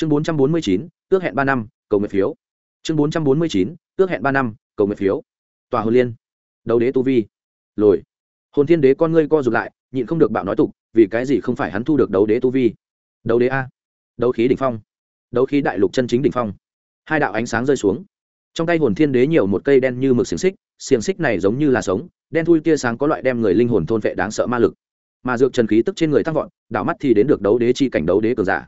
chương bốn trăm bốn mươi chín, ước hẹn ba năm, cầu nguyện phiếu. Chương bốn trăm bốn mươi chín, ước hẹn ba năm, cầu nguyện phiếu. Tòa hồn liên. Đấu đế tu vi. Lồi. Hồn thiên đế con ngươi co rụt lại, nhịn không được bạo nói tục, vì cái gì không phải hắn thu được đấu đế tu vi? Đấu đế a. Đấu khí đỉnh phong. Đấu khí đại lục chân chính đỉnh phong. Hai đạo ánh sáng rơi xuống. Trong tay hồn thiên đế nhiều một cây đen như mực xiềng xích xiềng xích này giống như là sống, đen thui tia sáng có loại đem người linh hồn thôn vệ đáng sợ ma lực. Mà dược trần khí tức trên người tăng vọt đảo mắt thì đến được đấu đế chi cảnh đấu đế cường giả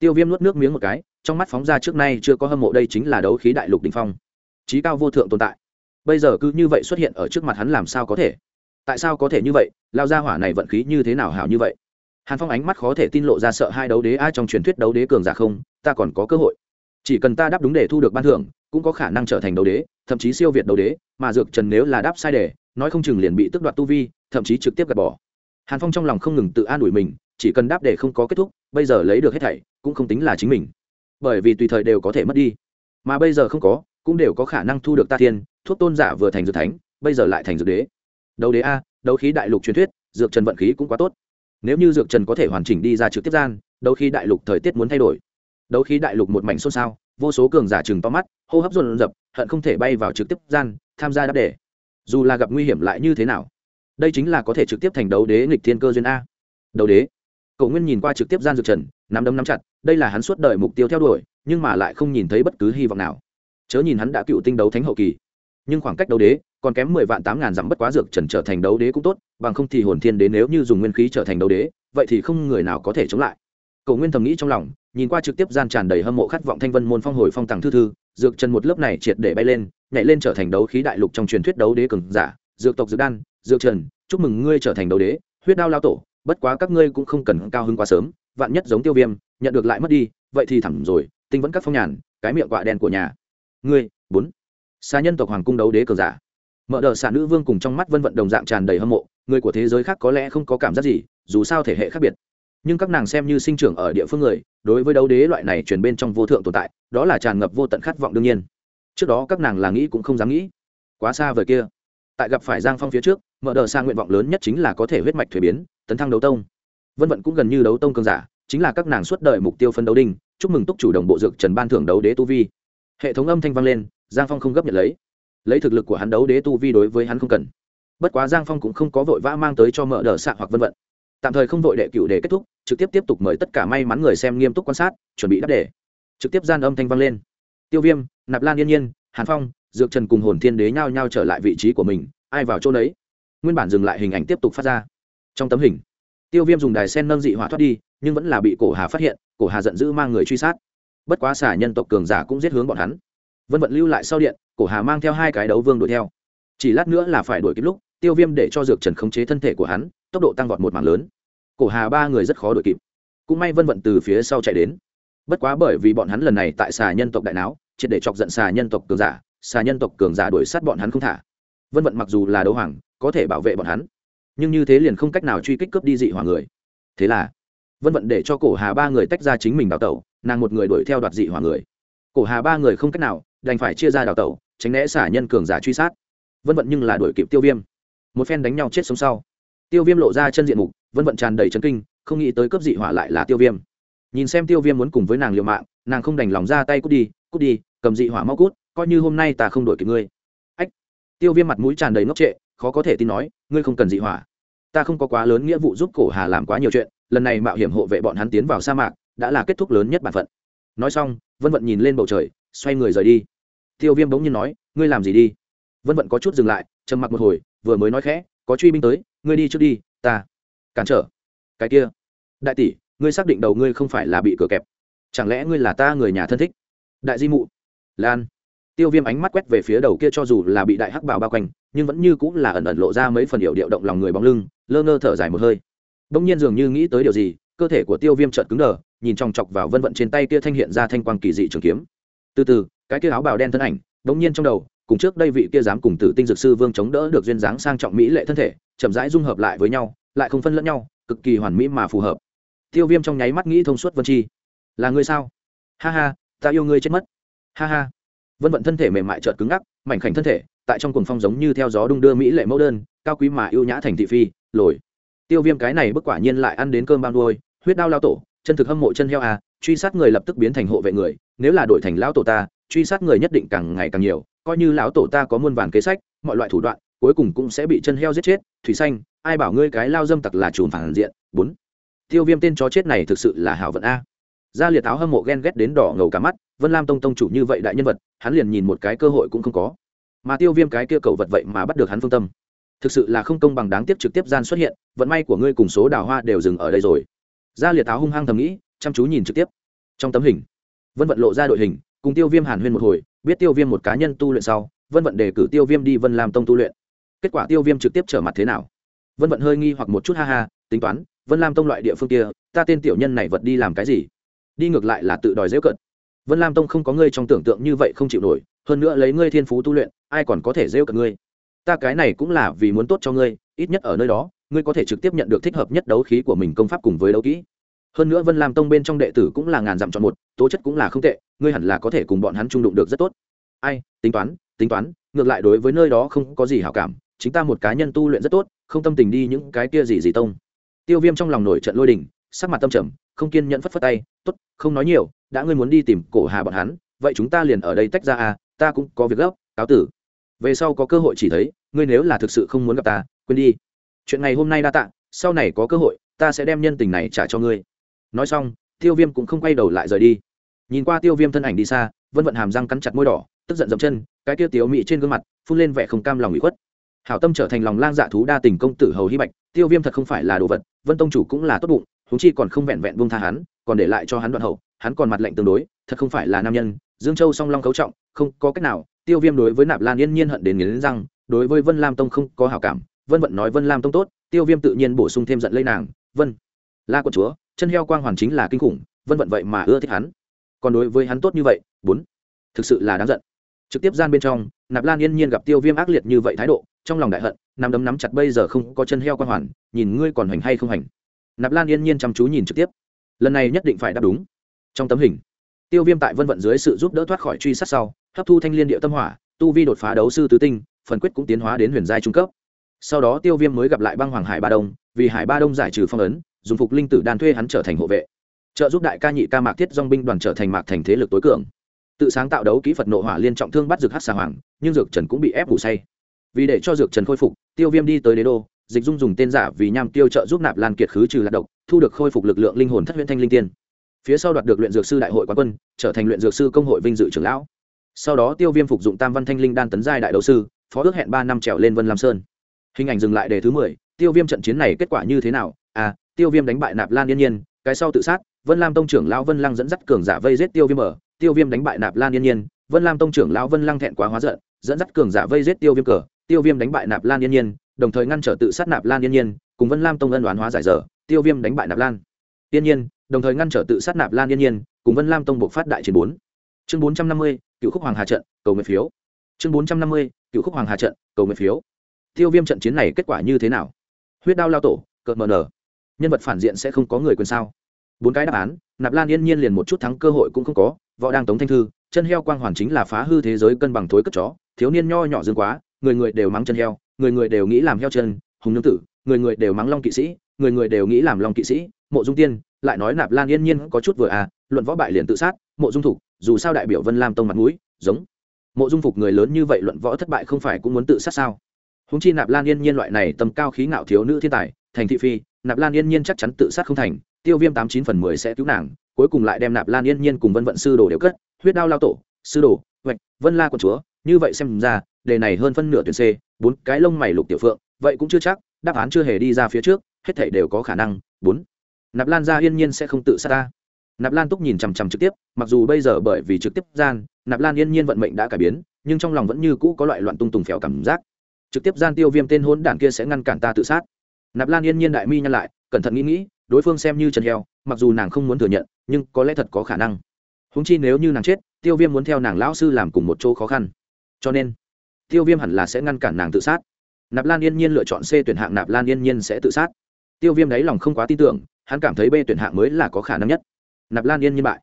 tiêu viêm nuốt nước miếng một cái, trong mắt phóng ra trước nay chưa có hâm mộ đây chính là đấu khí đại lục đ ỉ n h phong. Trí cao vô thượng tồn tại. Bây giờ cứ như vậy xuất hiện ở trước mặt hắn làm sao có thể? Tại sao có thể như vậy? Lao ra hỏa này vận khí như thế nào hảo như vậy? Hàn phong ánh mắt khó thể tin lộ ra sợ hai đấu đế ai trong truyền thuyết đấu đế cường giả không, ta còn có cơ hội. Chỉ cần ta đáp đúng để thu được ban thưởng, cũng có khả năng trở thành đấu đế, thậm chí siêu việt đấu đế, mà dược trần nếu là đáp sai đề, nói không chừng liền bị tước đoạt tu vi, thậm chí trực tiếp gạt bỏ. Hàn phong trong lòng không ngừng tự an ủi mình chỉ cần đáp để không có kết thúc, bây giờ lấy được hết thảy, cũng không tính là chính mình. Bởi vì tùy thời đều có thể mất đi. Mà bây giờ không có, cũng đều có khả năng thu được ta thiên, thuốc tôn giả vừa thành dược thánh, bây giờ lại thành dược đế. Đấu đế a, đấu khí đại lục truyền thuyết, dược trần vận khí cũng quá tốt. Nếu như dược trần có thể hoàn chỉnh đi ra trực tiếp gian, đấu khí đại lục thời tiết muốn thay đổi. Đấu khí đại lục một mảnh xôn xao, vô số cường giả chừng to mắt, hô hấp dồn dập hận không thể bay vào trực tiếp gian, tham gia đáp đề dù là gặp nguy hiểm lại như thế nào? Đây chính là có thể trực tiếp thành đấu đế nghịch thiên cơ duyên a. Đấu đế cậu nguyên nhìn qua trực tiếp gian dược trần, nắm đấm nắm chặt, đây là hắn suốt đời mục tiêu theo đuổi, nhưng mà lại không nhìn thấy bất cứ hy vọng nào. Chớ nhìn hắn đã cựu tinh đấu thánh hậu kỳ, nhưng khoảng cách đấu đế còn kém mười vạn tám ngàn dặm bất quá dược trần trở thành đấu đế cũng tốt, bằng không thì hồn thiên đế nếu như dùng nguyên khí trở thành đấu đế, vậy thì không người nào có thể chống lại. Cậu nguyên thầm nghĩ trong lòng, nhìn qua trực tiếp gian tràn đầy hâm mộ khát vọng thanh vân môn phong hồi phong tàng thư thư, dược trần một lớp này triệt để bay lên, nhảy lên trở thành đấu khí đại lục trong truyền thuyết đấu đế cường giả. Dược tộc dược đan, dược trần, chúc mừng ngươi trở thành đấu đế, huyết đao lao tổ bất quá các ngươi cũng không cần cao hứng quá sớm, vạn nhất giống tiêu viêm, nhận được lại mất đi, vậy thì thẳng rồi, tinh vẫn các phong nhàn, cái miệng quạ đen của nhà. Ngươi, bốn. Xa nhân tộc hoàng cung đấu đế cờ giả. Mở đờ xạ nữ vương cùng trong mắt vân vận đồng dạng tràn đầy hâm mộ, người của thế giới khác có lẽ không có cảm giác gì, dù sao thể hệ khác biệt. Nhưng các nàng xem như sinh trưởng ở địa phương người, đối với đấu đế loại này truyền bên trong vô thượng tồn tại, đó là tràn ngập vô tận khát vọng đương nhiên. Trước đó các nàng là nghĩ cũng không dám nghĩ. Quá xa vời kia. Tại gặp phải giang phong phía trước, mở đờ sang nguyện vọng lớn nhất chính là có thể huyết mạch thuế biến tấn thăng đấu tông. Vân vận cũng gần như đấu tông cường giả, chính là các nàng suốt đời mục tiêu phân đấu đinh. Chúc mừng túc chủ đồng bộ dược trần ban thưởng đấu đế tu vi. Hệ thống âm thanh vang lên, giang phong không gấp nhận lấy. Lấy thực lực của hắn đấu đế tu vi đối với hắn không cần. Bất quá giang phong cũng không có vội vã mang tới cho mở đờ xạ hoặc vân vận. Tạm thời không vội đệ cựu để kết thúc, trực tiếp tiếp tục mời tất cả may mắn người xem nghiêm túc quan sát, chuẩn bị đáp đề. Trực tiếp gian âm thanh vang lên. Tiêu viêm, nạp lan yên nhiên, hàn phong, dược trần cùng hồn thiên đế nhao nhao trở lại vị trí của mình, ai vào chỗ đấy nguyên bản dừng lại hình ảnh tiếp tục phát ra trong tấm hình. Tiêu viêm dùng đài sen nâng dị hỏa thoát đi, nhưng vẫn là bị cổ hà phát hiện, cổ hà giận dữ mang người truy sát. Bất quá xả nhân tộc cường giả cũng giết hướng bọn hắn. Vân vận lưu lại sau điện, cổ hà mang theo hai cái đấu vương đuổi theo. Chỉ lát nữa là phải đuổi kịp lúc, tiêu viêm để cho dược trần khống chế thân thể của hắn, tốc độ tăng vọt một mảng lớn. Cổ hà ba người rất khó đuổi kịp. Cũng may vân vận từ phía sau chạy đến. Bất quá bởi vì bọn hắn lần này tại xà nhân tộc đại não triệt để chọc giận xà nhân tộc cường giả, xà nhân tộc cường giả đuổi sát bọn hắn không thả. Vân vận mặc dù là đấu hoàng, có thể bảo vệ bọn hắn nhưng như thế liền không cách nào truy kích cướp đi dị hỏa người. Thế là, vân vận để cho cổ hà ba người tách ra chính mình đào tẩu, nàng một người đuổi theo đoạt dị hỏa người. Cổ hà ba người không cách nào, đành phải chia ra đào tẩu, tránh né xả nhân cường giả truy sát. Vân vận nhưng là đuổi kịp tiêu viêm. Một phen đánh nhau chết sống sau, tiêu viêm lộ ra chân diện mục, vân vận tràn đầy chân kinh, không nghĩ tới cướp dị hỏa lại là tiêu viêm. Nhìn xem tiêu viêm muốn cùng với nàng liều mạng, nàng không đành lòng ra tay cút đi cút đi, cầm dị hỏa mau cút, coi như hôm nay ta không đổi kịp ngươi. Ách, tiêu viêm mặt mũi tràn đầy ngốc trệ, khó có thể tin nói, ngươi không cần dị hỏa ta không có quá lớn nghĩa vụ giúp cổ hà làm quá nhiều chuyện, lần này mạo hiểm hộ vệ bọn hắn tiến vào sa mạc, đã là kết thúc lớn nhất bản phận. Nói xong, vân vận nhìn lên bầu trời, xoay người rời đi. Tiêu viêm bỗng nhiên nói, ngươi làm gì đi? Vân vận có chút dừng lại, trầm mặc một hồi, vừa mới nói khẽ, có truy binh tới, ngươi đi trước đi, ta cản trở. Cái kia, đại tỷ, ngươi xác định đầu ngươi không phải là bị cửa kẹp. Chẳng lẽ ngươi là ta người nhà thân thích? Đại di mụ. Lan. Tiêu viêm ánh mắt quét về phía đầu kia cho dù là bị đại hắc bảo bao quanh nhưng vẫn như cũng là ẩn ẩn lộ ra mấy phần hiệu điệu động lòng người bóng lưng, lơ ngơ thở dài một hơi. Đông nhiên dường như nghĩ tới điều gì, cơ thể của tiêu viêm trợt cứng đờ, nhìn chòng chọc vào vân vận trên tay kia thanh hiện ra thanh quang kỳ dị trường kiếm. Từ từ, cái kia áo bào đen thân ảnh đông nhiên trong đầu, cùng trước đây vị kia dám cùng tử tinh dược sư vương chống đỡ được duyên dáng sang trọng mỹ lệ thân thể, chậm rãi dung hợp lại với nhau, lại không phân lẫn nhau, cực kỳ hoàn mỹ mà phù hợp. Tiêu viêm trong nháy mắt nghĩ thông suốt vân chi. Là ngươi sao? Ha ha, ta yêu ngươi chết mất. Ha ha. Vân vận thân thể mềm mại trợt cứng ngắc, mảnh khảnh thân thể tại trong cuồng phong giống như theo gió đung đưa mỹ lệ mẫu đơn, cao quý mà ưu nhã thành thị phi, lồi. Tiêu viêm cái này bức quả nhiên lại ăn đến cơm bao đôi huyết đao lao tổ, chân thực hâm mộ chân heo à truy sát người lập tức biến thành hộ vệ người, nếu là đổi thành lão tổ ta, truy sát người nhất định càng ngày càng nhiều, coi như lão tổ ta có muôn vàn kế sách, mọi loại thủ đoạn, cuối cùng cũng sẽ bị chân heo giết chết, thủy xanh, ai bảo ngươi cái lao dâm tặc là trùm phản diện, bốn. Tiêu viêm tên chó chết này thực sự là hảo vận a. Gia liệt áo hâm mộ ghen ghét đến đỏ ngầu cả mắt, vân lam tông tông chủ như vậy đại nhân vật, hắn liền nhìn một cái cơ hội cũng không có mà tiêu viêm cái kia cầu vật vậy mà bắt được hắn phương tâm. Thực sự là không công bằng đáng tiếc trực tiếp gian xuất hiện, vận may của ngươi cùng số đào hoa đều dừng ở đây rồi. Gia liệt táo hung hăng thầm nghĩ, chăm chú nhìn trực tiếp. Trong tấm hình, vân vận lộ ra đội hình, cùng tiêu viêm hàn huyên một hồi, biết tiêu viêm một cá nhân tu luyện sau, vân vận đề cử tiêu viêm đi vân lam tông tu luyện. Kết quả tiêu viêm trực tiếp trở mặt thế nào? Vân vận hơi nghi hoặc một chút, ha ha, tính toán, vân lam tông loại địa phương kia, ta tên tiểu nhân này vật đi làm cái gì? Đi ngược lại là tự đòi dễ cận. Vân lam tông không có ngươi trong tưởng tượng như vậy không chịu nổi hơn nữa lấy ngươi thiên phú tu luyện, ai còn có thể rêu cận ngươi? Ta cái này cũng là vì muốn tốt cho ngươi, ít nhất ở nơi đó, ngươi có thể trực tiếp nhận được thích hợp nhất đấu khí của mình công pháp cùng với đấu kỹ. Hơn nữa vân lam tông bên trong đệ tử cũng là ngàn dặm chọn một, tố chất cũng là không tệ, ngươi hẳn là có thể cùng bọn hắn trung đụng được rất tốt. Ai, tính toán tính toán, ngược lại đối với nơi đó không có gì hảo cảm, chính ta một cá nhân tu luyện rất tốt, không tâm tình đi những cái kia gì gì tông. Tiêu viêm trong lòng nổi trận lôi đình, sắc mặt tâm trầm, không kiên nhẫn phất phất tay, tốt, không nói nhiều, đã ngươi muốn đi tìm cổ hà bọn hắn, vậy chúng ta liền ở đây tách ra à ta cũng có việc gấp, cáo tử. Về sau có cơ hội chỉ thấy, ngươi nếu là thực sự không muốn gặp ta, quên đi. Chuyện ngày hôm nay đa tạ, sau này có cơ hội, ta sẽ đem nhân tình này trả cho ngươi. Nói xong, tiêu viêm cũng không quay đầu lại rời đi. Nhìn qua tiêu viêm thân ảnh đi xa, vân vận hàm răng cắn chặt môi đỏ, tức giận dậm chân, cái kia tiếu mị trên gương mặt, phun lên vẻ không cam lòng ủy khuất. Hảo tâm trở thành lòng lang dạ thú đa tình công tử hầu hy bạch, tiêu viêm thật không phải là đồ vật, vân tông chủ cũng là tốt bụng húng chi còn không vẹn vẹn buông tha hắn, còn để lại cho hắn đoạn hậu, hắn còn mặt lệnh tương đối, thật không phải là nam nhân dương châu song long cấu trọng, không có cách nào, tiêu viêm đối với nạp lan yên nhiên hận đến nghiến răng, đối với vân lam tông không có hảo cảm, vân vận nói vân lam tông tốt, tiêu viêm tự nhiên bổ sung thêm giận lây nàng, vân la quận chúa, chân heo quang hoàn chính là kinh khủng, vân vận vậy mà ưa thích hắn. Còn đối với hắn tốt như vậy, bốn, thực sự là đáng giận. Trực tiếp gian bên trong, nạp lan yên nhiên gặp tiêu viêm ác liệt như vậy thái độ, trong lòng đại hận nằm đấm nắm chặt bây giờ không có chân heo quang hoàn, nhìn ngươi còn hành hay không hành. Nạp lan yên nhiên chăm chú nhìn trực tiếp. Lần này nhất định phải đáp đúng. Trong tấm hình tiêu viêm tại vân vận dưới sự giúp đỡ thoát khỏi truy sát sau, hấp thu thanh liên địa tâm hỏa, tu vi đột phá đấu sư tứ tinh, phần quyết cũng tiến hóa đến huyền giai trung cấp. Sau đó tiêu viêm mới gặp lại băng hoàng hải ba đông, vì hải ba đông giải trừ phong ấn, dùng phục linh tử đàn thuê hắn trở thành hộ vệ. Trợ giúp đại ca nhị ca mạc thiết dong binh đoàn trở thành mạc thành thế lực tối cường. Tự sáng tạo đấu kỹ phật nộ hỏa liên trọng thương bắt dược hát xà hoàng, nhưng dược trần cũng bị ép ngủ say. Vì để cho dược trần khôi phục, tiêu viêm đi tới đế đô, dịch dung dùng tên giả vì nham tiêu trợ giúp nạp lan kiệt khứ trừ lạc độc, thu được khôi phục lực lượng linh hồn thất huyền thanh linh tiên phía sau đoạt được luyện dược sư đại hội quán quân, trở thành luyện dược sư công hội vinh dự trưởng lão. Sau đó tiêu viêm phục dụng tam văn thanh linh đan tấn giai đại đấu sư, phó ước hẹn ba năm trèo lên vân lam sơn. Hình ảnh dừng lại đề thứ mười, tiêu viêm trận chiến này kết quả như thế nào? À tiêu viêm đánh bại nạp lan yên nhiên, cái sau tự sát, vân lam tông trưởng lão vân lăng dẫn dắt cường giả vây giết tiêu viêm ở. Tiêu viêm đánh bại nạp lan yên nhiên, vân lam tông trưởng lão vân lăng thẹn quá hóa giận, dẫn dắt cường giả vây giết tiêu viêm cờ. Tiêu viêm đánh bại nạp lan yên nhiên, đồng thời ngăn trở tự sát nạp lan yên nhiên, cùng vân lam tông ân đoán hóa giải dở tiêu viêm đánh bại nạp lan yên nhiên đồng thời ngăn trở tự sát nạp lan yên nhiên, cùng vân lam tông buộc phát đại chiến bốn. Chương bốn trăm năm mươi, cựu khúc hoàng hà trận, cầu nguyện phiếu. Chương bốn trăm năm mươi, cựu khúc hoàng hà trận, cầu nguyện phiếu. Tiêu viêm trận chiến này kết quả như thế nào? Huyết đao lao tổ, cợt mờ nở. Nhân vật phản diện sẽ không có người quyền sao? Bốn cái đáp án, nạp lan yên nhiên liền một chút thắng cơ hội cũng không có, võ đang tống thanh thư, chân heo quang hoàn chính là phá hư thế giới cân bằng thối cất chó, thiếu niên nho nhỏ dương quá, người người đều mắng chân heo, người người đều nghĩ làm heo chân, hùng nương tử, người người đều mắng long kỵ sĩ, người người đều nghĩ làm long kỵ sĩ mộ dung tiên lại nói nạp lan yên nhiên có chút vừa à luận võ bại liền tự sát mộ dung thục dù sao đại biểu vân lam tông mặt mũi giống. Mộ dung phục người lớn như vậy luận võ thất bại không phải cũng muốn tự sát sao? Húng chi nạp lan yên nhiên loại này tầm cao khí ngạo thiếu nữ thiên tài thành thị phi nạp lan yên nhiên chắc chắn tự sát không thành tiêu viêm tám chín phần mười sẽ cứu nàng cuối cùng lại đem nạp lan yên nhiên cùng vân vận sư đồ đều cất huyết đao lao tổ sư đồ vạch, vân la quần chúa như vậy xem ra đề này hơn phân nửa tuyển c bốn cái lông mày lục tiểu phượng vậy cũng chưa chắc đáp án chưa hề đi ra phía trước hết thảy đều có khả năng bốn nạp lan ra yên nhiên sẽ không tự sát ta. Nạp lan túc nhìn chằm chằm trực tiếp, mặc dù bây giờ bởi vì trực tiếp gian, nạp lan yên nhiên vận mệnh đã cải biến, nhưng trong lòng vẫn như cũ có loại loạn tung tùng phèo cảm giác. Trực tiếp gian tiêu viêm tên hôn đản kia sẽ ngăn cản ta tự sát. Nạp lan yên nhiên đại mi nhăn lại, cẩn thận nghĩ nghĩ, đối phương xem như chân heo, mặc dù nàng không muốn thừa nhận, nhưng có lẽ thật có khả năng. Húng chi nếu như nàng chết, tiêu viêm muốn theo nàng lão sư làm cùng một chỗ khó khăn. Cho nên, tiêu viêm hẳn là sẽ ngăn cản nàng tự sát. Nạp lan yên nhiên lựa chọn c tuyển hạng nạp lan yên nhiên sẽ tự sát. Tiêu viêm đáy lòng không quá tin tưởng hắn cảm thấy b tuyển hạng mới là có khả năng nhất. Nạp lan yên nhiên bại.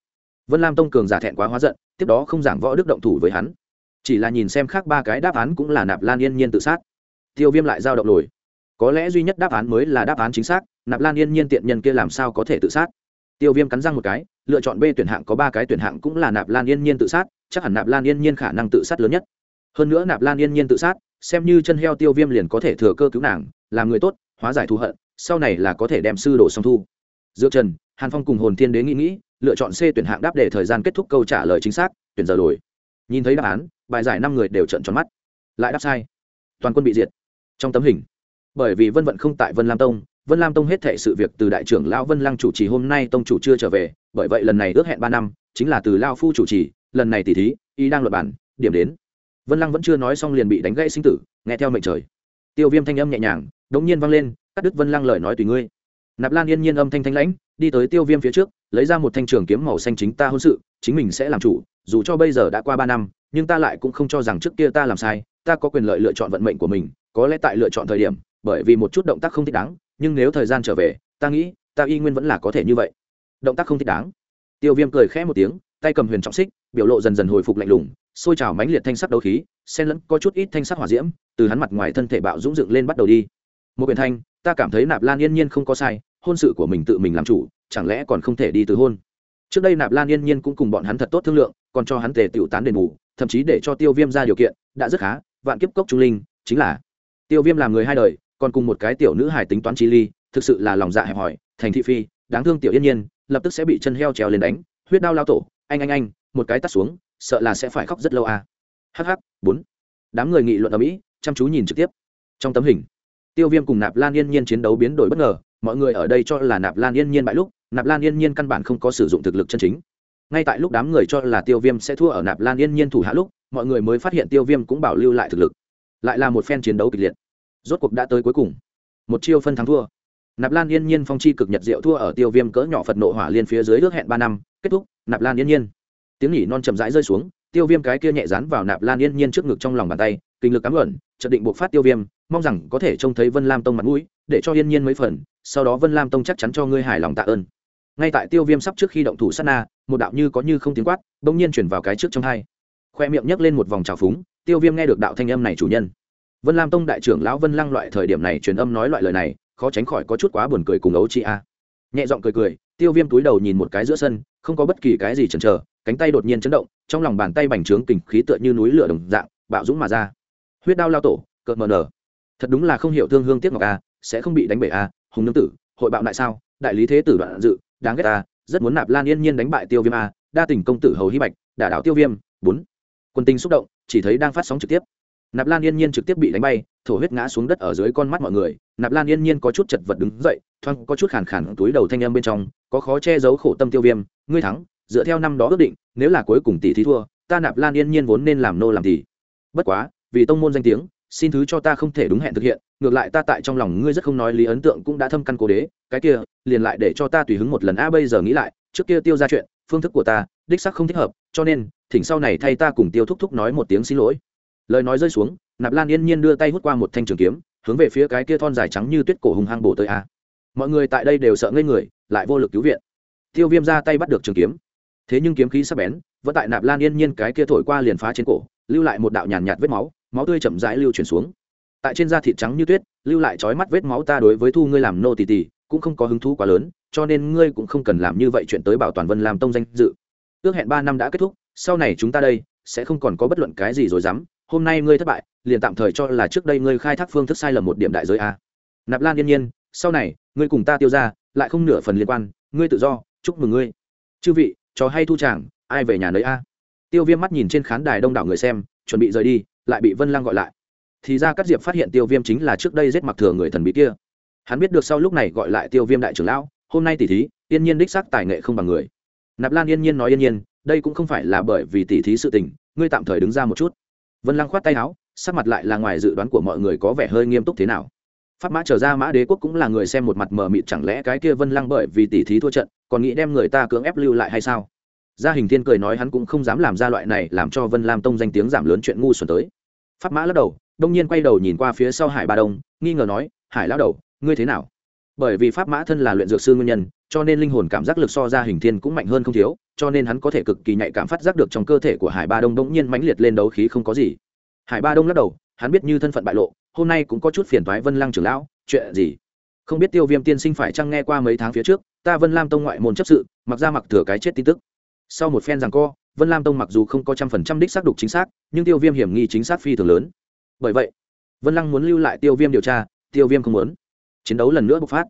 Vân lam tông cường giả thẹn quá hóa giận, tiếp đó không giảng võ đức động thủ với hắn. Chỉ là nhìn xem khác ba cái đáp án cũng là nạp lan yên nhiên tự sát. Tiêu viêm lại giao động lồi có lẽ duy nhất đáp án mới là đáp án chính xác, nạp lan yên nhiên tiện nhân kia làm sao có thể tự sát? Tiêu viêm cắn răng một cái, lựa chọn b tuyển hạng có ba cái tuyển hạng cũng là nạp lan yên nhiên tự sát, chắc hẳn nạp lan yên nhiên khả năng tự sát lớn nhất. Hơn nữa nạp lan yên nhiên tự sát, xem như chân heo tiêu viêm liền có thể thừa cơ cứu nàng, làm người tốt, hóa giải thù hận, sau này là có thể đem sư đồ song thu dựa trần, hàn phong cùng hồn thiên đế nghĩ nghĩ, lựa chọn c tuyển hạng đáp để thời gian kết thúc câu trả lời chính xác, tuyển giờ đổi. Nhìn thấy đáp án, bài giải năm người đều trận tròn mắt. Lại đáp sai. Toàn quân bị diệt. Trong tấm hình. Bởi vì vân vận không tại vân lam tông, vân lam tông hết thệ sự việc từ đại trưởng lão vân lăng chủ trì hôm nay tông chủ chưa trở về, bởi vậy lần này ước hẹn ba năm, chính là từ lao phu chủ trì, lần này tỷ thí, y đang luật bản điểm đến. Vân lăng vẫn chưa nói xong liền bị đánh gãy sinh tử, nghe theo mệnh trời. Tiêu viêm thanh âm nhẹ nhàng, đống nhiên vang lên, cắt đứt vân lăng lời nói tùy ngươi nạp lan yên nhiên âm thanh thanh lãnh, đi tới tiêu viêm phía trước, lấy ra một thanh trường kiếm màu xanh chính ta hôn sự, chính mình sẽ làm chủ, dù cho bây giờ đã qua ba năm, nhưng ta lại cũng không cho rằng trước kia ta làm sai, ta có quyền lợi lựa chọn vận mệnh của mình, có lẽ tại lựa chọn thời điểm, bởi vì một chút động tác không thích đáng, nhưng nếu thời gian trở về, ta nghĩ, ta y nguyên vẫn là có thể như vậy. Động tác không thích đáng. Tiêu viêm cười khẽ một tiếng, tay cầm huyền trọng xích, biểu lộ dần dần hồi phục lạnh lùng xôi trào mãnh liệt thanh sắc đấu khí, xen lẫn có chút ít thanh sắc hỏa diễm, từ hắn mặt ngoài thân thể bạo dũng dựng lên bắt đầu đi. Một quyền thanh, ta cảm thấy nạp lan yên nhiên không có sai hôn sự của mình tự mình làm chủ, chẳng lẽ còn không thể đi từ hôn? Trước đây nạp lan yên nhiên cũng cùng bọn hắn thật tốt thương lượng, còn cho hắn tề tiểu tán đền bù, thậm chí để cho tiêu viêm ra điều kiện, đã rất khá, vạn kiếp cốc trung linh, chính là tiêu viêm làm người hai đời, còn cùng một cái tiểu nữ hài tính toán chi ly, thực sự là lòng dạ hẹp hòi, thành thị phi, đáng thương tiểu yên nhiên, lập tức sẽ bị chân heo trèo lên đánh, huyết đau lao tổ, anh anh anh, một cái tắt xuống, sợ là sẽ phải khóc rất lâu à. hh bốn. Đám người nghị luận ở mỹ, chăm chú nhìn trực tiếp. Trong tấm hình, tiêu viêm cùng nạp lan yên nhiên chiến đấu biến đổi bất ngờ mọi người ở đây cho là nạp lan yên nhiên bại lúc, nạp lan yên nhiên căn bản không có sử dụng thực lực chân chính. Ngay tại lúc đám người cho là tiêu viêm sẽ thua ở nạp lan yên nhiên thủ hạ lúc, mọi người mới phát hiện tiêu viêm cũng bảo lưu lại thực lực. Lại là một phen chiến đấu kịch liệt. Rốt cuộc đã tới cuối cùng. Một chiêu phân thắng thua. Nạp lan yên nhiên phong chi cực nhật diệu thua ở tiêu viêm cỡ nhỏ phật nộ hỏa liên phía dưới ước hẹn ba năm, kết thúc, nạp lan yên nhiên. Tiếng nhỉ non chậm rãi rơi xuống, tiêu viêm cái kia nhẹ dán vào nạp lan yên nhiên trước ngực trong lòng bàn tay, kinh lực cám ẩn, chợt định buộc phát tiêu viêm mong rằng có thể trông thấy vân lam tông mặt mũi, để cho yên nhiên mấy phần, sau đó vân lam tông chắc chắn cho ngươi hài lòng tạ ơn. Ngay tại tiêu viêm sắp trước khi động thủ sát na, một đạo như có như không tiếng quát, bỗng nhiên chuyển vào cái trước trong hai. Khoe miệng nhấc lên một vòng trào phúng, tiêu viêm nghe được đạo thanh âm này chủ nhân. Vân lam tông đại trưởng lão vân lăng loại thời điểm này truyền âm nói loại lời này, khó tránh khỏi có chút quá buồn cười cùng ấu chị a. Nhẹ giọng cười cười, tiêu viêm túi đầu nhìn một cái giữa sân, không có bất kỳ cái gì chần chờ, cánh tay đột nhiên chấn động, trong lòng bàn tay bành trướng kình khí tựa như núi lửa đồng dạng, bạo dũng mà ra. Huyết đao lao tổ, cợt mờ nở thật đúng là không hiểu thương hương tiếc ngọc a sẽ không bị đánh bể a hùng nương tử, hội bạo lại sao, đại lý thế tử đoạn dự, đáng ghét a rất muốn nạp lan yên nhiên đánh bại tiêu viêm a đa tình công tử hầu hy bạch, đả đảo tiêu viêm, bốn, quân tình xúc động, chỉ thấy đang phát sóng trực tiếp. Nạp lan yên nhiên trực tiếp bị đánh bay, thổ huyết ngã xuống đất ở dưới con mắt mọi người, nạp lan yên nhiên có chút chật vật đứng dậy, thoáng có chút khàn khàn túi đầu thanh âm bên trong, có khó che giấu khổ tâm tiêu viêm, ngươi thắng, dựa theo năm đó ước định, nếu là cuối cùng tỷ thí thua, ta nạp lan yên nhiên vốn nên làm nô làm tỷ bất quá, vì tông môn danh tiếng xin thứ cho ta không thể đúng hẹn thực hiện ngược lại ta tại trong lòng ngươi rất không nói lý ấn tượng cũng đã thâm căn cố đế cái kia liền lại để cho ta tùy hứng một lần. A bây giờ nghĩ lại trước kia tiêu ra chuyện phương thức của ta đích sắc không thích hợp cho nên thỉnh sau này thay ta cùng tiêu thúc thúc nói một tiếng xin lỗi. Lời nói rơi xuống nạp lan yên nhiên đưa tay hút qua một thanh trường kiếm hướng về phía cái kia thon dài trắng như tuyết cổ hùng hăng bổ tới a. Mọi người tại đây đều sợ ngây người lại vô lực cứu viện. Tiêu viêm ra tay bắt được trường kiếm. Thế nhưng kiếm khí sắp bén vẫn tại nạp lan yên nhiên cái kia thổi qua liền phá trên cổ lưu lại một đạo nhàn nhạt, nhạt vết máu máu tươi chậm rãi lưu chuyển xuống. Tại trên da thịt trắng như tuyết, lưu lại trói mắt vết máu ta đối với thu ngươi làm nô tỳ tỳ cũng không có hứng thú quá lớn, cho nên ngươi cũng không cần làm như vậy chuyện tới bảo toàn vân làm tông danh dự. Ước hẹn ba năm đã kết thúc, sau này chúng ta đây sẽ không còn có bất luận cái gì rồi dám hôm nay ngươi thất bại, liền tạm thời cho là trước đây ngươi khai thác phương thức sai lầm một điểm đại giới a. Nạp lan yên nhiên, sau này, ngươi cùng ta tiêu ra, lại không nửa phần liên quan, ngươi tự do, chúc mừng ngươi. Chư vị, trò hay thu chàng ai về nhà nấy a? Tiêu viêm mắt nhìn trên khán đài đông đảo người xem, chuẩn bị rời đi lại bị vân lăng gọi lại. Thì ra các diệp phát hiện tiêu viêm chính là trước đây giết mặc thừa người thần bí kia. Hắn biết được sau lúc này gọi lại tiêu viêm đại trưởng lão, hôm nay tỷ thí, yên nhiên đích xác tài nghệ không bằng người. Nạp lan yên nhiên nói yên nhiên, đây cũng không phải là bởi vì tỷ thí sự tình, ngươi tạm thời đứng ra một chút. Vân lăng khoát tay áo, sắc mặt lại là ngoài dự đoán của mọi người có vẻ hơi nghiêm túc thế nào. Pháp mã trở ra mã đế quốc cũng là người xem một mặt mờ mịt chẳng lẽ cái kia vân lăng bởi vì tỷ thí thua trận, còn nghĩ đem người ta cưỡng ép lưu lại hay sao? Gia hình thiên cười nói hắn cũng không dám làm ra loại này, làm cho vân lam tông danh tiếng giảm lớn chuyện ngu xuẩn tới pháp mã lắc đầu, đông nhiên quay đầu nhìn qua phía sau hải ba đông, nghi ngờ nói, hải lao đầu, ngươi thế nào? Bởi vì pháp mã thân là luyện dược sư nguyên nhân, cho nên linh hồn cảm giác lực so ra hình thiên cũng mạnh hơn không thiếu, cho nên hắn có thể cực kỳ nhạy cảm phát giác được trong cơ thể của hải ba đông đông nhiên mãnh liệt lên đấu khí không có gì. Hải ba đông lắc đầu, hắn biết như thân phận bại lộ, hôm nay cũng có chút phiền thoái vân lăng trưởng lão, chuyện gì? Không biết tiêu viêm tiên sinh phải chăng nghe qua mấy tháng phía trước, ta vân lam tông ngoại môn chấp sự, mặc ra mặc thừa cái chết tin tức. Sau một phen rằng co vân lam tông mặc dù không có trăm phần trăm đích xác đục chính xác, nhưng tiêu viêm hiểm nghi chính xác phi thường lớn. Bởi vậy, vân lăng muốn lưu lại tiêu viêm điều tra, tiêu viêm không muốn. Chiến đấu lần nữa bộc phát.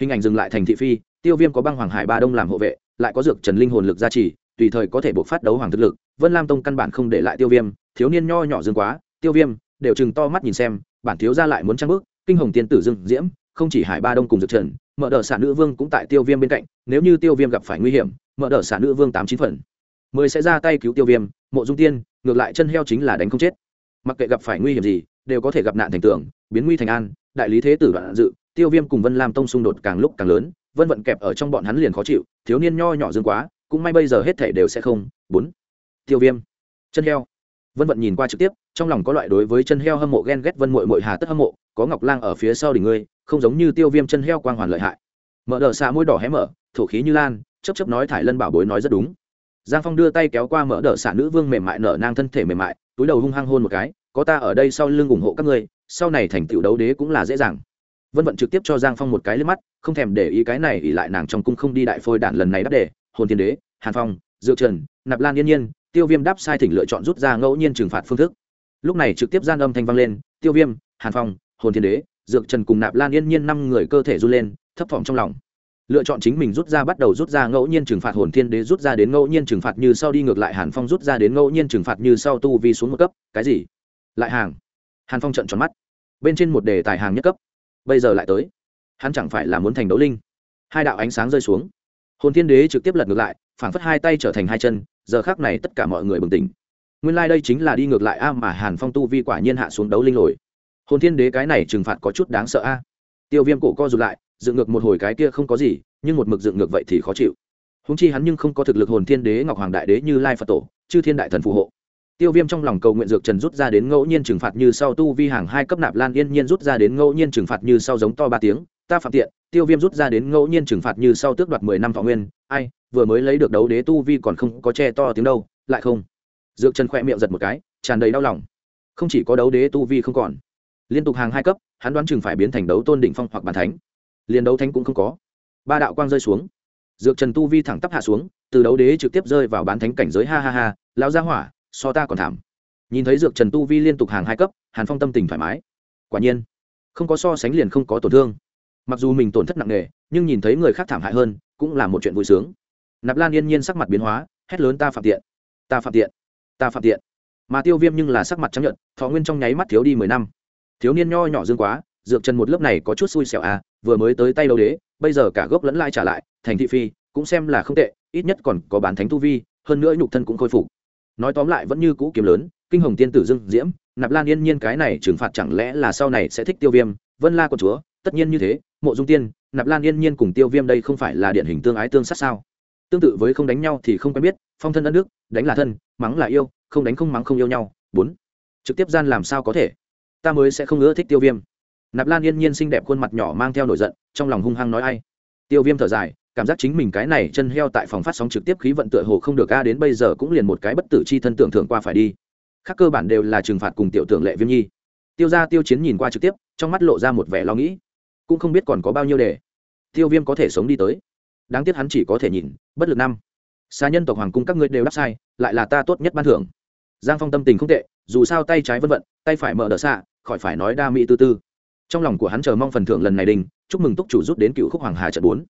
Hình ảnh dừng lại thành thị phi, tiêu viêm có băng hoàng hải ba đông làm hộ vệ, lại có dược trần linh hồn lực gia trì, tùy thời có thể bộc phát đấu hoàng thực lực. Vân lam tông căn bản không để lại tiêu viêm, thiếu niên nho nhỏ dương quá, tiêu viêm, đều chừng to mắt nhìn xem, bản thiếu ra lại muốn trang bước, kinh hồng tiên tử dương diễm, không chỉ hải ba đông cùng dược trần, mở đờ xả nữ vương cũng tại tiêu viêm bên cạnh, nếu như tiêu viêm gặp phải nguy hiểm, mở đờ xả nữ vương tám chín phần mười sẽ ra tay cứu tiêu viêm, mộ dung tiên, ngược lại chân heo chính là đánh không chết. Mặc kệ gặp phải nguy hiểm gì, đều có thể gặp nạn thành tưởng biến nguy thành an, đại lý thế tử đoạn dự, tiêu viêm cùng vân lam tông xung đột càng lúc càng lớn, vân vận kẹp ở trong bọn hắn liền khó chịu, thiếu niên nho nhỏ dương quá, cũng may bây giờ hết thể đều sẽ không. Bốn, tiêu viêm, chân heo. Vân vận nhìn qua trực tiếp, trong lòng có loại đối với chân heo hâm mộ ghen ghét vân mội mội hà tất hâm mộ, có ngọc lang ở phía sau đỉnh ngươi, không giống như tiêu viêm chân heo quang hoàn lợi hại. Mở đờ xạ môi đỏ hé mở, thổ khí như lan chấp chấp nói thải lân bảo bối nói rất đúng giang phong đưa tay kéo qua mở đỡ xả nữ vương mềm mại nở nang thân thể mềm mại, túi đầu hung hăng hôn một cái, có ta ở đây sau lưng ủng hộ các ngươi, sau này thành tựu đấu đế cũng là dễ dàng. Vân vận trực tiếp cho giang phong một cái lên mắt, không thèm để ý cái này ỉ lại nàng trong cung không đi đại phôi đạn lần này đáp đề, hồn thiên đế, hàn phong, dược trần, nạp lan yên nhiên, tiêu viêm đáp sai thỉnh lựa chọn rút ra ngẫu nhiên trừng phạt phương thức. Lúc này trực tiếp gian âm thanh vang lên, tiêu viêm, hàn phong, hồn thiên đế, dược trần cùng nạp lan yên nhiên năm người cơ thể run lên, thấp thỏm trong lòng lựa chọn chính mình rút ra bắt đầu rút ra ngẫu nhiên trừng phạt hồn thiên đế rút ra đến ngẫu nhiên trừng phạt như sau đi ngược lại hàn phong rút ra đến ngẫu nhiên trừng phạt như sau tu vi xuống một cấp, cái gì? Lại hàng. Hàn phong trận tròn mắt. Bên trên một đề tài hàng nhất cấp. Bây giờ lại tới. Hắn chẳng phải là muốn thành đấu linh. Hai đạo ánh sáng rơi xuống. Hồn thiên đế trực tiếp lật ngược lại, phảng phất hai tay trở thành hai chân, giờ khác này tất cả mọi người bừng tỉnh. Nguyên lai、like、đây chính là đi ngược lại a mà hàn phong tu vi quả nhiên hạ xuống đấu linh lồi hồn thiên đế cái này trừng phạt có chút đáng sợ a. Tiêu viêm cổ co rụt lại dựng ngược một hồi cái kia không có gì, nhưng một mực dựng ngược vậy thì khó chịu. Húng chi hắn nhưng không có thực lực hồn thiên đế ngọc hoàng đại đế như lai phật tổ, chư thiên đại thần phù hộ. Tiêu viêm trong lòng cầu nguyện dược trần rút ra đến ngẫu nhiên trừng phạt như sau tu vi hàng hai cấp nạp lan yên nhiên rút ra đến ngẫu nhiên trừng phạt như sau giống to ba tiếng, ta phạm tiện, tiêu viêm rút ra đến ngẫu nhiên trừng phạt như sau tước đoạt mười năm thọ nguyên, ai, vừa mới lấy được đấu đế tu vi còn không có che to tiếng đâu, lại không. Dược trần khỏe miệng giật một cái, tràn đầy đau lòng. Không chỉ có đấu đế tu vi không còn, liên tục hàng hai cấp, hắn đoán chừng phải biến thành đấu tôn đỉnh phong hoặc bàn thánh liền đấu thánh cũng không có. Ba đạo quang rơi xuống. Dược trần tu vi thẳng tắp hạ xuống, từ đấu đế trực tiếp rơi vào bán thánh cảnh giới, ha ha ha lao ra hỏa, so ta còn thảm. Nhìn thấy dược trần tu vi liên tục hàng hai cấp, hàn phong tâm tình thoải mái. Quả nhiên, không có so sánh liền không có tổn thương. Mặc dù mình tổn thất nặng nề, nhưng nhìn thấy người khác thảm hại hơn, cũng là một chuyện vui sướng. Nạp lan yên nhiên sắc mặt biến hóa, hét lớn ta phạm tiện, ta phạm tiện, ta phạm tiện. Mà tiêu viêm nhưng là sắc mặt chấp nhận thọ nguyên trong nháy mắt thiếu đi mười năm. Thiếu niên nho nhỏ dương quá dược trần một lớp này có chút xui xẻo à vừa mới tới tay lâu đế, bây giờ cả gốc lẫn lai trả lại, thành thị phi cũng xem là không tệ, ít nhất còn có bán thánh tu vi, hơn nữa nhục thân cũng khôi phục. Nói tóm lại vẫn như cũ kiếm lớn, kinh hồng tiên tử dương diễm, nạp lan yên nhiên cái này trừng phạt chẳng lẽ là sau này sẽ thích tiêu viêm, vân la con chúa, tất nhiên như thế, mộ dung tiên, nạp lan yên nhiên cùng tiêu viêm đây không phải là điển hình tương ái tương sát sao? Tương tự với không đánh nhau thì không quen biết, phong thân đất nước đánh là thân, mắng là yêu, không đánh không mắng không yêu nhau, bốn. Trực tiếp gian làm sao có thể? Ta mới sẽ không ưa thích tiêu viêm nạp lan yên nhiên xinh đẹp khuôn mặt nhỏ mang theo nổi giận, trong lòng hung hăng nói ai. Tiêu viêm thở dài, cảm giác chính mình cái này chân heo tại phòng phát sóng trực tiếp khí vận tựa hồ không được a, đến bây giờ cũng liền một cái bất tử chi thân tưởng thưởng qua phải đi. Khác cơ bản đều là trừng phạt cùng tiểu tưởng lệ viêm nhi. Tiêu ra tiêu chiến nhìn qua trực tiếp, trong mắt lộ ra một vẻ lo nghĩ. Cũng không biết còn có bao nhiêu đề tiêu viêm có thể sống đi tới. Đáng tiếc hắn chỉ có thể nhìn, bất lực năm. Xa nhân tộc hoàng cung các ngươi đều đáp sai, lại là ta tốt nhất ban thưởng. Giang phong tâm tình không tệ, dù sao tay trái vân vận, tay phải mở đỡ xạ, khỏi phải nói đa mỹ tư tư trong lòng của hắn chờ mong phần thưởng lần này đình, chúc mừng túc chủ rút đến cựu khúc hoàng hà trận bốn.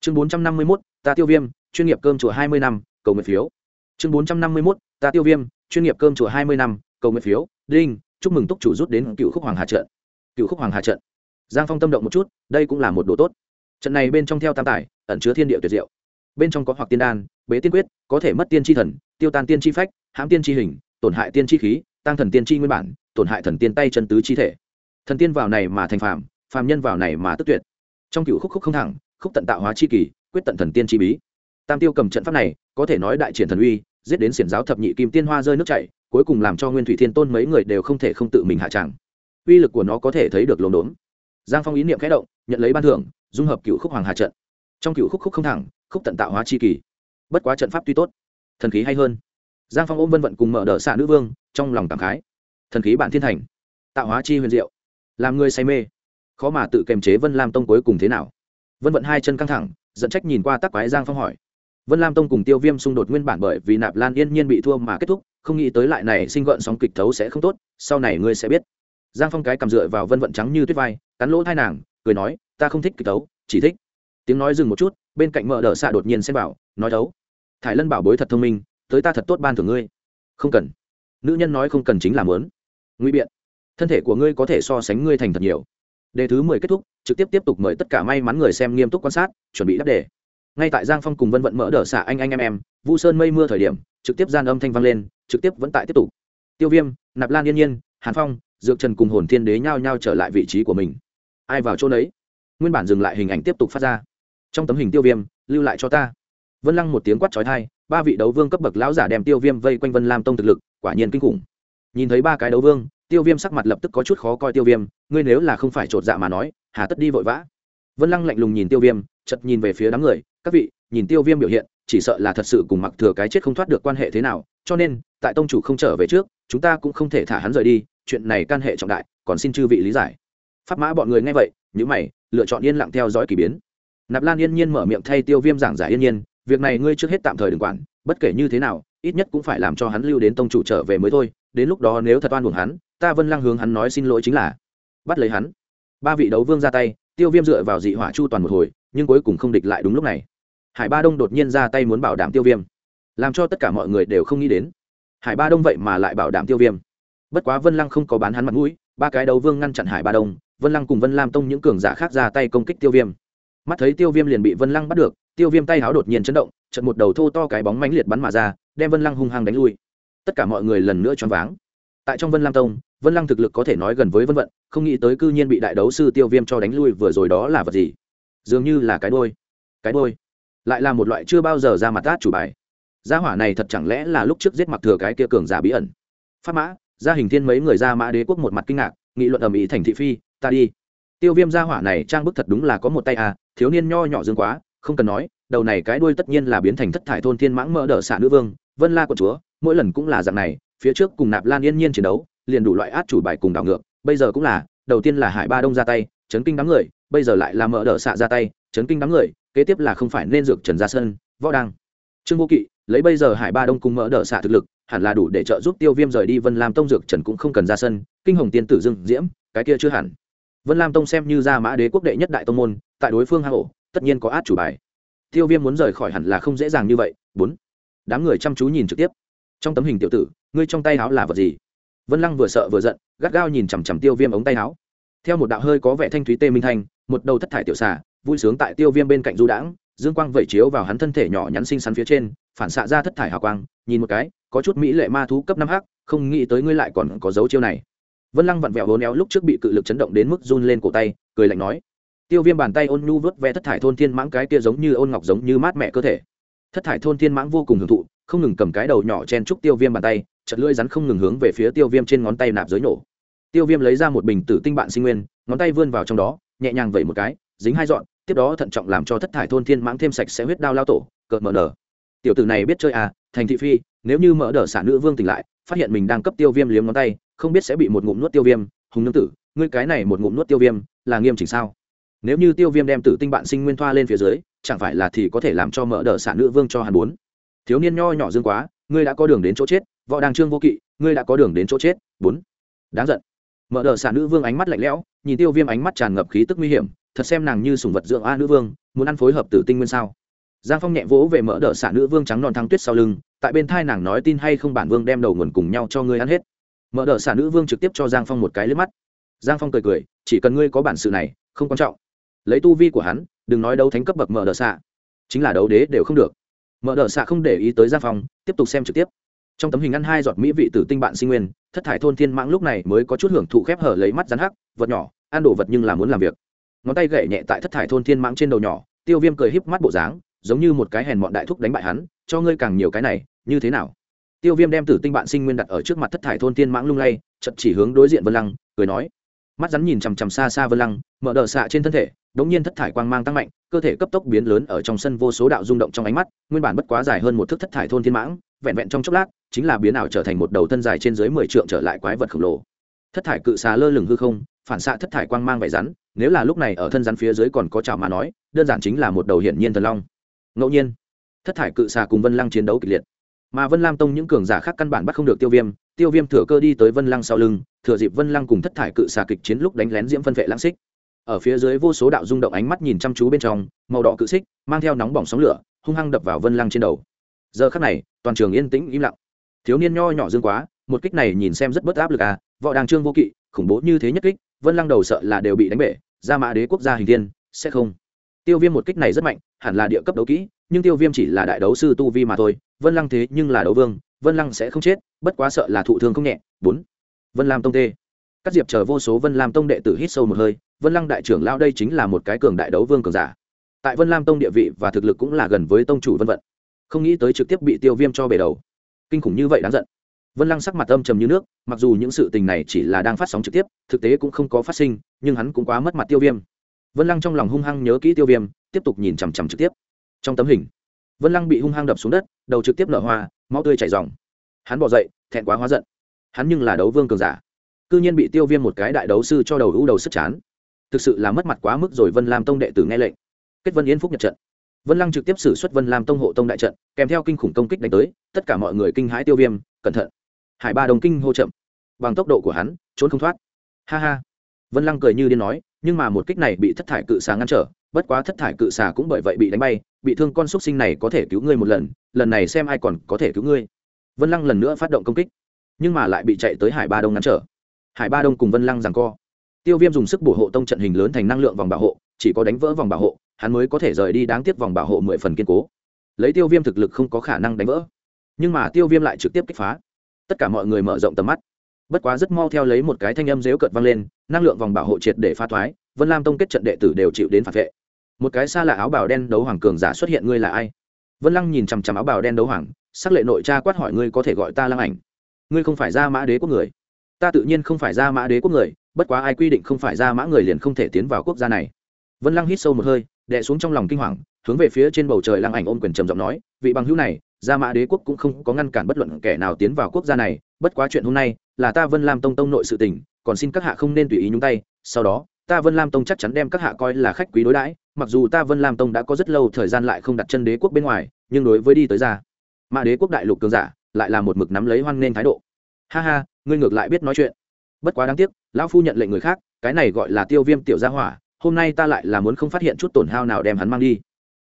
Chương bốn trăm năm mươi mốt, ta tiêu viêm, chuyên nghiệp cơm chùa hai mươi năm, cầu nguyện phiếu. Chương bốn trăm năm mươi mốt, ta tiêu viêm, chuyên nghiệp cơm chùa hai mươi năm, cầu nguyện phiếu đinh chúc mừng túc chủ rút đến cựu khúc hoàng hà trận. Cựu khúc hoàng hà trận. Giang phong tâm động một chút, đây cũng là một đồ tốt. Trận này bên trong theo tam tải ẩn chứa thiên địa tuyệt diệu. Bên trong có hoặc tiên đan, bế tiên quyết, có thể mất tiên tri thần, tiêu tan tiên tri phách, hãm tiên tri hình, tổn hại tiên tri khí, tăng thần tiên tri nguyên bản, tổn hại thần tiên tay chân tứ chi thể thần tiên vào này mà thành phàm phàm nhân vào này mà tức tuyệt. Trong cựu khúc khúc không thẳng, khúc tận tạo hóa chi kỳ, quyết tận thần tiên chi bí. Tam tiêu cầm trận pháp này, có thể nói đại triển thần uy, giết đến xiển giáo thập nhị kim tiên hoa rơi nước chảy, cuối cùng làm cho nguyên thủy thiên tôn mấy người đều không thể không tự mình hạ tràng. Uy lực của nó có thể thấy được lồn đốn giang phong ý niệm khẽ động, nhận lấy ban thưởng, dung hợp cựu khúc hoàng hà trận. Trong cựu khúc khúc không thẳng, khúc tận tạo hóa chi kỳ. Bất quá trận pháp tuy tốt, thần khí hay hơn. Giang phong ôm vân vận cùng mở đỡ xạ nữ vương, trong lòng cảm khái. Thần khí bản thiên thành, tạo hóa chi huyền diệu làm người say mê. Khó mà tự kiềm chế vân lam tông cuối cùng thế nào. Vân vận hai chân căng thẳng dẫn trách nhìn qua tắc quái giang phong hỏi. Vân lam tông cùng tiêu viêm xung đột nguyên bản bởi vì nạp lan yên nhiên bị thua mà kết thúc, không nghĩ tới lại này sinh gợn sóng kịch thấu sẽ không tốt, sau này ngươi sẽ biết. Giang phong cái cầm dựa vào vân vận trắng như tuyết vai, cắn lỗ thai nàng, cười nói, ta không thích kịch thấu, chỉ thích. Tiếng nói dừng một chút, bên cạnh mợ đỡ xạ đột nhiên xem bảo nói thấu. Thải lân bảo bối thật thông minh, tới ta thật tốt ban thưởng ngươi. Không cần. Nữ nhân nói không cần chính là mớn nguy biện thân thể của ngươi có thể so sánh ngươi thành thật nhiều. Đề thứ mười kết thúc, trực tiếp tiếp tục mời tất cả may mắn người xem nghiêm túc quan sát, chuẩn bị đáp đề. Ngay tại giang phong cùng vân vận mỡ đỡ xạ anh anh em em, vu sơn mây mưa thời điểm, trực tiếp gian âm thanh vang lên, trực tiếp vẫn tại tiếp tục. Tiêu viêm, nạp lan yên nhiên hàn phong, dược trần cùng hồn thiên đế nhao nhao trở lại vị trí của mình. Ai vào chỗ đấy nguyên bản dừng lại hình ảnh tiếp tục phát ra. Trong tấm hình tiêu viêm, lưu lại cho ta. Vân lăng một tiếng quát trói thai ba vị đấu vương cấp bậc lão giả đem tiêu viêm vây quanh vân lam tông thực lực, quả nhiên kinh khủng. Nhìn thấy ba cái đấu vương tiêu viêm sắc mặt lập tức có chút khó coi tiêu viêm, ngươi nếu là không phải chột dạ mà nói, hà tất đi vội vã. Vân lăng lạnh lùng nhìn tiêu viêm chật nhìn về phía đám người, các vị, nhìn tiêu viêm biểu hiện, chỉ sợ là thật sự cùng mặc thừa cái chết không thoát được quan hệ thế nào, cho nên, tại tông chủ không trở về trước, chúng ta cũng không thể thả hắn rời đi, chuyện này can hệ trọng đại, còn xin chư vị lý giải. Pháp mã bọn người nghe vậy những mày, lựa chọn yên lặng theo dõi k ỳ biến. Nạp lan yên nhiên mở miệng thay tiêu viêm giảng giải yên nhiên, việc này ngươi trước hết tạm thời đừng quản, bất kể như thế nào, ít nhất cũng phải làm cho hắn lưu đến tông chủ trở về mới thôi, đến lúc đó nếu thật oan buồn hắn ta vân lăng hướng hắn nói xin lỗi chính là bắt lấy hắn. Ba vị đấu vương ra tay, tiêu viêm dựa vào dị hỏa chu toàn một hồi, nhưng cuối cùng không địch lại đúng lúc này. Hải ba đông đột nhiên ra tay muốn bảo đảm tiêu viêm. Làm cho tất cả mọi người đều không nghĩ đến. Hải ba đông vậy mà lại bảo đảm tiêu viêm. Bất quá vân lăng không có bán hắn mặt mũi, ba cái đấu vương ngăn chặn hải ba đông, vân lăng cùng vân lam tông những cường giả khác ra tay công kích tiêu viêm. Mắt thấy tiêu viêm liền bị vân lăng bắt được, tiêu viêm tay háo đột nhiên chấn động trận một đầu thô to cái bóng mãnh liệt bắn mà ra, đem vân lăng hung hăng đánh lui. Tất cả mọi người lần nữa choáng váng. Tại trong vân lam tông vân lăng thực lực có thể nói gần với vân vận, không nghĩ tới cư nhiên bị đại đấu sư tiêu viêm cho đánh lui vừa rồi đó là vật gì? Dường như là cái đôi cái đôi lại là một loại chưa bao giờ ra mặt tát chủ bài. Gia hỏa này thật chẳng lẽ là lúc trước giết mặc thừa cái kia cường giả bí ẩn? Pháp mã, gia hình thiên mấy người ra mã đế quốc một mặt kinh ngạc, nghị luận ầm ĩ thành thị phi, ta đi. Tiêu viêm gia hỏa này trang bức thật đúng là có một tay à thiếu niên nho nhỏ dương quá, không cần nói, đầu này cái đuôi tất nhiên là biến thành thất thải thôn thiên mãng mỡ đỡ xạ nữ vương, vân la quận chúa, mỗi lần cũng là dạng này, phía trước cùng nạp lan yên nhiên chiến đấu liền đủ loại át chủ bài cùng đảo ngược, bây giờ cũng là, đầu tiên là hải ba đông ra tay, chấn kinh đám người, bây giờ lại là Mở đỡ xạ ra tay, chấn kinh đám người, kế tiếp là không phải nên dược trần gia sơn, võ đăng. Trương vô kỵ, lấy bây giờ hải ba đông cùng Mở đỡ xạ thực lực, hẳn là đủ để trợ giúp tiêu viêm rời đi vân lam tông dược trần cũng không cần ra sân, kinh hồng tiên tử dương diễm, cái kia chưa hẳn. Vân lam tông xem như ra mã đế quốc đệ nhất đại tông môn, tại đối phương hà hổ tất nhiên có át chủ bài. Tiêu viêm muốn rời khỏi hẳn là không dễ dàng như vậy. Bốn. Đám người chăm chú nhìn trực tiếp. Trong tấm hình tiểu tử, ngươi trong tay áo là vật gì? Vân lăng vừa sợ vừa giận, gắt gao nhìn chằm chằm tiêu viêm ống tay áo. Theo một đạo hơi có vẻ thanh thúy tê minh thanh, một đầu thất thải tiểu xà, vui sướng tại tiêu viêm bên cạnh du đãng, dương quang vẩy chiếu vào hắn thân thể nhỏ nhắn xinh xắn phía trên, phản xạ ra thất thải hào quang, nhìn một cái, có chút mỹ lệ ma thú cấp năm h không nghĩ tới ngươi lại còn có dấu chiêu này. Vân lăng vặn vẹo hố néo lúc trước bị cự lực chấn động đến mức run lên cổ tay, cười lạnh nói. Tiêu viêm bàn tay ôn nhu vớt ve thất thải thôn thiên mãng cái kia giống như ôn ngọc giống như mát mẹ cơ thể. Thất thải thôn thiên mãng vô cùng hưởng thụ, không ngừng cầm cái đầu nhỏ chen trúc tiêu viêm bàn tay chật lưỡi rắn không ngừng hướng về phía tiêu viêm trên ngón tay nạp giới nổ. Tiêu viêm lấy ra một bình tử tinh bạn sinh nguyên, ngón tay vươn vào trong đó, nhẹ nhàng vẩy một cái, dính hai dọn, tiếp đó thận trọng làm cho thất thải thôn thiên mãng thêm sạch sẽ huyết đao lao tổ, cợt mở nở. Tiểu tử này biết chơi à thành thị phi, nếu như mở đờ xả nữ vương tỉnh lại, phát hiện mình đang cấp tiêu viêm liếm ngón tay, không biết sẽ bị một ngụm nuốt tiêu viêm. Hùng nương tử, ngươi cái này một ngụm nuốt tiêu viêm, là nghiêm chỉnh sao? Nếu như tiêu viêm đem tử tinh bạn sinh nguyên thoa lên phía dưới, chẳng phải là thì có thể làm cho mở đờ xả nữ vương cho hắn bốn? Thiếu niên nho nhỏ dương quá, ngươi đã có đường đến chỗ chết võ đàng trương vô kỵ, ngươi đã có đường đến chỗ chết. Bốn. Đáng giận. Mở đờ xả nữ vương ánh mắt lạnh lẽo, nhìn tiêu viêm ánh mắt tràn ngập khí tức nguy hiểm, thật xem nàng như sùng vật dưỡng a nữ vương, muốn ăn phối hợp tử tinh nguyên sao? Giang phong nhẹ vỗ về mở đờ xả nữ vương trắng non thăng tuyết sau lưng, tại bên thai nàng nói tin hay không bản vương đem đầu nguồn cùng nhau cho ngươi ăn hết. Mở đờ xả nữ vương trực tiếp cho giang phong một cái lướt mắt. Giang phong cười cười, chỉ cần ngươi có bản sự này, không quan trọng. Lấy tu vi của hắn, đừng nói đấu thánh cấp bậc mở đờ xạ chính là đấu đế đều không được. Mở đờ xạ không để ý tới giang phong, tiếp tục xem trực tiếp trong tấm hình ăn hai giọt mỹ vị tử tinh bạn sinh nguyên, thất thải thôn thiên mãng lúc này mới có chút hưởng thụ khép hở lấy mắt rắn hắc, vật nhỏ, ăn đồ vật nhưng là muốn làm việc. Ngón tay gậy nhẹ tại thất thải thôn thiên mãng trên đầu nhỏ, tiêu viêm cười híp mắt bộ dáng, giống như một cái hèn mọn đại thúc đánh bại hắn, cho ngươi càng nhiều cái này, như thế nào? Tiêu viêm đem tử tinh bạn sinh nguyên đặt ở trước mặt thất thải thôn thiên mãng lung lay chật chỉ hướng đối diện vân lăng, cười nói. Mắt rắn nhìn chằm chằm xa xa vân lăng, mở đờ xạ trên thân thể, đống nhiên thất thải quang mang tăng mạnh, cơ thể cấp tốc biến lớn ở trong sân vô số đạo rung động trong ánh mắt, nguyên bản bất quá dài hơn một thước thất thải thôn thiên mãng vẹn vẹn trong chốc lát, chính là biến ảo trở thành một đầu thân dài trên dưới mười trượng trở lại quái vật khổng lồ. Thất thải cự xà lơ lửng hư không, phản xạ thất thải quang mang vải rắn, nếu là lúc này ở thân rắn phía dưới còn có chảo mà nói, đơn giản chính là một đầu hiển nhiên thần long. Ngẫu nhiên, thất thải cự xà cùng vân lăng chiến đấu kịch liệt. Mà vân lam tông những cường giả khác căn bản bắt không được tiêu viêm tiêu viêm thừa cơ đi tới vân lăng sau lưng, thừa dịp vân lăng cùng thất thải cự xà kịch chiến lúc đánh lén diễm phân vệ lãng xích. Ở phía dưới vô số đạo rung động ánh mắt nhìn chăm chú bên trong, màu đỏ cự xích, mang theo nóng bỏng sóng lửa, hung hăng đập vào vân lăng trên đầu giờ khắc này, toàn trường yên tĩnh im lặng. Thiếu niên nho nhỏ dương quá, một kích này nhìn xem rất bất áp lực à võ đàng trương vô kỵ, khủng bố như thế nhất kích, vân lăng đầu sợ là đều bị đánh bể ra mã đế quốc gia hình thiên, sẽ không. Tiêu viêm một kích này rất mạnh, hẳn là địa cấp đấu kỹ, nhưng tiêu viêm chỉ là đại đấu sư tu vi mà thôi, vân lăng thế nhưng là đấu vương, vân lăng sẽ không chết, bất quá sợ là thụ thương không nhẹ. Bốn. Vân lam tông tê. Các diệp chờ vô số vân lam tông đệ tử hít sâu một hơi, vân lăng đại trưởng lao đây chính là một cái cường đại đấu vương cường giả. Tại vân lam tông địa vị và thực lực cũng là gần với tông chủ vân vận không nghĩ tới trực tiếp bị tiêu viêm cho bể đầu. Kinh khủng như vậy đáng giận. Vân lăng sắc mặt âm trầm như nước, mặc dù những sự tình này chỉ là đang phát sóng trực tiếp, thực tế cũng không có phát sinh, nhưng hắn cũng quá mất mặt tiêu viêm. Vân lăng trong lòng hung hăng nhớ kỹ tiêu viêm, tiếp tục nhìn chằm chằm trực tiếp. Trong tấm hình, vân lăng bị hung hăng đập xuống đất, đầu trực tiếp nở hoa, máu tươi chảy dòng hắn bỏ dậy, thẹn quá hóa giận. Hắn nhưng là đấu vương cường giả. C ư nhiên bị tiêu viêm một cái đại đấu sư cho đầu hữu đầu sức chán. Thực sự là mất mặt quá mức rồi vân lam tông đệ tử nghe lệnh. Kết vân yên phúc nhật trận vân lăng trực tiếp xử xuất vân lam tông hộ tông đại trận, kèm theo kinh khủng công kích đánh tới, tất cả mọi người kinh hãi tiêu viêm, cẩn thận. Hải ba đồng kinh hô chậm. Bằng tốc độ của hắn, trốn không thoát. Ha ha. Vân lăng cười như điên nói, nhưng mà một kích này bị thất thải cự xà ngăn trở, bất quá thất thải cự xà cũng bởi vậy bị đánh bay, bị thương con xúc sinh này có thể cứu ngươi một lần lần này xem ai còn có thể cứu ngươi. Vân lăng lần nữa phát động công kích, nhưng mà lại bị chạy tới hải ba đông ngăn trở. Hải ba đông cùng vân lăng rằng co. Tiêu viêm dùng sức bổ hộ tông trận hình lớn thành năng lượng vòng bảo hộ, chỉ có đánh vỡ vòng bảo hộ hắn mới có thể rời đi đáng tiếc vòng bảo hộ mười phần kiên cố. Lấy tiêu viêm thực lực không có khả năng đánh vỡ. Nhưng mà tiêu viêm lại trực tiếp kích phá. Tất cả mọi người mở rộng tầm mắt. Bất quá rất mau theo lấy một cái thanh âm dếu cợt vang lên, năng lượng vòng bảo hộ triệt để pha thoái, vân lam tông kết trận đệ tử đều chịu đến phản vệ. Một cái xa là áo bào đen đấu hoàng cường giả xuất hiện, ngươi là ai? Vân lăng nhìn chằm chằm áo bào đen đấu hoàng, sắc lệ nội cha quát hỏi, ngươi có thể gọi ta lăng ảnh? Ngươi không phải ra mã đế quốc người. Ta tự nhiên không phải ra mã đế quốc người, bất quá ai quy định không phải ra mã người liền không thể tiến vào quốc gia này. Vân lăng hít sâu một hơi đè xuống trong lòng kinh hoàng, hướng về phía trên bầu trời lăng ảnh ôm quyền trầm giọng nói, vị bằng hữu này, gia mã đế quốc cũng không có ngăn cản bất luận kẻ nào tiến vào quốc gia này, bất quá chuyện hôm nay là ta vân lam tông tông nội sự tình, còn xin các hạ không nên tùy ý nhúng tay, sau đó, ta vân lam tông chắc chắn đem các hạ coi là khách quý đối đãi, mặc dù ta vân lam tông đã có rất lâu thời gian lại không đặt chân đế quốc bên ngoài, nhưng đối với đi tới ra mà đế quốc đại lục cường giả, lại là một mực nắm lấy hoan nghênh thái độ. Ha ha, ngươi ngược lại biết nói chuyện. Bất quá đáng tiếc, lão phu nhận lệnh người khác, cái này gọi là tiêu viêm tiểu gia hỏa hôm nay ta lại là muốn không phát hiện chút tổn hao nào đem hắn mang đi.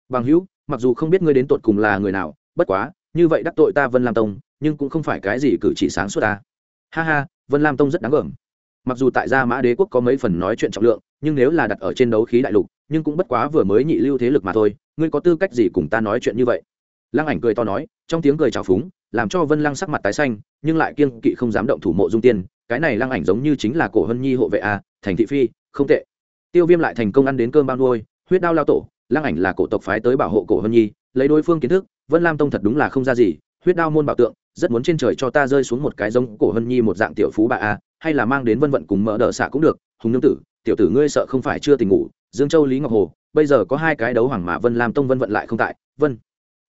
Bằng hữu, mặc dù không biết ngươi đến tột cùng là người nào, bất quá, như vậy đắc tội ta vân lam tông, nhưng cũng không phải cái gì cử chỉ sáng suốt ta. Ha ha, vân lam tông rất đáng gờm mặc dù tại gia mã đế quốc có mấy phần nói chuyện trọng lượng, nhưng nếu là đặt ở trên đấu khí đại lục, nhưng cũng bất quá vừa mới nhị lưu thế lực mà thôi, ngươi có tư cách gì cùng ta nói chuyện như vậy? Lăng ảnh cười to nói, trong tiếng cười trào phúng, làm cho vân lăng sắc mặt tái xanh, nhưng lại kiêng kỵ không dám động thủ mộ dung tiên, cái này lăng ảnh giống như chính là cổ hân nhi hộ vệ a, thành thị phi, không tệ tiêu viêm lại thành công ăn đến cơm bao nuôi, huyết đao lao tổ, lăng ảnh là cổ tộc phái tới bảo hộ cổ hân nhi, lấy đối phương kiến thức, vân lam tông thật đúng là không ra gì, huyết đao môn bảo tượng, rất muốn trên trời cho ta rơi xuống một cái giống cổ hân nhi một dạng tiểu phú bà a, hay là mang đến vân vận cùng mỡ đờ xạ cũng được, hùng nương tử, tiểu tử ngươi sợ không phải chưa tỉnh ngủ, dương châu lý ngọc hồ, bây giờ có hai cái đấu hoàng mà vân lam tông vân vận lại không tại, vân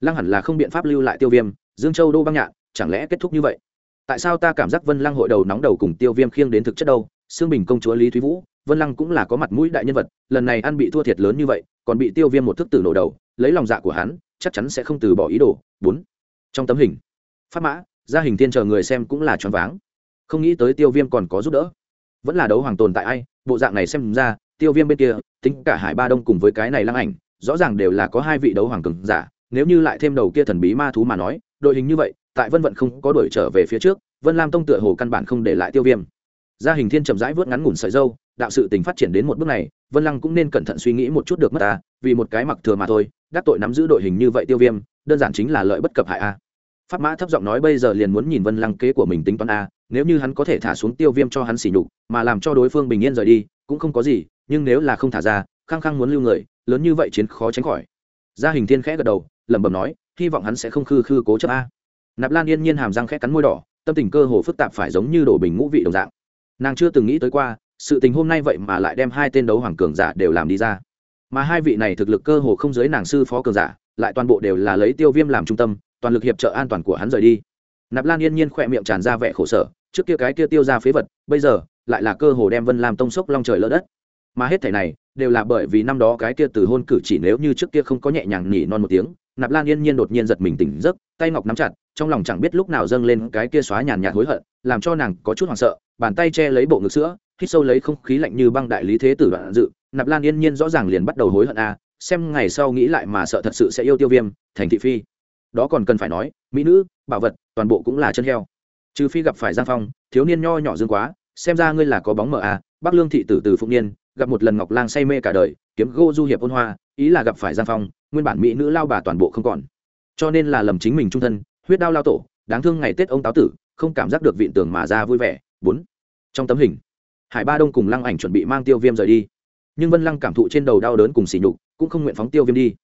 lăng hẳn là không biện pháp lưu lại tiêu viêm, dương châu đô băng nhạn, chẳng lẽ kết thúc như vậy? Tại sao ta cảm giác vân lăng hội đầu nóng đầu cùng tiêu viêm khiêng đến thực chất đâu? Xương bình công chúa lý thúy vũ, vân lăng cũng là có mặt mũi đại nhân vật, lần này ăn bị thua thiệt lớn như vậy, còn bị tiêu viêm một thức tử nổ đầu, lấy lòng dạ của hắn, chắc chắn sẽ không từ bỏ ý đồ. Bốn, trong tấm hình, pháp mã, gia hình thiên chờ người xem cũng là choáng váng. Không nghĩ tới tiêu viêm còn có giúp đỡ. Vẫn là đấu hoàng tồn tại ai, bộ dạng này xem ra, tiêu viêm bên kia, tính cả hải ba đông cùng với cái này lăng ảnh, rõ ràng đều là có hai vị đấu hoàng cường giả, nếu như lại thêm đầu kia thần bí ma thú mà nói, đội hình như vậy, tại vân vận không có đuổi trở về phía trước, vân lam tông tựa hồ căn bản không để lại tiêu viêm gia hình thiên chậm rãi vớt ngắn ngủn sợi dâu, đạo sự tình phát triển đến một bước này, vân lăng cũng nên cẩn thận suy nghĩ một chút được mất ta, vì một cái mặc thừa mà thôi, đắc tội nắm giữ đội hình như vậy tiêu viêm, đơn giản chính là lợi bất cập hại a. Pháp mã thấp giọng nói bây giờ liền muốn nhìn vân lăng kế của mình tính toán a, nếu như hắn có thể thả xuống tiêu viêm cho hắn xỉ nhục, mà làm cho đối phương bình yên rời đi, cũng không có gì, nhưng nếu là không thả ra khăng khăng muốn lưu người, lớn như vậy chiến khó tránh khỏi. Gia hình thiên khẽ gật đầu, lẩm bẩm nói, hy vọng hắn sẽ không khư khư cố chấp a. Nạp lan yên nhiên hàm răng khẽ cắn môi đỏ, tâm tình cơ hồ phức tạp phải giống như đổ bình ngũ vị đồng dạng nàng chưa từng nghĩ tới qua, sự tình hôm nay vậy mà lại đem hai tên đấu hoàng cường giả đều làm đi ra. Mà hai vị này thực lực cơ hồ không giới nàng sư phó cường giả, lại toàn bộ đều là lấy tiêu viêm làm trung tâm, toàn lực hiệp trợ an toàn của hắn rời đi. Nạp lan yên nhiên khỏe miệng tràn ra vẻ khổ sở, trước kia cái kia tiêu ra phế vật, bây giờ, lại là cơ hồ đem vân làm tông sốc long trời lỡ đất. Mà hết thảy này, đều là bởi vì năm đó cái kia từ hôn cử chỉ nếu như trước kia không có nhẹ nhàng nhỉ non một tiếng, nạp lan yên nhiên đột nhiên giật mình tỉnh giấc tay ngọc nắm chặt, trong lòng chẳng biết lúc nào dâng lên cái kia xóa nhàn nhạt hối hận, làm cho nàng có chút hoảng sợ, bàn tay che lấy bộ ngực sữa, hít sâu lấy không khí lạnh như băng đại lý thế tử đoạn dự, nạp lan yên nhiên rõ ràng liền bắt đầu hối hận a, xem ngày sau nghĩ lại mà sợ thật sự sẽ yêu tiêu viêm, thành thị phi. Đó còn cần phải nói, mỹ nữ, bảo vật, toàn bộ cũng là chân heo. Trừ phi gặp phải giang phong, thiếu niên nho nhỏ dương quá, xem ra ngươi là có bóng mờ a, bắc lương thị tử từ phụng niên, gặp một lần ngọc lang say mê cả đời, kiếm gô du hiệp ôn hoa, ý là gặp phải giang phong, nguyên bản mỹ nữ lao bà toàn bộ không còn cho nên là lầm chính mình trung thân, huyết đao lao tổ, đáng thương ngày tết ông táo tử, không cảm giác được vịn tường mà ra vui vẻ. Bốn, trong tấm hình, hải ba đông cùng lăng ảnh chuẩn bị mang tiêu viêm rời đi. Nhưng vân lăng cảm thụ trên đầu đau đớn cùng xỉ nhục, cũng không nguyện phóng tiêu viêm đi.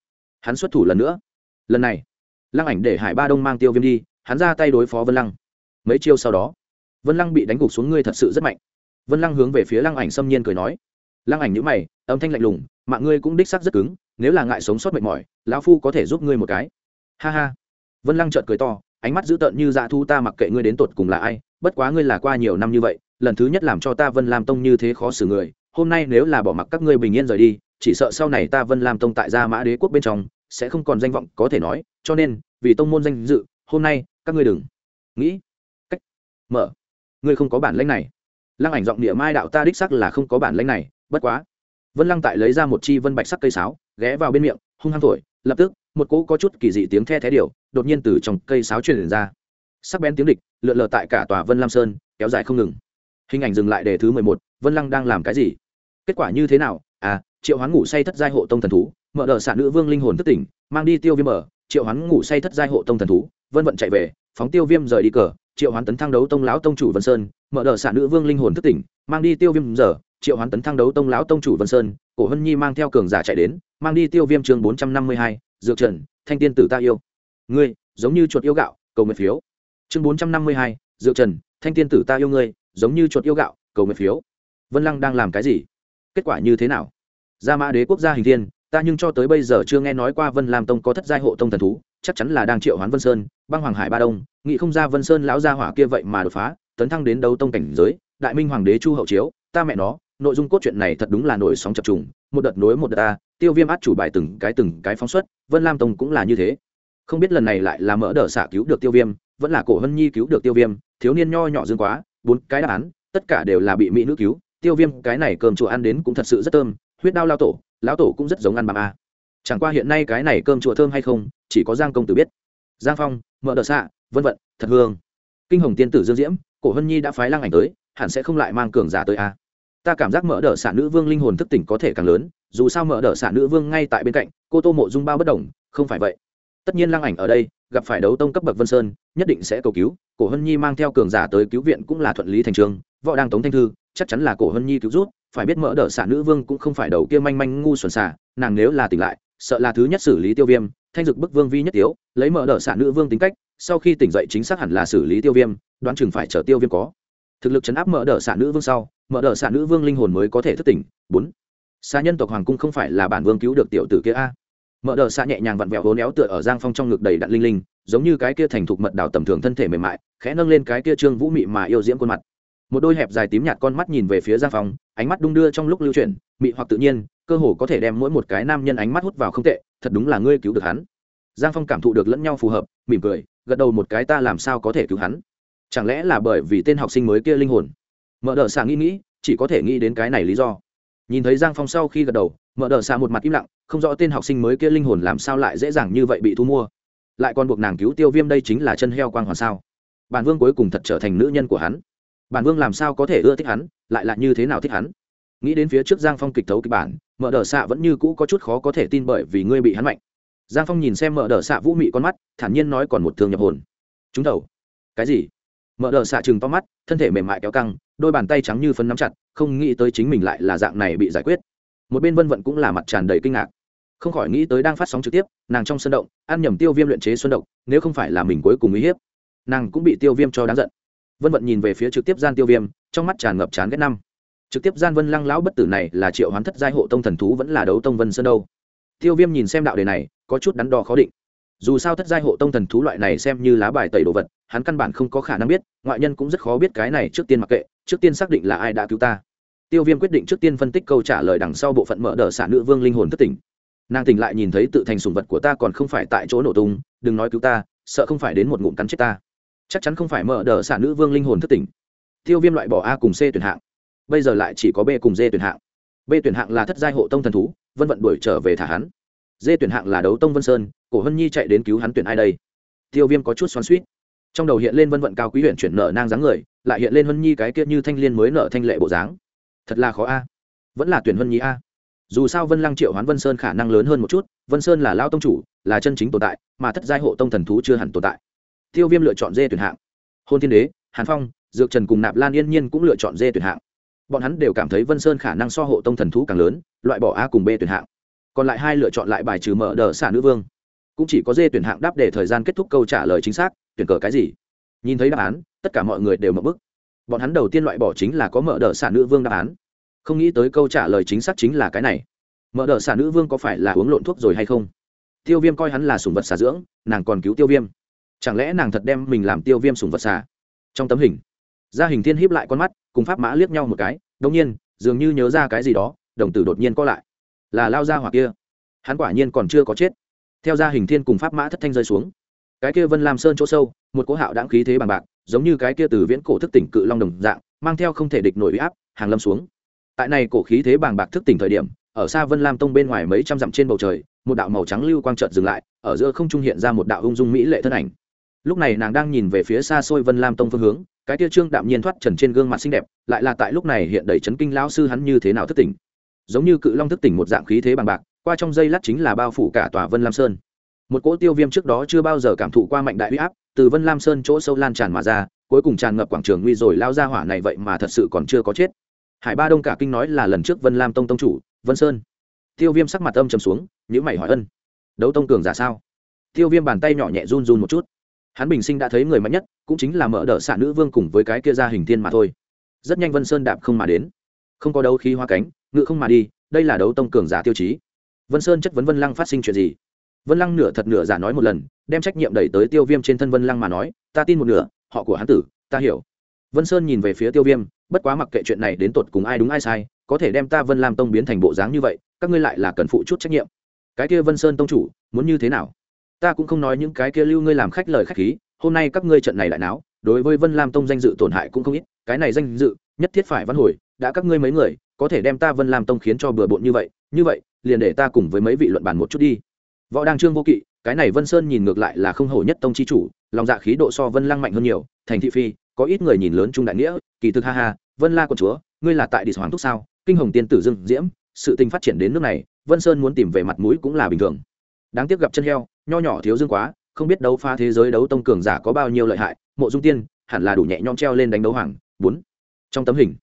Hắn xuất thủ lần nữa. Lần này, lăng ảnh để hải ba đông mang tiêu viêm đi, hắn ra tay đối phó vân lăng. Mấy chiêu sau đó, vân lăng bị đánh gục xuống ngươi thật sự rất mạnh. Vân lăng hướng về phía lăng ảnh xâm nhiên cười nói. Lăng ảnh nhữ mày, âm thanh lạnh lùng, mạng ngươi cũng đích sắc rất cứng, nếu là ngại sống sót mệt mỏi, lão phu có thể giúp ngươi một cái ha ha. Vân lăng trợn cười to, ánh mắt dữ tợn như dạ thu ta mặc kệ ngươi đến tột cùng là ai, bất quá ngươi là qua nhiều năm như vậy, lần thứ nhất làm cho ta vân lam tông như thế khó xử người, hôm nay nếu là bỏ mặc các ngươi bình yên rời đi, chỉ sợ sau này ta vân lam tông tại gia mã đế quốc bên trong, sẽ không còn danh vọng có thể nói, cho nên, vì tông môn danh dự, hôm nay, các ngươi đừng nghĩ cách mở. Ngươi không có bản lãnh này. Lăng ảnh giọng địa mai đạo, ta đích sắc là không có bản lãnh này, bất quá. Vân lăng tại lấy ra một chi vân bạch sắc cây sáo, ghé vào bên miệng, hung hăng thổi, lập tức một cỗ có chút kỳ dị tiếng the thé điều đột nhiên từ trong cây sáo truyền ra. Sắc bén tiếng địch, lượn lờ tại cả tòa vân lam sơn, kéo dài không ngừng. Hình ảnh dừng lại đề thứ mười một, vân lăng đang làm cái gì? Kết quả như thế nào? À triệu hoán ngủ say thất giai hộ tông thần thú, mở đờ xạ nữ vương linh hồn thất tỉnh, mang đi tiêu viêm mở triệu hoán ngủ say thất giai hộ tông thần thú, vân vận chạy về, phóng tiêu viêm rời đi cờ. Triệu hoán tấn thăng đấu tông lão tông chủ vân sơn, mở đờ xạ nữ vương linh hồn thất tỉnh, mang đi tiêu viêm giờ. Triệu hoán tấn thăng đấu tông lão tông chủ vân sơn, cổ hân nhi mang theo cường giả chạy đến, mang đi tiêu viêm chương bốn trăm năm mươi hai dược trần, thanh tiên tử ta yêu. Ngươi, giống như chuột yêu gạo, cầu nguyện phiếu. Chương bốn trăm năm mươi hai, dược trần, thanh tiên tử ta yêu ngươi, giống như chuột yêu gạo, cầu nguyện phiếu. Vân lăng đang làm cái gì? Kết quả như thế nào? Gia mã đế quốc gia hình thiên, ta nhưng cho tới bây giờ chưa nghe nói qua vân lam tông có thất giai hộ tông thần thú, chắc chắn là đang triệu hoán vân sơn, băng hoàng hải ba đông nghị không ra vân sơn lão gia hỏa kia vậy mà đột phá, tấn thăng đến đấu tông cảnh giới, đại minh hoàng đế chu hậu chiếu, ta mẹ nó, nội dung cốt truyện này thật đúng là nổi sóng chập trùng, một đợt nối một đợt ta tiêu viêm át chủ bài từng cái từng cái phóng xuất, vân lam tông cũng là như thế. Không biết lần này lại là mỡ đỡ xả cứu được tiêu viêm, vẫn là cổ hân nhi cứu được tiêu viêm, thiếu niên nho nhỏ dương quá, bốn cái đáp án, tất cả đều là bị mỹ nữ cứu, tiêu viêm cái này cơm chùa ăn đến cũng thật sự rất thơm, huyết đao lao tổ, lão tổ cũng rất giống ăn bằng a. Chẳng qua hiện nay cái này cơm chùa thơm hay không, chỉ có giang công tử biết. Giang phong mỡ đỡ xạ, vân vận, thật hương. Kinh hồng tiên tử dương diễm, cổ hân nhi đã phái lăng ảnh tới, hẳn sẽ không lại mang cường giả tới a ta cảm giác mở đỡ xạ nữ vương linh hồn thức tỉnh có thể càng lớn, dù sao mở đỡ xạ nữ vương ngay tại bên cạnh, cô tô mộ dung bao bất đồng, không phải vậy. Tất nhiên lăng ảnh ở đây, gặp phải đấu tông cấp bậc vân sơn, nhất định sẽ cầu cứu, cổ hân nhi mang theo cường giả tới cứu viện cũng là thuận lý thành trường, võ đang tống thanh thư, chắc chắn là cổ hân nhi cứu rút, phải biết mỡ đỡ xạ nữ vương cũng không phải đầu kia manh manh ngu xuẩn xả nàng nếu là tỉnh lại, sợ là thứ nhất xử lý tiêu viêm, thanh dực bức vương vi nhất tiếu lấy mỡ đỡ xạ nữ vương tính cách, sau khi tỉnh dậy chính xác hẳn là xử lý tiêu viêm, đoán chừng phải chờ tiêu viêm có thực lực chấn áp mở đờ xạ nữ vương sau, mở đờ xạ nữ vương linh hồn mới có thể thức tỉnh. Bốn. Xa nhân tộc hoàng cung không phải là bản vương cứu được tiểu tử kia a? Mở đờ xạ nhẹ nhàng vặn vẹo hố néo tựa ở giang phong trong ngực đầy đặn linh linh, giống như cái kia thành thục mật đào tầm thường thân thể mềm mại, khẽ nâng lên cái kia trương vũ mị mà yêu diễm khuôn mặt. Một đôi hẹp dài tím nhạt con mắt nhìn về phía giang phong, ánh mắt đung đưa trong lúc lưu chuyển, mị hoặc tự nhiên, cơ hồ có thể đem mỗi một cái nam nhân ánh mắt hút vào không tệ, thật đúng là ngươi cứu được hắn. Giang phong cảm thụ được lẫn nhau phù hợp, mỉm cười, gật đầu một cái ta làm sao có thể cứu hắn chẳng lẽ là bởi vì tên học sinh mới kia linh hồn? Mở đ ợ xạ nghĩ nghĩ, chỉ có thể nghĩ đến cái này lý do. Nhìn thấy giang phong sau khi gật đầu mở đ ợ xạ một mặt im lặng, không rõ tên học sinh mới kia linh hồn làm sao lại dễ dàng như vậy bị thu mua. Lại còn buộc nàng cứu tiêu viêm đây chính là chân heo quang hoàn sao? Bản vương cuối cùng thật trở thành nữ nhân của hắn. Bản vương làm sao có thể ưa thích hắn, lại là như thế nào thích hắn? Nghĩ đến phía trước giang phong kịch thấu kịch bản mở đờ xạ vẫn như cũ có chút khó có thể tin bởi vì ngươi bị hắn mạnh. Giang phong nhìn xem mở đờ xạ vũ mị con mắt, thản nhiên nói còn một thương nhập hồn. Chúng đầu. Cái gì? Mở đờ xạ chừng to mắt, thân thể mềm mại kéo căng, đôi bàn tay trắng như phấn nắm chặt, không nghĩ tới chính mình lại là dạng này bị giải quyết. Một bên vân vận cũng là mặt tràn đầy kinh ngạc. Không khỏi nghĩ tới đang phát sóng trực tiếp, nàng trong sân động, ăn nhầm tiêu viêm luyện chế xuân động nếu không phải là mình cuối cùng uy hiếp, nàng cũng bị tiêu viêm cho đáng giận. Vân vận nhìn về phía trực tiếp gian tiêu viêm, trong mắt tràn ngập chán ghét năm. Trực tiếp gian vân lăng lão bất tử này là triệu hoán thất giai hộ tông thần thú vẫn là đấu tông vân sơn đâu. Tiêu viêm nhìn xem đạo đề này, có chút đắn đo khó định dù sao thất giai hộ tông thần thú loại này xem như lá bài tẩy đồ vật, hắn căn bản không có khả năng biết, ngoại nhân cũng rất khó biết cái này trước tiên mặc kệ, trước tiên xác định là ai đã cứu ta. Tiêu viêm quyết định trước tiên phân tích câu trả lời đằng sau bộ phận mở đờ xả nữ vương linh hồn thất tỉnh nàng tỉnh lại nhìn thấy tự thành sùng vật của ta còn không phải tại chỗ nổ tung, đừng nói cứu ta, sợ không phải đến một ngụm cắn chết ta. Chắc chắn không phải mở đờ xả nữ vương linh hồn thất tỉnh tiêu viêm loại bỏ a cùng c tuyển hạng. Bây giờ lại chỉ có b cùng d tuyển hạng. B tuyển hạng là thất giai hộ tông thần thú, vân vận đuổi trở về thả hắn. Dê tuyển hạng là đấu tông vân sơn, cổ hân nhi chạy đến cứu hắn tuyển ai đây? Tiêu viêm có chút xoắn suýt trong đầu hiện lên vân vận cao quý huyện chuyển nợ nang dáng người, lại hiện lên hân nhi cái kia như thanh liên mới nợ thanh lệ bộ dáng. Thật là khó a. Vẫn là tuyển hân nhi a. Dù sao vân lăng triệu hoán vân sơn khả năng lớn hơn một chút, vân sơn là lao tông chủ, là chân chính tồn tại, mà thất giai hộ tông thần thú chưa hẳn tồn tại. Tiêu viêm lựa chọn dê tuyển hạng. Hôn thiên đế, hàn phong, dược trần cùng nạp lan yên nhiên cũng lựa chọn dê tuyển hạng. Bọn hắn đều cảm thấy vân sơn khả năng so hộ tông thần thú càng lớn, loại bỏ a cùng b tuyển hạng còn lại hai lựa chọn lại bài trừ mở đờ xả nữ vương. Cũng chỉ có dê tuyển hạng đáp để thời gian kết thúc câu trả lời chính xác, tuyển cờ cái gì? Nhìn thấy đáp án, tất cả mọi người đều mập bức. Bọn hắn đầu tiên loại bỏ chính là có mở đờ xả nữ vương đáp án. Không nghĩ tới câu trả lời chính xác chính là cái này. Mở đờ xả nữ vương có phải là uống lộn thuốc rồi hay không? Tiêu viêm coi hắn là sùng vật xả dưỡng, nàng còn cứu tiêu viêm. Chẳng lẽ nàng thật đem mình làm tiêu viêm sùng vật xả? Trong tấm hình, gia hình thiên híp lại con mắt, cùng pháp mã liếc nhau một cái đông nhiên, dường như nhớ ra cái gì đó, đồng tử đột nhiên co lại là lao ra hoặc kia. Hắn quả nhiên còn chưa có chết. Theo gia hình thiên cùng pháp mã thất thanh rơi xuống. Cái kia vân lam sơn chỗ sâu, một cỗ hạo đáng khí thế bằng bạc, giống như cái kia từ viễn cổ thức tỉnh cự long đồng dạng, mang theo không thể địch nổi áp, hàng lâm xuống. Tại này cổ khí thế bằng bạc thức tỉnh thời điểm, ở xa vân lam tông bên ngoài mấy trăm dặm trên bầu trời, một đạo màu trắng lưu quang trợt dừng lại, ở giữa không trung hiện ra một đạo ung dung mỹ lệ thân ảnh. Lúc này nàng đang nhìn về phía xa xôi vân lam tông phương hướng, cái tia trương đạm nhiên thoát trần trên gương mặt xinh đẹp, lại là tại lúc này hiện đầy chấn kinh lão sư hắn như thế nào thức tỉnh giống như cự long thức tỉnh một dạng khí thế bằng bạc, qua trong dây lát chính là bao phủ cả tòa vân lam sơn. Một cỗ tiêu viêm trước đó chưa bao giờ cảm thụ qua mạnh đại huy áp, từ vân lam sơn chỗ sâu lan tràn mà ra, cuối cùng tràn ngập quảng trường nguy rồi lao ra hỏa này vậy mà thật sự còn chưa có chết. Hải ba đông cả kinh nói là lần trước vân lam tông tông chủ, vân sơn. Tiêu viêm sắc mặt âm trầm xuống nhữ mày hỏi ân. Đấu tông cường giả sao? Tiêu viêm bàn tay nhỏ nhẹ run run một chút. Hắn bình sinh đã thấy người mạnh nhất, cũng chính là mở đỡ xạ nữ vương cùng với cái kia ra hình thiên mà thôi. Rất nhanh vân sơn đạp không mà đến. Không có đấu khí hoa cánh ngự không mà đi, đây là đấu tông cường giả tiêu chí. Vân sơn chất vấn vân lăng phát sinh chuyện gì? Vân lăng nửa thật nửa giả nói một lần, đem trách nhiệm đẩy tới tiêu viêm trên thân vân lăng mà nói, ta tin một nửa, họ của hán tử, ta hiểu. Vân sơn nhìn về phía tiêu viêm, bất quá mặc kệ chuyện này đến tột cùng ai đúng ai sai, có thể đem ta vân lam tông biến thành bộ dáng như vậy, các ngươi lại là cần phụ chút trách nhiệm. Cái kia vân sơn tông chủ, muốn như thế nào? Ta cũng không nói những cái kia lưu ngươi làm khách lời khách khí, hôm nay các ngươi trận này lại náo, đối với vân lam tông danh dự tổn hại cũng không ít, cái này danh dự, nhất thiết phải văn hồi đã các ngươi mấy người, có thể đem ta vân lam tông khiến cho bừa bộn như vậy như vậy, liền để ta cùng với mấy vị luận bàn một chút đi. Võ đăng trương vô kỵ, cái này vân sơn nhìn ngược lại là không hổ nhất tông chi chủ, lòng dạ khí độ so vân lăng mạnh hơn nhiều, thành thị phi, có ít người nhìn lớn trung đại nghĩa, kỳ thực ha ha, vân la quân chúa, ngươi là tại địch hoàng thúc sao, kinh hồng tiên tử dương diễm, sự tình phát triển đến nước này, vân sơn muốn tìm về mặt mũi cũng là bình thường. Đáng tiếc gặp chân heo, nho nhỏ thiếu dương quá, không biết đấu pha thế giới đấu tông cường giả có bao nhiêu lợi hại, mộ dung tiên, hẳn là đủ nhẹ nhõm treo lên đánh đấu hoàng. Bốn. Trong tấm hình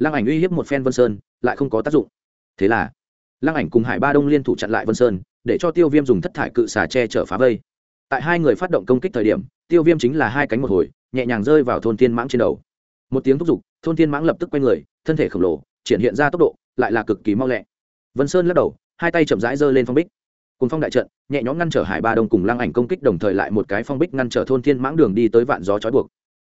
lăng ảnh uy hiếp một phen vân sơn, lại không có tác dụng. Thế là, lăng ảnh cùng hải ba đông liên thủ chặn lại vân sơn, để cho tiêu viêm dùng thất thải cự xà che chở phá vây. Tại hai người phát động công kích thời điểm, tiêu viêm chính là hai cánh một hồi, nhẹ nhàng rơi vào thôn tiên mãng trên đầu. Một tiếng thúc giục, thôn tiên mãng lập tức quay người, thân thể khổng lồ, triển hiện ra tốc độ, lại là cực kỳ mau lẹ. Vân sơn lắc đầu, hai tay chậm rãi giơ lên phong bích. Cùng phong đại trận, nhẹ nhõm ngăn trở hải ba đông cùng lăng ảnh công kích, đồng thời lại một cái phong bích ngăn trở thôn thiên mãng đường đi tới vạn gió trói buộc.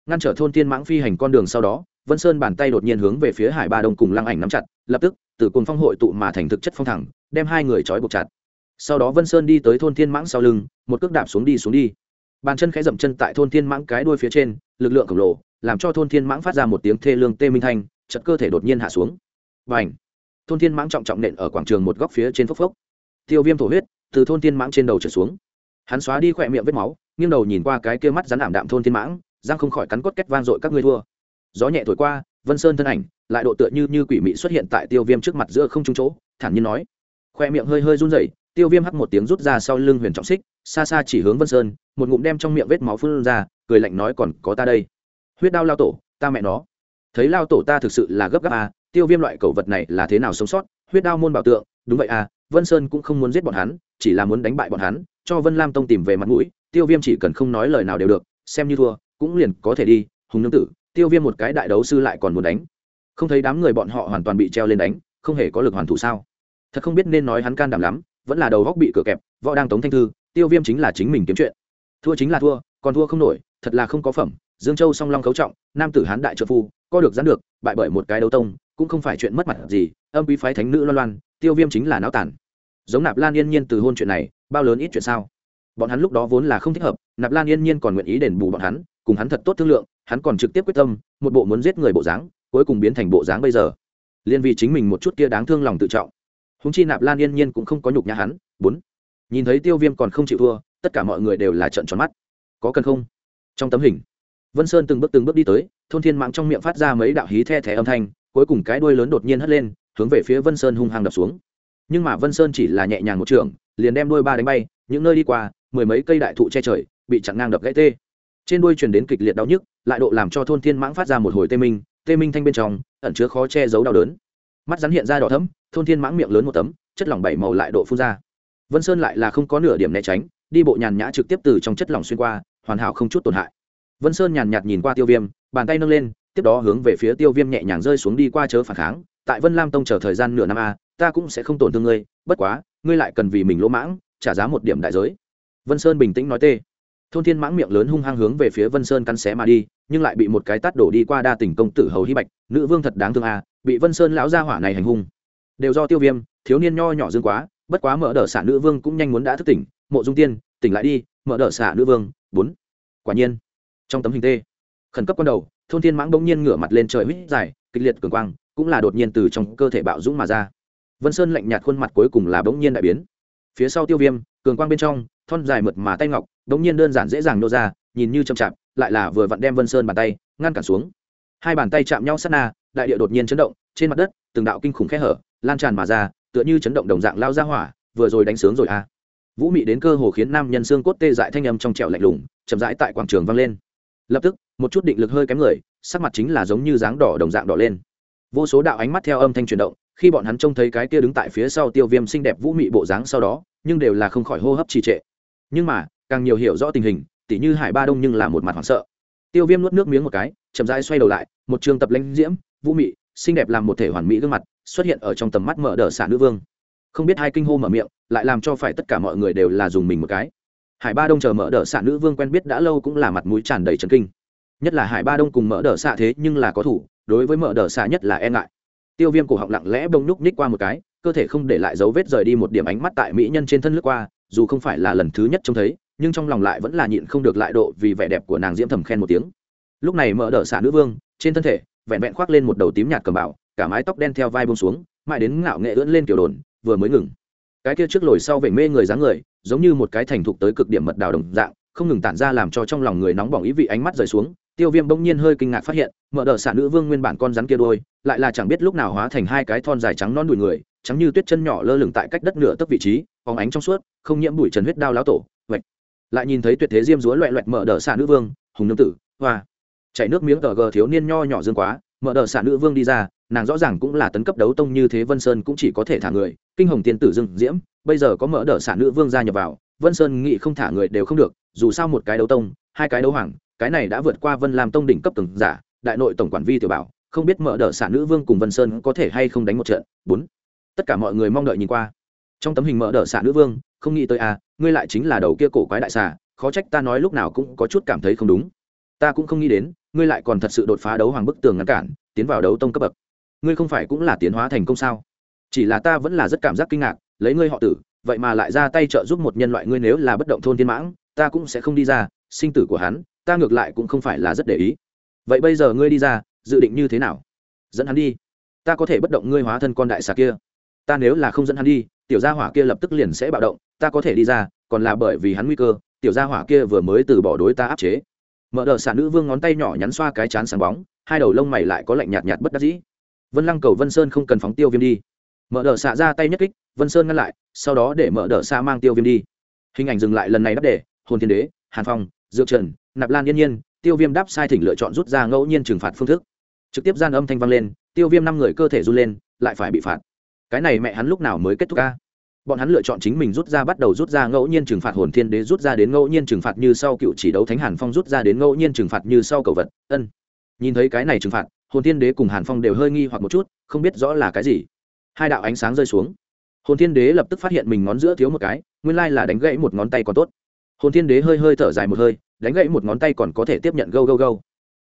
Ngăn trở thôn thiên mãng phi hành con đường sau đó vân sơn bàn tay đột nhiên hướng về phía hải ba đông cùng lăng ảnh nắm chặt, lập tức, từ cùng phong hội tụ mà thành thực chất phong thẳng, đem hai người trói buộc chặt. Sau đó vân sơn đi tới thôn thiên mãng sau lưng, một cước đạp xuống đi xuống đi. Bàn chân khẽ dậm chân tại thôn thiên mãng cái đuôi phía trên, lực lượng khổng lồ, làm cho thôn thiên mãng phát ra một tiếng thê lương tê minh thanh chật cơ thể đột nhiên hạ xuống. Và ảnh thôn thiên mãng trọng trọng nện ở quảng trường một góc phía trên phốc phốc. Tiêu viêm thổ huyết, từ thôn thiên mãng trên đầu trở xuống. Hắn xóa đi khỏe miệng vết máu, nghiêng đầu nhìn qua cái kia mắt rắn ảm đạm thôn thiên mãng giang không khỏi cắn cốt két vang dội các ngươi thua gió nhẹ thổi qua, vân sơn thân ảnh, lại độ tựa như như quỷ mị xuất hiện tại tiêu viêm trước mặt giữa không trung chỗ, thản nhiên nói. Khoe miệng hơi hơi run rẩy, tiêu viêm hắt một tiếng rút ra sau lưng huyền trọng xích, xa xa chỉ hướng vân sơn, một ngụm đem trong miệng vết máu phun ra, cười lạnh nói còn có ta đây. Huyết đao lao tổ, ta mẹ nó. Thấy lao tổ ta thực sự là gấp gáp à tiêu viêm loại cầu vật này là thế nào sống sót, huyết đao môn bảo tượng, đúng vậy à vân sơn cũng không muốn giết bọn hắn, chỉ là muốn đánh bại bọn hắn, cho vân lam tông tìm về mặt mũi, tiêu viêm chỉ cần không nói lời nào đều được, xem như thua, cũng liền có thể đi, hùng nương tử tiêu viêm một cái đại đấu sư lại còn muốn đánh. Không thấy đám người bọn họ hoàn toàn bị treo lên đánh, không hề có lực hoàn thủ sao? Thật không biết nên nói hắn can đảm lắm, vẫn là đầu góc bị cửa kẹp, võ đang tống thanh thư, tiêu viêm chính là chính mình kiếm chuyện. Thua chính là thua, còn thua không nổi, thật là không có phẩm. Dương châu song long cấu trọng, nam tử hán đại trợ phu co được gián được, bại bởi một cái đấu tông, cũng không phải chuyện mất mặt gì, âm quý phái thánh nữ loan loan, tiêu viêm chính là náo tản. Giống nạp lan yên nhiên từ hôn chuyện này, bao lớn ít chuyện sao? Bọn hắn lúc đó vốn là không thích hợp, nạp lan yên nhiên còn nguyện ý đền bù bọn hắn, cùng hắn thật tốt thương lượng hắn còn trực tiếp quyết tâm, một bộ muốn giết người bộ dáng, cuối cùng biến thành bộ dáng bây giờ. Liên vì chính mình một chút kia đáng thương lòng tự trọng. Húng chi nạp lan yên nhiên cũng không có nhục nhã hắn. Bốn. Nhìn thấy tiêu viêm còn không chịu thua, tất cả mọi người đều là trận tròn mắt. Có cần không? Trong tấm hình, vân sơn từng bước từng bước đi tới, thôn thiên mạng trong miệng phát ra mấy đạo hí the thẻ âm thanh, cuối cùng cái đuôi lớn đột nhiên hất lên, hướng về phía vân sơn hung hăng đập xuống. Nhưng mà vân sơn chỉ là nhẹ nhàng một trường, liền đem đuôi ba đánh bay, những nơi đi qua, mười mấy cây đại thụ che trời, bị chặn ngang đập gãy tê. Trên đuôi truyền đến kịch liệt đau nhức lại độ làm cho thôn thiên mãng phát ra một hồi tê minh tê minh thanh bên trong, ẩn chứa khó che giấu đau đớn. Mắt rắn hiện ra đỏ thấm thôn thiên mãng miệng lớn một tấm, chất lỏng bảy màu lại độ phun ra. Vân sơn lại là không có nửa điểm né tránh, đi bộ nhàn nhã trực tiếp từ trong chất lỏng xuyên qua, hoàn hảo không chút tổn hại. Vân sơn nhàn nhạt nhìn qua tiêu viêm, bàn tay nâng lên, tiếp đó hướng về phía tiêu viêm nhẹ nhàng rơi xuống đi qua chớ phản kháng. Tại vân lam tông chờ thời gian nửa năm a, ta cũng sẽ không tổn thương ngươi, bất quá, ngươi lại cần vì mình lỗ mãng, trả giá một điểm đại giới. Vân sơn bình tĩnh nói tê thôn thiên mãng miệng lớn hung hăng hướng về phía vân sơn cắn xé mà đi nhưng lại bị một cái tát đổ đi qua đa tỉnh công tử hầu hy bạch nữ vương thật đáng thương à, bị vân sơn lão gia hỏa này hành hung. Đều do tiêu viêm thiếu niên nho nhỏ dương quá bất quá mở đ ợ xả nữ vương cũng nhanh muốn đã thức tỉnh. Mộ dung tiên tỉnh lại đi mở đ ợ xả nữ vương bốn. Quả nhiên trong tấm hình tê khẩn cấp con đầu thôn thiên mãng bỗng nhiên ngửa mặt lên trời huýt dài kịch liệt cường quang cũng là đột nhiên từ trong cơ thể bạo dũng mà ra. Vân sơn lạnh nhạt khuôn mặt cuối cùng là bỗng nhiên đại biến. Phía sau tiêu viêm cường quang bên trong thon dài mượt mà tay ngọc bỗng nhiên đơn giản dễ dàng nô ra, nhìn như chậm chạp, lại là vừa vặn đem vân sơn bàn tay ngăn cản xuống. Hai bàn tay chạm nhau sát na, đại địa đột nhiên chấn động, trên mặt đất, từng đạo kinh khủng khe hở, lan tràn mà ra, tựa như chấn động đồng dạng lao ra hỏa, vừa rồi đánh sướng rồi a à. vũ mị đến cơ hồ khiến nam nhân xương cốt tê dại thanh âm trong trẻo lạnh lùng, chậm rãi tại quảng trường vang lên. Lập tức, một chút định lực hơi kém người, sắc mặt chính là giống như dáng đỏ đồng dạng đỏ lên. Vô số đạo ánh mắt theo âm thanh chuyển động, khi bọn hắn trông thấy cái kia đứng tại phía sau tiêu viêm xinh đẹp vũ mị bộ dáng sau đó, nhưng đều là không khỏi hô hấp trì trệ. Nhưng mà càng nhiều hiểu rõ tình hình, tỉ như hải ba đông nhưng là một mặt hoảng sợ. Tiêu viêm nuốt nước miếng một cái, chậm rãi xoay đầu lại, một trường tập lãnh diễm, vũ mị, xinh đẹp làm một thể hoàn mỹ gương mặt, xuất hiện ở trong tầm mắt mở đờ xả nữ vương. Không biết hai kinh hô mở miệng, lại làm cho phải tất cả mọi người đều là dùng mình một cái. Hải ba đông chờ mở đờ xả nữ vương quen biết đã lâu cũng là mặt mũi tràn đầy trần kinh. Nhất là hải ba đông cùng mở đờ xạ thế nhưng là có thủ, đối với mở đờ xạ nhất là e ngại. Tiêu viêm cổ họng lặng lẽ bông núc ních qua một cái, cơ thể không để lại dấu vết rời đi một điểm ánh mắt tại mỹ nhân trên thân lướt qua, dù không phải là lần thứ nhất trông thấy nhưng trong lòng lại vẫn là nhịn không được lại độ vì vẻ đẹp của nàng diễm thầm khen một tiếng. Lúc này mở đờ xả nữ vương, trên thân thể, vẹn vẹn khoác lên một đầu tím nhạt cầm bảo cả mái tóc đen theo vai bông xuống, mãi đến ngạo nghệ ưỡn lên kiểu đồn, vừa mới ngừng. Cái kia trước lồi sau vểnh mê người dáng người, giống như một cái thành thục tới cực điểm mật đào đồng dạng, không ngừng tản ra làm cho trong lòng người nóng bỏng ý vị ánh mắt rời xuống, tiêu viêm bỗng nhiên hơi kinh ngạc phát hiện, mở đờ xả nữ vương nguyên bản con rắn kia đôi, lại là chẳng biết lúc nào hóa thành hai cái thon dài trắng non đùi người, trắng như tuyết chân nhỏ lơ lửng tại cách đất nửa tấc vị trí, phóng ánh trong suốt, không nhiễm bụi trần huyết đao láo tổ lại nhìn thấy tuyệt thế diêm dúa loẹ loẹt mở đờ xạ nữ vương, hùng nương tử, hoa. Chảy nước miếng tờ gờ thiếu niên nho nhỏ dương quá, mở đờ xạ nữ vương đi ra, nàng rõ ràng cũng là tấn cấp đấu tông như thế vân sơn cũng chỉ có thể thả người, kinh hồng tiên tử dương diễm, bây giờ có mở đờ xạ nữ vương ra nhập vào, vân sơn nghĩ không thả người đều không được, dù sao một cái đấu tông, hai cái đấu hoàng, cái này đã vượt qua vân làm tông đỉnh cấp từng giả, đại nội tổng quản vi tiểu bảo, không biết mở đờ xạ nữ vương cùng vân sơn có thể hay không đánh một trận. Bốn. Tất cả mọi người mong đợi nhìn qua trong tấm hình mở đợt xạ nữ vương, không nghĩ tới à ngươi lại chính là đầu kia cổ quái đại xà, khó trách ta nói lúc nào cũng có chút cảm thấy không đúng. Ta cũng không nghĩ đến, ngươi lại còn thật sự đột phá đấu hoàng bức tường ngăn cản, tiến vào đấu tông cấp bậc. Ngươi không phải cũng là tiến hóa thành công sao? Chỉ là ta vẫn là rất cảm giác kinh ngạc, lấy ngươi họ tử, vậy mà lại ra tay trợ giúp một nhân loại ngươi nếu là bất động thôn thiên mãng, ta cũng sẽ không đi ra, sinh tử của hắn, ta ngược lại cũng không phải là rất để ý. Vậy bây giờ ngươi đi ra, dự định như thế nào? Dẫn hắn đi. Ta có thể bất động ngươi hóa thân con đại xà kia ta nếu là không dẫn hắn đi tiểu gia hỏa kia lập tức liền sẽ bạo động ta có thể đi ra còn là bởi vì hắn nguy cơ tiểu gia hỏa kia vừa mới từ bỏ đối ta áp chế. Mở đờ xả nữ vương ngón tay nhỏ nhắn xoa cái chán sáng bóng hai đầu lông mày lại có lạnh nhạt nhạt bất đắc dĩ. Vân lăng cầu vân sơn không cần phóng tiêu viêm đi. Mở đờ xạ ra tay nhất kích vân sơn ngăn lại sau đó để mở đờ xa mang tiêu viêm đi. Hình ảnh dừng lại lần này đáp đề, hồn thiên đế hàn phong dược trần nạp lan yên nhiên tiêu viêm đáp sai thỉnh lựa chọn rút ra ngẫu nhiên trừng phạt phương thức. Trực tiếp gian âm thanh vang lên tiêu viêm năm người cơ thể run lên lại phải bị phạt cái này mẹ hắn lúc nào mới kết thúc ca? Bọn hắn lựa chọn chính mình rút ra bắt đầu rút ra ngẫu nhiên trừng phạt hồn thiên đế, rút ra đến ngẫu nhiên trừng phạt như sau cựu chỉ đấu thánh hàn phong, rút ra đến ngẫu nhiên trừng phạt như sau cầu vật. Ân. Nhìn thấy cái này trừng phạt, hồn thiên đế cùng hàn phong đều hơi nghi hoặc một chút, không biết rõ là cái gì. Hai đạo ánh sáng rơi xuống. Hồn thiên đế lập tức phát hiện mình ngón giữa thiếu một cái, nguyên lai là đánh gãy một ngón tay còn tốt. Hồn thiên đế hơi hơi thở dài một hơi, đánh gãy một ngón tay còn có thể tiếp nhận gâu gâu gâu.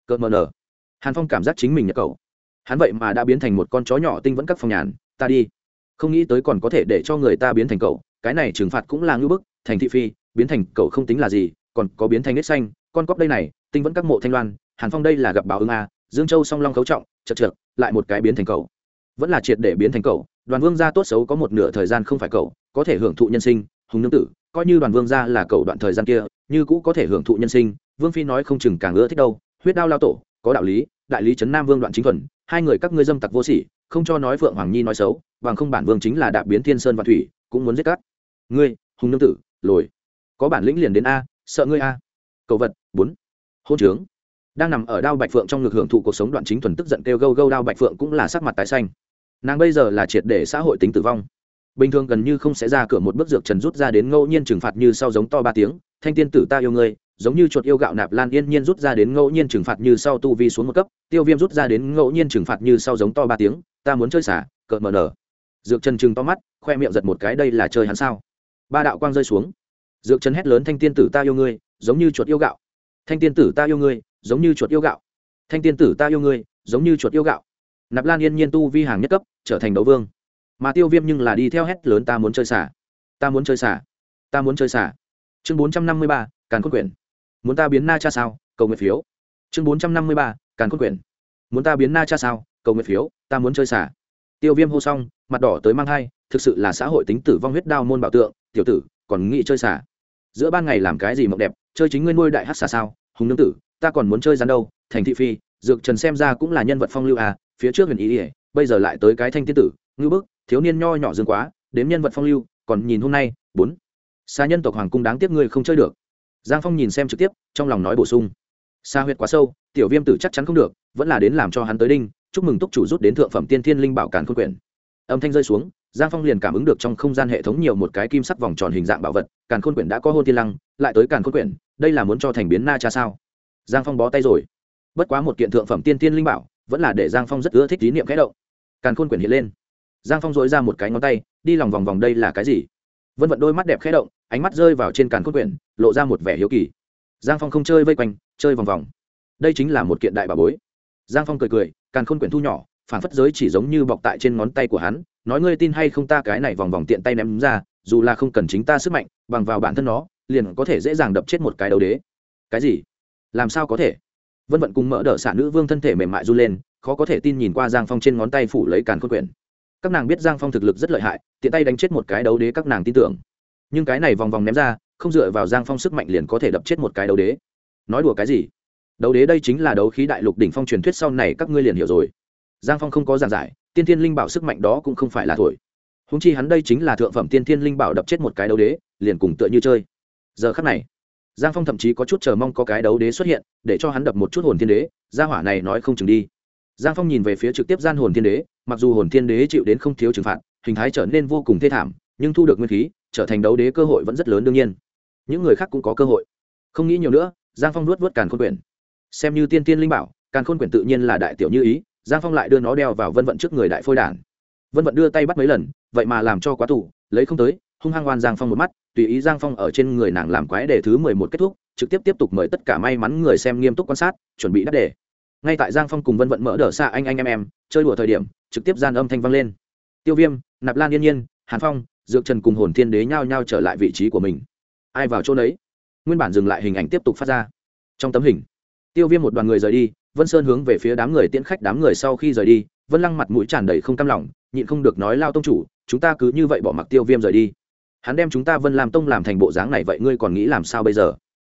Cợt mờ nở. Hàn phong cảm giác chính mình nhập cầu hắn vậy mà đã biến thành một con chó nhỏ tinh vẫn các phòng nhàn, ta đi không nghĩ tới còn có thể để cho người ta biến thành cậu, cái này trừng phạt cũng là ngưỡng bức, thành thị phi, biến thành cậu không tính là gì, còn có biến thành nết xanh, con cóc đây này, tinh vẫn các mộ thanh loan, hàn phong đây là gặp báo ứng a, dương châu song long khấu trọng, chật trượt lại một cái biến thành cậu. Vẫn là triệt để biến thành cậu, đoàn vương gia tốt xấu có một nửa thời gian không phải cậu, có thể hưởng thụ nhân sinh, hùng nương tử, coi như đoàn vương gia là cậu đoạn thời gian kia, như cũ có thể hưởng thụ nhân sinh, vương phi nói không chừng càng ưa thích đâu, huyết đao lao tổ, có đạo lý, đại lý trấn nam vương đoạn chính thuần, hai người các ngươi dâm tặc vô sỉ không cho nói phượng hoàng nhi nói xấu, bằng không bản vương chính là đạp biến thiên sơn và thủy, cũng muốn giết cắt ngươi, hùng nương tử, lồi. Có bản lĩnh liền đến a, sợ ngươi a. Cầu vật, bốn. Hôn trướng. Đang nằm ở đao bạch phượng trong ngực hưởng thụ cuộc sống đoạn chính thuần tức giận kêu gâu gâu đao bạch phượng cũng là sắc mặt tái xanh. Nàng bây giờ là triệt để xã hội tính tử vong. Bình thường gần như không sẽ ra cửa một bước dược trần rút ra đến ngẫu nhiên trừng phạt như sau giống to ba tiếng, thanh tiên tử ta yêu ngươi giống như chuột yêu gạo nạp lan yên nhiên rút ra đến ngẫu nhiên trừng phạt như sau tu vi xuống một cấp, tiêu viêm rút ra đến ngẫu nhiên trừng phạt như sau giống to ba tiếng ta muốn chơi xả cợt mờ nở. Dược trần trừng to mắt, khoe miệng giật một cái, đây là chơi hắn sao? Ba đạo quang rơi xuống. Dược trần hét lớn, thanh tiên tử ta yêu ngươi, giống như chuột yêu gạo. Thanh tiên tử ta yêu ngươi, giống như chuột yêu gạo. Thanh tiên tử ta yêu ngươi, giống như chuột yêu gạo. Nạp lan yên nhiên tu vi hàng nhất cấp, trở thành đấu vương. Mà tiêu viêm nhưng là đi theo hét lớn, ta muốn chơi xả, ta muốn chơi xả, ta muốn chơi xả. Chương bốn trăm năm mươi ba, càn khôn quyển. Muốn ta biến na cha sao? Cầu nguyện phiếu. Chương bốn trăm năm mươi ba, càn khôn quyển. Muốn ta biến na cha sao? Cầu nguyện phiếu, ta muốn chơi xả tiêu viêm hô xong, mặt đỏ tới mang hai, thực sự là xã hội tính tử vong huyết đao môn bảo tượng, tiểu tử, còn nghĩ chơi xả giữa ban ngày làm cái gì mộng đẹp, chơi chính ngươi nuôi đại hát xả sao, hùng nương tử, ta còn muốn chơi rắn đâu, thành thị phi, dược trần xem ra cũng là nhân vật phong lưu à phía trước huyền ý ỉa, bây giờ lại tới cái thanh tiên tử ngư bức, thiếu niên nho nhỏ dương quá đếm nhân vật phong lưu, còn nhìn hôm nay, bốn. Xa nhân tộc hoàng cung đáng tiếc ngươi không chơi được. Giang phong nhìn xem trực tiếp, trong lòng nói bổ sung. Xa huyệt quá sâu, tiểu viêm tử chắc chắn không được, vẫn là đến làm cho hắn tới đinh chúc mừng túc chủ rút đến thượng phẩm tiên thiên linh bảo càn khôn quyển. Âm thanh rơi xuống, giang phong liền cảm ứng được trong không gian hệ thống nhiều một cái kim sắc vòng tròn hình dạng bảo vật, càn khôn quyển đã có hôn tiên lăng, lại tới càn khôn quyển, đây là muốn cho thành biến na cha sao? Giang phong bó tay rồi. Bất quá một kiện thượng phẩm tiên tiên linh bảo, vẫn là để giang phong rất ưa thích tín niệm kẽ động. Càn khôn quyển hiện lên. Giang phong dối ra một cái ngón tay, đi lòng vòng vòng đây là cái gì? Vân vận đôi mắt đẹp khẽ động, ánh mắt rơi vào trên càn khôn quyển, lộ ra một vẻ hiếu kỳ. Giang phong không chơi vây quanh, chơi vòng vòng. Đây chính là một kiện đại bà bối. Giang phong cười cười càn khôn quyển thu nhỏ, phản phất giới chỉ giống như bọc tại trên ngón tay của hắn, nói ngươi tin hay không ta cái này vòng vòng tiện tay ném ra, dù là không cần chính ta sức mạnh, bằng vào bản thân nó, liền có thể dễ dàng đập chết một cái đầu đế. Cái gì? Làm sao có thể? Vân vận cùng mỡ đỡ xả nữ vương thân thể mềm mại run lên, khó có thể tin nhìn qua giang phong trên ngón tay phủ lấy càn khôn quyển. Các nàng biết giang phong thực lực rất lợi hại, tiện tay đánh chết một cái đấu đế các nàng tin tưởng. Nhưng cái này vòng vòng ném ra, không dựa vào giang phong sức mạnh liền có thể đập chết một cái đấu đế. Nói đùa cái gì? Đấu đế đây chính là đấu khí đại lục đỉnh phong truyền thuyết sau này, các ngươi liền hiểu rồi. Giang phong không có giảng giải, tiên thiên linh bảo sức mạnh đó cũng không phải là thổi. Húng chi hắn đây chính là thượng phẩm tiên thiên linh bảo đập chết một cái đấu đế, liền cùng tựa như chơi. Giờ khắc này, giang phong thậm chí có chút chờ mong có cái đấu đế xuất hiện, để cho hắn đập một chút hồn thiên đế, gia hỏa này nói không chừng đi. Giang phong nhìn về phía trực tiếp gian hồn thiên đế, mặc dù hồn thiên đế chịu đến không thiếu trừng phạt, hình thái trở nên vô cùng thê thảm, nhưng thu được nguyên khí, trở thành đấu đế cơ hội vẫn rất lớn đương nhiên. Những người khác cũng có cơ hội. Không nghĩ nhiều nữa, giang phong nuốt vớt càn khôn quyển xem như tiên tiên linh bảo, càn khôn quyển tự nhiên là đại tiểu như ý, giang phong lại đưa nó đeo vào vân vận trước người đại phôi đản. Vân vận đưa tay bắt mấy lần, vậy mà làm cho quá tủ lấy không tới, hung hăng oan giang phong một mắt, tùy ý giang phong ở trên người nàng làm quái đề thứ mười một kết thúc, trực tiếp tiếp tục mời tất cả may mắn người xem nghiêm túc quan sát, chuẩn bị đắt đề. Ngay tại giang phong cùng vân vận mở đờ xa anh anh em em, chơi đùa thời điểm, trực tiếp gian âm thanh vang lên. Tiêu viêm, nạp lan yên nhiên, hàn phong, dược trần cùng hồn thiên đế nhao nhao trở lại vị trí của mình. Ai vào chỗ đấy nguyên bản dừng lại hình ảnh tiếp tục phát ra. Trong tấm hình tiêu viêm một đoàn người rời đi, vân sơn hướng về phía đám người tiễn khách đám người sau khi rời đi, vân lăng mặt mũi tràn đầy không cam lòng, nhịn không được nói, lao tông chủ, chúng ta cứ như vậy bỏ mặc tiêu viêm rời đi. Hắn đem chúng ta vân làm tông làm thành bộ dáng này vậy ngươi còn nghĩ làm sao bây giờ?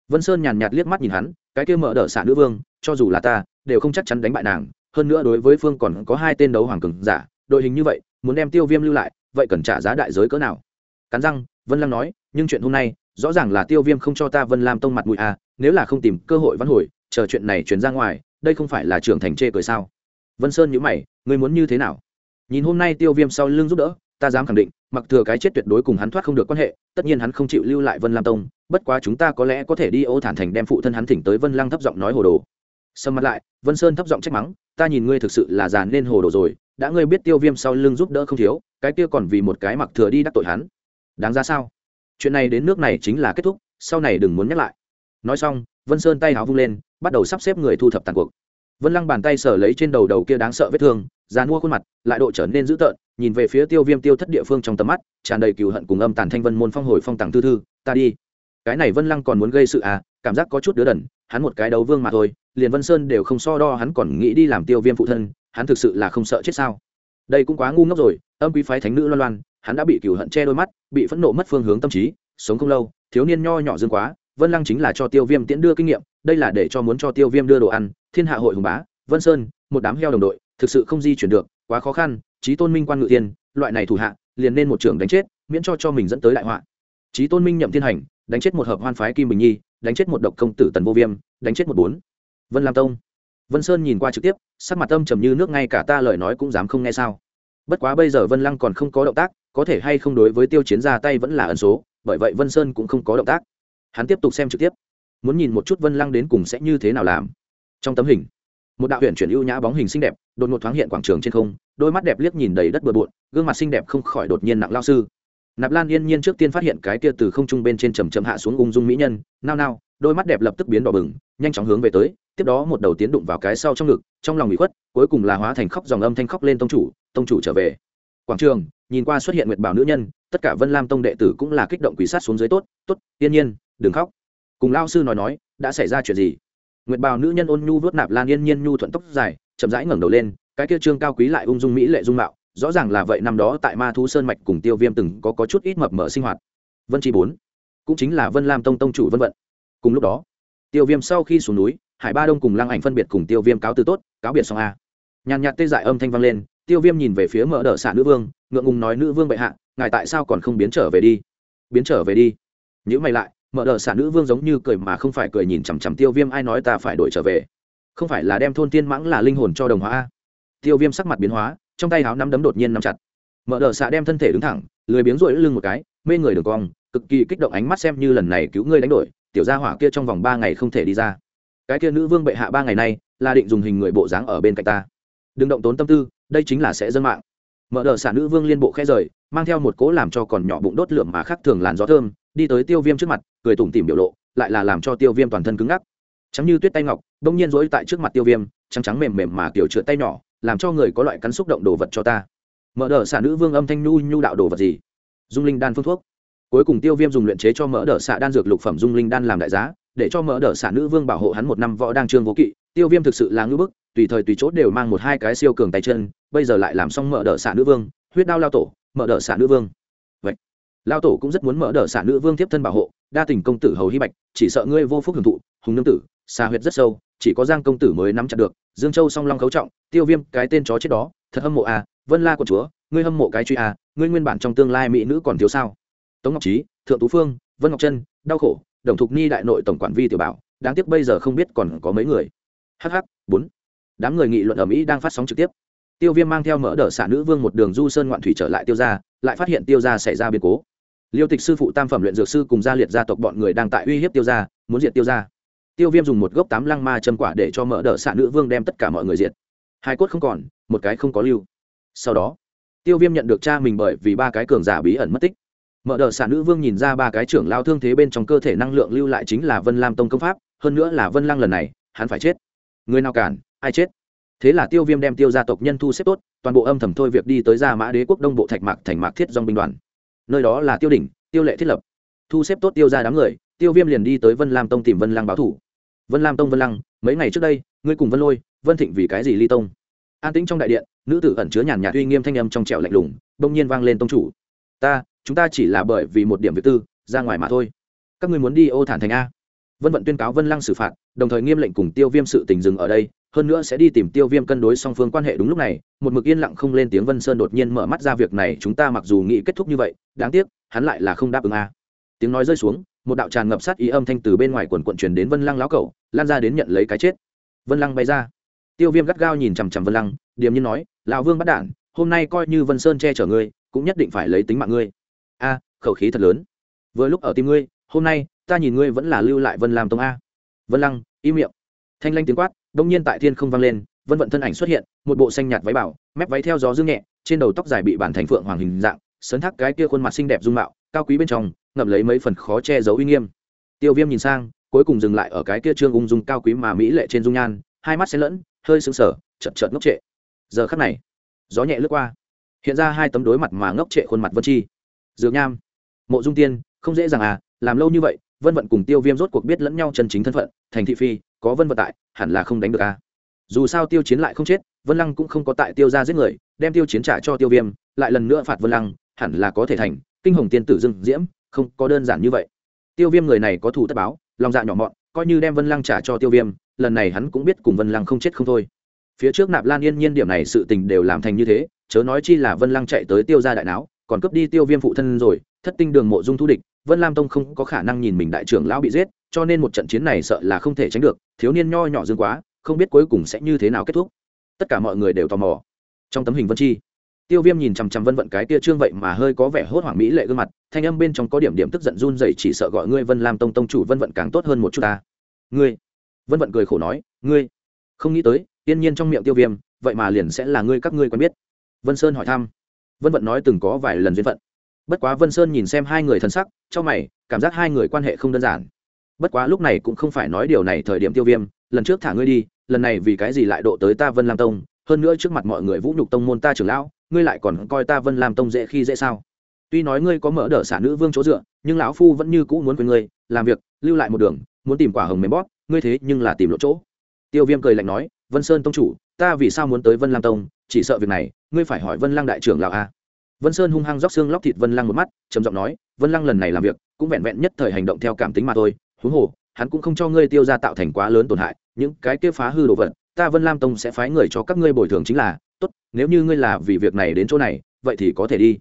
Vân sơn nhàn nhạt liếc mắt nhìn hắn, cái kia mở đỡ xả nữ vương, cho dù là ta, đều không chắc chắn đánh bại nàng. Hơn nữa đối với phương còn có hai tên đấu hoàng cường giả, đội hình như vậy, muốn đem tiêu viêm lưu lại, vậy cần trả giá đại giới cỡ nào? Cắn răng, vân lăng nói, nhưng chuyện hôm nay, rõ ràng là tiêu viêm không cho ta vân lam tông mặt mũi à nếu là không tìm cơ hội văn hồi chờ chuyện này chuyển ra ngoài, đây không phải là trưởng thành chê cười sao? Vân sơn nhữ mày, ngươi muốn như thế nào? Nhìn hôm nay tiêu viêm sau lưng giúp đỡ, ta dám khẳng định, mặc thừa cái chết tuyệt đối cùng hắn thoát không được quan hệ, tất nhiên hắn không chịu lưu lại vân lam tông, bất quá chúng ta có lẽ có thể đi ô thản thành đem phụ thân hắn thỉnh tới vân lăng thấp giọng nói hồ đồ. Sầm mặt lại, vân sơn thấp giọng trách mắng, ta nhìn ngươi thực sự là già nên hồ đồ rồi, đã ngươi biết tiêu viêm sau lưng giúp đỡ không thiếu, cái kia còn vì một cái mặc thừa đi đắc tội hắn. Đáng ra sao? Chuyện này đến nước này chính là kết thúc, sau này đừng muốn nhắc lại. Nói xong, vân sơn tay háo vung lên bắt đầu sắp xếp người thu thập tàn cuộc. Vân lăng bàn tay sờ lấy trên đầu đầu kia đáng sợ vết thương, già mua khuôn mặt, lại độ trở nên dữ tợn, nhìn về phía tiêu viêm tiêu thất địa phương trong tầm mắt, tràn đầy cừu hận cùng âm tàn thanh vân môn phong hồi phong tàng thư thư, ta đi. Cái này vân lăng còn muốn gây sự à? Cảm giác có chút đứa đần, hắn một cái đấu vương mà thôi, liền vân sơn đều không so đo hắn còn nghĩ đi làm tiêu viêm phụ thân, hắn thực sự là không sợ chết sao? Đây cũng quá ngu ngốc rồi, âm quý phái thánh nữ loan loan, hắn đã bị cừu hận che đôi mắt, bị phẫn nộ mất phương hướng tâm trí, sống không lâu, thiếu niên nho nhỏ dương quá, vân lăng chính là cho tiêu viêm tiễn đưa kinh nghiệm đây là để cho muốn cho tiêu viêm đưa đồ ăn, thiên hạ hội hùng bá, vân sơn, một đám heo đồng đội, thực sự không di chuyển được, quá khó khăn trí tôn minh quan ngự tiên loại này thủ hạ, liền nên một trưởng đánh chết, miễn cho cho mình dẫn tới đại họa. Trí tôn minh nhậm thiên hành, đánh chết một hợp hoan phái kim bình nhi, đánh chết một độc công tử tần vô viêm, đánh chết một bốn. Vân lam tông. Vân sơn nhìn qua trực tiếp, sắc mặt âm trầm như nước ngay cả ta lời nói cũng dám không nghe sao. Bất quá bây giờ vân lăng còn không có động tác, có thể hay không đối với tiêu chiến ra tay vẫn là ẩn số, bởi vậy vân sơn cũng không có động tác. Hắn tiếp tục xem trực tiếp muốn nhìn một chút vân lăng đến cùng sẽ như thế nào làm. Trong tấm hình, một đạo huyện chuyển ưu nhã bóng hình xinh đẹp, đột ngột thoáng hiện quảng trường trên không, đôi mắt đẹp liếc nhìn đầy đất bừa bộn, gương mặt xinh đẹp không khỏi đột nhiên nặng lao sư. Nạp lan yên nhiên trước tiên phát hiện cái kia từ không trung bên trên trầm trầm hạ xuống ung dung mỹ nhân, nao nao, đôi mắt đẹp lập tức biến đỏ bừng, nhanh chóng hướng về tới, tiếp đó một đầu tiến đụng vào cái sau trong ngực, trong lòng bị khuất, cuối cùng là hóa thành khóc dòng âm thanh khóc lên tông chủ tông chủ trở về. Quảng trường, nhìn qua xuất hiện nguyệt bảo nữ nhân, tất cả vân lam tông đệ tử cũng là kích động quỷ sát xuống dưới tốt tốt, yên nhiên, đừng khóc cùng lao sư nói nói đã xảy ra chuyện gì? Nguyệt bào nữ nhân ôn nhu vớt nạp lan yên nhiên nhu thuận tóc dài chậm rãi ngẩng đầu lên cái kia trương cao quý lại ung dung mỹ lệ dung mạo rõ ràng là vậy năm đó tại ma thú sơn mạch cùng tiêu viêm từng có, có chút ít mập mở sinh hoạt. Vân chi bốn cũng chính là vân lam tông tông chủ vân vận. Cùng lúc đó tiêu viêm sau khi xuống núi hải ba đông cùng lăng ảnh phân biệt cùng tiêu viêm cáo từ tốt cáo biệt xong a. Nhàn nhạt tê dại âm thanh vang lên tiêu viêm nhìn về phía mở đỡ ợ xạ nữ vương ngượng ngùng nói nữ vương bệ hạ ngài tại sao còn không biến trở về đi? Biến trở về đi. Nhữ mày lại mở đ xả xạ nữ vương giống như cười mà không phải cười nhìn chằm chằm tiêu viêm, ai nói ta phải đổi trở về? Không phải là đem thôn tiên mãng là linh hồn cho đồng hóa a? Tiêu viêm sắc mặt biến hóa, trong tay háo nắm đấm đột nhiên nắm chặt. Mở đ xả xạ đem thân thể đứng thẳng, lười biếng rội lưng một cái, mê người đường cong, cực kỳ kích động ánh mắt xem như lần này cứu ngươi đánh đổi, tiểu gia hỏa kia trong vòng ba ngày không thể đi ra. Cái kia nữ vương bệ hạ ba ngày nay là định dùng hình người bộ dáng ở bên cạnh ta. Đừng động tốn tâm tư, đây chính là sẽ dân mạng. Mở đờ xả nữ vương liên bộ khẽ rời, mang theo một cố làm cho còn nhỏ bụng đốt lượm mà khác thường làn gió thơm đi tới tiêu viêm trước mặt, cười tủm tỉm biểu lộ, lại là làm cho tiêu viêm toàn thân cứng ngắc. Trắng như tuyết tay ngọc đông nhiên rỗi tại trước mặt tiêu viêm, trắng trắng mềm mềm mà kiểu trượt tay nhỏ, làm cho người có loại cắn xúc động đồ vật cho ta. Mở đờ xả nữ vương âm thanh nhu nhu đạo đồ vật gì? Dung linh đan phương thuốc. Cuối cùng tiêu viêm dùng luyện chế cho mở đờ xạ đan dược lục phẩm dung linh đan làm đại giá, để cho mở đờ xạ nữ vương bảo hộ hắn một năm võ đang trương vô kỵ. Tiêu viêm thực sự là ngữ bức, tùy thời tùy chốt đều mang một hai cái siêu cường tay chân, bây giờ lại làm xong mở đờ xạ nữ vương, huyết đao lao tổ, mở đờ xạ nữ vương lao tổ cũng rất muốn mở đ ợ xạ nữ vương tiếp thân bảo hộ, đa tình công tử hầu hy bạch, chỉ sợ ngươi vô phúc hưởng thụ, hùng nương tử, xà huyệt rất sâu, chỉ có giang công tử mới nắm chặt được, dương châu song long khấu trọng, tiêu viêm cái tên chó chết đó, thật hâm mộ à vân la của chúa, ngươi hâm mộ cái truy à ngươi nguyên bản trong tương lai mỹ nữ còn thiếu sao? Tống ngọc trí thượng tú phương, vân ngọc trân, đau khổ, đồng thục ni đại nội tổng quản vi tiểu bảo, đáng tiếc bây giờ không biết còn có mấy người. Hh bốn. Đám người nghị luận ở mỹ đang phát sóng trực tiếp. Tiêu viêm mang theo mỡ đỡ xả nữ vương một đường du sơn ngoạn thủy trở lại tiêu ra lại phát hiện tiêu ra xảy ra biến cố liêu tịch sư phụ tam phẩm luyện dược sư cùng gia liệt gia tộc bọn người đang tại uy hiếp tiêu ra muốn diệt tiêu ra tiêu viêm dùng một gốc tám lăng ma châm quả để cho mở đ ợ xạ nữ vương đem tất cả mọi người diệt. Hai cốt không còn, một cái không có lưu. Sau đó, tiêu viêm nhận được cha mình bởi vì ba cái cường giả bí ẩn mất tích. Mở đ ợ xạ nữ vương nhìn ra ba cái trưởng lao thương thế bên trong cơ thể năng lượng lưu lại chính là vân lam tông công pháp, hơn nữa là vân lăng lần này, hắn phải chết. Người nào cản, ai chết? Thế là tiêu viêm đem tiêu gia tộc nhân thu xếp tốt, toàn bộ âm thầm thôi việc đi tới gia mã đế quốc đông bộ thạch mạc thành mạc thiết dong binh đoàn nơi đó là tiêu đỉnh, tiêu lệ thiết lập. Thu xếp tốt tiêu ra đám người, tiêu viêm liền đi tới vân lam tông tìm vân lăng báo thủ. Vân lam tông vân lăng, mấy ngày trước đây, ngươi cùng vân lôi, vân thịnh vì cái gì ly tông? An tĩnh trong đại điện, nữ tử ẩn chứa nhàn nhạt uy nghiêm thanh âm trong trẻo lạnh lùng, bỗng nhiên vang lên tông chủ. Ta, chúng ta chỉ là bởi vì một điểm việc tư, ra ngoài mà thôi. Các ngươi muốn đi ô thản thành a. Vân vận tuyên cáo vân lăng xử phạt, đồng thời nghiêm lệnh cùng tiêu viêm sự tình dừng ở đây hơn nữa sẽ đi tìm tiêu viêm cân đối song phương quan hệ đúng lúc này, một mực yên lặng không lên tiếng vân sơn đột nhiên mở mắt ra việc này, chúng ta mặc dù nghĩ kết thúc như vậy, đáng tiếc, hắn lại là không đáp ứng a. Tiếng nói rơi xuống, một đạo tràn ngập sát ý âm thanh từ bên ngoài quần quận truyền đến vân lăng lão cẩu, lan ra đến nhận lấy cái chết. Vân lăng bay ra. Tiêu viêm gắt gao nhìn chằm chằm vân lăng, điềm nhiên nói, lão vương bắt đản hôm nay coi như vân sơn che chở ngươi, cũng nhất định phải lấy tính mạng ngươi. A, khẩu khí thật lớn. Vừa lúc ở tim ngươi, hôm nay, ta nhìn ngươi vẫn là lưu lại vân làm tông a. Vân lăng, im miệng. Thanh lanh tiếng quát đông nhiên tại thiên không vang lên, vân vận thân ảnh xuất hiện, một bộ xanh nhạt váy bảo, mép váy theo gió dương nhẹ, trên đầu tóc dài bị bản thành phượng hoàng hình dạng, sấn thác cái kia khuôn mặt xinh đẹp dung mạo, cao quý bên trong, ngậm lấy mấy phần khó che giấu uy nghiêm. Tiêu viêm nhìn sang, cuối cùng dừng lại ở cái kia trương ung dung cao quý mà mỹ lệ trên dung nhan, hai mắt xen lẫn, hơi sững sờ chật chật ngốc trệ. Giờ khắc này, gió nhẹ lướt qua, hiện ra hai tấm đối mặt mà ngốc trệ khuôn mặt vân chi. Dược nham, mộ dung tiên, không dễ dàng à làm lâu như vậy vân vận cùng tiêu viêm rốt cuộc biết lẫn nhau chân chính thân phận, thành thị phi, có vân vận tại, hẳn là không đánh được à dù sao tiêu chiến lại không chết, vân lăng cũng không có tại tiêu ra giết người, đem tiêu chiến trả cho tiêu viêm, lại lần nữa phạt vân lăng, hẳn là có thể thành, kinh hồng tiên tử dưng diễm, không có đơn giản như vậy. Tiêu viêm người này có thủ tất báo, lòng dạ nhỏ mọn, coi như đem vân lăng trả cho tiêu viêm, lần này hắn cũng biết cùng vân lăng không chết không thôi. Phía trước nạp lan yên nhiên điểm này sự tình đều làm thành như thế, chớ nói chi là vân lăng chạy tới tiêu ra đại não còn cướp đi tiêu viêm phụ thân rồi, thất tinh đường mộ dung thu địch vân lam tông không có khả năng nhìn mình đại trưởng lão bị giết, cho nên một trận chiến này sợ là không thể tránh được, thiếu niên nho nhỏ dương quá, không biết cuối cùng sẽ như thế nào kết thúc. Tất cả mọi người đều tò mò. Trong tấm hình vân chi, tiêu viêm nhìn chằm chằm vân vận cái tia trương vậy mà hơi có vẻ hốt hoảng mỹ lệ gương mặt, thanh âm bên trong có điểm điểm tức giận run dậy chỉ sợ gọi ngươi vân lam tông tông chủ vân vận càng tốt hơn một chút ta. Ngươi, vân vận cười khổ nói, ngươi, không nghĩ tới yên nhiên trong miệng tiêu viêm, vậy mà liền sẽ là ngươi các ngươi quen biết. Vân sơn hỏi thăm, vân vận nói từng có vài lần duyên phận bất quá vân sơn nhìn xem hai người thân sắc trong mày, cảm giác hai người quan hệ không đơn giản. Bất quá lúc này cũng không phải nói điều này thời điểm tiêu viêm, lần trước thả ngươi đi, lần này vì cái gì lại độ tới ta vân lam tông, hơn nữa trước mặt mọi người vũ nhục tông môn ta trưởng lão, ngươi lại còn coi ta vân lam tông dễ khi dễ sao? Tuy nói ngươi có mở đỡ xả nữ vương chỗ dựa, nhưng lão phu vẫn như cũ muốn quên ngươi, làm việc, lưu lại một đường, muốn tìm quả hồng mềm bóp, ngươi thế nhưng là tìm lộ chỗ. Tiêu viêm cười lạnh nói, vân sơn tông chủ, ta vì sao muốn tới vân lam tông, chỉ sợ việc này, ngươi phải hỏi vân lang đại trưởng lão a vân sơn hung hăng róc xương lóc thịt vân lăng một mắt, trầm giọng nói, vân lăng lần này làm việc, cũng vẹn vẹn nhất thời hành động theo cảm tính mà thôi. Huống hồ, hắn cũng không cho ngươi tiêu ra tạo thành quá lớn tổn hại, những cái kia phá hư đồ vật, ta vân lam tông sẽ phái người cho các ngươi bồi thường chính là, tốt, nếu như ngươi là vì việc này đến chỗ này, vậy thì có thể đi.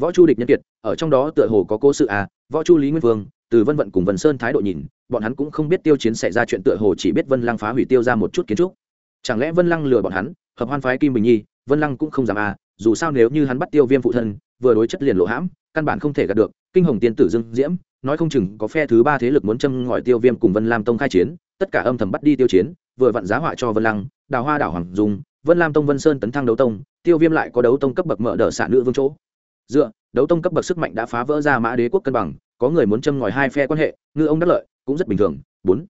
Võ chu địch nhân kiệt, ở trong đó tựa hồ có cố sự à võ chu lý nguyên vương, từ vân vận cùng vân sơn thái độ nhìn, bọn hắn cũng không biết tiêu chiến xảy ra chuyện tựa hồ chỉ biết vân lăng phá hủy tiêu ra một chút kiến trúc. Chẳng lẽ vân lăng lừa bọn hắn, hợp hoan phái kim bình nhi, vân lăng cũng không dám à dù sao nếu như hắn bắt tiêu viêm phụ thân, vừa đối chất liền lộ hãm, căn bản không thể gạt được. Kinh hồng tiên tử dương diễm, nói không chừng có phe thứ ba thế lực muốn châm ngòi tiêu viêm cùng vân lam tông khai chiến, tất cả âm thầm bắt đi tiêu chiến, vừa vặn giá họa cho vân lăng, đào hoa đảo hoàng dung, vân lam tông vân sơn tấn thăng đấu tông, tiêu viêm lại có đấu tông cấp bậc mở đờ xả nữ vương chỗ. Dựa, đấu tông cấp bậc sức mạnh đã phá vỡ ra mã đế quốc cân bằng, có người muốn châm ngòi hai phe quan hệ, ngư ông đắc lợi, cũng rất bình thường. Bốn,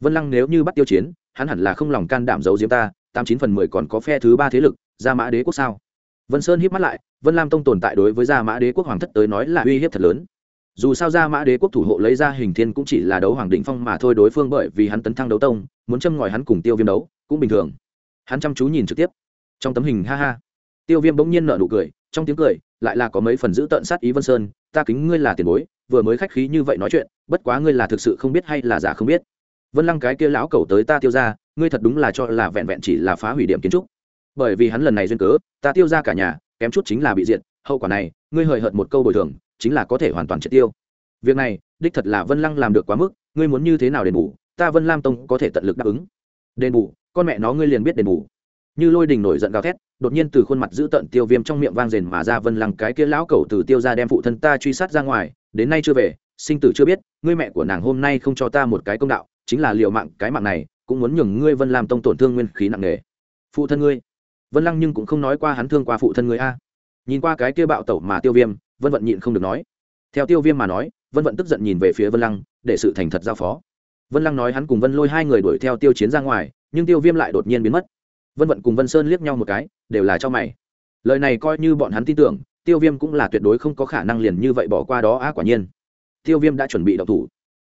vân lăng nếu như bắt tiêu chiến, hắn hẳn là không lòng can đảm giấu diếm ta, tám chín phần mười còn có phe thứ ba thế lực, ra mã đế quốc sao? Vân sơn híp mắt lại, vân lam tông tồn tại đối với gia mã đế quốc hoàng thất tới nói là uy hiếp thật lớn. Dù sao gia mã đế quốc thủ hộ lấy ra hình thiên cũng chỉ là đấu hoàng định phong mà thôi, đối phương bởi vì hắn tấn thăng đấu tông, muốn châm ngòi hắn cùng tiêu viêm đấu, cũng bình thường. Hắn chăm chú nhìn trực tiếp. Trong tấm hình, ha ha. Tiêu viêm bỗng nhiên nở nụ cười, trong tiếng cười, lại là có mấy phần giữ tợn sát ý vân sơn, ta kính ngươi là tiền bối, vừa mới khách khí như vậy nói chuyện, bất quá ngươi là thực sự không biết hay là giả không biết. Vân lăng cái kia lão cầu tới ta tiêu ra ngươi thật đúng là cho là vẹn vẹn chỉ là phá hủy điểm kiến trúc bởi vì hắn lần này duyên cớ, ta tiêu ra cả nhà, kém chút chính là bị diệt, hậu quả này, ngươi hời hợt một câu bồi thường, chính là có thể hoàn toàn triệt tiêu. Việc này, đích thật là vân lăng làm được quá mức, ngươi muốn như thế nào đền bù, ta vân lam tông có thể tận lực đáp ứng. Đền bù, con mẹ nó ngươi liền biết đền bù. Như lôi đình nổi giận gào thét, đột nhiên từ khuôn mặt giữ tận tiêu viêm trong miệng vang rền mà ra vân lăng cái kia lão cẩu từ tiêu ra đem phụ thân ta truy sát ra ngoài, đến nay chưa về, sinh tử chưa biết, ngươi mẹ của nàng hôm nay không cho ta một cái công đạo, chính là liều mạng cái mạng này, cũng muốn nhường ngươi vân lam tông tổn thương nguyên khí nặng nề. Phụ thân ngươi vân lăng nhưng cũng không nói qua hắn thương qua phụ thân người a. Nhìn qua cái kia bạo tẩu mà tiêu viêm, vân vận nhịn không được nói. Theo tiêu viêm mà nói, vân vận tức giận nhìn về phía vân lăng, để sự thành thật giao phó. Vân lăng nói hắn cùng vân lôi hai người đuổi theo tiêu chiến ra ngoài, nhưng tiêu viêm lại đột nhiên biến mất. Vân vận cùng vân sơn liếc nhau một cái, đều là cho mày. Lời này coi như bọn hắn tin tưởng, tiêu viêm cũng là tuyệt đối không có khả năng liền như vậy bỏ qua đó á, quả nhiên. Tiêu viêm đã chuẩn bị đậu thủ.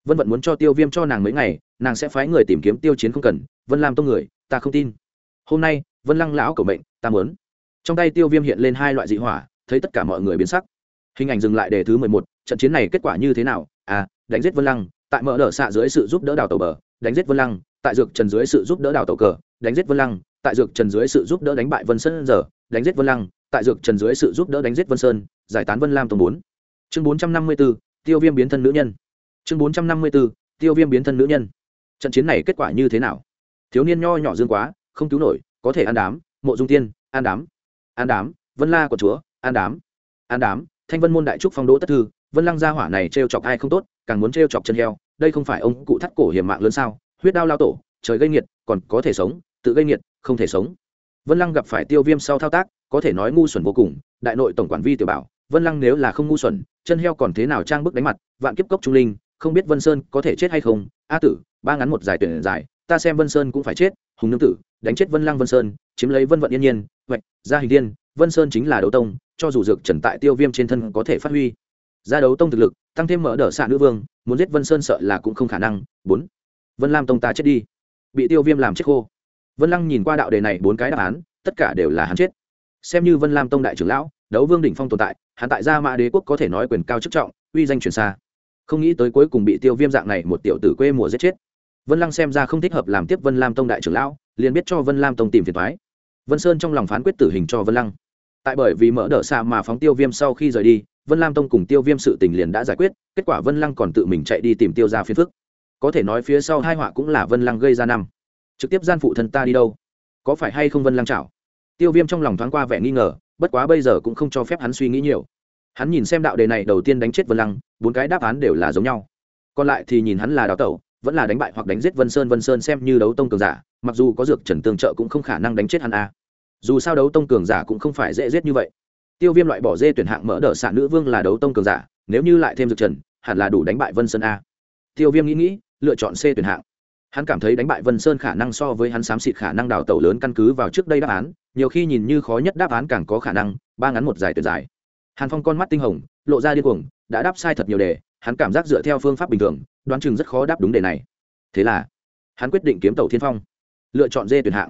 Vân vận muốn cho tiêu viêm cho nàng mấy ngày, nàng sẽ phái người tìm kiếm tiêu chiến không cần, vân làm tông người, ta không tin. Hôm nay vân lăng lão cầu mệnh, ta muốn. Trong tay tiêu viêm hiện lên hai loại dị hỏa, thấy tất cả mọi người biến sắc. Hình ảnh dừng lại đề thứ mười một, trận chiến này kết quả như thế nào? À đánh giết vân lăng, tại mở đờ xạ dưới sự giúp đỡ đào tàu bờ, đánh giết vân lăng, tại dược trần dưới sự giúp đỡ đào tàu cờ, đánh giết vân lăng, tại dược trần dưới sự giúp đỡ đánh bại vân sơn giờ, đánh giết vân lăng, tại dược trần dưới sự giúp đỡ đánh giết vân sơn, giải tán vân lam tổng bốn. Chương bốn trăm năm mươi b ố tiêu viêm biến thân nữ nhân. Chương bốn trăm năm mươi b ố tiêu viêm biến thân nữ nhân. Trận chiến này kết quả như thế nào? Thiếu niên nho nhỏ dương quá, không cứu nổi có thể ăn đám, mộ dung tiên an đám an đám, vân la của chúa an đám an đám, thanh vân môn đại trúc phong đỗ tất thư, vân lăng gia hỏa này t chọc ai không tốt, càng muốn t chọc chân heo, đây không phải ông cụ thắt cổ hiểm mạng lớn sao, huyết đao lao tổ, trời gây nghiệt, còn có thể sống, tự gây nghiệt, không thể sống. Vân lăng gặp phải tiêu viêm sau thao tác, có thể nói ngu xuẩn vô cùng, đại nội tổng quản vi tiểu bảo, vân lăng nếu là không ngu xuẩn, chân heo còn thế nào trang bức đánh mặt, vạn kiếp cốc trung linh, không biết vân sơn có thể chết hay không, a tử, ba ngắn một dài tuyển dài ta xem vân sơn cũng phải chết, hùng nương tử, đánh chết vân lăng vân sơn, chiếm lấy vân vận yên nhiên vạch ra hình tiên vân sơn chính là đấu tông, cho dù dược trần tại tiêu viêm trên thân có thể phát huy. Ra đấu tông thực lực, tăng thêm mở đ xạ nữ vương, muốn giết vân sơn sợ là cũng không khả năng. Bốn, vân lam tông ta chết đi. Bị tiêu viêm làm chết khô. Vân lăng nhìn qua đạo đề này bốn cái đáp án, tất cả đều là hắn chết. Xem như vân lam tông đại trưởng lão, đấu vương đỉnh phong tồn tại, hắn tại gia mã đế quốc có thể nói quyền cao chức trọng, uy danh truyền xa. Không nghĩ tới cuối cùng bị tiêu viêm dạng này một tiểu tử quê mùa giết chết vân lăng xem ra không thích hợp làm tiếp vân lam tông đại trưởng lão, liền biết cho vân lam tông tìm phiền thoái vân sơn trong lòng phán quyết tử hình cho vân lăng. Tại bởi vì mỡ đỡ xa mà phóng tiêu viêm sau khi rời đi, vân lam tông cùng tiêu viêm sự tình liền đã giải quyết, kết quả vân lăng còn tự mình chạy đi tìm tiêu ra phiền phức. Có thể nói phía sau hai họa cũng là vân lăng gây ra năm. Trực tiếp gian phụ thân ta đi đâu? Có phải hay không vân lăng chảo? Tiêu viêm trong lòng thoáng qua vẻ nghi ngờ, bất quá bây giờ cũng không cho phép hắn suy nghĩ nhiều. Hắn nhìn xem đạo đề này đầu tiên đánh chết vân lăng, bốn cái đáp án đều là giống nhau. Còn lại thì nhìn hắn là đào tẩu vẫn là đánh bại hoặc đánh giết vân sơn vân sơn xem như đấu tông cường giả, mặc dù có dược trần tương trợ cũng không khả năng đánh chết hắn a. Dù sao đấu tông cường giả cũng không phải dễ giết như vậy. Tiêu viêm loại bỏ dê tuyển hạng mở đỡ xạ nữ vương là đấu tông cường giả, nếu như lại thêm dược trần, hẳn là đủ đánh bại vân sơn a. Tiêu viêm nghĩ nghĩ, lựa chọn c tuyển hạng. Hắn cảm thấy đánh bại vân sơn khả năng so với hắn xám xịt khả năng đào tẩu lớn căn cứ vào trước đây đáp án, nhiều khi nhìn như khó nhất đáp án càng có khả năng, ba ngắn một dài tuyệt dài. Hàn phong con mắt tinh hồng, lộ ra điên cuồng, đã đáp sai thật nhiều đề hắn cảm giác dựa theo phương pháp bình thường, đoán chừng rất khó đáp đúng đề này. Thế là, hắn quyết định kiếm tàu thiên phong, lựa chọn dê tuyển hạng.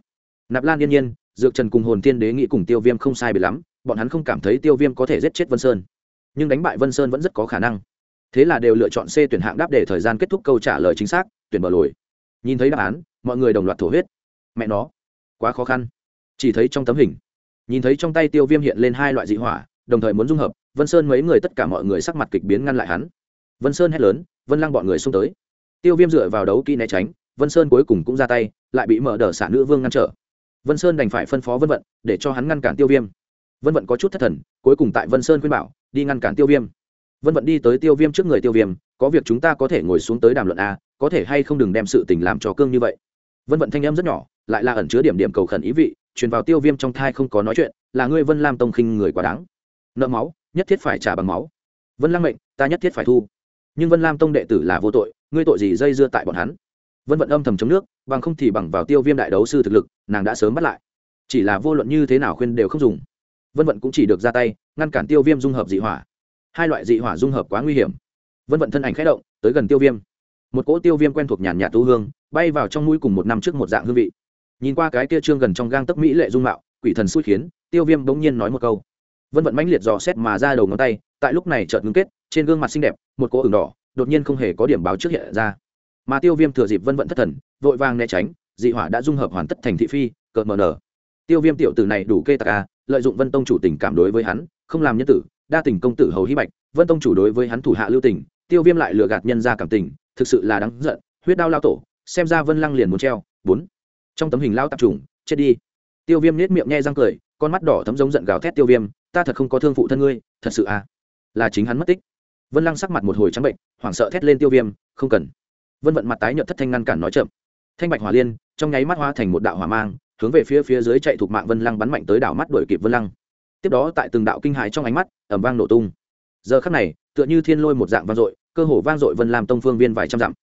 Nạp lan yên nhiên, dược trần cùng hồn tiên đế nghĩ cùng tiêu viêm không sai bị lắm, bọn hắn không cảm thấy tiêu viêm có thể giết chết vân sơn. Nhưng đánh bại vân sơn vẫn rất có khả năng. Thế là đều lựa chọn c tuyển hạng đáp để thời gian kết thúc câu trả lời chính xác, tuyển bờ lồi. Nhìn thấy đáp án, mọi người đồng loạt thổ huyết. Mẹ nó, quá khó khăn. Chỉ thấy trong tấm hình, nhìn thấy trong tay tiêu viêm hiện lên hai loại dị hỏa, đồng thời muốn dung hợp, vân sơn mấy người tất cả mọi người sắc mặt kịch biến ngăn lại hắn vân sơn hét lớn, vân lăng bọn người xông tới. Tiêu viêm dựa vào đấu kỹ né tránh, vân sơn cuối cùng cũng ra tay, lại bị mở đờ xả nữ vương ngăn trở. Vân sơn đành phải phân phó vân vận, để cho hắn ngăn cản tiêu viêm. Vân vận có chút thất thần, cuối cùng tại vân sơn khuyên bảo, đi ngăn cản tiêu viêm. Vân vận đi tới tiêu viêm trước người tiêu viêm, có việc chúng ta có thể ngồi xuống tới đàm luận a, có thể hay không đừng đem sự tình làm cho cương như vậy. Vân vận thanh em rất nhỏ, lại là ẩn chứa điểm điểm cầu khẩn ý vị, truyền vào tiêu viêm trong thai không có nói chuyện, là ngươi vân lam tông khinh người quá đáng. Nợ máu, nhất thiết phải trả bằng máu. Vân lăng mệnh, ta nhất thiết phải thu nhưng vân lam tông đệ tử là vô tội ngươi tội gì dây dưa tại bọn hắn vân vận âm thầm chống nước bằng không thì bằng vào tiêu viêm đại đấu sư thực lực nàng đã sớm bắt lại chỉ là vô luận như thế nào khuyên đều không dùng vân vận cũng chỉ được ra tay ngăn cản tiêu viêm dung hợp dị hỏa hai loại dị hỏa dung hợp quá nguy hiểm vân vận thân ảnh k h ẽ động tới gần tiêu viêm một cỗ tiêu viêm quen thuộc nhàn nhạt tu hương bay vào trong mũi cùng một năm trước một dạng hương vị nhìn qua cái kia trương gần trong gang tấc mỹ lệ dung mạo quỷ thần xui khiến tiêu viêm bỗng nhiên nói một câu vân vận mãnh liệt dò xét mà ra đầu ngón tay, tại lúc này chợt ngưng kết, trên gương mặt xinh đẹp, một cỗ ửng đỏ, đột nhiên không hề có điểm báo trước hiện ra. Mà tiêu viêm thừa dịp vân vận thất thần, vội vàng né tránh, dị hỏa đã dung hợp hoàn tất thành thị phi, cợt mờ nở. Tiêu viêm tiểu tử này đủ kê tạc a lợi dụng vân tông chủ tình cảm đối với hắn, không làm nhân tử, đa tình công tử hầu hy bạch, vân tông chủ đối với hắn thủ hạ lưu tình, tiêu viêm lại lừa gạt nhân ra cảm tình, thực sự là đáng giận, huyết đao lao tổ, xem ra vân lăng liền muốn treo. Bốn. Trong tấm hình lao tạp trùng, chết đi. Tiêu viêm nết miệng nhe răng cười, con mắt đỏ thấm giống giận gào thét tiêu viêm ta thật không có thương phụ thân ngươi, thật sự à? Là chính hắn mất tích. Vân lăng sắc mặt một hồi trắng bệnh, hoảng sợ thét lên tiêu viêm, không cần. Vân vận mặt tái nhợt thất thanh ngăn cản nói chậm. Thanh bạch hỏa liên, trong nháy mắt hoa thành một đạo hỏa mang, hướng về phía phía dưới chạy thuộc mạng vân lăng bắn mạnh tới đảo mắt đuổi kịp vân lăng. Tiếp đó tại từng đạo kinh hại trong ánh mắt ẩm vang nổ tung. Giờ khắc này, tựa như thiên lôi một dạng vang dội, cơ hồ vang dội vân lam tông phương viên vài trăm dặm.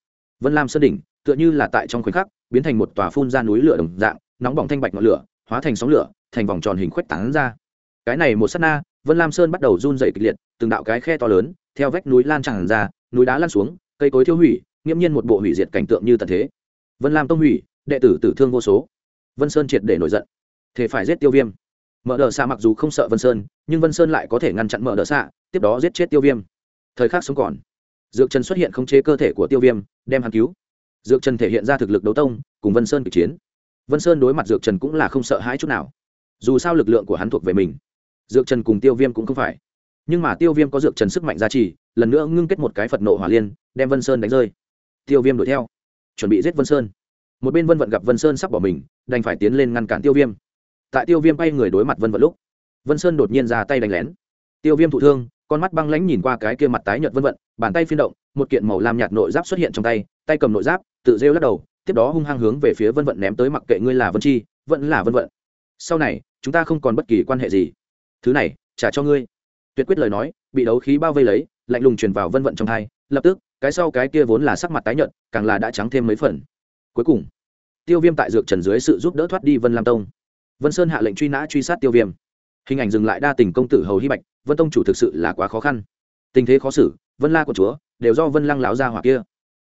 Vân lam sơn đỉnh, tựa như là tại trong khoảnh khắc, biến thành một tòa phun ra núi lửa đồng dạng, nóng bỏng thanh bạch ngọn lửa, hóa thành sóng lửa, thành vòng tròn hình khuếch tán ra cái này một sát na, vân lam sơn bắt đầu run dày kịch liệt, từng đạo cái khe to lớn, theo vách núi lan tràn ra, núi đá lan xuống, cây cối thiêu hủy, nghiễm nhiên một bộ hủy diệt cảnh tượng như tận thế. Vân lam tông hủy, đệ tử tử thương vô số. Vân sơn triệt để nổi giận. Thế phải giết tiêu viêm. Mở đờ xạ mặc dù không sợ vân sơn, nhưng vân sơn lại có thể ngăn chặn mở đờ xạ tiếp đó giết chết tiêu viêm. Thời khắc sống còn, dược trần xuất hiện khống chế cơ thể của tiêu viêm, đem hắn cứu. Dược trần thể hiện ra thực lực đấu tông, cùng vân sơn kịch chiến. Vân sơn đối mặt dược trần cũng là không sợ hãi chút nào. Dù sao lực lượng của hắn thuộc về mình dược trần cùng tiêu viêm cũng không phải. Nhưng mà tiêu viêm có dược trần sức mạnh giá trị lần nữa ngưng kết một cái phật nộ hỏa liên, đem vân sơn đánh rơi. Tiêu viêm đuổi theo. Chuẩn bị giết vân sơn. Một bên vân vận gặp vân sơn sắp bỏ mình, đành phải tiến lên ngăn cản tiêu viêm. Tại tiêu viêm bay người đối mặt vân vận lúc, vân sơn đột nhiên ra tay đánh lén. Tiêu viêm thụ thương, con mắt băng lãnh nhìn qua cái kia mặt tái nhợt vân vận, bàn tay phiên động, một kiện màu lam nhạt nội giáp xuất hiện trong tay tay cầm nội giáp, tự rêu lắc đầu, tiếp đó hung hăng hướng về phía vân vận ném tới mặc kệ ngươi là vân chi, vẫn là vân vận. Sau này, chúng ta không còn bất kỳ quan hệ gì thứ này, trả cho ngươi. Tuyệt quyết lời nói, bị đấu khí bao vây lấy, lạnh lùng truyền vào vân vận trong thai, lập tức, cái sau cái kia vốn là sắc mặt tái nhợt, càng là đã trắng thêm mấy phần. Cuối cùng, tiêu viêm tại dược trần dưới sự giúp đỡ thoát đi vân lam tông. Vân sơn hạ lệnh truy nã truy sát tiêu viêm. Hình ảnh dừng lại đa tình công tử hầu hy bạch, vân tông chủ thực sự là quá khó khăn. Tình thế khó xử, vân la của chúa, đều do vân lăng láo ra hoặc kia.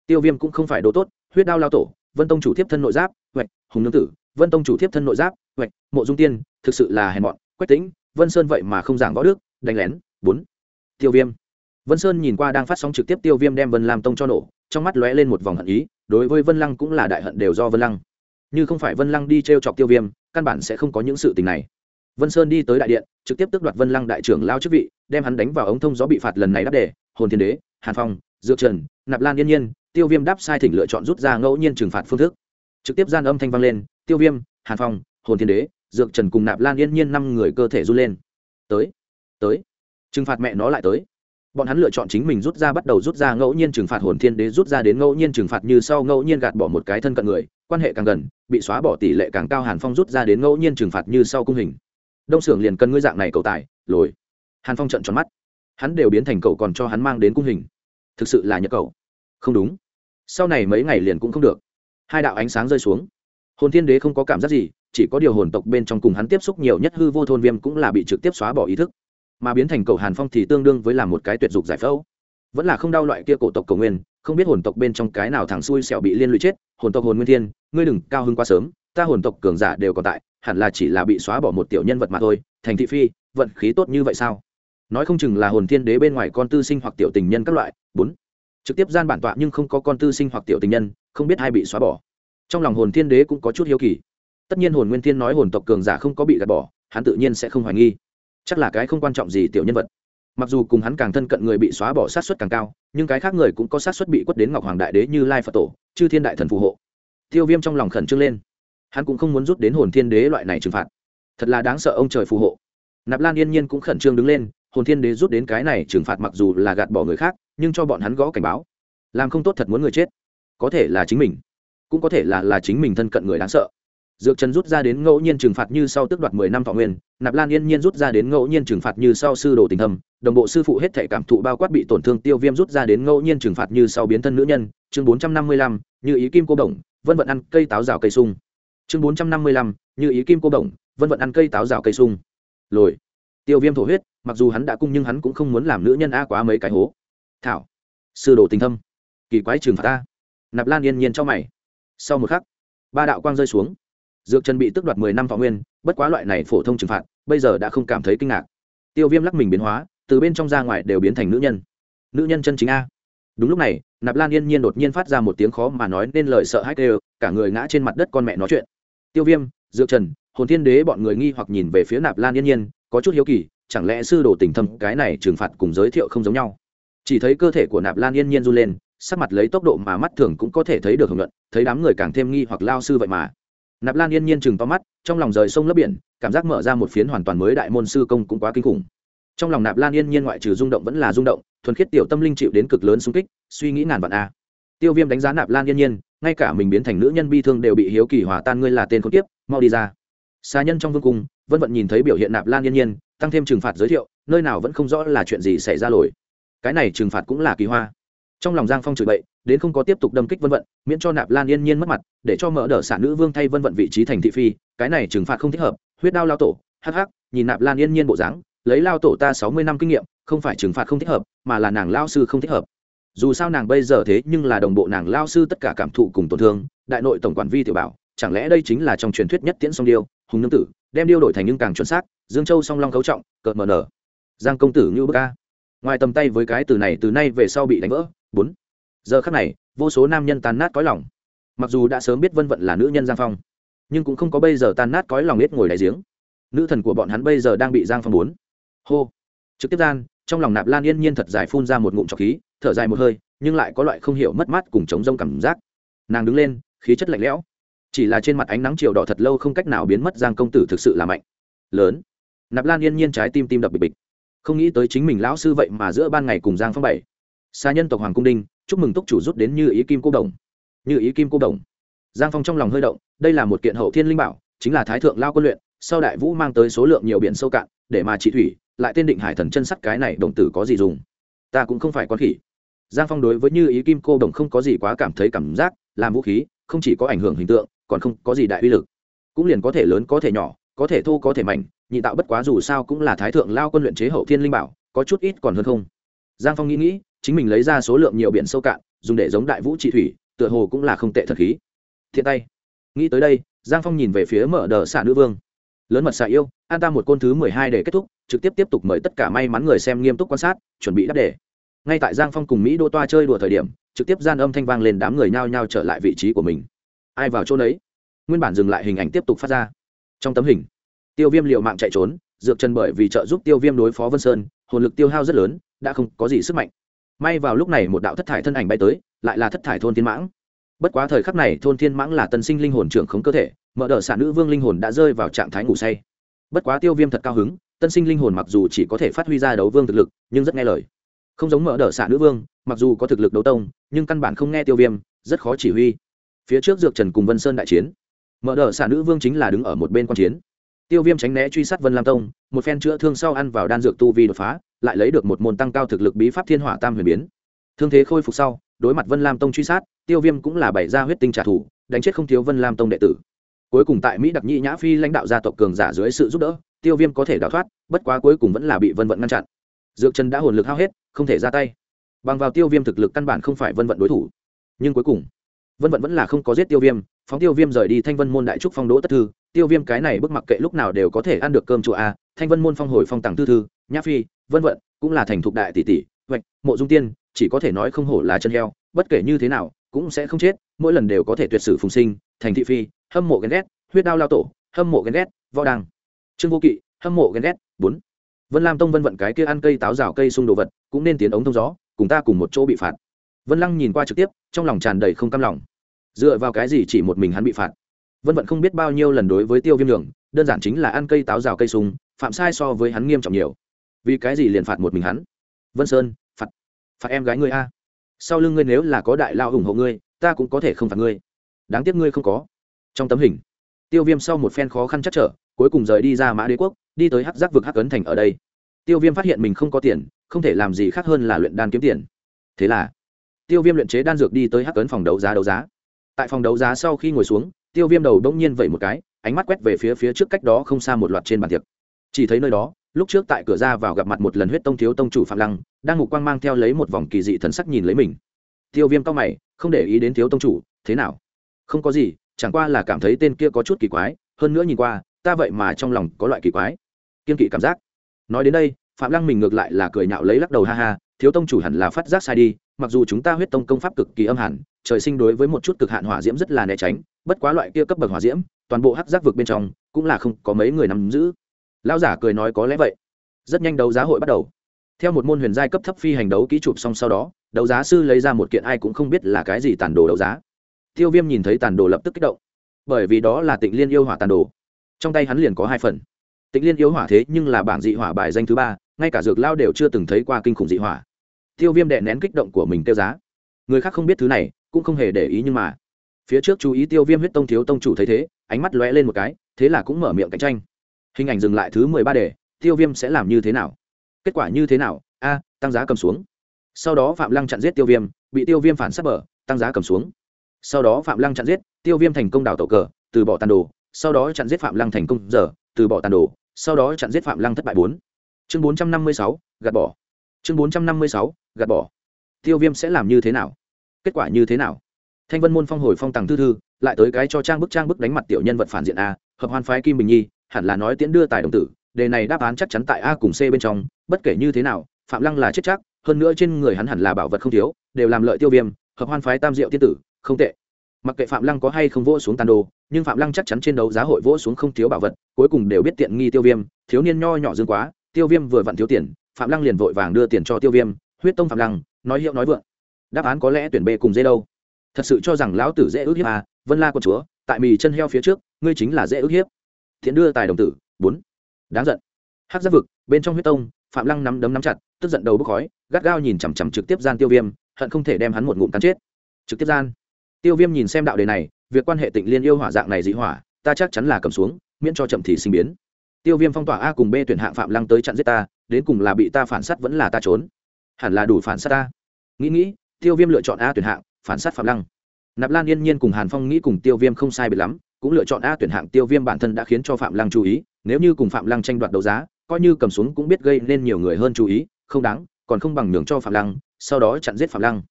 Tiêu viêm cũng không phải đồ tốt, huyết đao lao tổ, vân tông chủ thiếp thân nội giáp hoạch hùng nương tử, vân tông chủ thiếp thân nội giáp hoạch mộ dung tiên, thực sự là hèn mọn, quách tính vân sơn vậy mà không giảng võ đức, đánh lén, bốn. Tiêu viêm. Vân sơn nhìn qua đang phát sóng trực tiếp tiêu viêm đem vân lam tông cho nổ, trong mắt lóe lên một vòng hận ý, đối với vân lăng cũng là đại hận đều do vân lăng. Như không phải vân lăng đi t r e o chọc tiêu viêm, căn bản sẽ không có những sự tình này. Vân sơn đi tới đại điện, trực tiếp tước đoạt vân lăng đại trưởng lao chức vị, đem hắn đánh vào ống thông gió bị phạt lần này đáp đề, hồn thiên đế, hàn phong, dược trần, nạp lan yên nhiên, tiêu viêm đáp sai thỉnh lựa chọn rút ra ngẫu nhiên trừng phạt phương thức. Trực tiếp gian âm thanh vang lên, tiêu viêm, hàn phong, hồn thiên đế dược trần cùng nạp lan yên nhiên năm người cơ thể run lên. Tới tới. Trừng phạt mẹ nó lại tới. Bọn hắn lựa chọn chính mình rút ra bắt đầu rút ra ngẫu nhiên trừng phạt hồn thiên đế, rút ra đến ngẫu nhiên trừng phạt như sau ngẫu nhiên gạt bỏ một cái thân cận người, quan hệ càng gần, bị xóa bỏ tỷ lệ càng cao hàn phong rút ra đến ngẫu nhiên trừng phạt như sau cung hình. Đông xưởng liền cần ngươi dạng này cầu tài, lồi. Hàn phong trận tròn mắt. Hắn đều biến thành cậu còn cho hắn mang đến cung hình. Thực sự là nhật cậu không đúng. Sau này mấy ngày liền cũng không được. Hai đạo ánh sáng rơi xuống. Hồn thiên đế không có cảm giác gì chỉ có điều hồn tộc bên trong cùng hắn tiếp xúc nhiều nhất hư vô thôn viêm cũng là bị trực tiếp xóa bỏ ý thức. Mà biến thành cầu hàn phong thì tương đương với làm một cái tuyệt dục giải phẫu. Vẫn là không đau loại kia cổ tộc cầu nguyên, không biết hồn tộc bên trong cái nào thằng xui xẻo bị liên lụy chết. Hồn tộc hồn nguyên thiên, ngươi đừng cao hơn quá sớm, ta hồn tộc cường giả đều còn tại, hẳn là chỉ là bị xóa bỏ một tiểu nhân vật mà thôi. Thành thị phi, vận khí tốt như vậy sao? Nói không chừng là hồn thiên đế bên ngoài con tư sinh hoặc tiểu tình nhân các loại. Bốn. Trực tiếp gian bản tọa nhưng không có con tư sinh hoặc tiểu tình nhân, không biết ai bị xóa bỏ. Trong lòng hồn thiên đế cũng có chút hiếu kỳ tất nhiên hồn nguyên thiên nói hồn tộc cường giả không có bị gạt bỏ, hắn tự nhiên sẽ không hoài nghi. Chắc là cái không quan trọng gì tiểu nhân vật. Mặc dù cùng hắn càng thân cận người bị xóa bỏ sát xuất càng cao, nhưng cái khác người cũng có sát xuất bị quất đến ngọc hoàng đại đế như lai phật tổ, chư thiên đại thần phù hộ. Tiêu viêm trong lòng khẩn trương lên. Hắn cũng không muốn rút đến hồn thiên đế loại này trừng phạt. Thật là đáng sợ ông trời phù hộ. Nạp lan yên nhiên cũng khẩn trương đứng lên, hồn thiên đế rút đến cái này trừng phạt mặc dù là gạt bỏ người khác, nhưng cho bọn hắn gõ cảnh báo. Làm không tốt thật muốn người chết. Có thể là chính mình. Cũng có thể là là chính mình thân cận người đáng sợ dược trần rút ra đến ngẫu nhiên trừng phạt như sau tước đoạt mười năm thọ nguyên, nạp lan yên nhiên rút ra đến ngẫu nhiên trừng phạt như sau sư đồ tình thầm đồng bộ sư phụ hết thể cảm thụ bao quát bị tổn thương tiêu viêm rút ra đến ngẫu nhiên trừng phạt như sau biến thân nữ nhân, chương bốn trăm năm mươi lăm, như ý kim cô đồng vân vận ăn cây táo rào cây sung. Chương bốn trăm năm mươi lăm, như ý kim cô đồng vân vận ăn cây táo rào cây sung. Lồi. Tiêu viêm thổ huyết, mặc dù hắn đã cung nhưng hắn cũng không muốn làm nữ nhân a quá mấy cái hố. Thảo. Sư đồ tình thâm. Kỳ quái trừng phạt ta. Nạp lan yên nhiên cho mày. Sau một khắc, ba đạo quang rơi xuống dược trần bị tước đoạt mười năm thọ nguyên, bất quá loại này phổ thông trừng phạt, bây giờ đã không cảm thấy kinh ngạc. Tiêu viêm lắc mình biến hóa, từ bên trong ra ngoài đều biến thành nữ nhân. Nữ nhân chân chính a. Đúng lúc này, nạp lan yên nhiên đột nhiên phát ra một tiếng khó mà nói nên lời sợ hãi đều cả người ngã trên mặt đất con mẹ nói chuyện. Tiêu viêm, dược trần hồn thiên đế bọn người nghi hoặc nhìn về phía nạp lan yên nhiên, có chút hiếu kỳ, chẳng lẽ sư đồ tình thâm, cái này trừng phạt cùng giới thiệu không giống nhau? Chỉ thấy cơ thể của nạp lan yên nhiên run lên, sắc mặt lấy tốc độ mà mắt thường cũng có thể thấy được hưởng luận, thấy đám người càng thêm nghi hoặc lao sư vậy mà nạp lan yên nhiên chừng to mắt trong lòng rời sông lấp biển cảm giác mở ra một phiến hoàn toàn mới đại môn sư công cũng quá kinh khủng. Trong lòng nạp lan yên nhiên ngoại trừ rung động vẫn là rung động thuần khiết tiểu tâm linh chịu đến cực lớn xung kích suy nghĩ ngàn vạn a. Tiêu viêm đánh giá nạp lan yên nhiên ngay cả mình biến thành nữ nhân bi thương đều bị hiếu kỳ hòa tan ngươi là tên khốn kiếp, mau đi ra. Xa nhân trong vương cung vân vận nhìn thấy biểu hiện nạp lan yên nhiên tăng thêm trừng phạt giới thiệu nơi nào vẫn không rõ là chuyện gì xảy ra lồi cái này trừng phạt cũng là kỳ hoa trong lòng giang phong chửi bậy, đến không có tiếp tục đâm kích vân vận, miễn cho nạp lan yên nhiên mất mặt, để cho mở đờ xả nữ vương thay vân vận vị trí thành thị phi, cái này trừng phạt không thích hợp, huyết đao lao tổ, hắc hắc, nhìn nạp lan yên nhiên bộ dáng, lấy lao tổ ta sáu mươi năm kinh nghiệm, không phải trừng phạt không thích hợp, mà là nàng lao sư không thích hợp. Dù sao nàng bây giờ thế nhưng là đồng bộ nàng lao sư tất cả cảm thụ cùng tổn thương, đại nội tổng quản vi tiểu bảo, chẳng lẽ đây chính là trong truyền thuyết nhất tiễn song điêu, hùng nương tử, đem điêu đổi thành nhưng càng chuẩn xác, dương châu song long cấu trọng, cợt mờ nở. Giang công tử như bức ca ngoài tầm tay với cái từ này từ nay về sau bị đánh vỡ bốn. Giờ khắc này, vô số nam nhân tan nát cõi lòng. Mặc dù đã sớm biết vân vận là nữ nhân giang phong, nhưng cũng không có bây giờ tan nát cõi lòng hết ngồi đại giếng. Nữ thần của bọn hắn bây giờ đang bị giang phong bốn. Hô. Trực tiếp gian, trong lòng nạp lan yên nhiên thật dài phun ra một ngụm trọc khí, thở dài một hơi, nhưng lại có loại không hiểu mất mát cùng chống rông cảm giác. Nàng đứng lên, khí chất lạnh lẽo. Chỉ là trên mặt ánh nắng chiều đỏ thật lâu không cách nào biến mất, giang công tử thực sự là mạnh. Lớn. Nạp lan yên nhiên trái tim tim đập bịch bịch. Không nghĩ tới chính mình lão sư vậy mà giữa ban ngày cùng giang phong bảy xa nhân tộc hoàng cung đinh, chúc mừng túc chủ rút đến như ý kim cô đồng. Như ý kim cô đồng. Giang phong trong lòng hơi động, đây là một kiện hậu thiên linh bảo, chính là thái thượng lao quân luyện, sau đại vũ mang tới số lượng nhiều biển sâu cạn, để mà trị thủy, lại tên định hải thần chân sắt cái này đồng tử có gì dùng? Ta cũng không phải con khỉ. Giang phong đối với như ý kim cô đồng không có gì quá cảm thấy cảm giác, làm vũ khí, không chỉ có ảnh hưởng hình tượng, còn không có gì đại uy lực. Cũng liền có thể lớn, có thể nhỏ, có thể thô, có thể mạnh nhị tạo bất quá dù sao cũng là thái thượng lao quân luyện chế hậu thiên linh bảo, có chút ít còn hơn không. Giang phong nghĩ nghĩ chính mình lấy ra số lượng nhiều biển sâu cạn, dùng để giống đại vũ trị thủy, tựa hồ cũng là không tệ thật khí. Thiện tay. Nghĩ tới đây, giang phong nhìn về phía mở đờ xạ nữ vương. Lớn mật xạ yêu, an ta một côn thứ mười hai để kết thúc, trực tiếp tiếp tục mời tất cả may mắn người xem nghiêm túc quan sát, chuẩn bị đáp đề. Ngay tại giang phong cùng mỹ đô toa chơi đùa thời điểm, trực tiếp gian âm thanh vang lên đám người nhao nhao trở lại vị trí của mình. Ai vào chỗ đấy nguyên bản dừng lại hình ảnh tiếp tục phát ra. Trong tấm hình, tiêu viêm liệu mạng chạy trốn, dược chân bởi vì trợ giúp tiêu viêm đối phó vân sơn, hồn lực tiêu hao rất lớn, đã không có gì sức mạnh may vào lúc này một đạo thất thải thân ảnh bay tới, lại là thất thải thôn thiên mãng. Bất quá thời khắc này thôn thiên mãng là tân sinh linh hồn trưởng khống cơ thể, mở đ ợ nữ vương linh hồn đã rơi vào trạng thái ngủ say. Bất quá tiêu viêm thật cao hứng, tân sinh linh hồn mặc dù chỉ có thể phát huy ra đấu vương thực lực, nhưng rất nghe lời. Không giống mở đ ợ nữ vương, mặc dù có thực lực đấu tông, nhưng căn bản không nghe tiêu viêm, rất khó chỉ huy. Phía trước dược trần cùng vân sơn đại chiến. Mở đ ợ nữ vương chính là đứng ở một bên q u a n chiến tiêu viêm tránh né truy sát vân lam tông, một phen chữa thương sau ăn vào đan dược tu vi đột phá, lại lấy được một môn tăng cao thực lực bí pháp thiên hỏa tam huyền biến. Thương thế khôi phục sau, đối mặt vân lam tông truy sát, tiêu viêm cũng là bày ra huyết tinh trả thù, đánh chết không thiếu vân lam tông đệ tử. Cuối cùng tại mỹ đặc nhĩ nhã phi lãnh đạo gia tộc cường giả dưới sự giúp đỡ, tiêu viêm có thể đào thoát, bất quá cuối cùng vẫn là bị vân vận ngăn chặn. Dược chân đã hồn lực hao hết, không thể ra tay. Bằng vào tiêu viêm thực lực căn bản không phải vân vận đối thủ. Nhưng cuối cùng, vân vận vẫn là không có giết tiêu viêm, phóng tiêu viêm rời đi thanh vân môn đại trúc phong đỗ tất thư tiêu viêm cái này bức mặc kệ lúc nào đều có thể ăn được cơm chùa a, thanh vân môn phong hồi phong tàng tư thư, nhã phi, vân vận, cũng là thành thục đại tỷ tỷ vạch mộ dung tiên, chỉ có thể nói không hổ là chân heo, bất kể như thế nào, cũng sẽ không chết, mỗi lần đều có thể tuyệt sử phùng sinh, thành thị phi, hâm mộ ghen ghét, huyết đao lao tổ, hâm mộ ghen ghét, võ đăng, trương vô kỵ, hâm mộ ghen ghét, bốn. Vân lam tông vân vận cái kia ăn cây táo rào cây sung đồ vật, cũng nên tiến ống thông gió, cùng ta cùng một chỗ bị phạt. Vân lăng nhìn qua trực tiếp, trong lòng tràn đầy không cam lòng. Dựa vào cái gì chỉ một mình hắn bị phạt? Vân vận không biết bao nhiêu lần đối với tiêu viêm đường đơn giản chính là ăn cây táo rào cây sung, phạm sai so với hắn nghiêm trọng nhiều. Vì cái gì liền phạt một mình hắn? Vân sơn, phạt phạt em gái ngươi a. Sau lưng ngươi nếu là có đại lao ủng hộ ngươi, ta cũng có thể không phạt ngươi. Đáng tiếc ngươi không có. Trong tấm hình, tiêu viêm sau một phen khó khăn chắc trở, cuối cùng rời đi ra mã đế quốc, đi tới hắc giác vực hắc ấn thành ở đây. Tiêu viêm phát hiện mình không có tiền, không thể làm gì khác hơn là luyện đan kiếm tiền. Thế là, tiêu viêm luyện chế đan dược đi tới hắc ấn phòng đấu giá đấu giá. Tại phòng đấu giá sau khi ngồi xuống tiêu viêm đầu bỗng nhiên vẩy một cái, ánh mắt quét về phía phía trước cách đó không xa một loạt trên bàn tiệc. Chỉ thấy nơi đó, lúc trước tại cửa ra vào gặp mặt một lần huyết tông thiếu tông chủ phạm lăng, đang ngục quang mang theo lấy một vòng kỳ dị thần sắc nhìn lấy mình. Tiêu viêm cao mày, không để ý đến thiếu tông chủ, thế nào? Không có gì, chẳng qua là cảm thấy tên kia có chút kỳ quái, hơn nữa nhìn qua, ta vậy mà trong lòng có loại kỳ quái. Kiên kỵ cảm giác. Nói đến đây, phạm lăng mình ngược lại là cười nhạo lấy lắc đầu ha ha, thiếu tông chủ hẳn là phát giác sai đi, mặc dù chúng ta huyết tông công pháp cực kỳ âm hẳn trời sinh đối với một chút cực hạn hỏa diễm rất là né tránh, bất quá loại kia cấp bậc hỏa diễm, toàn bộ hắc giác vực bên trong, cũng là không có mấy người nắm giữ. Lão giả cười nói có lẽ vậy. Rất nhanh đấu giá hội bắt đầu. Theo một môn huyền giai cấp thấp phi hành đấu kỹ chụp xong sau đó, đấu giá sư lấy ra một kiện ai cũng không biết là cái gì tàn đồ đấu giá. Tiêu viêm nhìn thấy tàn đồ lập tức kích động. Bởi vì đó là tịnh liên yêu hỏa tàn đồ. Trong tay hắn liền có hai phần. Tịnh liên yêu hỏa thế nhưng là bảng dị hỏa bài danh thứ ba, ngay cả dược lao đều chưa từng thấy qua kinh khủng dị hỏa. Tiêu viêm đệ nén kích động của mình tiêu giá. Người khác không biết thứ này cũng không hề để ý nhưng mà. Phía trước chú ý tiêu viêm huyết tông thiếu tông chủ thấy thế, ánh mắt lóe lên một cái, thế là cũng mở miệng cạnh tranh. Hình ảnh dừng lại thứ mười ba đề, tiêu viêm sẽ làm như thế nào? Kết quả như thế nào? A, tăng giá cầm xuống. Sau đó phạm lăng chặn giết tiêu viêm, bị tiêu viêm phản s bờ, tăng giá cầm xuống. Sau đó phạm lăng chặn giết, tiêu viêm thành công đảo tàu cờ, từ bỏ tàn đồ. Sau đó chặn giết phạm lăng thành công giờ, từ bỏ tàn đồ. Sau đó chặn giết phạm lăng thất bại bốn. Chương bốn trăm năm mươi sáu, gạt bỏ. Chương bốn trăm năm mươi sáu, gạt bỏ. Tiêu viêm sẽ làm như thế nào? Kết quả như thế nào? Thanh vân môn phong hồi phong tàng thư thư, lại tới cái cho trang bức trang bức đánh mặt tiểu nhân vật phản diện a, hợp hoan phái kim bình nhi, hẳn là nói tiễn đưa tài đồng tử, đề này đáp án chắc chắn tại a cùng c bên trong, bất kể như thế nào, phạm lăng là chết chắc, hơn nữa trên người hắn hẳn là bảo vật không thiếu, đều làm lợi tiêu viêm, hợp hoan phái tam diệu tiên tử, không tệ. Mặc kệ phạm lăng có hay không vỗ xuống tàn đồ, nhưng phạm lăng chắc chắn trên đấu giá hội vỗ xuống không thiếu bảo vật, cuối cùng đều biết tiện nghi tiêu viêm, thiếu niên nho nhỏ dương quá, tiêu viêm vừa vặn thiếu tiền, phạm lăng liền vội vàng đưa tiền cho tiêu viêm, huyết tông phạm lăng, nói hiệu nói vượng đáp án có lẽ tuyển b cùng dê đâu. Thật sự cho rằng lão tử dễ ước hiếp à vân la con chúa, tại mì chân heo phía trước, ngươi chính là dễ ước hiếp. Thiện đưa tài đồng tử, bốn. Đáng giận. Hát giáp vực, bên trong huyết tông, phạm lăng nắm đấm nắm chặt, tức giận đầu bốc khói, gắt gao nhìn chằm chằm trực tiếp gian tiêu viêm, hận không thể đem hắn một ngụm cắn chết. Trực tiếp gian. Tiêu viêm nhìn xem đạo đề này, việc quan hệ tịnh liên yêu hỏa dạng này dị hỏa, ta chắc chắn là cầm xuống, miễn cho chậm thì sinh biến. Tiêu viêm phong tỏa a cùng b tuyển hạng phạm lăng tới chặn giết ta, đến cùng là bị ta phản s á t vẫn là ta trốn. Hẳn là đủ phản s á t ta. Nghĩ nghĩ tiêu viêm lựa chọn a tuyển hạng, phản sát phạm lăng. Nạp lan yên nhiên cùng hàn phong nghĩ cùng tiêu viêm không sai biệt lắm, cũng lựa chọn a tuyển hạng, tiêu viêm bản thân đã khiến cho phạm lăng chú ý, nếu như cùng phạm lăng tranh đoạt đấu giá, coi như cầm xuống cũng biết gây nên nhiều người hơn chú ý, không đáng, còn không bằng nhường cho phạm lăng, sau đó chặn giết phạm lăng.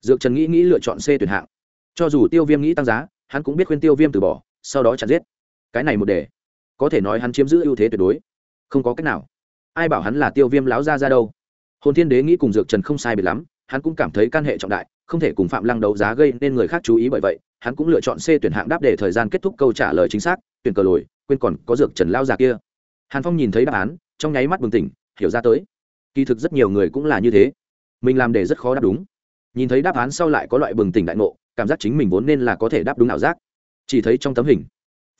Dược trần nghĩ nghĩ lựa chọn c tuyển hạng. Cho dù tiêu viêm nghĩ tăng giá, hắn cũng biết khuyên tiêu viêm từ bỏ, sau đó chặn giết. Cái này một đề. Có thể nói hắn chiếm giữ ưu thế tuyệt đối. Không có cách nào. Ai bảo hắn là tiêu viêm láo ra ra đâu? Hồn thiên đế nghĩ cùng dược trần không sai biệt lắm hắn cũng cảm thấy căn hệ trọng đại, không thể cùng phạm lăng đấu giá gây nên người khác chú ý bởi vậy, hắn cũng lựa chọn c tuyển hạng đáp để thời gian kết thúc câu trả lời chính xác, tuyển cờ lồi, quên còn có dược trần lao già kia. Hàn phong nhìn thấy đáp án, trong nháy mắt bừng tỉnh, hiểu ra tới. Kỳ thực rất nhiều người cũng là như thế. Mình làm để rất khó đáp đúng. Nhìn thấy đáp án sau lại có loại bừng tỉnh đại ngộ, cảm giác chính mình vốn nên là có thể đáp đúng ảo giác. Chỉ thấy trong tấm hình,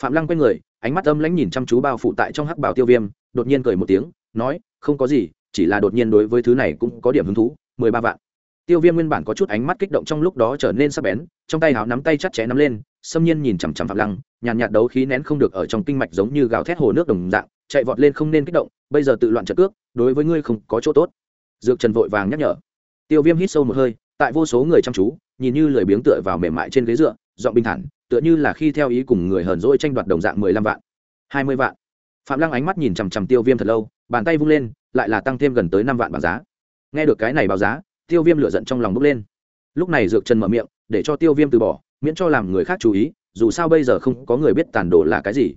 phạm lăng quay người, ánh mắt âm lãnh nhìn chăm chú bao phủ tại trong hắc bảo tiêu viêm, đột nhiên cười một tiếng, nói, không có gì, chỉ là đột nhiên đối với thứ này cũng có điểm hứng thú, mười ba vạn tiêu viêm nguyên bản có chút ánh mắt kích động trong lúc đó trở nên sắc bén, trong tay háo nắm tay chặt chẽ nắm lên, xâm nhiên nhìn chằm chằm phạm lăng, nhàn nhạt đấu khí nén không được ở trong kinh mạch giống như gào thét hồ nước đồng dạng, chạy vọt lên không nên kích động, bây giờ tự loạn trợ cước, đối với ngươi không có chỗ tốt. Dược trần vội vàng nhắc nhở. Tiêu viêm hít sâu một hơi, tại vô số người chăm chú, nhìn như lười biếng tựa vào mềm mại trên ghế dựa dọn bình thản, tựa như là khi theo ý cùng người hờn dỗi tranh đoạt đồng dạng mười lăm vạn, hai mươi vạn. Phạm lăng ánh mắt nhìn chằm chằm tiêu viêm thật lâu, bàn tay vung lên, lại là tăng thêm gần tới năm vạn bảng giá. Nghe được cái này báo giá tiêu viêm lửa giận trong lòng bốc lên. Lúc này dược trần mở miệng, để cho tiêu viêm từ bỏ, miễn cho làm người khác chú ý, dù sao bây giờ không có người biết tàn đồ là cái gì.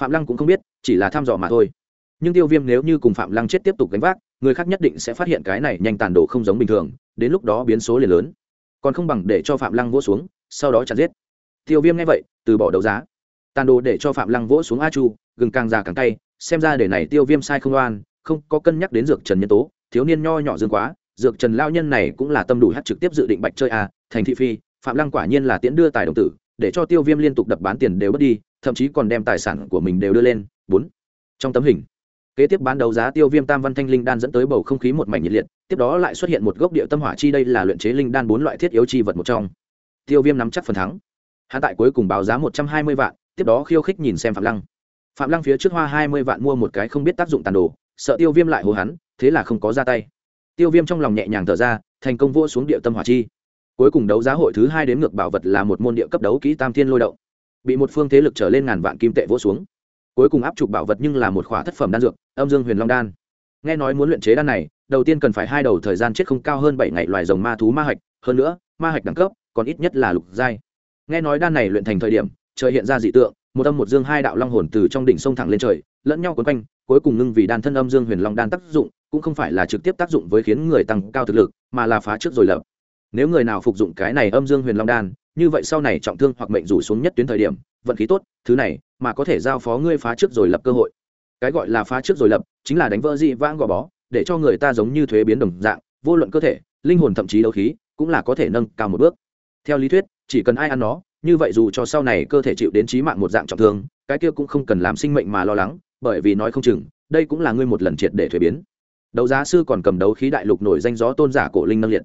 Phạm lăng cũng không biết, chỉ là thăm dò mà thôi. Nhưng tiêu viêm nếu như cùng phạm lăng chết tiếp tục gánh vác, người khác nhất định sẽ phát hiện cái này nhanh tàn đồ không giống bình thường, đến lúc đó biến số liền lớn. Còn không bằng để cho phạm lăng vỗ xuống, sau đó chặt giết. Tiêu viêm nghe vậy, từ bỏ đấu giá. Tàn đồ để cho phạm lăng vỗ xuống a chu, gừng càng già càng tay xem ra để này tiêu viêm sai không oan, không có cân nhắc đến dược trần nhân tố, thiếu niên nho nhỏ dương quá dược trần lao nhân này cũng là tâm đủ hát trực tiếp dự định bạch chơi a, thành thị phi, phạm lăng quả nhiên là tiễn đưa tài đồng tử, để cho tiêu viêm liên tục đập bán tiền đều bất đi, thậm chí còn đem tài sản của mình đều đưa lên. Bốn, trong tấm hình, kế tiếp bán đấu giá tiêu viêm tam văn thanh linh đan dẫn tới bầu không khí một mảnh nhiệt liệt, tiếp đó lại xuất hiện một gốc địa tâm hỏa chi đây là luyện chế linh đan bốn loại thiết yếu chi vật một trong. Tiêu viêm nắm chắc phần thắng. Hạ tại cuối cùng báo giá một trăm hai mươi vạn, tiếp đó khiêu khích nhìn xem phạm lăng. Phạm lăng phía trước hoa hai mươi vạn mua một cái không biết tác dụng tàn đồ, sợ tiêu viêm lại hồ hắn, thế là không có ra tay tiêu viêm trong lòng nhẹ nhàng thở ra, thành công vua xuống địa tâm hỏa chi. Cuối cùng đấu giá hội thứ hai đến ngược bảo vật là một môn địa cấp đấu kỹ tam thiên lôi động. Bị một phương thế lực trở lên ngàn vạn kim tệ vỗ xuống. Cuối cùng áp trục bảo vật nhưng là một khỏa thất phẩm đan dược, âm dương huyền long đan. Nghe nói muốn luyện chế đan này, đầu tiên cần phải hai đầu thời gian chết không cao hơn bảy ngày loài rồng ma thú ma hạch, hơn nữa, ma hạch đẳng cấp, còn ít nhất là lục giai. Nghe nói đan này luyện thành thời điểm, trời hiện ra dị tượng, một âm một dương hai đạo long hồn từ trong đỉnh sông thẳng lên trời, lẫn nhau quấn quanh, cuối cùng ngưng vì đan thân âm dương huyền long đan tác dụng cũng không phải là trực tiếp tác dụng với khiến người tăng cao thực lực, mà là phá trước rồi lập. Nếu người nào phục dụng cái này âm dương huyền long đan, như vậy sau này trọng thương hoặc mệnh rủ xuống nhất tuyến thời điểm, vận khí tốt, thứ này mà có thể giao phó ngươi phá trước rồi lập cơ hội. Cái gọi là phá trước rồi lập chính là đánh vỡ dị vãng gò bó, để cho người ta giống như thuế biến đồng dạng, vô luận cơ thể, linh hồn thậm chí đấu khí cũng là có thể nâng cao một bước. Theo lý thuyết, chỉ cần ai ăn nó, như vậy dù cho sau này cơ thể chịu đến trí mạng một dạng trọng thương, cái kia cũng không cần làm sinh mệnh mà lo lắng, bởi vì nói không chừng, đây cũng là ngươi một lần triệt để thuế biến đấu giá sư còn cầm đấu khí đại lục nổi danh gió tôn giả cổ linh nâng liệt.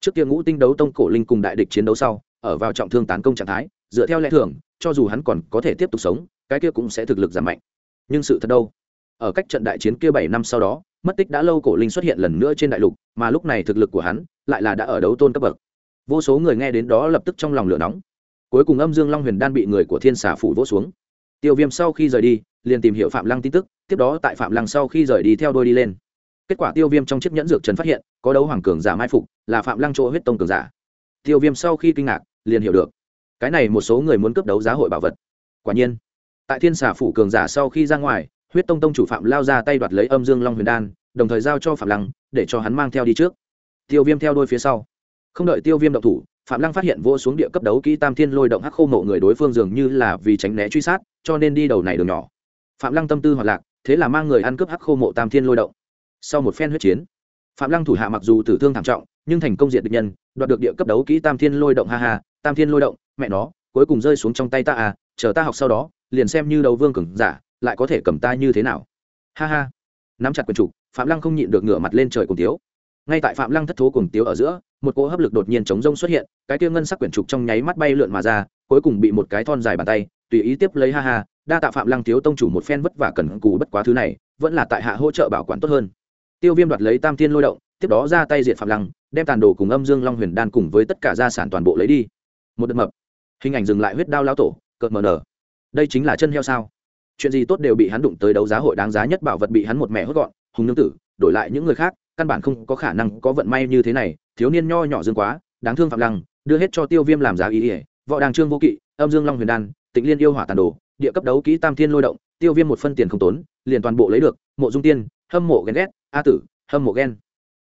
Trước kia ngũ tinh đấu tông cổ linh cùng đại địch chiến đấu sau, ở vào trọng thương tán công trạng thái, dựa theo lẽ thường, cho dù hắn còn có thể tiếp tục sống, cái kia cũng sẽ thực lực giảm mạnh. Nhưng sự thật đâu? Ở cách trận đại chiến kia bảy năm sau đó, mất tích đã lâu cổ linh xuất hiện lần nữa trên đại lục, mà lúc này thực lực của hắn lại là đã ở đấu tôn cấp bậc. Vô số người nghe đến đó lập tức trong lòng lửa nóng. Cuối cùng âm dương long huyền đan bị người của thiên xà phủ vỗ xuống. Tiêu viêm sau khi rời đi, liền tìm hiểu phạm lăng tin tức, tiếp đó tại phạm lăng sau khi rời đi theo đôi đi lên kết quả tiêu viêm trong chiếc nhẫn dược trần phát hiện, có đấu hoàng cường giả mai phục, là phạm lăng chỗ huyết tông cường giả. Tiêu viêm sau khi kinh ngạc, liền hiểu được. Cái này một số người muốn cấp đấu giá hội bảo vật. Quả nhiên, tại thiên xà phủ cường giả sau khi ra ngoài, huyết tông tông chủ phạm lao ra tay đoạt lấy âm dương long huyền đan, đồng thời giao cho phạm lăng, để cho hắn mang theo đi trước. Tiêu viêm theo đôi phía sau. Không đợi tiêu viêm động thủ, phạm lăng phát hiện vô xuống địa cấp đấu kỹ tam thiên lôi động hắc khô mộ người đối phương dường như là vì tránh né truy sát, cho nên đi đầu này đường nhỏ. Phạm lăng tâm tư hoạt lạc, thế là mang người ăn cướp hắc khô mộ tam thiên lôi động sau một phen huyết chiến. Phạm lăng thủ hạ mặc dù tử thương thảm trọng, nhưng thành công diện địch nhân, đoạt được địa cấp đấu kỹ tam thiên lôi động, ha ha, tam thiên lôi động, mẹ nó, cuối cùng rơi xuống trong tay ta à chờ ta học sau đó, liền xem như đầu vương cường giả, lại có thể cầm ta như thế nào. Ha ha. Nắm chặt quần trục phạm lăng không nhịn được ngửa mặt lên trời cùng tiếu. Ngay tại phạm lăng thất thố cùng tiếu ở giữa, một cỗ hấp lực đột nhiên chống rông xuất hiện, cái kia ngân sắc quyển trục trong nháy mắt bay lượn mà ra, cuối cùng bị một cái thon dài bàn tay, tùy ý tiếp lấy, ha ha, đa tạ phạm lăng thiếu tông chủ một phen vất vả cần cù bất quá thứ này, vẫn là tại hạ hỗ trợ bảo quản tốt hơn tiêu viêm đoạt lấy tam thiên lôi động, tiếp đó ra tay diệt phạm lăng, đem tàn đồ cùng âm dương long huyền đan cùng với tất cả gia sản toàn bộ lấy đi. Một đợt mập. Hình ảnh dừng lại huyết đao lao tổ, cợt mờ nở. Đây chính là chân heo sao? Chuyện gì tốt đều bị hắn đụng tới đấu giá hội đáng giá nhất bảo vật bị hắn một mẹ hốt gọn, hùng nương tử, đổi lại những người khác, căn bản không có khả năng có vận may như thế này, thiếu niên nho nhỏ dương quá, đáng thương phạm lăng, đưa hết cho tiêu viêm làm giá ý ỉa võ đàng trương vô kỵ, âm dương long huyền đan, tịnh liên yêu hỏa tàn đồ, địa cấp đấu kỹ tam thiên lôi động, tiêu viêm một phân tiền không tốn, liền toàn bộ lấy được, mộ dung tiên hâm mộ ghen ghét, a tử, hâm mộ ghen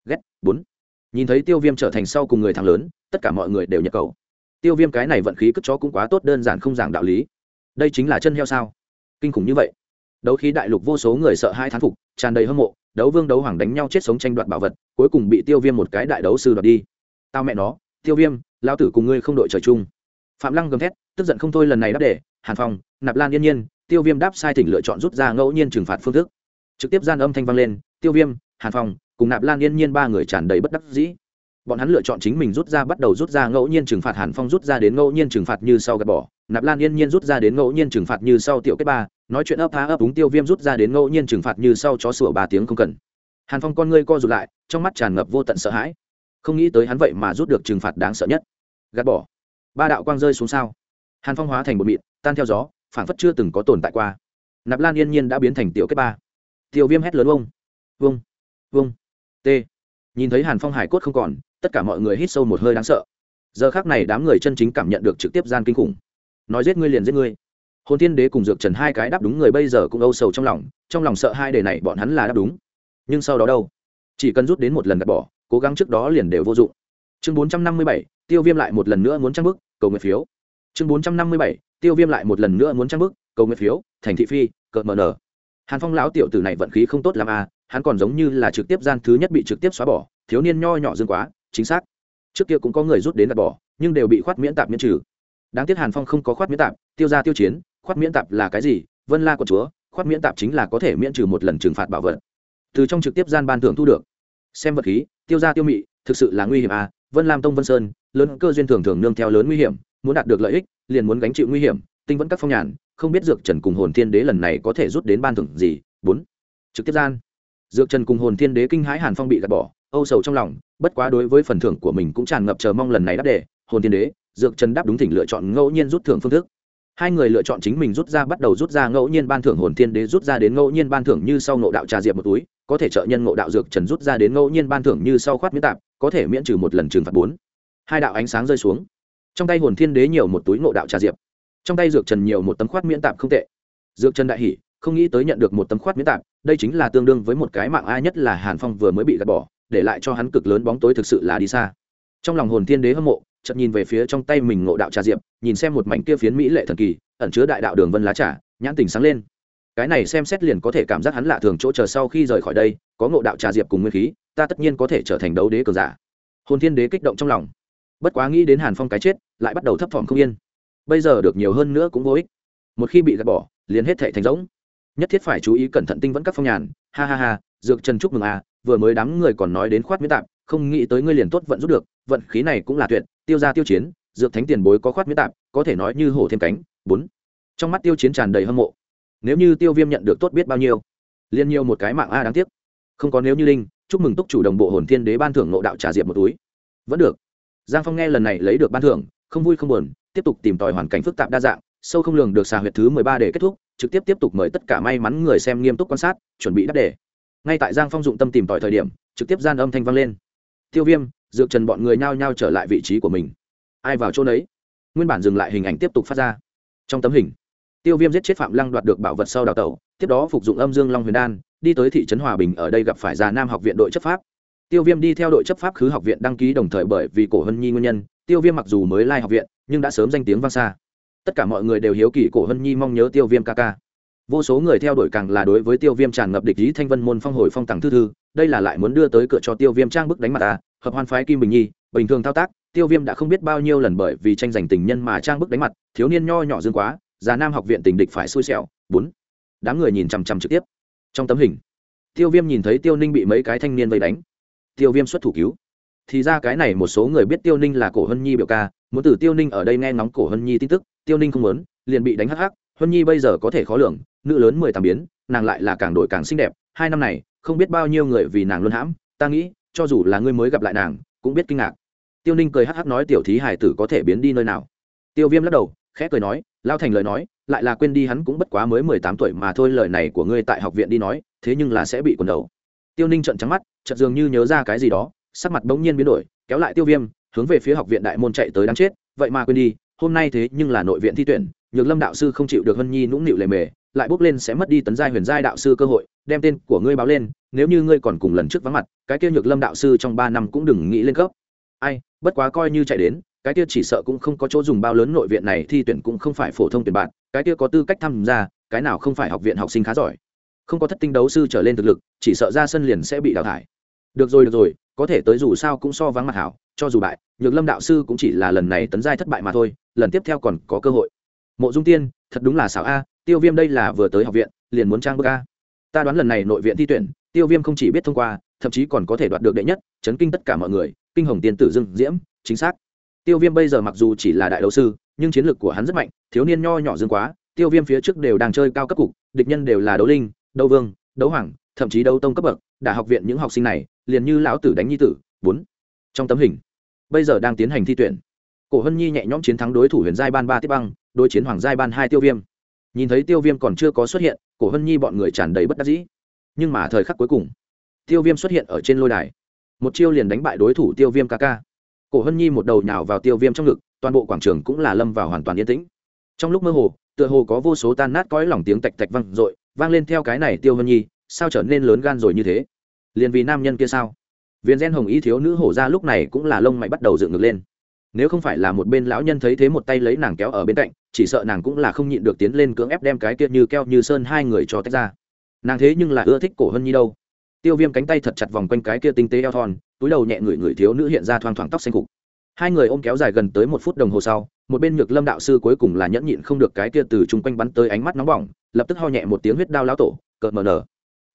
ghét. Bốn. Nhìn thấy tiêu viêm trở thành sau cùng người thắng lớn, tất cả mọi người đều nhập cầu. Tiêu viêm cái này vận khí cất chó cũng quá tốt đơn giản không giảng đạo lý. Đây chính là chân heo sao? Kinh khủng như vậy. Đấu khí đại lục vô số người sợ hai thán phục, tràn đầy hâm mộ, đấu vương đấu hoàng đánh nhau chết sống tranh đoạt bảo vật, cuối cùng bị tiêu viêm một cái đại đấu sư đoạt đi. Tao mẹ nó, tiêu viêm lao tử cùng ngươi không đội trời chung. Phạm lăng gầm thét, tức giận không thôi lần này đáp để, hàn phong, nạp lan yên nhiên, tiêu viêm đáp sai thỉnh lựa chọn rút ra ngẫu nhiên trừng phạt phương thức trực tiếp gian âm thanh vang lên, tiêu viêm, hàn phong, cùng nạp lan yên nhiên ba người tràn đầy bất đắc dĩ. Bọn hắn lựa chọn chính mình rút ra, bắt đầu rút ra ngẫu nhiên trừng phạt hàn phong rút ra đến ngẫu nhiên trừng phạt như sau gạt bỏ. Nạp lan yên nhiên rút ra đến ngẫu nhiên trừng phạt như sau tiểu kết ba, nói chuyện ấp há ấp úng tiêu viêm rút ra đến ngẫu nhiên trừng phạt như sau chó sủa ba tiếng không cần. Hàn phong con ngươi co rụt lại, trong mắt tràn ngập vô tận sợ hãi. Không nghĩ tới hắn vậy mà rút được trừng phạt đáng sợ nhất. Gạt bỏ. Ba đạo quang rơi xuống sao? Hàn phong hóa thành một mịn, tan theo gió phản phất chưa từng có tồn tại qua. Nạp lan yên nhiên đã biến thành tiểu kết ba tiêu viêm hét lớn vông vông vông t. Nhìn thấy hàn phong hải cốt không còn, tất cả mọi người hít sâu một hơi đáng sợ. Giờ khác này đám người chân chính cảm nhận được trực tiếp gian kinh khủng. Nói giết ngươi liền giết ngươi. Hồn thiên đế cùng dược trần hai cái đáp đúng người bây giờ cũng âu sầu trong lòng trong lòng sợ hai đề này bọn hắn là đáp đúng. Nhưng sau đó đâu? Chỉ cần rút đến một lần gạt bỏ, cố gắng trước đó liền đều vô dụng. Chương bốn trăm năm mươi bảy, tiêu viêm lại một lần nữa muốn trang bức cầu nguyện phiếu. Chương bốn trăm năm mươi bảy, tiêu viêm lại một lần nữa muốn trang bức cầu nguyện phiếu, thành thị phi, cợt mờ nở hàn phong lão tiểu tử này vận khí không tốt làm à hắn còn giống như là trực tiếp gian thứ nhất bị trực tiếp xóa bỏ, thiếu niên nho nhỏ dương quá, chính xác. Trước kia cũng có người rút đến đặt bỏ, nhưng đều bị khoát miễn tạp miễn trừ. Đáng tiếc hàn phong không có khoát miễn tạp, tiêu ra tiêu chiến, khoát miễn tạp là cái gì? Vân la của chúa, khoát miễn tạp chính là có thể miễn trừ một lần trừng phạt bảo vật. Từ trong trực tiếp gian ban thưởng thu được. Xem vật khí, tiêu ra tiêu mị, thực sự là nguy hiểm à vân lam tông vân sơn, lớn cơ duyên thường thường nương theo lớn nguy hiểm, muốn đạt được lợi ích, liền muốn gánh chịu nguy hiểm tinh vẫn các phong nhàn, không biết dược trần cùng hồn thiên đế lần này có thể rút đến ban thưởng gì. Bốn. Trực tiếp gian. Dược trần cùng hồn thiên đế kinh hãi hàn phong bị gạt bỏ, âu sầu trong lòng, bất quá đối với phần thưởng của mình cũng tràn ngập chờ mong lần này đáp đề, hồn thiên đế, dược trần đáp đúng thỉnh lựa chọn ngẫu nhiên rút thưởng phương thức. Hai người lựa chọn chính mình rút ra bắt đầu rút ra ngẫu nhiên ban thưởng hồn thiên đế rút ra đến ngẫu nhiên ban thưởng như sau ngộ đạo trà diệp một túi, có thể trợ nhân ngộ đạo dược trần rút ra đến ngẫu nhiên ban thưởng như sau khoát miễn tạp, có thể miễn trừ một lần trừng phạt bốn. Hai đạo ánh sáng rơi xuống. Trong tay hồn thiên đế nhiều một túi ngộ đạo trà diệp trong tay dược trần nhiều một tấm khoát miễn tạm không tệ. Dược trần đại hỷ không nghĩ tới nhận được một tấm khoát miễn tạm đây chính là tương đương với một cái mạng ai nhất là hàn phong vừa mới bị gạt bỏ, để lại cho hắn cực lớn bóng tối thực sự là đi xa. Trong lòng hồn thiên đế hâm mộ, chợt nhìn về phía trong tay mình ngộ đạo trà diệp, nhìn xem một mảnh kia phiến mỹ lệ thần kỳ, ẩn chứa đại đạo đường vân lá trà, nhãn tình sáng lên. Cái này xem xét liền có thể cảm giác hắn lạ thường chỗ chờ sau khi rời khỏi đây, có ngộ đạo trà diệp cùng nguyên khí, ta tất nhiên có thể trở thành đấu đế cờ giả. Hồn thiên đế kích động trong lòng. Bất quá nghĩ đến hàn phong cái chết, lại bắt đầu thấp thỏm không yên bây giờ được nhiều hơn nữa cũng vô ích. Một khi bị gạt bỏ, liền hết thệ thành rỗng. Nhất thiết phải chú ý cẩn thận tinh vẫn các phong nhàn. Ha ha ha, dược trần chúc mừng à vừa mới đám người còn nói đến khoát miễn tạp, không nghĩ tới ngươi liền tốt vận rút được, vận khí này cũng là tuyệt, tiêu ra tiêu chiến, dược thánh tiền bối có khoát miễn tạp, có thể nói như hổ thêm cánh. Bốn. Trong mắt tiêu chiến tràn đầy hâm mộ. Nếu như tiêu viêm nhận được tốt biết bao nhiêu liên nhiều một cái mạng a đáng tiếc. Không có nếu như linh, chúc mừng túc chủ đồng bộ hồn thiên đế ban thưởng nộ đạo trà diệp một túi. Vẫn được. Giang phong nghe lần này lấy được ban thưởng, không vui không buồn tiếp tục tìm tòi hoàn cảnh phức tạp đa dạng, sâu không lường được xà huyệt thứ mười ba để kết thúc, trực tiếp tiếp tục mời tất cả may mắn người xem nghiêm túc quan sát, chuẩn bị đáp đề. Ngay tại giang phong dụng tâm tìm tòi thời điểm, trực tiếp gian âm thanh vang lên. Tiêu viêm, dược trần bọn người nhao nhao trở lại vị trí của mình. Ai vào chỗ đấy nguyên bản dừng lại hình ảnh tiếp tục phát ra. Trong tấm hình, tiêu viêm giết chết phạm lăng đoạt được bảo vật sau đào tẩu, tiếp đó phục dụng âm dương long huyền đan, đi tới thị trấn hòa bình, ở đây gặp phải già nam học viện đội chấp pháp. Tiêu viêm đi theo đội chấp pháp khứ học viện đăng ký đồng thời bởi vì cổ hân nhi nguyên nhân tiêu viêm mặc dù mới lai học viện, nhưng đã sớm danh tiếng vang xa. Tất cả mọi người đều hiếu kỳ cổ hân nhi mong nhớ tiêu viêm ca ca. Vô số người theo đuổi càng là đối với tiêu viêm tràn ngập địch ý thanh vân môn phong hồi phong tặng thư thư, đây là lại muốn đưa tới cửa cho tiêu viêm trang bức đánh mặt ta, hợp hoan phái kim bình nhi, bình thường thao tác, tiêu viêm đã không biết bao nhiêu lần bởi vì tranh giành tình nhân mà trang bức đánh mặt, thiếu niên nho nhỏ dương quá, già nam học viện tình địch phải xui xẻo. Bốn, đám người nhìn chằm chằm trực tiếp. Trong tấm hình, tiêu viêm nhìn thấy tiêu ninh bị mấy cái thanh niên vây đánh. Tiêu viêm xuất thủ cứu thì ra cái này một số người biết tiêu ninh là cổ hân nhi biểu ca, muốn từ tiêu ninh ở đây nghe ngóng cổ hân nhi tin tức, tiêu ninh không muốn, liền bị đánh hắc hắc. Hân nhi bây giờ có thể khó lường, nữ lớn mười tám biến, nàng lại là càng đổi càng xinh đẹp. Hai năm này, không biết bao nhiêu người vì nàng luôn hãm. Ta nghĩ, cho dù là ngươi mới gặp lại nàng, cũng biết kinh ngạc. Tiêu ninh cười hắc hắc nói tiểu thí hải tử có thể biến đi nơi nào. Tiêu viêm lắc đầu, khẽ cười nói, lao thành lời nói, lại là quên đi hắn cũng bất quá mới mười tám tuổi mà thôi, lời này của ngươi tại học viện đi nói, thế nhưng là sẽ bị quần đầu. Tiêu ninh trận trắng mắt trận dường như nhớ ra cái gì đó sắc mặt bỗng nhiên biến đổi, kéo lại tiêu viêm, hướng về phía học viện đại môn chạy tới đáng chết. Vậy mà quên đi, hôm nay thế nhưng là nội viện thi tuyển, nhược lâm đạo sư không chịu được hân nhi nũng nịu lề mề, lại bước lên sẽ mất đi tấn giai huyền giai đạo sư cơ hội, đem tên của ngươi báo lên, nếu như ngươi còn cùng lần trước vắng mặt, cái kia nhược lâm đạo sư trong ba năm cũng đừng nghĩ lên cấp ai, bất quá coi như chạy đến, cái kia chỉ sợ cũng không có chỗ dùng bao lớn nội viện này thi tuyển cũng không phải phổ thông tuyển bạn, cái kia có tư cách tham gia, cái nào không phải học viện học sinh khá giỏi. Không có thất tinh đấu sư trở lên thực lực, chỉ sợ ra sân liền sẽ bị đào thải. Được rồi được rồi có thể tới dù sao cũng so vắng mặt hảo, cho dù bại, nhược lâm đạo sư cũng chỉ là lần này tấn giai thất bại mà thôi, lần tiếp theo còn có cơ hội. Mộ dung tiên, thật đúng là xảo a, tiêu viêm đây là vừa tới học viện, liền muốn trang bức a. Ta đoán lần này nội viện thi tuyển, tiêu viêm không chỉ biết thông qua, thậm chí còn có thể đoạt được đệ nhất, chấn kinh tất cả mọi người, kinh hồng tiên tử dương diễm, chính xác. Tiêu viêm bây giờ mặc dù chỉ là đại đấu sư, nhưng chiến lược của hắn rất mạnh, thiếu niên nho nhỏ dương quá, tiêu viêm phía trước đều đang chơi cao cấp cục, địch nhân đều là đấu linh, đấu vương, đấu hoàng, thậm chí đấu tông cấp bậc đả học viện những học sinh này liền như lão tử đánh nhi tử, bốn. Trong tấm hình, bây giờ đang tiến hành thi tuyển. Cổ hân nhi nhẹ nhõm chiến thắng đối thủ huyền giai ban ba tiếp băng, đối chiến hoàng giai ban hai tiêu viêm. Nhìn thấy tiêu viêm còn chưa có xuất hiện, cổ hân nhi bọn người tràn đầy bất đắc dĩ. Nhưng mà thời khắc cuối cùng, tiêu viêm xuất hiện ở trên lôi đài. Một chiêu liền đánh bại đối thủ tiêu viêm ca ca. Cổ hân nhi một đầu nhào vào tiêu viêm trong ngực, toàn bộ quảng trường cũng là lâm vào hoàn toàn yên tĩnh. Trong lúc mơ hồ, tựa hồ có vô số tan nát cõi lòng tiếng tạch tạch vang r vang lên theo cái này tiêu hân nhi, sao trở nên lớn gan rồi như thế? Liền vì nam nhân kia sao? Viên gen hồng y thiếu nữ hổ ra lúc này cũng là lông mày bắt đầu dựng ngược lên. Nếu không phải là một bên lão nhân thấy thế một tay lấy nàng kéo ở bên cạnh, chỉ sợ nàng cũng là không nhịn được tiến lên cưỡng ép đem cái kia như keo như sơn hai người cho tách ra. Nàng thế nhưng là ưa thích cổ hân nhi đâu. Tiêu viêm cánh tay thật chặt vòng quanh cái kia tinh tế eo thon, túi đầu nhẹ người người thiếu nữ hiện ra thoang thoảng tóc xanh cục. Hai người ôm kéo dài gần tới một phút đồng hồ sau, một bên nhược lâm đạo sư cuối cùng là nhẫn nhịn không được cái kia từ chung quanh bắn tới ánh mắt nóng bỏng, lập tức ho nhẹ một tiếng huyết đao lão tổ, cợt mờ nở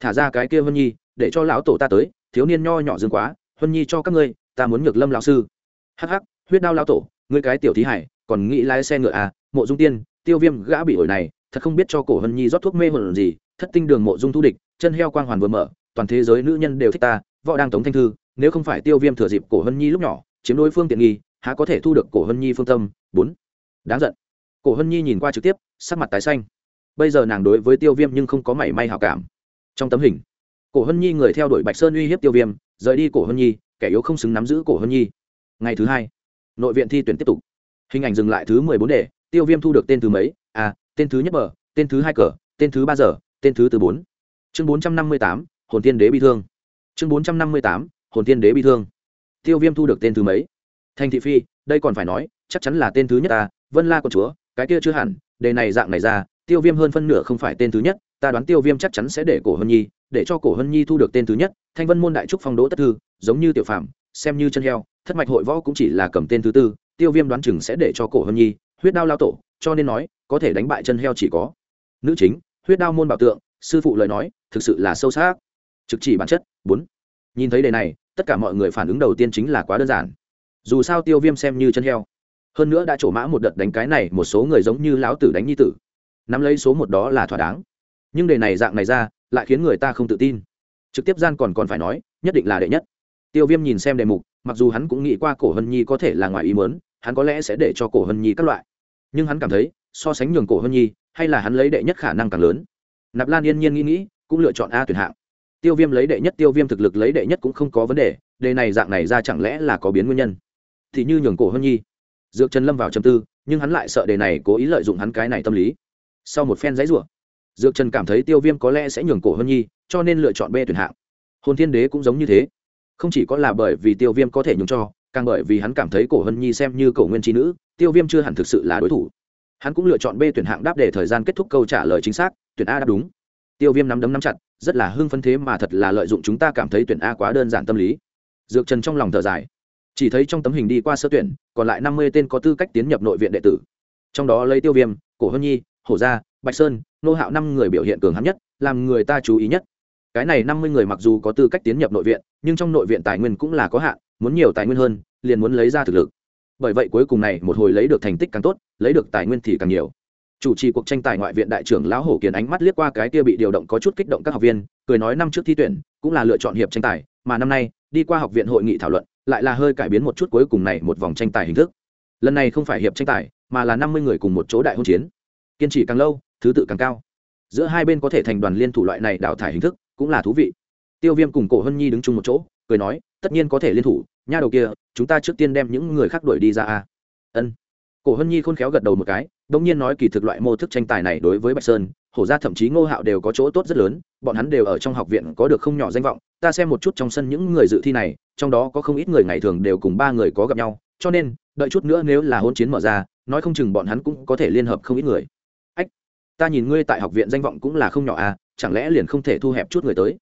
thả ra cái kia Vân nhi, để cho lão tổ ta tới, thiếu niên nho nhỏ dương quá Vân nhi cho các ngươi, ta muốn nhược lâm lão sư. Hắc hắc, huyết đao lão tổ, ngươi cái tiểu thí hải, còn nghĩ lái xe ngựa à mộ dung tiên, tiêu viêm gã bị ổi này, thật không biết cho cổ hân nhi rót thuốc mê hồn gì, thất tinh đường mộ dung thu địch, chân heo quang hoàn vừa mở, toàn thế giới nữ nhân đều thích ta, võ đang tống thanh thư, nếu không phải tiêu viêm thừa dịp cổ hân nhi lúc nhỏ, chiếm đối phương tiện nghi, há có thể thu được cổ hân nhi phương tâm. Bốn, đáng giận. Cổ hân nhi nhìn qua trực tiếp, sắc mặt tái xanh. Bây giờ nàng đối với tiêu viêm nhưng không có mảy may hào cảm trong tấm hình. Cổ hân nhi người theo đuổi bạch sơn uy hiếp tiêu viêm, rời đi cổ hân nhi, kẻ yếu không xứng nắm giữ cổ hân nhi. Ngày thứ hai, nội viện thi tuyển tiếp tục. Hình ảnh dừng lại thứ mười bốn đề, tiêu viêm thu được tên thứ mấy? À tên thứ nhất bờ, tên thứ hai cờ, tên thứ ba giờ, tên thứ từ bốn. Chương bốn trăm năm mươi tám, hồn tiên đế bi thương. Chương bốn trăm năm mươi tám, hồn tiên đế bi thương. Tiêu viêm thu được tên thứ mấy? Thành thị phi, đây còn phải nói, chắc chắn là tên thứ nhất ta, vân la của chúa, cái kia chưa hẳn, đề này dạng này ra, tiêu viêm hơn phân nửa không phải tên thứ nhất ta đoán tiêu viêm chắc chắn sẽ để cổ hân nhi, để cho cổ hân nhi thu được tên thứ nhất, thanh vân môn đại trúc phong đỗ tất thư, giống như tiểu phạm xem như chân heo, thất mạch hội võ cũng chỉ là cầm tên thứ tư, tiêu viêm đoán chừng sẽ để cho cổ hân nhi, huyết đao lao tổ, cho nên nói, có thể đánh bại chân heo chỉ có. Nữ chính, huyết đao môn bảo tượng, sư phụ lời nói, thực sự là sâu sắc. Trực chỉ bản chất, bốn. Nhìn thấy đề này, tất cả mọi người phản ứng đầu tiên chính là quá đơn giản. Dù sao tiêu viêm xem như chân heo. Hơn nữa đã trổ mã một đợt đánh cái này, một số người giống như lão tử đánh nhi tử. Nắm lấy số một đó là thỏa đáng nhưng đề này dạng này ra, lại khiến người ta không tự tin. Trực tiếp gian còn còn phải nói, nhất định là đệ nhất. Tiêu viêm nhìn xem đề mục, mặc dù hắn cũng nghĩ qua cổ hân nhi có thể là ngoài ý mớn hắn có lẽ sẽ để cho cổ hân nhi các loại. Nhưng hắn cảm thấy, so sánh nhường cổ hân nhi, hay là hắn lấy đệ nhất khả năng càng lớn. Nạp lan yên nhiên nghĩ nghĩ, cũng lựa chọn a tuyển hạng. Tiêu viêm lấy đệ nhất, tiêu viêm thực lực lấy đệ nhất cũng không có vấn đề đề này dạng này ra chẳng lẽ là có biến nguyên nhân? Thì như nhường cổ hân nhi, dược trần lâm vào châm tư, nhưng hắn lại sợ đề này cố ý lợi dụng hắn cái này tâm lý. Sau một phen giấy rủa dược trần cảm thấy tiêu viêm có lẽ sẽ nhường cổ hân nhi, cho nên lựa chọn b tuyển hạng. Hồn thiên đế cũng giống như thế. Không chỉ có là bởi vì tiêu viêm có thể nhường cho, càng bởi vì hắn cảm thấy cổ hân nhi xem như cổ nguyên trí nữ, tiêu viêm chưa hẳn thực sự là đối thủ. Hắn cũng lựa chọn b tuyển hạng đáp để thời gian kết thúc câu trả lời chính xác, tuyển a đáp đúng. Tiêu viêm nắm đấm nắm chặt, rất là hưng phấn thế mà thật là lợi dụng chúng ta cảm thấy tuyển a quá đơn giản tâm lý. Dược trần trong lòng thở dài. Chỉ thấy trong tấm hình đi qua sơ tuyển, còn lại năm mươi tên có tư cách tiến nhập nội viện đệ tử. Trong đó lấy tiêu viêm, cổ hân nhi, hổ gia bạch sơn, nô hạo năm người biểu hiện cường hắn nhất, làm người ta chú ý nhất. Cái này năm mươi người mặc dù có tư cách tiến nhập nội viện, nhưng trong nội viện tài nguyên cũng là có hạn, muốn nhiều tài nguyên hơn, liền muốn lấy ra thực lực. Bởi vậy cuối cùng này, một hồi lấy được thành tích càng tốt, lấy được tài nguyên thì càng nhiều. Chủ trì cuộc tranh tài ngoại viện đại trưởng lão hổ Kiến ánh mắt liếc qua cái kia bị điều động có chút kích động các học viên, cười nói năm trước thi tuyển, cũng là lựa chọn hiệp tranh tài, mà năm nay, đi qua học viện hội nghị thảo luận, lại là hơi cải biến một chút cuối cùng này một vòng tranh tài hình thức. Lần này không phải hiệp tranh tài, mà là năm mươi người cùng một chỗ đại hôn chiến. Kiên trì càng lâu thứ tự càng cao. Giữa hai bên có thể thành đoàn liên thủ loại này đào thải hình thức, cũng là thú vị. Tiêu viêm cùng cổ hân nhi đứng chung một chỗ, cười nói, tất nhiên có thể liên thủ, nha đầu kia, chúng ta trước tiên đem những người khác đuổi đi ra a. Ân. Cổ hân nhi khôn khéo gật đầu một cái đ ỗ n g nhiên nói kỳ thực loại mô thức tranh tài này đối với bạch sơn, hổ ra thậm chí ngô hạo đều có chỗ tốt rất lớn, bọn hắn đều ở trong học viện có được không nhỏ danh vọng, ta xem một chút trong sân những người dự thi này, trong đó có không ít người ngày thường đều cùng ba người có gặp nhau, cho nên, đợi chút nữa nếu là hôn chiến mở ra, nói không chừng bọn hắn cũng có thể liên hợp không ít người ta nhìn ngươi tại học viện danh vọng cũng là không nhỏ à chẳng lẽ liền không thể thu hẹp chút người tới?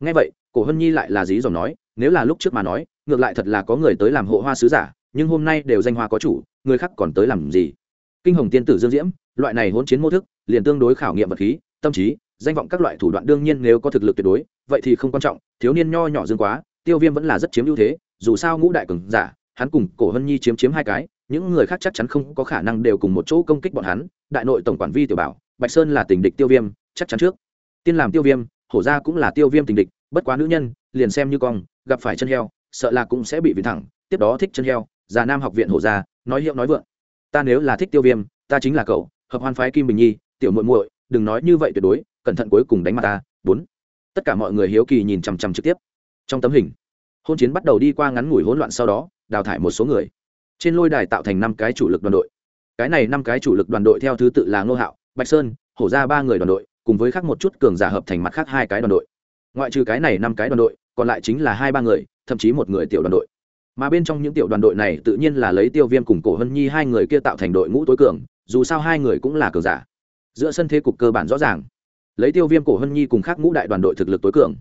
Ngay vậy, cổ hân nhi lại là dí dòm nói, nếu là lúc trước mà nói, ngược lại thật là có người tới làm hộ hoa sứ giả, nhưng hôm nay đều danh hoa có chủ, người khác còn tới làm gì? Kinh hồng tiên tử dương diễm, loại này hỗn chiến mô thức, liền tương đối khảo nghiệm vật khí, tâm trí, danh vọng các loại thủ đoạn đương nhiên nếu có thực lực tuyệt đối, vậy thì không quan trọng, thiếu niên nho nhỏ dương quá, tiêu viêm vẫn là rất chiếm ưu thế, dù sao ngũ đại cường giả, hắn cùng cổ hân nhi chiếm chiếm hai cái, những người khác chắc chắn không có khả năng đều cùng một chỗ công kích bọn hắn, đại nội tổng quản vi tiểu bảo bạch sơn là tình địch tiêu viêm, chắc chắn trước. Tiên làm tiêu viêm, hổ ra cũng là tiêu viêm tình địch, bất quá nữ nhân, liền xem như cong gặp phải chân heo, sợ là cũng sẽ bị vị thẳng, tiếp đó thích chân heo, già nam học viện hổ ra, nói hiệu nói vượng. Ta nếu là thích tiêu viêm, ta chính là cậu, hợp hoan phái kim bình nhi, tiểu muội muội, đừng nói như vậy tuyệt đối, cẩn thận cuối cùng đánh mặt ta. Bốn. Tất cả mọi người hiếu kỳ nhìn chằm chằm trực tiếp. Trong tấm hình, hôn chiến bắt đầu đi qua ngắn ngủi hỗn loạn sau đó, đào thải một số người. Trên lôi đài tạo thành năm cái chủ lực đoàn đội. Cái này năm cái chủ lực đoàn đội theo thứ tự là ngô hạo bạch sơn, hổ ra ba người đoàn đội, cùng với khác một chút cường giả hợp thành mặt khác hai cái đoàn đội. Ngoại trừ cái này năm cái đoàn đội, còn lại chính là hai ba người, thậm chí một người tiểu đoàn đội. Mà bên trong những tiểu đoàn đội này tự nhiên là lấy tiêu viêm cùng cổ hân nhi hai người kia tạo thành đội ngũ tối cường, dù sao hai người cũng là cường giả. Giữa sân thế cục cơ bản rõ ràng. Lấy tiêu viêm, cổ hân nhi cùng khác ngũ đại đoàn đội thực lực tối cường.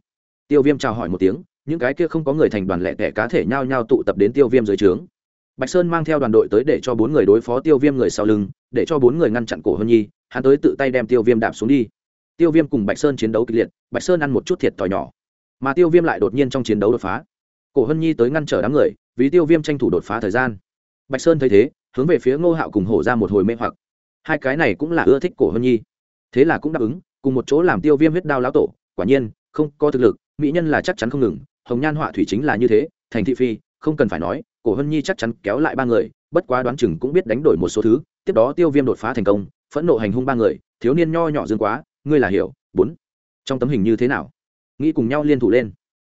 Tiêu viêm chào hỏi một tiếng, những cái kia không có người thành đoàn lẻ tẻ cá thể nhao nhao tụ tập đến tiêu viêm dưới trướng. Bạch sơn mang theo đoàn đội tới để cho bốn người đối phó tiêu viêm người sau lưng, để cho bốn người ngăn chặn cổ hân nhi hắn tới tự tay đem tiêu viêm đạp xuống đi. Tiêu viêm cùng bạch sơn chiến đấu kịch liệt, bạch sơn ăn một chút thiệt thòi nhỏ. Mà tiêu viêm lại đột nhiên trong chiến đấu đột phá. Cổ hân nhi tới ngăn trở đám người, vì tiêu viêm tranh thủ đột phá thời gian. Bạch sơn thấy thế, hướng về phía ngô hạo cùng hổ ra một hồi mê hoặc. Hai cái này cũng là ưa thích cổ hân nhi. Thế là cũng đáp ứng, cùng một chỗ làm tiêu viêm huyết đao lão tổ, quả nhiên, không có thực lực, mỹ nhân là chắc chắn không ngừng, hồng nhan họa thủy chính là như thế, thành thị phi, không cần phải nói, cổ hân nhi chắc chắn kéo lại ba người, bất quá đoán chừng cũng biết đánh đổi một số thứ, tiếp đó tiêu viêm đột phá thành công phẫn nộ hành hung ba người, thiếu niên nho nhỏ dương quá, ngươi là hiểu, bốn. Trong tấm hình như thế nào? Nghĩ cùng nhau liên thủ lên.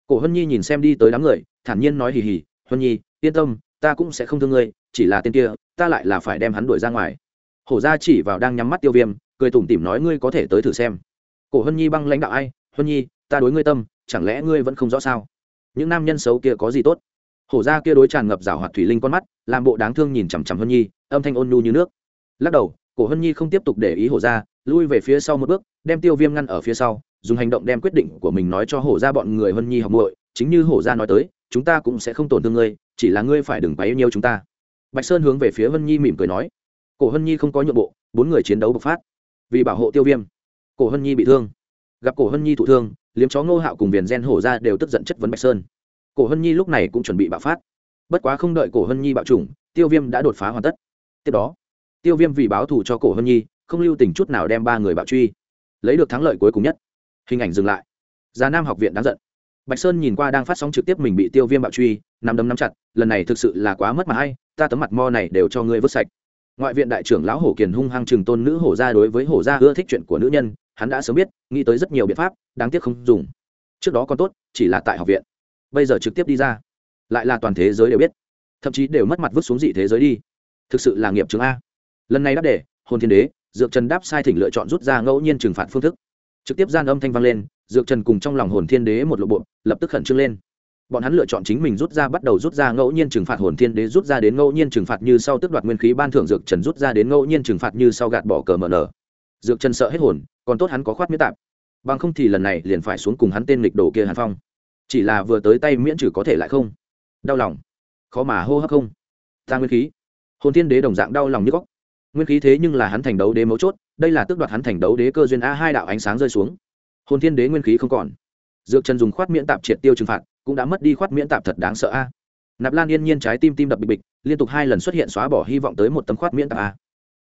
Cổ hân nhi nhìn xem đi tới đám người, thản nhiên nói hì hì hân nhi, yên tâm, ta cũng sẽ không thương ngươi, chỉ là tên kia, ta lại là phải đem hắn đuổi ra ngoài. Hổ ra chỉ vào đang nhắm mắt tiêu viêm, cười tủm tỉm nói, ngươi có thể tới thử xem. Cổ hân nhi băng lãnh đạo ai hân nhi, ta đối ngươi tâm, chẳng lẽ ngươi vẫn không rõ sao? Những nam nhân xấu kia có gì tốt? Hổ ra kia đối tràn ngập rào hoạt thủy linh con mắt, làm bộ đáng thương nhìn chằm chằm hân nhi, âm thanh ôn nhu như nước. Lắc đầu cổ hân nhi không tiếp tục để ý hổ ra, lui về phía sau một bước, đem tiêu viêm ngăn ở phía sau, dùng hành động đem quyết định của mình nói cho hổ ra bọn người hân nhi học muội, chính như hổ ra nói tới, chúng ta cũng sẽ không tổn thương ngươi, chỉ là ngươi phải đừng quá yêu nhiều chúng ta. Bạch sơn hướng về phía hân nhi mỉm cười nói. Cổ hân nhi không có nhượng bộ, bốn người chiến đấu bộc phát. Vì bảo hộ tiêu viêm, cổ hân nhi bị thương. Gặp cổ hân nhi thụ thương, liếm chó ngô hạo cùng viền gen hổ ra đều tức giận chất vấn bạch sơn. Cổ hân nhi lúc này cũng chuẩn bị bạo phát. Bất quá không đợi cổ hân nhi bạo chủng, tiêu viêm đã đột phá hoàn tất. Tiếp đó tiêu viêm vì báo thù cho cổ hân nhi, không lưu tình chút nào đem ba người bạo truy. Lấy được thắng lợi cuối cùng nhất. Hình ảnh dừng lại. Già nam học viện đáng giận. Bạch sơn nhìn qua đang phát sóng trực tiếp mình bị tiêu viêm bạo truy, nắm đấm nắm chặt, lần này thực sự là quá mất mà hay, ta tấm mặt mo này đều cho ngươi vứt sạch. Ngoại viện đại trưởng lão hổ kiền hung hăng trừng tôn nữ hổ gia đối với hổ gia ưa thích chuyện của nữ nhân, hắn đã sớm biết, nghĩ tới rất nhiều biện pháp, đáng tiếc không dùng. Trước đó còn tốt, chỉ là tại học viện. Bây giờ trực tiếp đi ra. Lại là toàn thế giới đều biết. Thậm chí đều mất mặt vứt xuống dị thế giới đi. Thực sự là nghiệp chứng a lần này đáp để hồn thiên đế, dược trần đáp sai thỉnh lựa chọn rút ra ngẫu nhiên trừng phạt phương thức. Trực tiếp gian âm thanh vang lên, dược trần cùng trong lòng hồn thiên đế một lộ bộ, lập tức khẩn trương lên. Bọn hắn lựa chọn chính mình rút ra bắt đầu rút ra ngẫu nhiên trừng phạt hồn thiên đế rút ra đến ngẫu nhiên trừng phạt như sau tức đoạt nguyên khí ban thưởng dược trần rút ra đến ngẫu nhiên trừng phạt như sau gạt bỏ cờ mở nở. Dược trần sợ hết hồn, còn tốt hắn có khoát miễn tạp. Bằng không thì lần này liền phải xuống cùng hắn tên lịch đồ kia hàn phong. Chỉ là vừa tới tay miễn trừ có thể lại không. Đau lòng. Khó mà hô hấp không. Ta nguyên khí. Hồn thiên đế đồng dạng đau lòng như góc nguyên khí thế nhưng là hắn thành đấu đế mấu chốt đây là tước đoạt hắn thành đấu đế cơ duyên a hai đạo ánh sáng rơi xuống. Hồn thiên đế nguyên khí không còn. Dược trần dùng khoát miễn tạp triệt tiêu trừng phạt cũng đã mất đi khoát miễn tạp thật đáng sợ a. Nạp lan yên nhiên trái tim tim đập bịch bịch liên tục hai lần xuất hiện xóa bỏ hy vọng tới một tấm khoát miễn tạp a.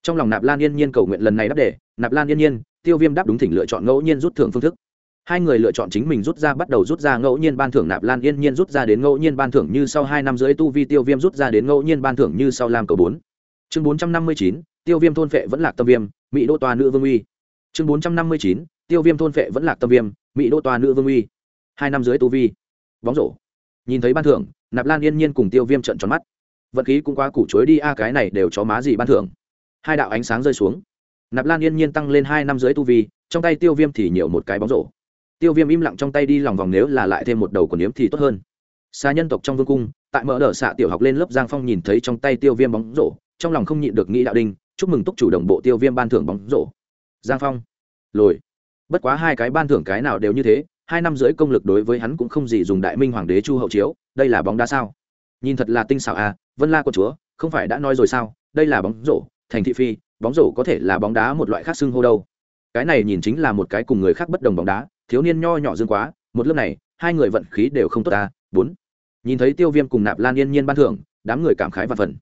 Trong lòng nạp lan yên nhiên cầu nguyện lần này đáp đề, nạp lan yên nhiên tiêu viêm đáp đúng thỉnh lựa chọn ngẫu nhiên rút thưởng phương thức. Hai người lựa chọn chính mình rút ra bắt đầu rút ra ngẫu nhiên ban thưởng nạp lan yên nhiên rút ra đến ngẫu nhiên ban thưởng như sau hai năm rưỡi tu vi tiêu viêm rút ra đến ngẫu nhiên ban thưởng như sau làm cầu bốn. Chương bốn trăm năm mươi chín tiêu viêm thôn phệ vẫn lạc tâm viêm, mỹ đô toa nữ vương uy. Chương bốn trăm năm mươi chín, tiêu viêm thôn phệ vẫn lạc tâm viêm, mỹ đô toa nữ vương uy. Hai năm dưới tu vi. Bóng rổ. Nhìn thấy ban thưởng, nạp lan yên nhiên cùng tiêu viêm trận tròn mắt. Vật khí cũng quá củ chối đi, a, cái này đều chó má gì ban thưởng. Hai đạo ánh sáng rơi xuống. Nạp lan yên nhiên tăng lên hai năm dưới tu vi, trong tay tiêu viêm thì nhiều một cái bóng rổ. Tiêu viêm im lặng trong tay đi lòng vòng nếu là lại thêm một đầu của niếm thì tốt hơn. Xa nhân tộc trong vương cung, tại mở đờ xạ tiểu học lên lớp giang phong nhìn thấy trong tay tiêu viêm bóng rổ, trong lòng không nhịn được nghĩ đạo đinh chúc mừng túc chủ đồng bộ tiêu viêm ban thưởng bóng rổ. Giang phong. Lồi. Bất quá hai cái ban thưởng cái nào đều như thế, hai năm rưỡi công lực đối với hắn cũng không gì dùng đại minh hoàng đế chu hậu chiếu, đây là bóng đá sao? Nhìn thật là tinh xảo à vân la của chúa, không phải đã nói rồi sao, đây là bóng rổ, thành thị phi, bóng rổ có thể là bóng đá một loại khác xưng hô đâu. Cái này nhìn chính là một cái cùng người khác bất đồng bóng đá, thiếu niên nho nhỏ dương quá, một lớp này, hai người vận khí đều không tốt ta bốn. Nhìn thấy tiêu viêm cùng nạp lan yên nhiên ban thưởng, đám người cảm khái và phần.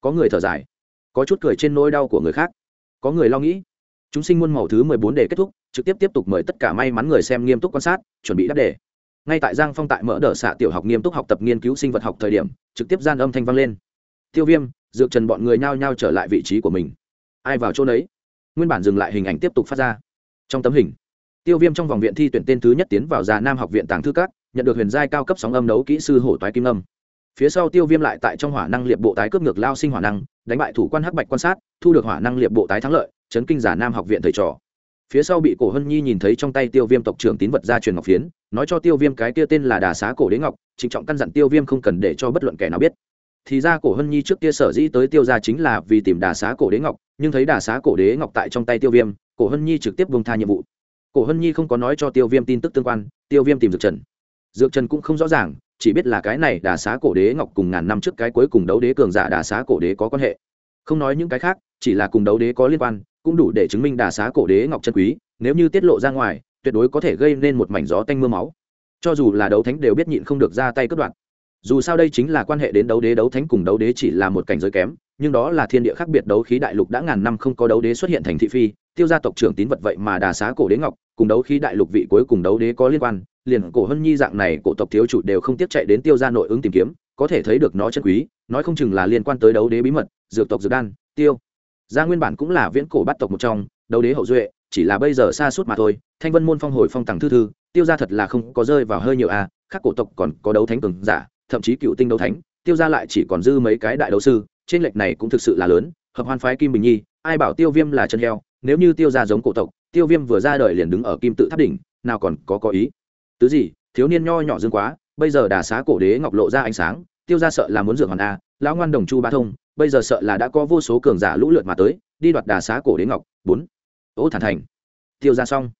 Có người thở dài có chút cười trên nỗi đau của người khác. Có người lo nghĩ. Chúng sinh muôn màu thứ mười bốn để kết thúc, trực tiếp tiếp tục mời tất cả may mắn người xem nghiêm túc quan sát, chuẩn bị đáp đề. Ngay tại giang phong tại mở đờ xạ tiểu học nghiêm túc học tập nghiên cứu sinh vật học thời điểm, trực tiếp gian âm thanh vang lên. Tiêu viêm, dược trần bọn người nhao nhao trở lại vị trí của mình. Ai vào chỗ đấy nguyên bản dừng lại hình ảnh tiếp tục phát ra. Trong tấm hình, tiêu viêm trong vòng viện thi tuyển tên thứ nhất tiến vào già nam học viện tàng thư cát nhận được huyền giai cao cấp sóng âm đấu kỹ sư hổ toái kim âm phía sau tiêu viêm lại tại trong hỏa năng liệp bộ tái cướp ngược lao sinh hỏa năng, đánh bại thủ quan hắc bạch quan sát, thu được hỏa năng liệp bộ tái thắng lợi, chấn kinh giả nam học viện thầy trò. Phía sau bị cổ hân nhi nhìn thấy trong tay tiêu viêm tộc trưởng tín vật gia truyền ngọc phiến, nói cho tiêu viêm cái kia tên là đà xá cổ đế ngọc, trịnh trọng căn dặn tiêu viêm không cần để cho bất luận kẻ nào biết. Thì ra cổ hân nhi trước kia sở dĩ tới tiêu ra chính là vì tìm đà xá cổ đế ngọc, nhưng thấy đà xá cổ đế ngọc tại trong tay tiêu viêm, cổ hân nhi trực tiếp bông tha nhiệm vụ. Cổ hân nhi không có nói cho tiêu viêm tin tức tương quan, tiêu viêm tìm dược trần. Dược trần cũng không rõ ràng chỉ biết là cái này đà xá cổ đế ngọc cùng ngàn năm trước cái cuối cùng đấu đế cường giả đà xá cổ đế có quan hệ. Không nói những cái khác, chỉ là cùng đấu đế có liên quan, cũng đủ để chứng minh đà xá cổ đế ngọc chân quý, nếu như tiết lộ ra ngoài, tuyệt đối có thể gây nên một mảnh gió tanh m ư a máu. Cho dù là đấu thánh đều biết nhịn không được ra tay cướp đoạt dù sao đây chính là quan hệ đến đấu đế, đấu thánh cùng đấu đế chỉ là một cảnh giới kém, nhưng đó là thiên địa khác biệt đấu khí đại lục đã ngàn năm không có đấu đế xuất hiện thành thị phi, tiêu gia tộc trưởng tín vật vậy mà đà xá cổ đế ngọc, cùng đấu khí đại lục vị cuối cùng đấu đế có liên quan liền cổ hân nhi dạng này cổ tộc thiếu chủ đều không tiếc chạy đến tiêu gia nội ứng tìm kiếm có thể thấy được nó chân quý nói không chừng là liên quan tới đấu đế bí mật dược tộc dược đan tiêu. Gia nguyên bản cũng là viễn cổ bắt tộc một trong đấu đế hậu duệ chỉ là bây giờ xa suốt mà thôi thanh vân môn phong hồi phong tặng thư thư tiêu gia thật là không có rơi vào hơi nhiều a à, cổ tộc còn có đấu thánh cường giả thậm chí cựu tinh đấu thánh tiêu gia lại chỉ còn dư mấy cái đại đấu sư trên lệch này cũng thực sự là lớn hợp hoan phái kim bình nhi ai bảo tiêu viêm là chân heo nếu như tiêu gia giống cổ tộc tiêu viêm vừa ra đời liền đứng ở kim tự tháp đỉnh nào còn có có ý tứ gì, thiếu niên nho nhỏ dương quá, bây giờ đà xá cổ đế ngọc lộ ra ánh sáng, tiêu gia sợ là muốn dựa hoàn a, lão ngoan đồng chu ba thông, bây giờ sợ là đã có vô số cường giả lũ lượt mà tới, đi đoạt đà xá cổ đế ngọc. Bốn ố thản thành. Tiêu ra xong.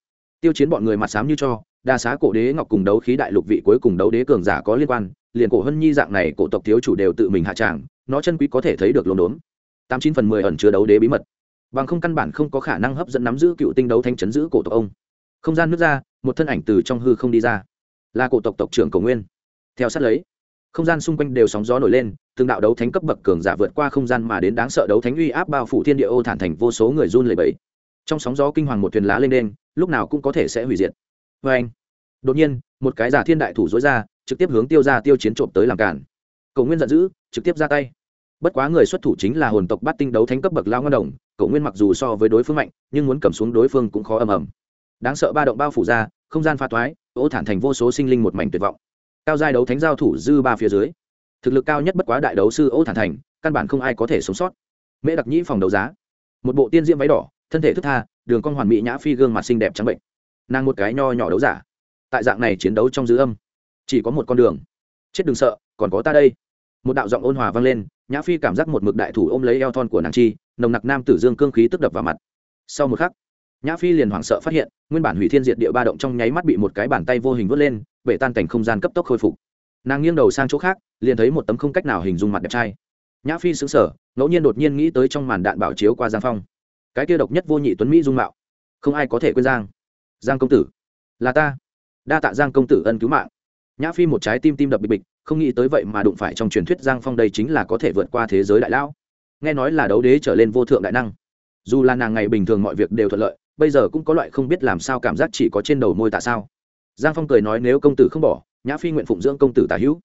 Tiêu chiến bọn người mặt xám như cho, đà xá cổ đế ngọc cùng đấu khí đại lục vị cuối cùng đấu đế cường giả có liên quan, liền cổ hân nhi dạng này cổ tộc thiếu chủ đều tự mình hạ tràng, nó chân quý có thể thấy được lồn đốn. Tám chín phần mười ẩn chứa đấu đế bí mật. Bằng không căn bản không có khả năng hấp dẫn nắm giữ cựu tinh đấu thanh chấn giữ cổ tộc ông không gian nước ra, một thân ảnh từ trong hư không đi ra. Là cổ tộc tộc trưởng cổ nguyên. Theo sát lấy, không gian xung quanh đều sóng gió nổi lên, từng đạo đấu thánh cấp bậc cường giả vượt qua không gian mà đến đáng sợ đấu thánh uy áp bao phủ thiên địa ô thản thành vô số người run lẩy bẩy. Trong sóng gió kinh hoàng một thuyền lá lên đen, lúc nào cũng có thể sẽ hủy diệt. Vê anh, đột nhiên, một cái giả thiên đại thủ dối ra, trực tiếp hướng tiêu ra tiêu chiến trộm tới làm cản. Cầu nguyên giận dữ, trực tiếp ra tay. Bất quá người xuất thủ chính là hồn tộc bát tinh đấu thánh cấp bậc lao ngân đồng. Cầu nguyên mặc dù so với đối phương mạnh, nhưng muốn cầm xuống đối phương cũng khó ầm ầm đáng sợ ba động bao phủ ra, không gian pha toái, ô thản thành vô số sinh linh một mảnh tuyệt vọng. Cao giai đấu thánh giao thủ dư ba phía dưới, thực lực cao nhất bất quá đại đấu sư ô thản thành, căn bản không ai có thể sống sót. Mễ đặc nhĩ phòng đấu giá, một bộ tiên diễm váy đỏ, thân thể thức tha, đường con hoàn mỹ nhã phi gương mặt xinh đẹp trắng bệnh. Nàng một cái nho nhỏ đấu giả, tại dạng này chiến đấu trong dư âm, chỉ có một con đường. Chết đừng sợ, còn có ta đây. Một đạo giọng ôn hòa vang lên, nhã phi cảm giác một mực đại thủ ôm lấy eo thon của nàng chi, nồng nặc nam tử dương cương khí tức đập vào mặt. Sau một khắc nhã phi liền hoảng sợ phát hiện, nguyên bản hủy thiên diệt địa ba động trong nháy mắt bị một cái bàn tay vô hình vớt lên, bể tan cảnh không gian cấp tốc khôi phục. Nàng nghiêng đầu sang chỗ khác, liền thấy một tấm không cách nào hình dung mặt đẹp trai. Nhã phi xứng sở ngẫu nhiên đột nhiên nghĩ tới trong màn đạn bảo chiếu qua giang phong. Cái kia độc nhất vô nhị tuấn mỹ dung mạo. Không ai có thể quên giang. Giang công tử. Là ta. Đa tạ giang công tử ân cứu mạng. Nhã phi một trái tim tim đập bịch bịch, không nghĩ tới vậy mà đụng phải trong truyền thuyết giang phong đây chính là có thể vượt qua thế giới đại lão. Nghe nói là đấu đế trở lên vô thượng đại năng. Dù là nàng ngày bình thường mọi việc đều thuận lợi bây giờ cũng có loại không biết làm sao cảm giác chỉ có trên đầu môi tạ sao. Giang phong cười nói nếu công tử không bỏ, nhã phi nguyện phụng dưỡng công tử tả hữu.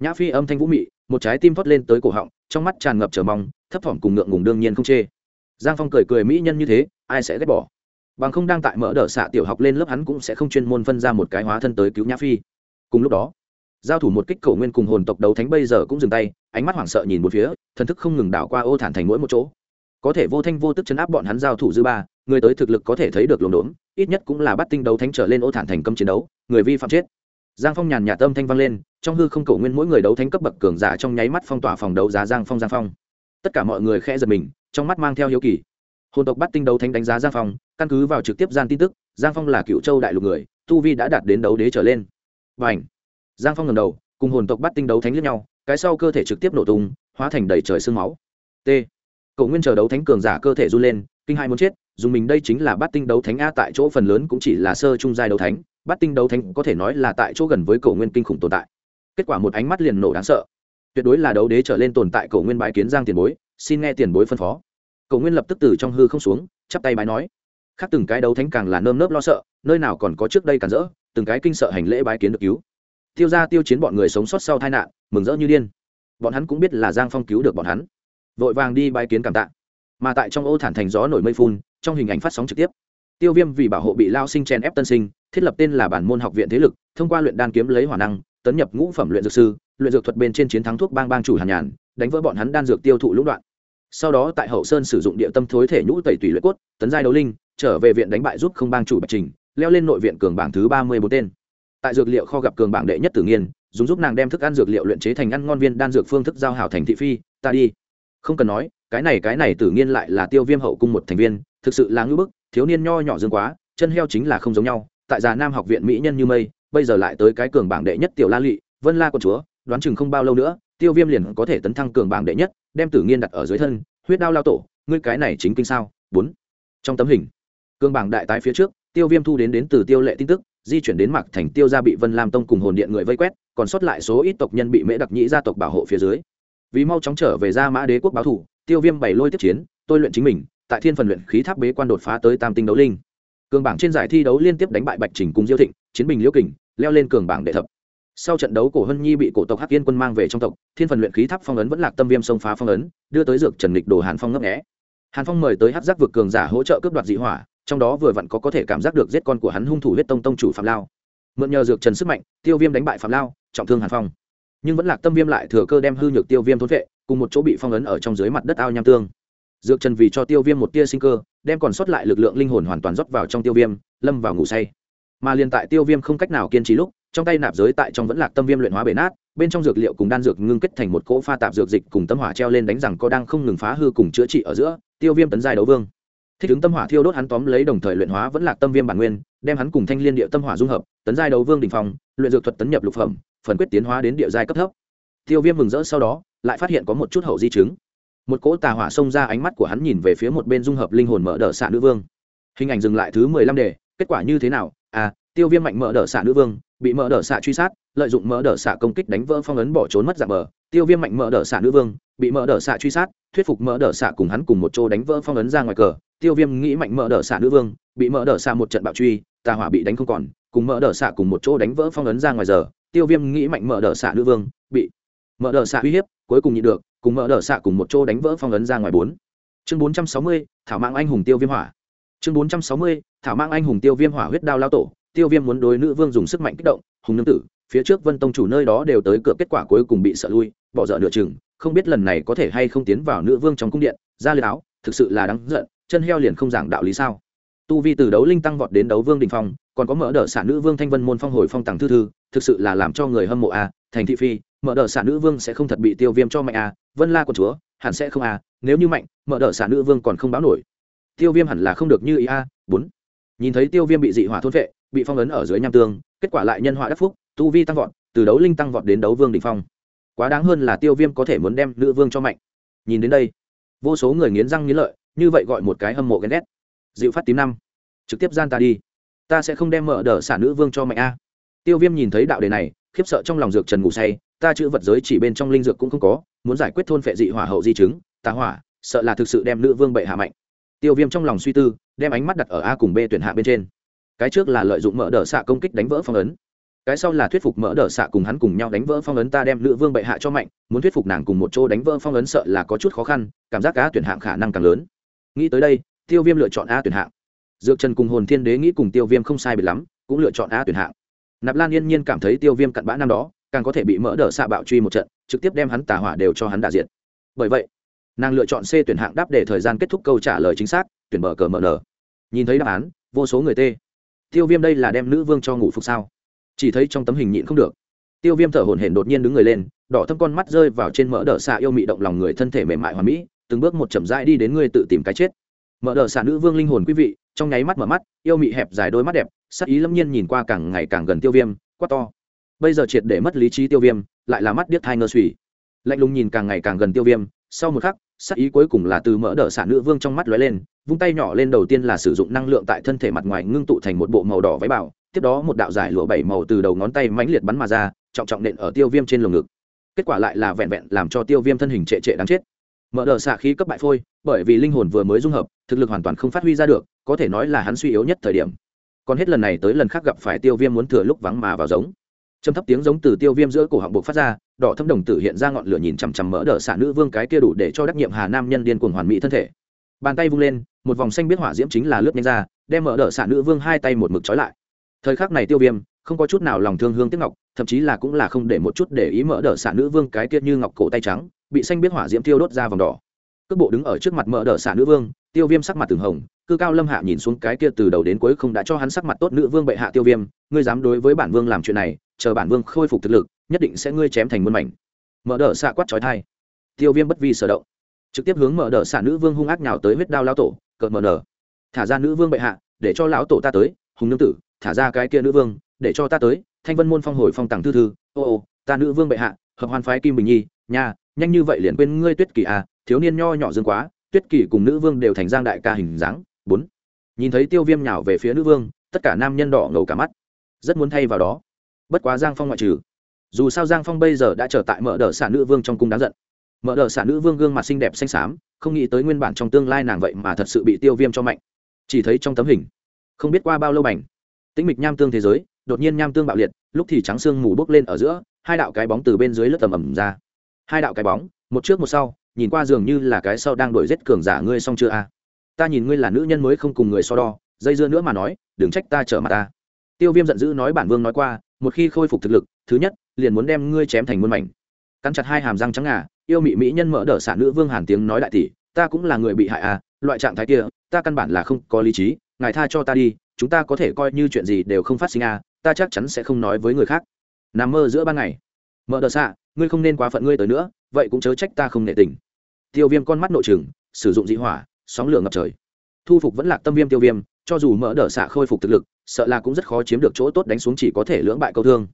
Nhã phi âm thanh vũ mị, một trái tim thoát lên tới cổ họng, trong mắt tràn ngập trở mong, thấp thỏm cùng ngượng ngùng đương nhiên không chê. Giang phong cười cười mỹ nhân như thế, ai sẽ ghét bỏ? Bằng không đang tại mở đ ợ xạ tiểu học lên lớp hắn cũng sẽ không chuyên môn phân ra một cái hóa thân tới cứu nhã phi. Cùng lúc đó, giao thủ một kích cầu nguyên cùng hồn tộc đấu thánh bây giờ cũng dừng tay, ánh mắt hoảng sợ nhìn một phía, thần thức không ngừng đảo qua ô thản thành mỗi một chỗ có thể vô thanh vô tức chấn áp bọn hắn giao thủ dư ba, người tới thực lực có thể thấy được lồn đốn ít nhất cũng là bắt tinh đấu thánh trở lên ô thản thành công chiến đấu, người vi phạm chết. Giang phong nhàn nhạt tâm thanh vang lên, trong hư không cầu nguyên mỗi người đấu thánh cấp bậc cường giả trong nháy mắt phong tỏa phòng đấu giá giang phong giang phong. Tất cả mọi người khẽ giật mình, trong mắt mang theo hiếu kỳ. Hồn tộc bắt tinh đấu thánh đánh giá giang phong, căn cứ vào trực tiếp gian tin tức, giang phong là cựu châu đại lục người, tu vi đã đạt đến đấu đế trở lên. Và ảnh giang phong ngầm đầu, cùng hồn tộc bắt tinh đấu thánh lẫn nhau, cái sau cơ thể trực tiếp nổ tung, hóa thành đầy trời sương máu. T cậu nguyên chờ đấu thánh cường giả cơ thể run lên, kinh hai muốn chết, dùng mình đây chính là bát tinh đấu thánh a, tại chỗ phần lớn cũng chỉ là sơ trung giai đấu thánh, bát tinh đấu thánh có thể nói là tại chỗ gần với cậu nguyên kinh khủng tồn tại. Kết quả một ánh mắt liền nổ đáng sợ. Tuyệt đối là đấu đế trở lên tồn tại cậu nguyên bái kiến giang tiền bối, xin nghe tiền bối phân phó. Cậu nguyên lập tức từ trong hư không xuống, chắp tay bái nói. Khác từng cái đấu thánh càng là nơm nớp lo sợ, nơi nào còn có trước đây cản rỡ, từng cái kinh sợ hành lễ bái kiến được cứu. Tiêu ra tiêu chiến bọn người sống sót sau tai nạn, mừng rỡ như điên. Bọn hắn cũng biết là giang phong cứu được bọn hắn vội vàng đi bái kiến cảm tạ. Mà tại trong ô thản thành gió nổi mây phun, trong hình ảnh phát sóng trực tiếp, tiêu viêm vì bảo hộ bị lao sinh chen ép tân sinh, thiết lập tên là bản môn học viện thế lực, thông qua luyện đan kiếm lấy hỏa năng, tấn nhập ngũ phẩm luyện dược sư, luyện dược thuật bên trên chiến thắng thuốc bang bang chủ hàn nhàn, đánh vỡ bọn hắn đan dược tiêu thụ lũng đoạn. Sau đó tại hậu sơn sử dụng địa tâm thối thể nhũ tẩy tùy luyện cốt, tấn giai đấu linh, trở về viện đánh bại giúp không bang chủ bạch trình, leo lên nội viện cường bảng thứ ba mươi bốn tên. Tại dược liệu kho gặp cường bảng đệ nhất tử nghiên, dùng giúp nàng đem thức ăn dược liệu luyện chế thành ăn ngon viên đan dược phương thức giao hảo thành thị phi, ta đi không cần nói, cái này cái này tự nhiên lại là tiêu viêm hậu cung một thành viên, thực sự là ngưỡng bức, thiếu niên nho nhỏ dương quá, chân heo chính là không giống nhau, tại già nam học viện mỹ nhân như mây, bây giờ lại tới cái cường bảng đệ nhất tiểu la lụy vân la quận chúa, đoán chừng không bao lâu nữa, tiêu viêm liền có thể tấn thăng cường bảng đệ nhất, đem tử nghiên đặt ở dưới thân, huyết đao lao tổ, ngươi cái này chính kinh sao? Bốn. Trong tấm hình, cường bảng đại tái phía trước, tiêu viêm thu đến đến từ tiêu lệ tin tức, di chuyển đến mặc thành tiêu gia bị vân lam tông cùng hồn điện người vây quét, còn sót lại số ít tộc nhân bị mễ đặc nhĩ gia tộc bảo hộ phía dưới vì mau chóng trở về ra mã đế quốc báo thủ, tiêu viêm bày lôi tiếp chiến, tôi luyện chính mình, tại thiên phần luyện khí tháp bế quan đột phá tới tam tinh đấu linh. Cường bảng trên giải thi đấu liên tiếp đánh bại bạch trình cùng diêu thịnh, chiến bình liễu kình, leo lên cường bảng đệ thập. Sau trận đấu, cổ hân nhi bị cổ tộc hắc yên quân mang về trong tộc, thiên phần luyện khí tháp phong ấn vẫn lạc tâm viêm sông phá phong ấn, đưa tới dược trần lịch đồ hàn phong ngấp nghẽ hàn phong mời tới hát giác vực cường giả hỗ trợ cướp đoạt dị hỏa, trong đó vừa vặn có có thể cảm giác được giết con của hắn hung thủ huyết tông tông chủ phạm lao. Mượn nhờ dược trần sức mạnh, tiêu viêm đánh bại phạm lao, trọng thương hàn phong nhưng vẫn lạc tâm viêm lại thừa cơ đem hư nhược tiêu viêm thốn vệ, cùng một chỗ bị phong ấn ở trong dưới mặt đất ao nham tương. Dược trần vì cho tiêu viêm một tia sinh cơ, đem còn sót lại lực lượng linh hồn hoàn toàn rót vào trong tiêu viêm, lâm vào ngủ say. Mà liền tại tiêu viêm không cách nào kiên trì lúc, trong tay nạp giới tại trong vẫn lạc tâm viêm luyện hóa bể nát, bên trong dược liệu cùng đan dược ngưng kết thành một cỗ pha tạp dược dịch cùng tâm hỏa treo lên đánh rằng có đang không ngừng phá hư cùng chữa trị ở giữa, tiêu viêm tấn giai đấu vương. Thích ứng tâm hỏa thiêu đốt hắn tóm lấy đồng thời luyện hóa vẫn lạc tâm viêm bản nguyên, đem hắn cùng thanh liên địa tâm hỏa dung hợp, tấn giai đấu vương đình phòng luyện dược thuật tấn nhập lục phẩm phần quyết tiến hóa đến địa giai cấp thấp tiêu viêm mừng rỡ sau đó lại phát hiện có một chút hậu di chứng một cỗ tà hỏa xông ra ánh mắt của hắn nhìn về phía một bên dung hợp linh hồn mở đỡ xạ nữ vương hình ảnh dừng lại thứ mười lăm đề kết quả như thế nào à tiêu viêm mạnh mở đỡ xạ nữ vương bị mở đỡ xạ truy sát lợi dụng mở đỡ xạ công kích đánh vỡ phong ấn bỏ trốn mất dạng bờ tiêu viêm mạnh mở đỡ xạ nữ vương bị mở đỡ xạ truy sát thuyết phục mở đỡ xạ cùng hắn cùng một chỗ đánh vỡ phong ấn ra ngoài cờ tiêu viêm nghĩ mạnh mở đỡ xạ nữ vương bị mở đỡ xạ một trận bạo truy tà hỏa bị đánh không còn cùng mở đỡ xạ cùng một chỗ đánh vỡ phong ấn ra ngoài giờ tiêu viêm nghĩ mạnh mở đờ xạ nữ vương, bị mở đờ xạ uy hiếp, cuối cùng nhịn được, cùng mở đờ xạ cùng một chỗ đánh vỡ phong ấn ra ngoài bốn. Chương bốn trăm sáu mươi, thảo mạng anh hùng tiêu viêm hỏa. Chương bốn trăm sáu mươi, thảo mạng anh hùng tiêu viêm hỏa huyết đao lao tổ, tiêu viêm muốn đối nữ vương dùng sức mạnh kích động, hùng nương tử, phía trước vân tông chủ nơi đó đều tới cửa kết quả cuối cùng bị sợ lui, bỏ dở nửa chừng, không biết lần này có thể hay không tiến vào nữ vương trong cung điện, ra liệt áo, thực sự là đáng giận, chân heo liền không giảng đạo lý sao? Tu vi từ đấu linh tăng vọt đến đấu vương đình phong còn có mở đ ợ nữ vương thanh vân môn phong hồi phong tặng thư thư, thực sự là làm cho người hâm mộ a thành thị phi, mở đ ợ nữ vương sẽ không thật bị tiêu viêm cho mạnh a vân la của chúa, hẳn sẽ không a nếu như mạnh, mở đ ợ nữ vương còn không báo nổi. Tiêu viêm hẳn là không được như ý a bốn. Nhìn thấy tiêu viêm bị dị hỏa thôn vệ, bị phong ấn ở dưới nham tương, kết quả lại nhân họa đắc phúc, tu vi tăng vọt, từ đấu linh tăng vọt đến đấu vương đình phong. Quá đáng hơn là tiêu viêm có thể muốn đem nữ vương cho mạnh. Nhìn đến đây, vô số người nghiến răng nghiến lợi, như vậy gọi một cái hâm mộ ghen ghét. Dịu phát tím năm, trực tiếp gian ta đi ta sẽ không đem mở đờ xả nữ vương cho mạnh a. Tiêu viêm nhìn thấy đạo đề này, khiếp sợ trong lòng dược trần ngủ say, ta chữ vật giới chỉ bên trong linh dược cũng không có, muốn giải quyết thôn phệ dị hỏa hậu di chứng tá hỏa, sợ là thực sự đem nữ vương bệ hạ mạnh. Tiêu viêm trong lòng suy tư, đem ánh mắt đặt ở a cùng b tuyển hạ bên trên. Cái trước là lợi dụng mở đờ xạ công kích đánh vỡ phong ấn. Cái sau là thuyết phục mở đờ xạ cùng hắn cùng nhau đánh vỡ phong ấn ta đem nữ vương bệ hạ cho mạnh, muốn thuyết phục nàng cùng một chỗ đánh vỡ phong ấn sợ là có chút khó khăn, cảm giác cá tuyển hạng khả năng càng lớn. Nghĩ tới đây, tiêu viêm lựa chọn a tuyển hạng dược trần cùng hồn thiên đế nghĩ cùng tiêu viêm không sai biệt lắm, cũng lựa chọn a tuyển hạng. Nạp lan yên nhiên cảm thấy tiêu viêm cặn bã năm đó, càng có thể bị mỡ đỡ xạ bạo truy một trận, trực tiếp đem hắn tả hỏa đều cho hắn đại diện bởi vậy, nàng lựa chọn c tuyển hạng đáp để thời gian kết thúc câu trả lời chính xác, tuyển mở cờ mở nở. Nhìn thấy đáp án, vô số người t tiêu viêm đây là đem nữ vương cho ngủ phục sao? Chỉ thấy trong tấm hình nhịn không được. Tiêu viêm thở hổn hển đột nhiên đứng người lên, đỏ thâm con mắt rơi vào trên mỡ đỡ xạ yêu mị động lòng người thân thể mềm mại hoàn mỹ, từng bước một chậm rãi đi đến ngươi tự tìm cái chết. Mỡ đỡ xạ nữ vương linh hồn quý vị trong nháy mắt mở mắt, yêu mị hẹp dài đôi mắt đẹp, sắc ý lâm nhiên nhìn qua càng ngày càng gần tiêu viêm quát to. Bây giờ triệt để mất lý trí tiêu viêm, lại là mắt điếc thai ngơ suy lạnh lùng nhìn càng ngày càng gần tiêu viêm, sau một khắc, sắc ý cuối cùng là từ mỡ đỡ xả nữ vương trong mắt lóe lên, vung tay nhỏ lên đầu tiên là sử dụng năng lượng tại thân thể mặt ngoài ngưng tụ thành một bộ màu đỏ váy bảo tiếp đó một đạo giải lụa bảy màu từ đầu ngón tay mãnh liệt bắn mà ra, trọng trọng nện ở tiêu viêm trên lồng ngực. Kết quả lại là vẹn vẹn làm cho tiêu viêm thân hình trệ trệ đáng chết. Mở đờ xạ khí cấp bại phôi, bởi vì linh hồn vừa mới dung hợp, thực lực hoàn toàn không phát huy ra được có thể nói là hắn suy yếu nhất thời điểm. Còn hết lần này tới lần khác gặp phải tiêu viêm muốn thừa lúc vắng mà vào giống. Trầm thấp tiếng giống từ tiêu viêm giữa cổ họng buộc phát ra, đỏ thâm đồng tử hiện ra ngọn lửa nhìn chằm chằm mỡ đỡ xả nữ vương cái kia đủ để cho đắc nhiệm hà nam nhân điên cuồng hoàn mỹ thân thể. Bàn tay vung lên, một vòng xanh biết hỏa diễm chính là lướt nhanh ra, đem mỡ đỡ xả nữ vương hai tay một mực trói lại. Thời khắc này tiêu viêm, không có chút nào lòng thương hương tiếc ngọc, thậm chí là cũng là không để một chút để ý mỡ đỡ xả nữ vương cái kia như ngọc cổ tay trắng, bị xanh biết hỏa diễm tiêu đốt ra vòng đỏ. Cước bộ đứng ở trước mặt mỡ đỡ xả nữ vương tiêu viêm sắc mặt từng hồng, cư cao lâm hạ nhìn xuống cái kia từ đầu đến cuối không đã cho hắn sắc mặt tốt nữ vương bệ hạ tiêu viêm, ngươi dám đối với bản vương làm chuyện này, chờ bản vương khôi phục thực lực, nhất định sẽ ngươi chém thành muôn mảnh. Mở đỡ xạ quát trói thai tiêu viêm bất vi sở động. Trực tiếp hướng mở đỡ xạ nữ vương hung ác nhào tới huyết đao lao tổ, cợt mở nở. Thả ra nữ vương bệ hạ, để cho lão tổ ta tới, hùng nương tử, thả ra cái kia nữ vương, để cho ta tới, thanh vân môn phong hồi phong tàng thư thư, ô ô, ta nữ vương bệ hạ, hợp hoan phái kim bình nhi, nha, nhanh như vậy liền quên ngươi tuyết kỳ à thiếu niên nho nhỏ dương quá tuyết kỳ cùng nữ vương đều thành giang đại ca hình dáng. Bốn. Nhìn thấy tiêu viêm nhào về phía nữ vương, tất cả nam nhân đỏ ngầu cả mắt. Rất muốn thay vào đó. Bất quá giang phong ngoại trừ. Dù sao giang phong bây giờ đã trở tại mở đờ xả nữ vương trong cung đáng giận. Mở đờ xả nữ vương gương mặt xinh đẹp xanh xám, không nghĩ tới nguyên bản trong tương lai nàng vậy mà thật sự bị tiêu viêm cho mạnh. Chỉ thấy trong tấm hình, không biết qua bao lâu bành, tĩnh mịch nham tương thế giới, đột nhiên nham tương bạo liệt, lúc thì trắng xương mù bốc lên ở giữa, hai đạo cái bóng từ bên dưới lớp tầm ẩm ra. Hai đạo cái bóng, một trước một sau nhìn qua dường như là cái sau đang đổi giết cường giả ngươi xong chưa a ta nhìn ngươi là nữ nhân mới không cùng người so đo, dây dưa nữa mà nói, đừng trách ta trở mặt ta. Tiêu viêm giận dữ nói bản vương nói qua, một khi khôi phục thực lực, thứ nhất, liền muốn đem ngươi chém thành muôn mảnh. Cắn chặt hai hàm răng trắng ngà, yêu mị mỹ nhân mở đỡ xả nữ vương hàn tiếng nói đại tỷ, ta cũng là người bị hại à loại trạng thái kia, ta căn bản là không có lý trí, ngài tha cho ta đi, chúng ta có thể coi như chuyện gì đều không phát sinh à ta chắc chắn sẽ không nói với người khác. Nằm mơ giữa ban ngày. Mở đỡ xạ ngươi không nên quá phận ngươi tới nữa, vậy cũng chớ trách ta không nệ tình tiêu viêm con mắt nội trừng, sử dụng dị hỏa, sóng lửa ngập trời. Thu phục vẫn lạc tâm viêm tiêu viêm, cho dù mở đờ xạ khôi phục thực lực, sợ là cũng rất khó chiếm được chỗ tốt đánh xuống chỉ có thể lưỡng bại câu thương.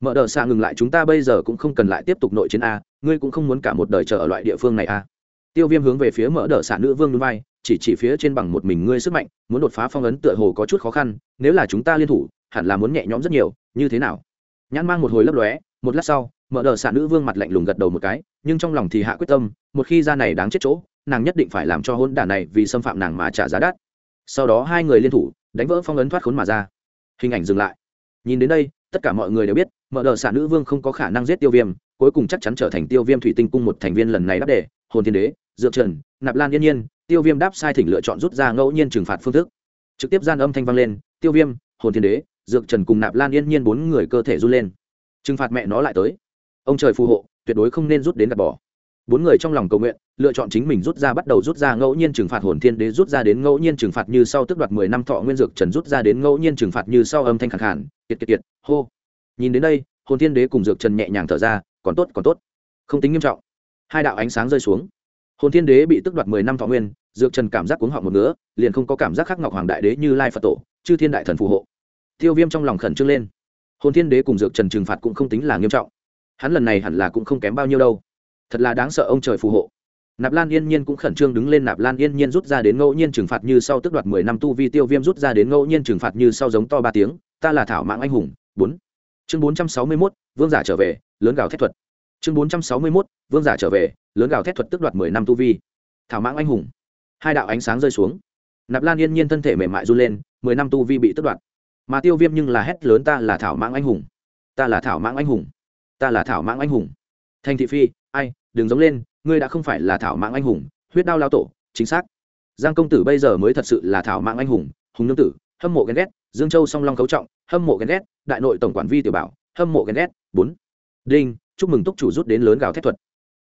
Mở đờ xạ ngừng lại, chúng ta bây giờ cũng không cần lại tiếp tục nội chiến a, ngươi cũng không muốn cả một đời chờ ở loại địa phương này a. Tiêu viêm hướng về phía mở đờ xạ nữ vương núi vai, chỉ chỉ phía trên bằng một mình ngươi sức mạnh, muốn đột phá phong ấn tựa hồ có chút khó khăn, nếu là chúng ta liên thủ, hẳn là muốn nhẹ nhõm rất nhiều, như thế nào? Nhãn mang một hồi lấp lóe, một lát sau mở đờ xạ nữ vương mặt lạnh lùng gật đầu một cái, nhưng trong lòng thì hạ quyết tâm một khi ra này đáng chết chỗ, nàng nhất định phải làm cho hôn đả này vì xâm phạm nàng mà trả giá đắt. Sau đó hai người liên thủ, đánh vỡ phong ấn thoát khốn mà ra. Hình ảnh dừng lại. Nhìn đến đây, tất cả mọi người đều biết, mở đờ xạ nữ vương không có khả năng giết tiêu viêm, cuối cùng chắc chắn trở thành tiêu viêm thủy tinh cung một thành viên lần này đáp đề, hồn thiên đế, dược trần, nạp lan yên nhiên, tiêu viêm đáp sai thỉnh lựa chọn rút ra ngẫu nhiên trừng phạt phương thức. Trực tiếp gian âm thanh vang lên, tiêu viêm, hồn thiên đế, dược trần cùng nạp lan yên nhiên bốn người cơ thể run lên. Trừng phạt mẹ nó lại tới. Ông trời phù hộ, tuyệt đối không nên rút đến gạt bỏ bốn người trong lòng cầu nguyện, lựa chọn chính mình rút ra bắt đầu rút ra ngẫu nhiên trừng phạt hồn thiên đế rút ra đến ngẫu nhiên trừng phạt như sau, tức đoạt mười năm thọ nguyên dược trần rút ra đến ngẫu nhiên trừng phạt như sau, âm thanh khẳng hẳn kiệt kiệt kiệt, hô. Nhìn đến đây, hồn thiên đế cùng dược trần nhẹ nhàng thở ra, còn tốt còn tốt. Không tính nghiêm trọng. Hai đạo ánh sáng rơi xuống. Hồn thiên đế bị tức đoạt mười năm thọ nguyên, dược trần cảm giác cuống họng một nữa liền không có cảm giác khắc ngọc hoàng đại đế như lai phật tổ, chư thiên đại thần phù hộ. Tiêu viêm trong lòng khẩn trương lên. Hồn thiên đế cùng dược trần trừng phạt cũng không tính là nghiêm trọng. Hắn lần này hẳn là cũng không kém bao nhiêu đâu thật là đáng sợ ông trời phù hộ. Nạp lan yên nhiên cũng khẩn trương đứng lên, nạp lan yên nhiên rút ra đến ngẫu nhiên trừng phạt như sau, tức đoạt mười năm tu vi tiêu viêm rút ra đến ngẫu nhiên trừng phạt như sau giống to ba tiếng, ta là thảo mạng anh hùng, bốn. Chương bốn trăm sáu mươi mốt, vương giả trở về, lớn gào thét thuật. Chương bốn trăm sáu mươi mốt, vương giả trở về, lớn gào thét thuật tức đoạt mười năm tu vi. Thảo mạng anh hùng. Hai đạo ánh sáng rơi xuống. Nạp lan yên nhiên thân thể mềm mại run lên, mười năm tu vi bị tức đoạt. Mà tiêu viêm nhưng là hét lớn, ta là thảo mạng anh hùng, ta là thảo mạng anh hùng, ta là thảo mạng anh hùng. Thành thị phi, ai? Đừng giống lên, ngươi đã không phải là thảo mạng anh hùng, huyết đao lao tổ, chính xác. Giang công tử bây giờ mới thật sự là thảo mạng anh hùng hùng nương tử, hâm mộ ghen ghét, dương châu song long cấu trọng, hâm mộ ghen ghét, đại nội tổng quản vi tiểu bảo, hâm mộ ghen ghét. Bốn. Đinh, chúc mừng túc chủ rút đến lớn gào thét thuật.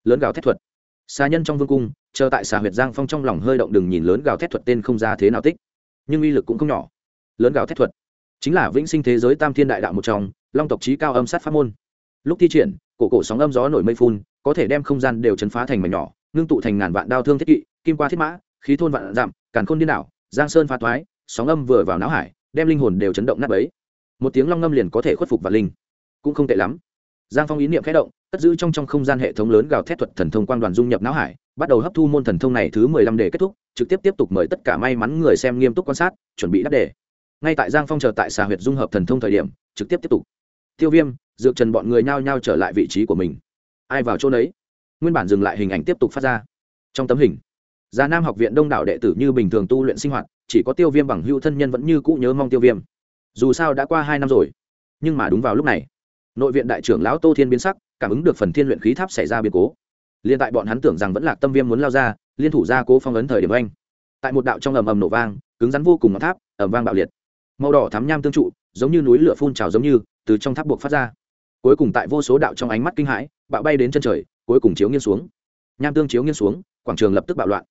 Lớn gào thét thuật. Xà nhân trong vương cung, chờ tại xà huyệt giang phong trong lòng hơi động đừng nhìn lớn gào thét thuật tên không ra thế nào tích. Nhưng uy lực cũng không nhỏ. Lớn gào thét thuật. Chính là vĩnh sinh thế giới tam thiên đại đạo một trong, long tộc trí cao âm sát pháp môn. Lúc thi triển, cổ cổ sóng âm gió nổi mây phun có thể đem không gian đều chấn phá thành mảnh nhỏ, ngưng tụ thành ngàn vạn đao thương thiết kỵ, kim qua thiết mã, khí thôn vạn giảm, càn khôn điên đảo, giang sơn phá thoái sóng âm vừa vào não hải, đem linh hồn đều chấn động nát ấy một tiếng long ngâm liền có thể khuất phục và linh. Cũng không tệ lắm. Giang phong ý niệm khẽ động, cất giữ trong trong không gian hệ thống lớn gào thét thuật thần thông quan đoàn dung nhập não hải, bắt đầu hấp thu môn thần thông này thứ mười lăm để kết thúc, trực tiếp tiếp tục mời tất cả may mắn người xem nghiêm túc quan sát, chuẩn bị đáp đề. Ngay tại giang phong chờ tại xà huyệt dung hợp thần thông thời điểm, trực tiếp tiếp tục. Tiêu viêm, dược trần bọn người nhao nhao trở lại vị trí của mình ai vào chỗ đấy nguyên bản dừng lại hình ảnh tiếp tục phát ra. Trong tấm hình già nam học viện đông đảo đệ tử như bình thường tu luyện sinh hoạt, chỉ có tiêu viêm bằng hữu thân nhân vẫn như cũ nhớ mong tiêu viêm. Dù sao đã qua hai năm rồi, nhưng mà đúng vào lúc này, nội viện đại trưởng lão tô thiên biến sắc, cảm ứng được phần thiên luyện khí tháp xảy ra biến cố. Liên tại bọn hắn tưởng rằng vẫn là tâm viêm muốn lao ra, liên thủ ra cố phong ấn thời điểm anh tại một đạo trong ầm ầm nổ vang, cứng rắn vô cùng ngọn tháp, ầm vang bạo liệt. Màu đỏ thắm nham tương trụ, giống như núi lửa phun trào giống như, từ trong tháp buộc phát ra. Cuối cùng tại vô số đạo trong ánh mắt kinh hãi bạo bay đến chân trời, cuối cùng chiếu nghiêng xuống. Nham tương chiếu nghiêng xuống, quảng trường lập tức bạo loạn.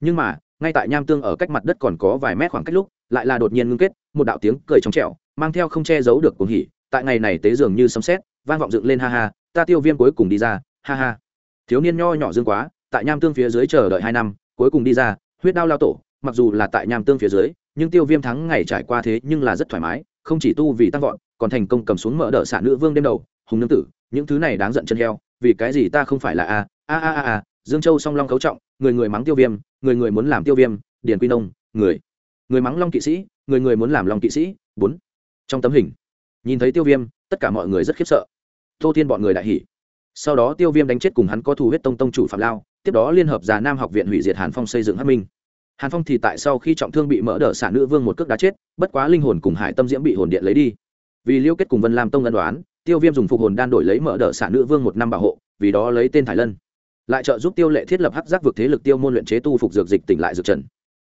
Nhưng mà, ngay tại nham tương ở cách mặt đất còn có vài mét khoảng cách lúc, lại là đột nhiên ngưng kết, một đạo tiếng cười trong trẻo, mang theo không che giấu được cuồng hỉ. Tại ngày này tế dường như sấm sét, vang vọng dựng lên, ha ha, ta tiêu viêm cuối cùng đi ra, ha ha. Thiếu niên nho nhỏ dương quá, tại nham tương phía dưới chờ đợi hai năm, cuối cùng đi ra, huyết đao lao tổ, mặc dù là tại nham tương phía dưới, nhưng tiêu viêm thắng ngày trải qua thế nhưng là rất thoải mái, không chỉ tu vì tăng vọt, còn thành công cầm xuống mở đỡ xả nữ vương đêm đầu, hùng nương tử, những thứ này đáng giận chân heo vì cái gì ta không phải là a? A a a dương châu song long cấu trọng, người người mắng tiêu viêm, người người muốn làm tiêu viêm, điền quy nông, người. Người mắng long kỵ sĩ, người người muốn làm long kỵ sĩ, bốn. Trong tấm hình, nhìn thấy tiêu viêm, tất cả mọi người rất khiếp sợ. Tô thiên bọn người đại hỉ. Sau đó tiêu viêm đánh chết cùng hắn có thù huyết tông tông chủ phạm lao, tiếp đó liên hợp già nam học viện hủy diệt hàn phong xây dựng hát minh. Hàn phong thì tại sau khi trọng thương bị mỡ đỡ xả nữ vương một cước đá chết, bất quá linh hồn cùng hải tâm diễm bị hồn điện lấy đi. Vì liêu kết cùng vân lam tông ân đoán tiêu viêm dùng phục hồn đan đổi lấy mở đỡ xả nữ vương một năm bảo hộ vì đó lấy tên thái lân. Lại trợ giúp tiêu lệ thiết lập hắc giác vực thế lực tiêu môn luyện chế tu phục dược dịch tỉnh lại dược trần.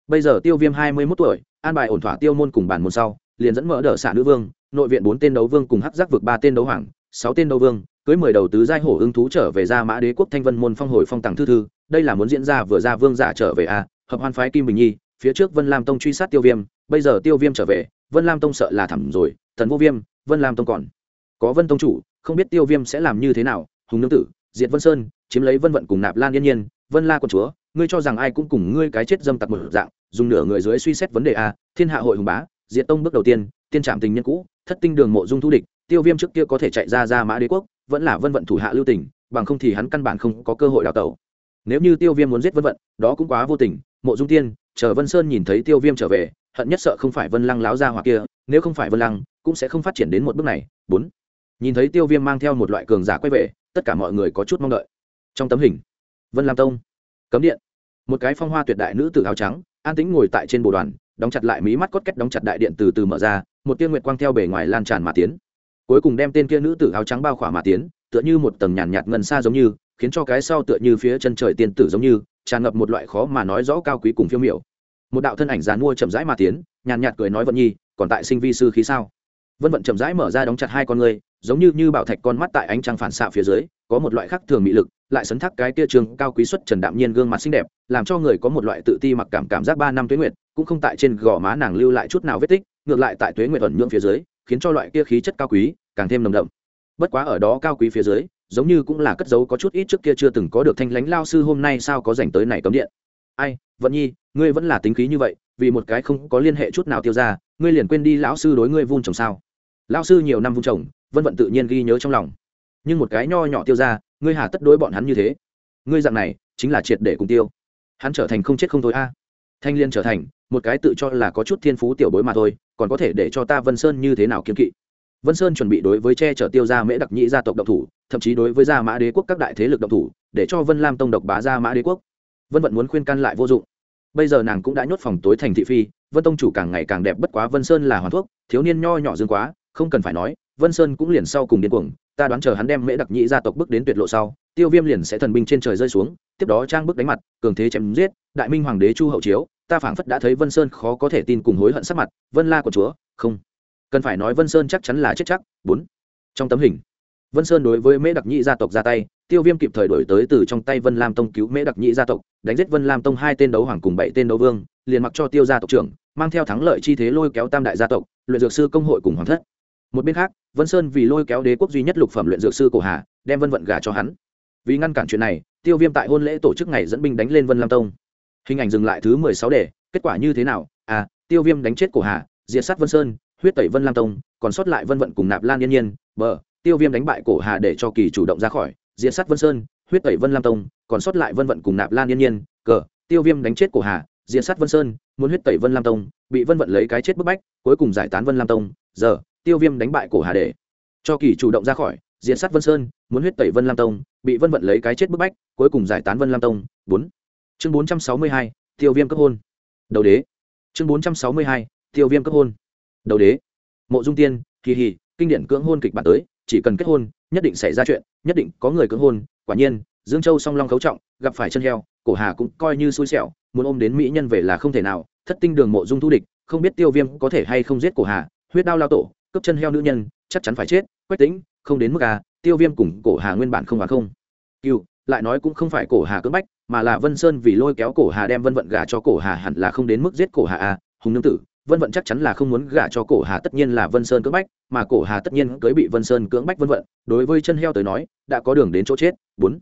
Bây giờ tiêu viêm hai mươi mốt tuổi an bài ổn thỏa tiêu môn cùng bản môn sau liền dẫn mở đỡ xả nữ vương nội viện bốn tên đấu vương cùng hắc giác vực ba tên đấu hoàng sáu tên đấu vương cưới mười đầu tứ giai hổ ưng thú trở về ra mã đế quốc thanh vân môn phong hồi phong tặng thư thư đây là muốn diễn ra vừa ra vương giả trở về a à, hợp hoan phái kim bình nhi phía trước vân lam tông truy sát tiêu viêm bây giờ tiêu viêm trở về vân lam tông sợ là thẳm rồi thần vô viêm vân lam tông còn có vân tông chủ, không biết tiêu viêm sẽ làm như thế nào, hùng nương tử, diệt vân sơn, chiếm lấy vân vận cùng nạp lan yên nhiên, vân la quân chúa, ngươi cho rằng ai cũng cùng ngươi cái chết dâm tặc một dạng, dùng nửa người dưới suy xét vấn đề a, thiên hạ hội hùng bá, diệt tông bước đầu tiên tiên trạm tình nhân cũ, thất tinh đường mộ dung thu địch, tiêu viêm trước kia có thể chạy ra ra mã đế quốc, vẫn là vân vận thủ hạ lưu tình, bằng không thì hắn căn bản không có cơ hội đào tẩu. Nếu như tiêu viêm muốn giết vân vận, đó cũng quá vô tình, mộ dung tiên, chờ vân sơn nhìn thấy tiêu viêm trở về, hận nhất sợ không phải vân lăng láo ra hoặc kia, nếu không phải vân lăng, cũng sẽ không phát triển đến một bước này. Bốn nhìn thấy tiêu viêm mang theo một loại cường giả quay về, tất cả mọi người có chút mong đợi. Trong tấm hình, vân lam tông, cấm điện. Một cái phong hoa tuyệt đại nữ tử áo trắng, an tĩnh ngồi tại trên bồ đoàn, đóng chặt lại mí mắt cốt cách đóng chặt đại điện từ từ mở ra, một tiên nguyệt quang theo bề ngoài lan tràn mà tiến. Cuối cùng đem tên kia nữ tử áo trắng bao khỏa mà tiến, tựa như một tầng nhàn nhạt ngân xa giống như, khiến cho cái sau tựa như phía chân trời tiên tử giống như, tràn ngập một loại khó mà nói rõ cao quý cùng phiêu miểu. Một đạo thân ảnh dán mua chậm rãi mà tiến, nhàn nhạt cười nói vận nhi, còn tại sinh vi sư khí sao? Vân vận chậm rãi mở ra đóng chặt hai con người giống như như bảo thạch con mắt tại ánh trăng phản xạ phía dưới, có một loại khác thường mị lực, lại sấn thác cái tia trường cao quý xuất trần đạm nhiên gương mặt xinh đẹp, làm cho người có một loại tự ti mặc cảm cảm giác ba năm tuế nguyệt, cũng không tại trên gò má nàng lưu lại chút nào vết tích, ngược lại tại tuế nguyệt ẩn nhượng phía dưới, khiến cho loại kia khí chất cao quý càng thêm nồng đậm. Bất quá ở đó cao quý phía dưới, giống như cũng là cất giấu có chút ít trước kia chưa từng có được thanh lãnh lao sư hôm nay sao có dành tới này cấm điện. Ai, vận nhi, ngươi vẫn là tính khí như vậy, vì một cái không có liên hệ chút nào tiêu ra, ngươi liền quên đi lão sư đối ngươi vun trồng sao? Lão sư nhiều năm vung trồng vân vận tự nhiên ghi nhớ trong lòng. Nhưng một cái nho nhỏ tiêu ra ngươi hà tất đối bọn hắn như thế. Ngươi dạng này, chính là triệt để cùng tiêu. Hắn trở thành không chết không thôi a. Thanh liên trở thành, một cái tự cho là có chút thiên phú tiểu bối mà thôi, còn có thể để cho ta vân sơn như thế nào kiếm kỵ? Vân sơn chuẩn bị đối với che chở tiêu gia mễ đặc nhĩ gia tộc độc thủ, thậm chí đối với gia mã đế quốc các đại thế lực độc thủ, để cho vân lam tông độc bá gia mã đế quốc. Vân vận muốn khuyên can lại vô dụng. Bây giờ nàng cũng đã nhốt phòng tối thành thị phi, vân tông chủ càng ngày càng đẹp bất quá vân sơn là hoàn thuốc, thiếu niên nho nhỏ dương quá không cần phải nói, vân sơn cũng liền sau cùng điên cuồng, ta đoán chờ hắn đem mễ đặc nhĩ gia tộc bước đến tuyệt lộ sau, tiêu viêm liền sẽ thần binh trên trời rơi xuống, tiếp đó trang bức đánh mặt, cường thế chém giết, đại minh hoàng đế chu hậu chiếu, ta phảng phất đã thấy vân sơn khó có thể tin cùng hối hận sắc mặt, vân la của chúa, không. Cần phải nói vân sơn chắc chắn là chết chắc, bốn. Trong tấm hình, vân sơn đối với mễ đặc nhị gia tộc ra tay, tiêu viêm kịp thời đổi tới từ trong tay vân lam tông cứu mễ đặc nhị gia tộc, đánh giết vân lam tông hai tên đấu hoàng cùng bảy tên đấu vương, liền mặc cho tiêu gia tộc trưởng, mang theo thắng lợi chi thế lôi kéo tam đại gia tộc, luyện dược sư công hội cùng hoàng thất một bên khác, vân sơn vì lôi kéo đế quốc duy nhất lục phẩm luyện dược sư cổ hà, đem vân vận gà cho hắn. Vì ngăn cản chuyện này, tiêu viêm tại hôn lễ tổ chức ngày dẫn binh đánh lên vân lam tông. Hình ảnh dừng lại thứ mười sáu đề, kết quả như thế nào? À tiêu viêm đánh chết cổ hà, diệt sát vân sơn, huyết tẩy vân lam tông, còn sót lại vân vận cùng nạp lan yên nhiên. Bờ, tiêu viêm đánh bại cổ hà để cho kỳ chủ động ra khỏi, diệt sát vân sơn, huyết tẩy vân lam tông, còn sót lại vân vận cùng nạp lan yên nhiên. Cờ, tiêu viêm đánh chết cổ hà, diệt sát vân sơn, muốn huyết tẩy vân lam tông, bị vân vận lấy cái chết bức bách, cuối cùng giải tán vân lam tông. Giờ tiêu viêm đánh bại cổ hà để. Cho kỳ chủ động ra khỏi diện sát vân sơn, muốn huyết tẩy vân lam tông, bị vân vận lấy cái chết bức bách, cuối cùng giải tán vân lam tông. Bốn. Chương bốn trăm sáu mươi hai, tiêu viêm cấp hôn. Đầu đế. Chương bốn trăm sáu mươi hai, tiêu viêm cấp hôn. Đầu đế. Mộ dung tiên, kỳ hì kinh điển cưỡng hôn kịch bản tới, chỉ cần kết hôn, nhất định xảy ra chuyện, nhất định có người cưỡng hôn. Quả nhiên, dương châu song long khấu trọng, gặp phải chân heo, cổ hà cũng coi như xui xẻo, muốn ôm đến mỹ nhân về là không thể nào. Thất tinh đường mộ dung thu địch, không biết tiêu viêm có thể hay không giết cổ hà, huyết đao lao tổ cấp chân heo nữ nhân, chắc chắn phải chết, quách tính không đến mức à tiêu viêm cùng cổ hà nguyên bản không và không. Cựu lại nói cũng không phải cổ hà cưỡng bách, mà là vân sơn vì lôi kéo cổ hà đem vân vận gả cho cổ hà hẳn là không đến mức giết cổ hà à hùng nương tử, vân vận chắc chắn là không muốn gả cho cổ hà tất nhiên là vân sơn cưỡng bách, mà cổ hà tất nhiên cưới bị vân sơn cưỡng bách vân vận, đối với chân heo tới nói, đã có đường đến chỗ chết. Bốn,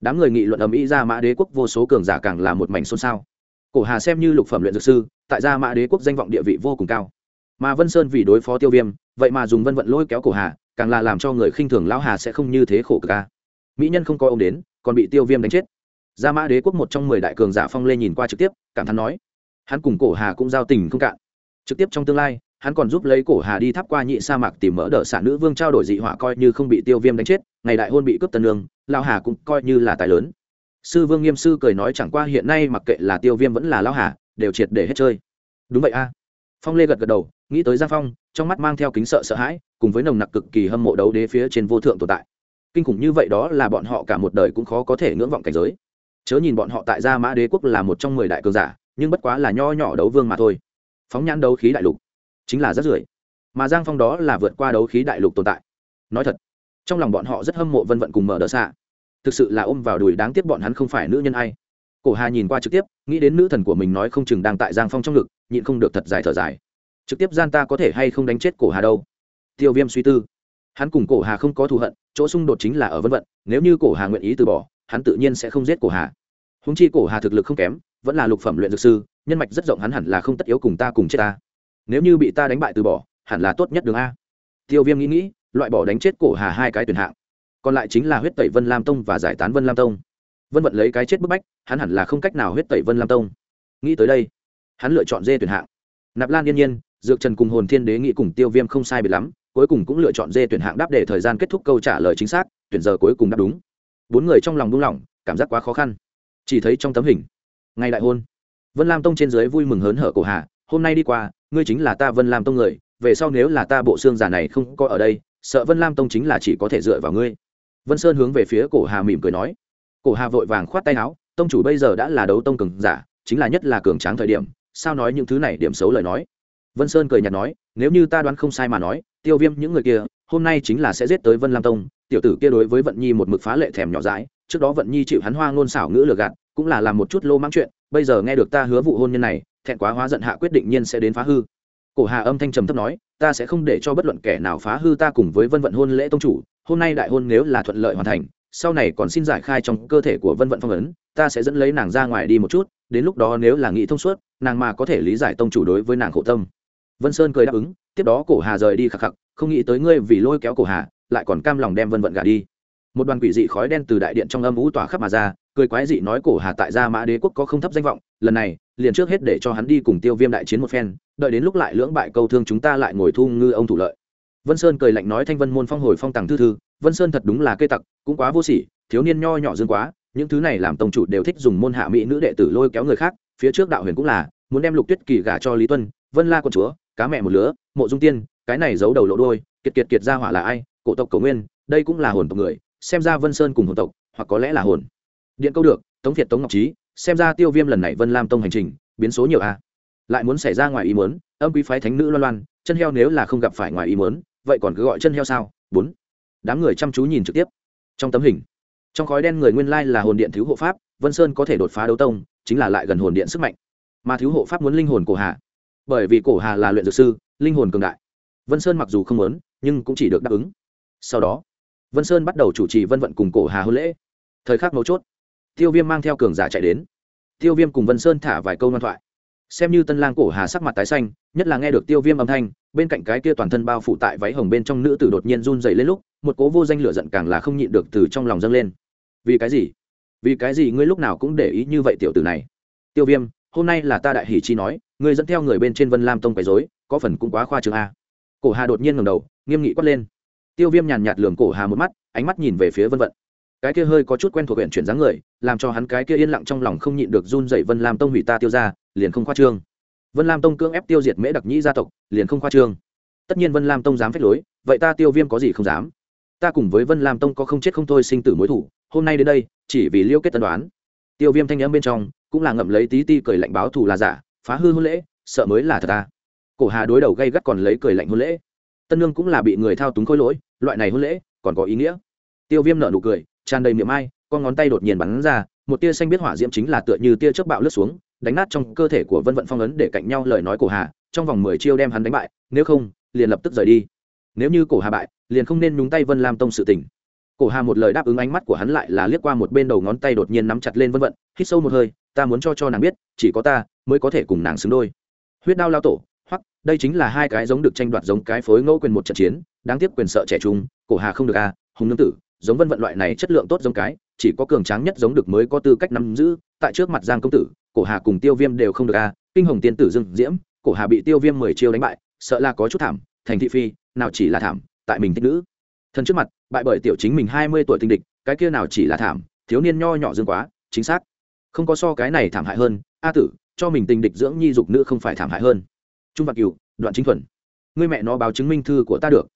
đám người nghị luận ầm ĩ ra mã đế quốc vô số cường giả càng là một mảnh xôn xao. Cổ hà xem như lục phẩm luyện dược sư, tại gia mã đế quốc danh vọng địa vị vô cùng cao. Mà vân sơn vì đối phó tiêu viêm vậy mà dùng vân vận lôi kéo cổ hà, càng là làm cho người khinh thường lão hà sẽ không như thế khổ cực ca mỹ nhân không coi ông đến, còn bị tiêu viêm đánh chết. Gia mã đế quốc một trong mười đại cường giả phong lê nhìn qua trực tiếp, cảm thán nói, hắn cùng cổ hà cũng giao tình không cạn. Trực tiếp trong tương lai, hắn còn giúp lấy cổ hà đi tháp qua nhị sa mạc tìm mỡ đỡ xả nữ vương trao đổi dị hỏa coi như không bị tiêu viêm đánh chết, ngày đại hôn bị cướp tân lương lao hà cũng coi như là tài lớn. Sư vương nghiêm sư cười nói chẳng qua hiện nay mặc kệ là tiêu viêm vẫn là lao hà, đều triệt để hết chơi. Đúng vậy a. Phong lê gật gật đầu, nghĩ tới giang phong trong mắt mang theo kính sợ sợ hãi, cùng với nồng nặc cực kỳ hâm mộ đấu đế phía trên vô thượng tồn tại. Kinh khủng như vậy đó là bọn họ cả một đời cũng khó có thể ngưỡng vọng cảnh giới. Chớ nhìn bọn họ tại gia mã đế quốc là một trong mười đại cường giả, nhưng bất quá là nho nhỏ đấu vương mà thôi. Phóng nhãn đấu khí đại lục chính là rất rưởi mà giang phong đó là vượt qua đấu khí đại lục tồn tại. Nói thật, trong lòng bọn họ rất hâm mộ vân vận cùng mở đỡ xạ. Thực sự là ôm vào đùi đáng tiếc bọn hắn không phải nữ nhân ai. Cổ hà nhìn qua trực tiếp, nghĩ đến nữ thần của mình nói không chừng đang tại giang phong trong ngực, nhịn không được thật dài thở dài trực tiếp gian ta có thể hay không đánh chết cổ hà đâu? Tiêu viêm suy tư. Hắn cùng cổ hà không có thù hận, chỗ xung đột chính là ở vân vận, nếu như cổ hà nguyện ý từ bỏ, hắn tự nhiên sẽ không giết cổ hà. Húng chi cổ hà thực lực không kém, vẫn là lục phẩm luyện dược sư, nhân mạch rất rộng hắn hẳn là không tất yếu cùng ta cùng chết ta. Nếu như bị ta đánh bại từ bỏ, hẳn là tốt nhất đường a. Tiêu viêm nghĩ nghĩ, loại bỏ đánh chết cổ hà hai cái tuyển hạng. Còn lại chính là huyết tẩy vân lam tông và giải tán vân lam tông. Vân vận lấy cái chết bức bách, hắn hẳn là không cách nào huyết tẩy vân lam tông. Nghĩ tới đây, hắn lựa chọn dê tuyển hạng. Nạp lan yên nhiên dược trần cùng hồn thiên đế nghĩ cùng tiêu viêm không sai biệt lắm, cuối cùng cũng lựa chọn dê tuyển hạng đáp để thời gian kết thúc câu trả lời chính xác, tuyển giờ cuối cùng đáp đúng. Bốn người trong lòng buông lỏng, cảm giác quá khó khăn. Chỉ thấy trong tấm hình ngày đại hôn. Vân lam tông trên dưới vui mừng hớn hở cổ hà hôm nay đi qua, ngươi chính là ta vân lam tông người, về sau nếu là ta bộ xương giả này không có ở đây, sợ vân lam tông chính là chỉ có thể dựa vào ngươi. Vân sơn hướng về phía cổ hà mỉm cười nói. Cổ hà vội vàng khoát tay áo, tông chủ bây giờ đã là đấu tông cường giả, chính là nhất là cường tráng thời điểm, sao nói những thứ này điểm xấu lời nói? Vân sơn cười nhạt nói, nếu như ta đoán không sai mà nói, tiêu viêm những người kia, hôm nay chính là sẽ giết tới vân lam tông. Tiểu tử kia đối với vận nhi một mực phá lệ thèm nhỏ dãi, trước đó vận nhi chịu hắn hoa ngôn xảo ngữ lừa gạt, cũng là làm một chút lô mãng chuyện, bây giờ nghe được ta hứa vụ hôn nhân này, thẹn quá hóa giận hạ quyết định nhiên sẽ đến phá hư. Cổ hà âm thanh trầm thấp nói, ta sẽ không để cho bất luận kẻ nào phá hư ta cùng với vân vận hôn lễ tông chủ, hôm nay đại hôn nếu là thuận lợi hoàn thành, sau này còn xin giải khai trong cơ thể của vân vận phong ấn, ta sẽ dẫn lấy nàng ra ngoài đi một chút, đến lúc đó nếu là nghĩ thông suốt, nàng mà có thể lý giải tông chủ đối với nàng khổ tâm vân sơn cười đáp ứng, tiếp đó cổ hà rời đi khắc khắc không nghĩ tới ngươi vì lôi kéo cổ hà, lại còn cam lòng đem vân vận gả đi. Một đoàn quỷ dị khói đen từ đại điện trong âm ú tỏa khắp mà ra, cười quái dị nói cổ hà tại gia mã đế quốc có không thấp danh vọng, lần này, liền trước hết để cho hắn đi cùng tiêu viêm đại chiến một phen, đợi đến lúc lại lưỡng bại câu thương chúng ta lại ngồi thu ngư ông thủ lợi. Vân sơn cười lạnh nói thanh vân môn phong hồi phong tàng thư thư, vân sơn thật đúng là cây tặc, cũng quá vô sỉ, thiếu niên nho nhỏ dương quá, những thứ này làm tông chủ đều thích dùng môn hạ mỹ nữ đệ tử lôi kéo người khác, phía trước đạo huyền cũng là, muốn đem lục tuyết kỳ gả cho lý tuân, vân la con chúa cá mẹ một lứa, mộ dung tiên, cái này giấu đầu lộ đôi kiệt kiệt kiệt ra hỏa là ai, cổ tộc cầu nguyên, đây cũng là hồn tộc người, xem ra vân sơn cùng hồn tộc, hoặc có lẽ là hồn. Điện câu được, tống việt tống ngọc trí, xem ra tiêu viêm lần này vân lam tông hành trình, biến số nhiều a. Lại muốn xảy ra ngoài ý muốn, âm quý phái thánh nữ loan loan, chân heo nếu là không gặp phải ngoài ý muốn, vậy còn cứ gọi chân heo sao? Bốn. Đám người chăm chú nhìn trực tiếp. Trong tấm hình, trong khói đen người nguyên lai là hồn điện thiếu hộ pháp, vân sơn có thể đột phá đấu tông, chính là lại gần hồn điện sức mạnh. Mà thiếu hộ pháp muốn linh hồn cổ hạ bởi vì cổ hà là luyện dược sư, linh hồn cường đại. Vân sơn mặc dù không muốn, nhưng cũng chỉ được đáp ứng. Sau đó, vân sơn bắt đầu chủ trì vân vận cùng cổ hà hôn lễ. Thời khắc mấu chốt, tiêu viêm mang theo cường giả chạy đến. Tiêu viêm cùng vân sơn thả vài câu ngoan thoại. Xem như tân lang cổ hà sắc mặt tái xanh, nhất là nghe được tiêu viêm âm thanh, bên cạnh cái kia toàn thân bao phủ tại váy hồng bên trong nữ tử đột nhiên run dày lên lúc, một cố vô danh lửa giận càng là không nhịn được từ trong lòng dâng lên. Vì cái gì? Vì cái gì ngươi lúc nào cũng để ý như vậy tiểu tử này? Tiêu viêm hôm nay là ta đại hỷ chi nói, ngươi dẫn theo người bên trên vân lam tông quấy dối có phần cũng quá khoa trường a. Cổ hà đột nhiên ngầm đầu, nghiêm nghị quát lên. Tiêu viêm nhàn nhạt lường cổ hà một mắt, ánh mắt nhìn về phía vân vận. Cái kia hơi có chút quen thuộc huyện chuyển dáng người, làm cho hắn cái kia yên lặng trong lòng không nhịn được run dậy vân lam tông hủy ta tiêu ra, liền không khoa trương. Vân lam tông cưỡng ép tiêu diệt mễ đặc nhĩ gia tộc, liền không khoa trương. Tất nhiên vân lam tông dám phép lối, vậy ta tiêu viêm có gì không dám? Ta cùng với vân lam tông có không chết không thôi sinh tử mối thủ, hôm nay đến đây, chỉ vì liêu kết tân đoán tiêu viêm thanh n m bên trong, cũng là ngậm lấy tí ti cười lạnh báo thù là giả, phá hư hôn lễ, sợ mới là thật ta cổ hà đối đầu gây gắt còn lấy cười lạnh hôn lễ. Tân lương cũng là bị người thao túng khôi lỗi, loại này hôn lễ, còn có ý nghĩa. Tiêu viêm nợ nụ cười, tràn đầy miệng ai, con ngón tay đột nhiên bắn ra, một tia xanh biết hỏa diễm chính là tựa như tia chớp bạo lướt xuống, đánh nát trong cơ thể của vân vận phong ấn để cạnh nhau lời nói cổ hà, trong vòng mười chiêu đem hắn đánh bại, nếu không, liền lập tức rời đi. Nếu như cổ hà bại, liền không nên nhúng tay vân lam tông sự tình cổ hà một lời đáp ứng ánh mắt của hắn lại là liếc qua một bên đầu ngón tay đột nhiên nắm chặt lên vân vận hít sâu một hơi ta muốn cho cho nàng biết chỉ có ta mới có thể cùng nàng xứng đôi. Huyết đao lao tổ hoặc đây chính là hai cái giống được tranh đoạt giống cái phối ngẫu quyền một trận chiến đáng tiếc quyền sợ trẻ trung cổ hà không được a à, hùng nương tử giống vân vận loại này chất lượng tốt giống cái chỉ có cường tráng nhất giống được mới có tư cách nắm giữ tại trước mặt giang công tử cổ hà cùng tiêu viêm đều không được a à, kinh hồng tiên tử dương diễm cổ hà bị tiêu viêm mười chiêu đánh bại sợ là có chút thảm thành thị phi nào chỉ là thảm tại mình thích nữ. Thân trước mặt bại bởi tiểu chính mình hai mươi tuổi tinh địch, cái kia nào chỉ là thảm, thiếu niên nho nhỏ dương quá, chính xác. Không có so cái này thảm hại hơn, a tử, cho mình tình địch dưỡng nhi dục nữ không phải thảm hại hơn. Trung vạc cửu, đoạn chính thuần. Người mẹ nó báo chứng minh thư của ta được.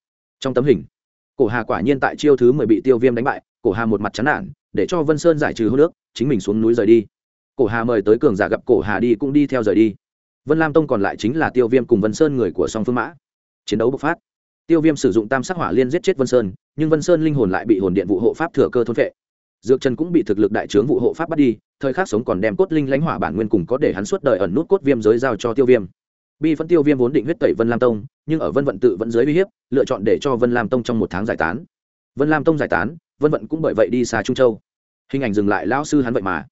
Trong tấm hình, cổ hà quả nhiên tại chiêu thứ mười bị tiêu viêm đánh bại, cổ hà một mặt chán nản, để cho vân sơn giải trừ hô nước chính mình xuống núi rời đi. Cổ hà mời tới cường giả gặp cổ hà đi cũng đi theo rời đi. Vân lam tông còn lại chính là tiêu viêm cùng vân sơn người của song phương mã. Chiến đấu bộc phát tiêu viêm sử dụng tam sắc hỏa liên giết chết vân sơn, nhưng vân sơn linh hồn lại bị hồn điện vụ hộ pháp thừa cơ thôn vệ dược trần cũng bị thực lực đại trướng vụ hộ pháp bắt đi, thời khắc sống còn đem cốt linh lãnh hỏa bản nguyên cùng có để hắn suốt đời ẩn nút cốt viêm giới giao cho tiêu viêm. Bi phân tiêu viêm vốn định huyết tẩy vân lam tông, nhưng ở vân vận tự vẫn dưới uy hiếp, lựa chọn để cho vân lam tông trong một tháng giải tán. Vân lam tông giải tán, vân vận cũng bởi vậy đi xa trung châu. Hình ảnh dừng lại, lão sư hắn vậy mà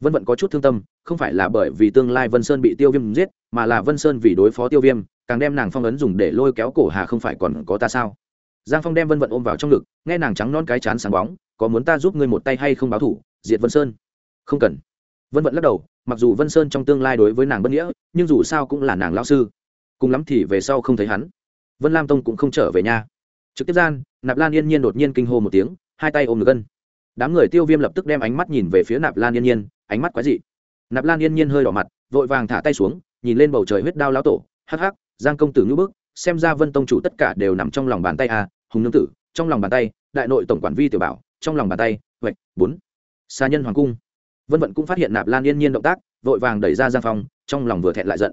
vân vận có chút thương tâm, không phải là bởi vì tương lai vân sơn bị tiêu viêm giết, mà là vân sơn vì đối phó tiêu viêm, càng đem nàng phong ấn dùng để lôi kéo cổ hà không phải còn có ta sao? Giang phong đem vân vận ôm vào trong ngực, nghe nàng trắng non cái chán sáng bóng, có muốn ta giúp ngươi một tay hay không báo thủ, diệt vân sơn? Không cần. Vân vận lắc đầu, mặc dù vân sơn trong tương lai đối với nàng bất nghĩa, nhưng dù sao cũng là nàng lao sư. Cùng lắm thì về sau không thấy hắn. Vân lam tông cũng không trở về nhà. Trực tiếp gian, nạp lan yên nhiên đột nhiên kinh hô một tiếng, hai tay ôm ngực gân đám người tiêu viêm lập tức đem ánh mắt nhìn về phía nạp lan yên nhiên, ánh mắt quái dị. Nạp lan yên nhiên hơi đỏ mặt, vội vàng thả tay xuống, nhìn lên bầu trời huyết đao lão tổ, hắc hắc, giang công tử ngữ bức, xem ra vân tông chủ tất cả đều nằm trong lòng bàn tay à hùng nương tử, trong lòng bàn tay, đại nội tổng quản vi tiểu bảo, trong lòng bàn tay vậy bốn. Xa nhân hoàng cung. Vân vận cũng phát hiện nạp lan yên nhiên động tác, vội vàng đẩy ra giang phong, trong lòng vừa thẹn lại giận.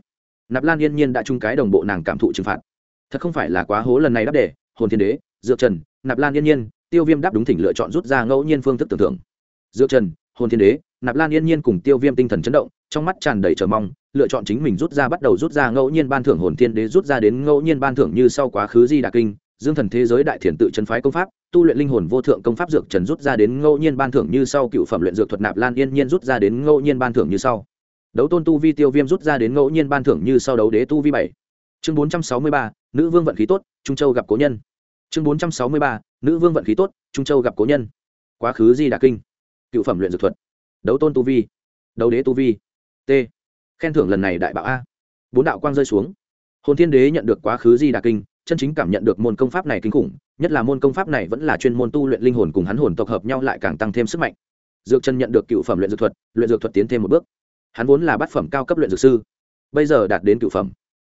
Nạp lan yên nhiên đã chung cái đồng bộ nàng cảm thụ trừng phạt. Thật không phải là quá hố lần này đáp đề, hồn thiên đế, dược trần, nạp lan yên nhiên tiêu viêm đáp đúng thỉnh lựa chọn rút ra ngẫu nhiên phương thức tưởng tượng. Dược trần hồn thiên đế, nạp lan yên nhiên cùng tiêu viêm tinh thần chấn động, trong mắt tràn đầy chờ mong, lựa chọn chính mình rút ra bắt đầu rút ra ngẫu nhiên ban thưởng hồn thiên đế, rút ra đến ngẫu nhiên ban thưởng như sau quá khứ di đà kinh, dương thần thế giới đại thiền tự chân phái công pháp, tu luyện linh hồn vô thượng công pháp dược trần rút ra đến ngẫu nhiên ban thưởng như sau, cựu phẩm luyện dược thuật nạp lan yên nhiên rút ra đến ngẫu nhiên ban thưởng như sau. Đấu tôn tu vi tiêu viêm rút ra đến ngẫu nhiên ban thưởng như sau, đấu đế tu vi bảy. Chương bốn trăm sáu mươi ba, nữ vương vận khí tốt, trung châu gặp cố nhân chương bốn trăm sáu mươi ba, nữ vương vận khí tốt, trung châu gặp cố nhân. Quá khứ di đà kinh. Cựu phẩm luyện dược thuật. Đấu tôn tu vi. Đấu đế tu vi. T. Khen thưởng lần này đại bảo a. Bốn đạo quang rơi xuống. Hồn thiên đế nhận được quá khứ di đà kinh, chân chính cảm nhận được môn công pháp này kinh khủng, nhất là môn công pháp này vẫn là chuyên môn tu luyện linh hồn cùng hắn hồn tộc hợp nhau lại càng tăng thêm sức mạnh. Dược chân nhận được cựu phẩm luyện dược thuật, luyện dược thuật tiến thêm một bước. Hắn vốn là bát phẩm cao cấp luyện dược sư, bây giờ đạt đến cựu phẩm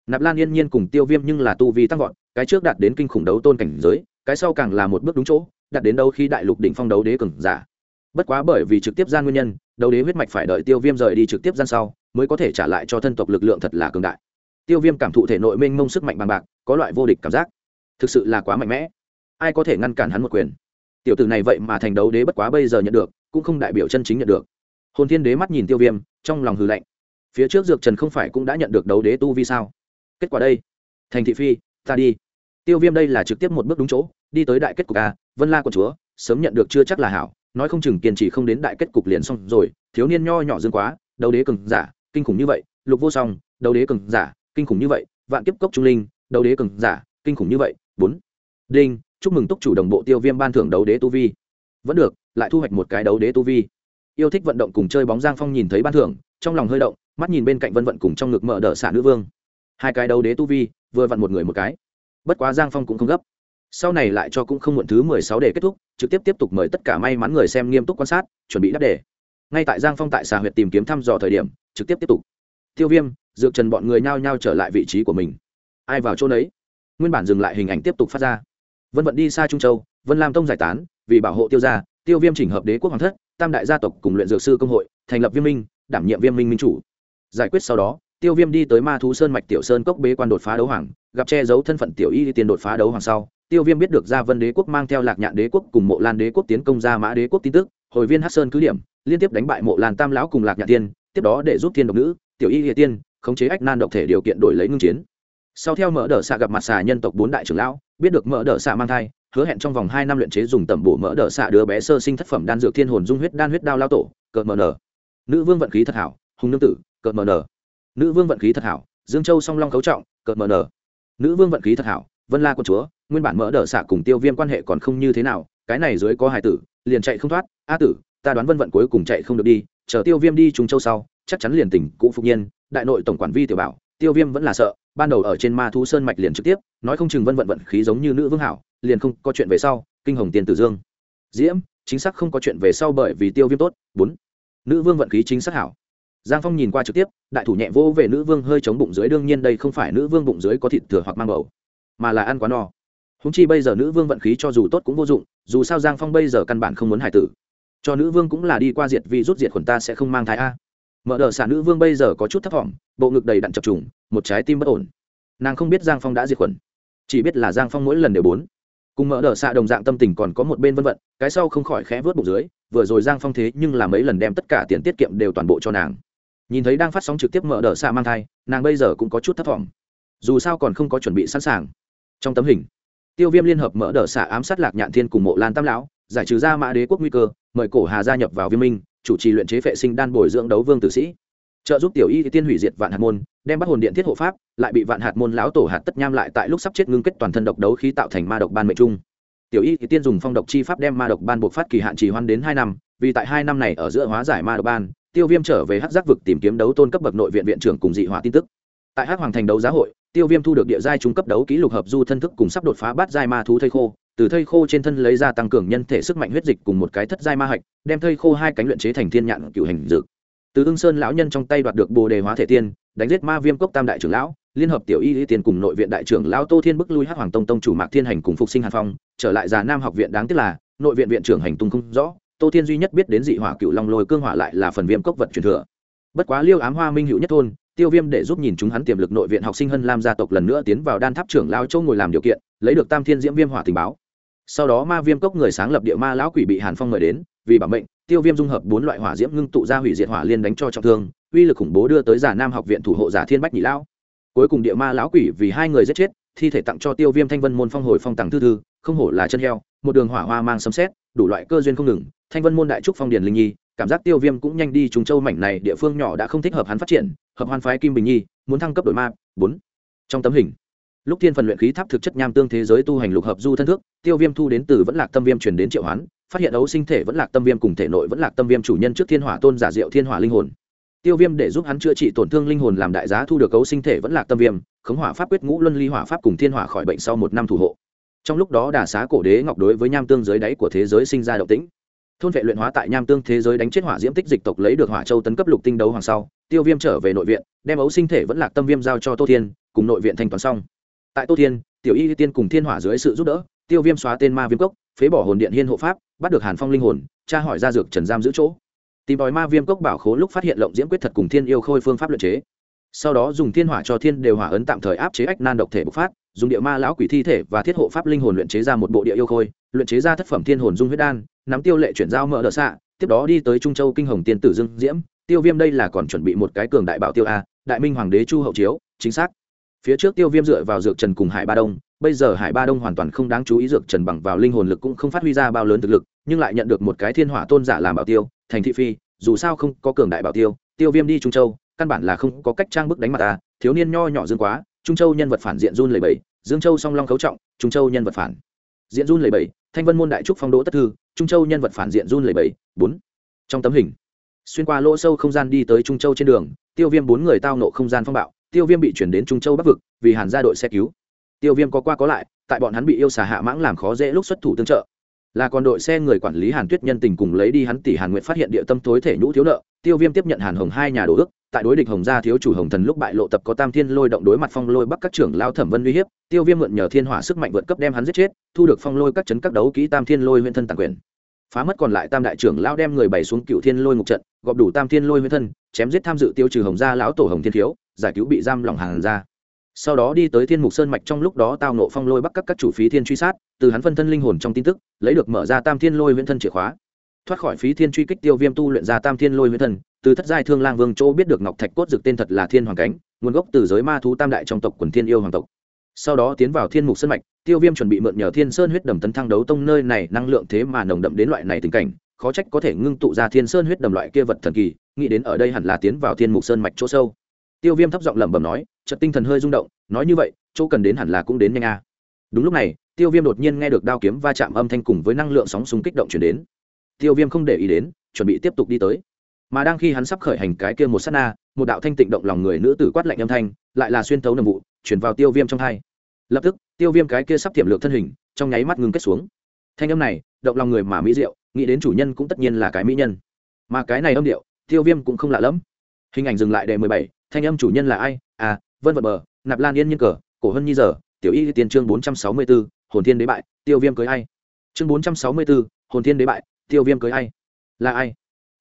nạp lan yên nhiên cùng tiêu viêm nhưng là tu vi tăng vọt, cái trước đạt đến kinh khủng đấu tôn cảnh giới, cái sau càng là một bước đúng chỗ, đạt đến đâu khi đại lục đỉnh phong đấu đế cường giả. Bất quá bởi vì trực tiếp gian nguyên nhân, đấu đế huyết mạch phải đợi tiêu viêm rời đi trực tiếp gian sau, mới có thể trả lại cho thân tộc lực lượng thật là cường đại. Tiêu viêm cảm thụ thể nội mênh mông sức mạnh bằng bạc, có loại vô địch cảm giác. Thực sự là quá mạnh mẽ. Ai có thể ngăn cản hắn một quyền? Tiểu tử này vậy mà thành đấu đế bất quá bây giờ nhận được, cũng không đại biểu chân chính nhận được. Hồn thiên đế mắt nhìn tiêu viêm, trong lòng hư lạnh. Phía trước dược trần không phải cũng đã nhận được đấu đế tu vi sao? Kết quả đây. Thành thị phi, ta đi. Tiêu viêm đây là trực tiếp một bước đúng chỗ, đi tới đại kết cục a, vân la quận chúa, sớm nhận được chưa chắc là hảo, nói không chừng kiên trì không đến đại kết cục liền xong rồi, thiếu niên nho nhỏ dương quá, đấu đế cường giả, kinh khủng như vậy, lục vô song, đấu đế cường giả, kinh khủng như vậy, vạn kiếp cốc trung linh, đấu đế cường giả, kinh khủng như vậy, bốn. Đinh, chúc mừng túc chủ đồng bộ tiêu viêm ban thưởng đấu đế tu vi. Vẫn được, lại thu hoạch một cái đấu đế tu vi. Yêu thích vận động cùng chơi bóng giang phong nhìn thấy ban thưởng, trong lòng hơi động, mắt nhìn bên cạnh vân vận cùng trong ngực mở đỡ xả nữ vương hai cái đấu đế tu vi, vừa vặn một người một cái. Bất quá giang phong cũng không gấp. Sau này lại cho cũng không muộn thứ mười sáu để kết thúc, trực tiếp tiếp tục mời tất cả may mắn người xem nghiêm túc quan sát, chuẩn bị đáp đề. Ngay tại giang phong tại xà huyệt tìm kiếm thăm dò thời điểm, trực tiếp tiếp tục. Tiêu viêm, dược trần bọn người nhao nhao trở lại vị trí của mình. Ai vào chỗ nấy? Nguyên bản dừng lại hình ảnh tiếp tục phát ra. Vân vận đi xa trung châu, vân lam tông giải tán, vì bảo hộ tiêu gia, tiêu viêm chỉnh hợp đế quốc hoàng thất, tam đại gia tộc cùng luyện dược sư công hội, thành lập viêm minh, đảm nhiệm viêm minh minh chủ. Giải quyết sau đó tiêu viêm đi tới ma thú sơn mạch tiểu sơn cốc bế quan đột phá đấu hoàng, gặp che giấu thân phận tiểu y tiền đột phá đấu hoàng sau, tiêu viêm biết được gia vân đế quốc mang theo lạc nhạn đế quốc cùng mộ lan đế quốc tiến công ra mã đế quốc tin tức, hồi viên hát sơn cứ điểm, liên tiếp đánh bại mộ lan tam lão cùng lạc nhạn tiên, tiếp đó để giúp thiên độc nữ, tiểu y địa tiên, khống chế ách nan độc thể điều kiện đổi lấy ngưng chiến. Sau theo mở đờ xạ gặp mặt xà nhân tộc bốn đại trưởng lão, biết được mở đờ xạ mang thai, hứa hẹn trong vòng hai năm luyện chế dùng tẩm bổ mỡ đỡ xạ đứa bé sơ sinh thất phẩm đan dược thiên hồn dung huyết đan huyết đao lao tổ, cợt mờ nở. Nữ vương vận khí thật hảo, hùng nương tử, cợt mờ nở nữ vương vận khí thật hảo, dương châu song long cấu trọng, cợt mờ nở. Nữ vương vận khí thật hảo, vân la quân chúa, nguyên bản mỡ đỡ xạ cùng tiêu viêm quan hệ còn không như thế nào, cái này dưới có hải tử, liền chạy không thoát. A tử, ta đoán vân vận cuối cùng chạy không được đi, chờ tiêu viêm đi trùng châu sau, chắc chắn liền tỉnh, cụ phục nhiên, đại nội tổng quản vi tiểu bảo, tiêu viêm vẫn là sợ, ban đầu ở trên ma thú sơn mạch liền trực tiếp, nói không chừng vân vận vận khí giống như nữ vương hảo, liền không, có chuyện về sau, kinh hồng tiền tử dương. Diễm, chính xác không có chuyện về sau bởi vì tiêu viêm tốt. Bốn, nữ vương vận khí chính xác hảo giang phong nhìn qua trực tiếp, đại thủ nhẹ vô về nữ vương hơi chống bụng dưới, đương nhiên đây không phải nữ vương bụng dưới có thịt thừa hoặc mang bầu, mà là ăn quá no. Húng chi bây giờ nữ vương vận khí cho dù tốt cũng vô dụng, dù sao giang phong bây giờ căn bản không muốn hải tử. Cho nữ vương cũng là đi qua diệt vì rút diệt khuẩn ta sẽ không mang thai a. Mở đờ xả nữ vương bây giờ có chút thấp t bộ ngực đầy đặn chập trùng, một trái tim bất ổn. Nàng không biết giang phong đã diệt khuẩn, chỉ biết là giang phong mỗi lần đều bốn. Cùng mở đờ xạ đồng dạng tâm tình còn có một bên vân vận cái sau không khỏi khẽ vớt bụng dưới, vừa rồi giang phong thế nhưng là mấy lần đem tất cả tiền tiết kiệm đều toàn bộ cho nàng nhìn thấy đang phát sóng trực tiếp mở đỡ xạ mang thai, nàng bây giờ cũng có chút thất vọng. Dù sao còn không có chuẩn bị sẵn sàng. Trong tấm hình, tiêu viêm liên hợp mở đỡ xạ ám sát lạc nhạn thiên cùng mộ lan tam lão, giải trừ ra mã đế quốc nguy cơ, mời cổ hà gia nhập vào viêm minh, chủ trì luyện chế vệ sinh đan bồi dưỡng đấu vương tử sĩ. Trợ giúp tiểu y tiên hủy diệt vạn hạt môn, đem bắt hồn điện thiết hộ pháp, lại bị vạn hạt môn lão tổ hạt tất nham lại tại lúc sắp chết ngưng kết toàn thân độc đấu khí tạo thành ma độc ban mệnh trung. Tiểu y tiên dùng phong độc chi pháp đem ma độc ban buộc phát kỳ hạn trì hoan đến hai năm, vì tại hai năm này ở giữa hóa giải ma độc ban tiêu viêm trở về hắc giác vực tìm kiếm đấu tôn cấp bậc nội viện viện trưởng cùng dị hỏa tin tức. Tại hắc hoàng thành đấu giá hội, tiêu viêm thu được địa giai trung cấp đấu ký lục hợp du thân thức cùng sắp đột phá bát giai ma thú thây khô. Từ thây khô trên thân lấy ra tăng cường nhân thể sức mạnh huyết dịch cùng một cái thất giai ma hạch, đem thây khô hai cánh luyện chế thành thiên nhạn cựu hành dược. Từ ưng sơn lão nhân trong tay đoạt được bồ đề hóa thể tiên, đánh giết ma viêm cốc tam đại trưởng lão, liên hợp tiểu y y tiền cùng nội viện đại trưởng lão tô thiên bức lui hắc hoàng tông tông chủ mạc thiên hành cùng phục sinh hàn phong, trở lại già nam học viện đáng tiếc là, nội viện viện trưởng hành tung không rõ tô thiên duy nhất biết đến dị hỏa cựu long lôi cương hỏa lại là phần viêm cốc vật truyền thừa. Bất quá liêu ám hoa minh hữu nhất thôn, tiêu viêm để giúp nhìn chúng hắn tiềm lực nội viện học sinh hân lam gia tộc lần nữa tiến vào đan tháp trưởng lao châu ngồi làm điều kiện, lấy được tam thiên diễm viêm hỏa tình báo. Sau đó ma viêm cốc người sáng lập địa ma lão quỷ bị hàn phong mời đến, vì bảo mệnh, tiêu viêm dung hợp bốn loại hỏa diễm ngưng tụ ra hủy diệt hỏa liên đánh cho trọng thương, uy lực khủng bố đưa tới giả nam học viện thủ hộ giả thiên bách nhị lão. Cuối cùng địa ma lão quỷ vì hai người giết chết, thi thể tặng cho tiêu viêm thanh vân môn phong hồi phong tàng thư thư, không hổ là chân heo, một đường hỏa hoa mang sấm xét đủ loại cơ duyên không ngừng thanh vân môn đại trúc phong điền linh nhi, cảm giác tiêu viêm cũng nhanh đi trùng châu mảnh này địa phương nhỏ đã không thích hợp hắn phát triển, hợp hoan phái kim bình nhi, muốn thăng cấp đội ma, bốn. Trong tấm hình, lúc thiên phần luyện khí tháp thực chất nham tương thế giới tu hành lục hợp du thân thước, tiêu viêm thu đến từ vẫn lạc tâm viêm truyền đến triệu hoán, phát hiện ấu sinh thể vẫn lạc tâm viêm cùng thể nội vẫn lạc tâm viêm chủ nhân trước thiên hỏa tôn giả diệu thiên hỏa linh hồn. Tiêu viêm để giúp hắn chữa trị tổn thương linh hồn làm đại giá thu được ấu sinh thể vẫn lạc tâm viêm, khống hỏa pháp quyết ngũ luân ly hỏa pháp cùng thiên hỏa khỏi bệnh sau một năm thủ hộ. Trong lúc đó đà xá cổ đế ngọc đối với nham tương dưới đáy của thế giới sinh ra động tĩnh thôn vệ luyện hóa tại nham tương thế giới đánh chết hỏa diễm tích dịch tộc lấy được hỏa châu tấn cấp lục tinh đấu hoàng sau, tiêu viêm trở về nội viện, đem ấu sinh thể vẫn lạc tâm viêm giao cho tô thiên, cùng nội viện thanh toán xong. Tại tô thiên, tiểu y tiên cùng thiên hỏa dưới sự giúp đỡ, tiêu viêm xóa tên ma viêm cốc, phế bỏ hồn điện hiên hộ pháp, bắt được hàn phong linh hồn, tra hỏi ra dược trần giam giữ chỗ. Tìm đòi ma viêm cốc bảo khố lúc phát hiện lộng diễm quyết thật cùng thiên yêu khôi phương pháp luyện chế. Sau đó dùng thiên hỏa cho thiên đều hỏa ấn tạm thời áp chế ách nan độc thể bộc phát, dùng địa ma lão quỷ thi thể và thiết hộ pháp linh hồn luyện chế ra một bộ địa yêu khôi, luyện chế ra thất phẩm thiên hồn dung huyết đan nắm tiêu lệ chuyển giao mở đỡ xạ, tiếp đó đi tới trung châu kinh hồng tiên tử dương diễm. Tiêu viêm đây là còn chuẩn bị một cái cường đại bảo tiêu a, đại minh hoàng đế chu hậu chiếu, chính xác. Phía trước tiêu viêm dựa vào dược trần cùng hải ba đông, bây giờ hải ba đông hoàn toàn không đáng chú ý dược trần bằng vào linh hồn lực cũng không phát huy ra bao lớn thực lực, nhưng lại nhận được một cái thiên hỏa tôn giả làm bảo tiêu, thành thị phi, dù sao không có cường đại bảo tiêu tiêu viêm đi trung châu, căn bản là không có cách trang bức đánh mặt ta thiếu niên nho nhỏ dương quá, trung châu nhân vật phản diện run lầy bẫy dương châu song long khấu trọng, trung châu nhân vật phản diện run lầy bẫy thanh vân môn đại trúc phong đỗ tất thư trung châu nhân vật phản diện run lẩy bẩy. Bốn. Trong tấm hình, xuyên qua lỗ sâu không gian đi tới trung châu trên đường, tiêu viêm bốn người tao nộ không gian phong bạo, tiêu viêm bị chuyển đến trung châu bắc vực, vì hàn ra đội xe cứu. Tiêu viêm có qua có lại, tại bọn hắn bị yêu xà hạ mãng làm khó dễ lúc xuất thủ tương trợ. Là còn đội xe người quản lý hàn tuyết nhân tình cùng lấy đi hắn tỷ hàn nguyện phát hiện địa tâm tối thể nhũ thiếu nợ, tiêu viêm tiếp nhận hàn hồng hai nhà đồ ước tại đối địch hồng gia thiếu chủ hồng thần lúc bại lộ tập có tam thiên lôi động đối mặt phong lôi bắc các trưởng lao thẩm vân uy hiếp, tiêu viêm mượn nhờ thiên hỏa sức mạnh vượt cấp đem hắn giết chết, thu được phong lôi các chấn các đấu kỹ tam thiên lôi huyễn thân tàng quyền. Phá mất còn lại tam đại trưởng lao đem người bày xuống cựu thiên lôi ngục trận, gọp đủ tam thiên lôi huyễn thân, chém giết tham dự tiêu trừ hồng gia lão tổ hồng thiên thiếu, giải cứu bị giam lỏng hàng ra. Sau đó đi tới thiên mục sơn mạch trong lúc đó tao nộ phong lôi bắc các các chủ phí thiên truy sát, từ hắn phân thân linh hồn trong tin tức, lấy được mở ra tam thiên lôi huyễn thân chìa khóa. Thoát khỏi phí thiên truy kích tiêu viêm tu luyện ra tam thiên lôi huyễn thân từ thất giai thương lang vương chỗ biết được ngọc thạch cốt dực tên thật là thiên hoàng cánh, nguồn gốc từ giới ma thú tam đại trong tộc quần thiên yêu hoàng tộc. Sau đó tiến vào thiên mục sơn mạch, tiêu viêm chuẩn bị mượn nhờ thiên sơn huyết đầm tấn thăng đấu tông nơi này năng lượng thế mà nồng đậm đến loại này tình cảnh, khó trách có thể ngưng tụ ra thiên sơn huyết đầm loại kia vật thần kỳ, nghĩ đến ở đây hẳn là tiến vào thiên mục sơn mạch chỗ sâu. Tiêu viêm thấp giọng lẩm bẩm nói, chợt tinh thần hơi rung động, nói như vậy, chỗ cần đến hẳn là cũng đến nhanh a. Đúng lúc này, tiêu viêm đột nhiên nghe được đao kiếm va chạm âm thanh cùng với năng lượng sóng súng kích động chuyển đến. Tiêu viêm không để ý đến, chuẩn bị tiếp tục đi tới mà đang khi hắn sắp khởi hành cái kia một sát na, một đạo thanh tịnh động lòng người nữ tử quát lạnh âm thanh, lại là xuyên thấu nồng vụ, chuyển vào tiêu viêm trong hai. Lập tức, tiêu viêm cái kia sắp tiềm lược thân hình, trong nháy mắt ngừng kết xuống. Thanh âm này, động lòng người mà mỹ diệu, nghĩ đến chủ nhân cũng tất nhiên là cái mỹ nhân. Mà cái này âm điệu, tiêu viêm cũng không lạ lẫm. Hình ảnh dừng lại đề mười bảy, thanh âm chủ nhân là ai? À vân vật bờ, nạp lan yên nhiên cờ, cổ hân nhi giờ, tiểu y tiền chương bốn trăm sáu mươi b ố hồn thiên đế bại, tiêu viêm cưới ai? Chương bốn trăm sáu mươi b ố hồn thiên đế bại, tiêu viêm cưới ai? Là ai?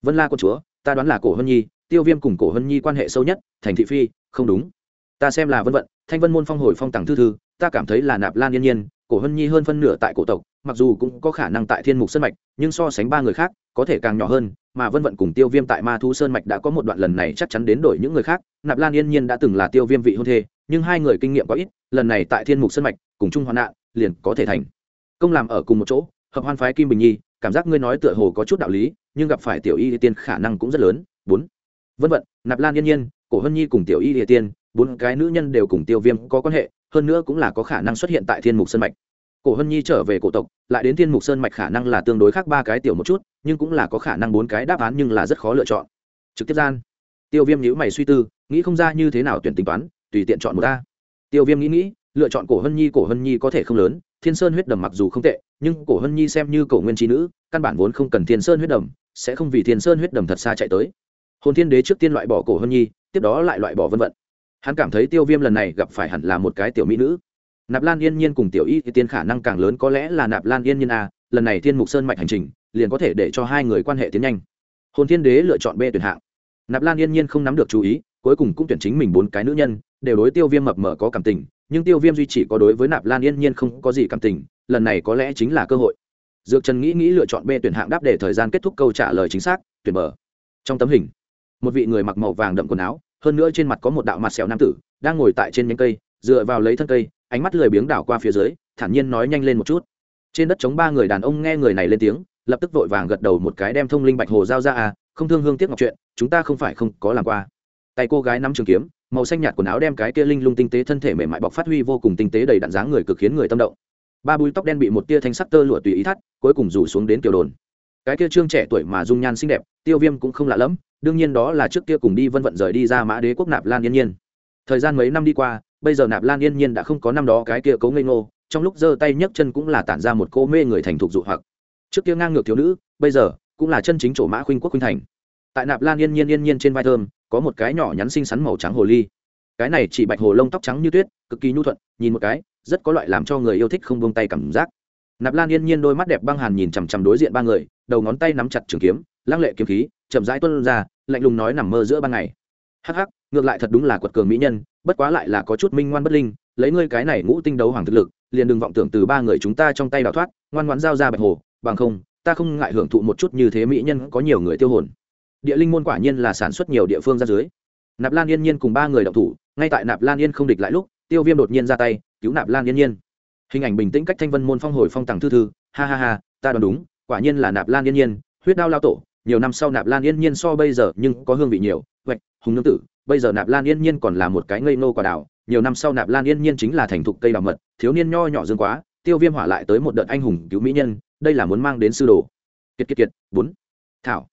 Vân la con chúa ta đoán là cổ hân nhi, tiêu viêm cùng cổ hân nhi quan hệ sâu nhất, thành thị phi, không đúng. Ta xem là vân vận, thanh vân môn phong hồi phong tặng thư thư, ta cảm thấy là nạp lan yên nhiên, cổ hân nhi hơn phân nửa tại cổ tộc, mặc dù cũng có khả năng tại thiên mục sơn mạch, nhưng so sánh ba người khác, có thể càng nhỏ hơn, mà vân vận cùng tiêu viêm tại ma thu sơn mạch đã có một đoạn lần này chắc chắn đến đổi những người khác, nạp lan yên nhiên đã từng là tiêu viêm vị hôn thê, nhưng hai người kinh nghiệm có ít, lần này tại thiên mục sơn mạch, cùng chung hoạn nạn, liền có thể thành. Công làm ở cùng một chỗ, hợp hoan phái kim bình nhi cảm giác ngươi nói tựa hồ có chút đạo lý, nhưng gặp phải tiểu y địa tiên khả năng cũng rất lớn. Bốn, vân vận, nạp lan yên nhiên, cổ hân nhi cùng tiểu y địa tiên, bốn cái nữ nhân đều cùng tiêu viêm có quan hệ, hơn nữa cũng là có khả năng xuất hiện tại thiên mục sơn mạch. Cổ hân nhi trở về cổ tộc, lại đến thiên mục sơn mạch khả năng là tương đối khác ba cái tiểu một chút, nhưng cũng là có khả năng bốn cái đáp án nhưng là rất khó lựa chọn. Trực tiếp gian, tiêu viêm nhữ mày suy tư, nghĩ không ra như thế nào tuyển tính toán, tùy tiện chọn một ta tiêu viêm nghĩ nghĩ, lựa chọn cổ hân nhi, cổ hân nhi có thể không lớn thiên sơn huyết đầm mặc dù không tệ, nhưng cổ hân nhi xem như cổ nguyên trí nữ, căn bản vốn không cần thiên sơn huyết đầm, sẽ không vì thiên sơn huyết đầm thật xa chạy tới. Hồn thiên đế trước tiên loại bỏ cổ hân nhi, tiếp đó lại loại bỏ vân vận. Hắn cảm thấy tiêu viêm lần này gặp phải hẳn là một cái tiểu mỹ nữ. Nạp lan yên nhiên cùng tiểu y thì tiên khả năng càng lớn, có lẽ là nạp lan yên nhiên a lần này thiên mục sơn mạnh hành trình, liền có thể để cho hai người quan hệ tiến nhanh. Hồn thiên đế lựa chọn b tuyển hạng. Nạp lan yên nhiên không nắm được chú ý, cuối cùng cũng tuyển chính mình bốn cái nữ nhân, đều đối tiêu viêm mập mờ có cảm tình nhưng tiêu viêm duy chỉ có đối với nạp lan yên nhiên không có gì cảm tình, lần này có lẽ chính là cơ hội. Dược trần nghĩ nghĩ lựa chọn b tuyển hạng đáp để thời gian kết thúc câu trả lời chính xác, tuyển bờ trong tấm hình, một vị người mặc màu vàng đậm quần áo, hơn nữa trên mặt có một đạo mặt sẹo nam tử, đang ngồi tại trên nhánh cây, dựa vào lấy thân cây, ánh mắt lười biếng đảo qua phía dưới, thản nhiên nói nhanh lên một chút. Trên đất chống ba người đàn ông nghe người này lên tiếng, lập tức vội vàng gật đầu một cái đem thông linh bạch hồ giao ra à không thương hương tiếc ngọc chuyện, chúng ta không phải không có làm qua. Tay cô gái nắm trường kiếm màu xanh nhạt quần áo đem cái kia linh lung tinh tế thân thể mềm mại bọc phát huy vô cùng tinh tế đầy đạn dáng người cực khiến người tâm động. Ba búi tóc đen bị một tia thanh sắc tơ lụa tùy ý thắt, cuối cùng rủ xuống đến kiểu đồn. Cái kia trương trẻ tuổi mà dung nhan xinh đẹp, tiêu viêm cũng không lạ lẫm, đương nhiên đó là trước kia cùng đi vân vận rời đi ra mã đế quốc nạp lan yên nhiên. Thời gian mấy năm đi qua, bây giờ nạp lan yên nhiên đã không có năm đó cái kia cấu ngây ngô, trong lúc giơ tay nhấc chân cũng là tản ra một cô mê người thành thục dụ hoặc. Trước kia ngang ngược thiếu nữ, bây giờ cũng là chân chính chỗ mã khuynh quốc khuynh thành tại nạp lan yên nhiên yên nhiên trên vai thơm, có một cái nhỏ nhắn xinh xắn màu trắng hồ ly. Cái này chỉ bạch hồ lông tóc trắng như tuyết, cực kỳ nhu thuận, nhìn một cái, rất có loại làm cho người yêu thích không buông tay cảm giác. Nạp lan yên nhiên đôi mắt đẹp băng hàn nhìn chằm chằm đối diện ba người, đầu ngón tay nắm chặt trường kiếm, lăng lệ kiếm khí, chậm rãi tuân ra, lạnh lùng nói nằm mơ giữa ban ngày. Hắc hắc, ngược lại thật đúng là quật cường mỹ nhân, bất quá lại là có chút minh ngoan bất linh, lấy ngươi cái này ngũ tinh đấu hoàng thực lực, liền đừng vọng tưởng từ ba người chúng ta trong tay đào thoát, ngoan ngoãn giao ra bạch hồ, bằng không, ta không ngại hưởng thụ một chút như thế mỹ nhân có nhiều người tiêu hồn địa linh môn quả nhiên là sản xuất nhiều địa phương ra dưới. Nạp lan yên nhiên cùng ba người đậu thủ, ngay tại nạp lan yên không địch lại lúc, tiêu viêm đột nhiên ra tay, cứu nạp lan yên nhiên. Hình ảnh bình tĩnh cách thanh vân môn phong hồi phong tàng thư thư, ha ha ha, ta đoán đúng, quả nhiên là nạp lan yên nhiên, huyết đao lao tổ, nhiều năm sau nạp lan yên nhiên so bây giờ nhưng có hương vị nhiều vạch hùng nương tử, bây giờ nạp lan yên nhiên còn là một cái ngây nô quả đào, nhiều năm sau nạp lan yên nhiên chính là thành thục cây đào mật, thiếu niên nho nhỏ dương quá, tiêu viêm hỏa lại tới một đợt anh hùng cứu mỹ nhân, đây là muốn mang đến sư đồ. Kiệt kiệt kiệt, bốn. Thảo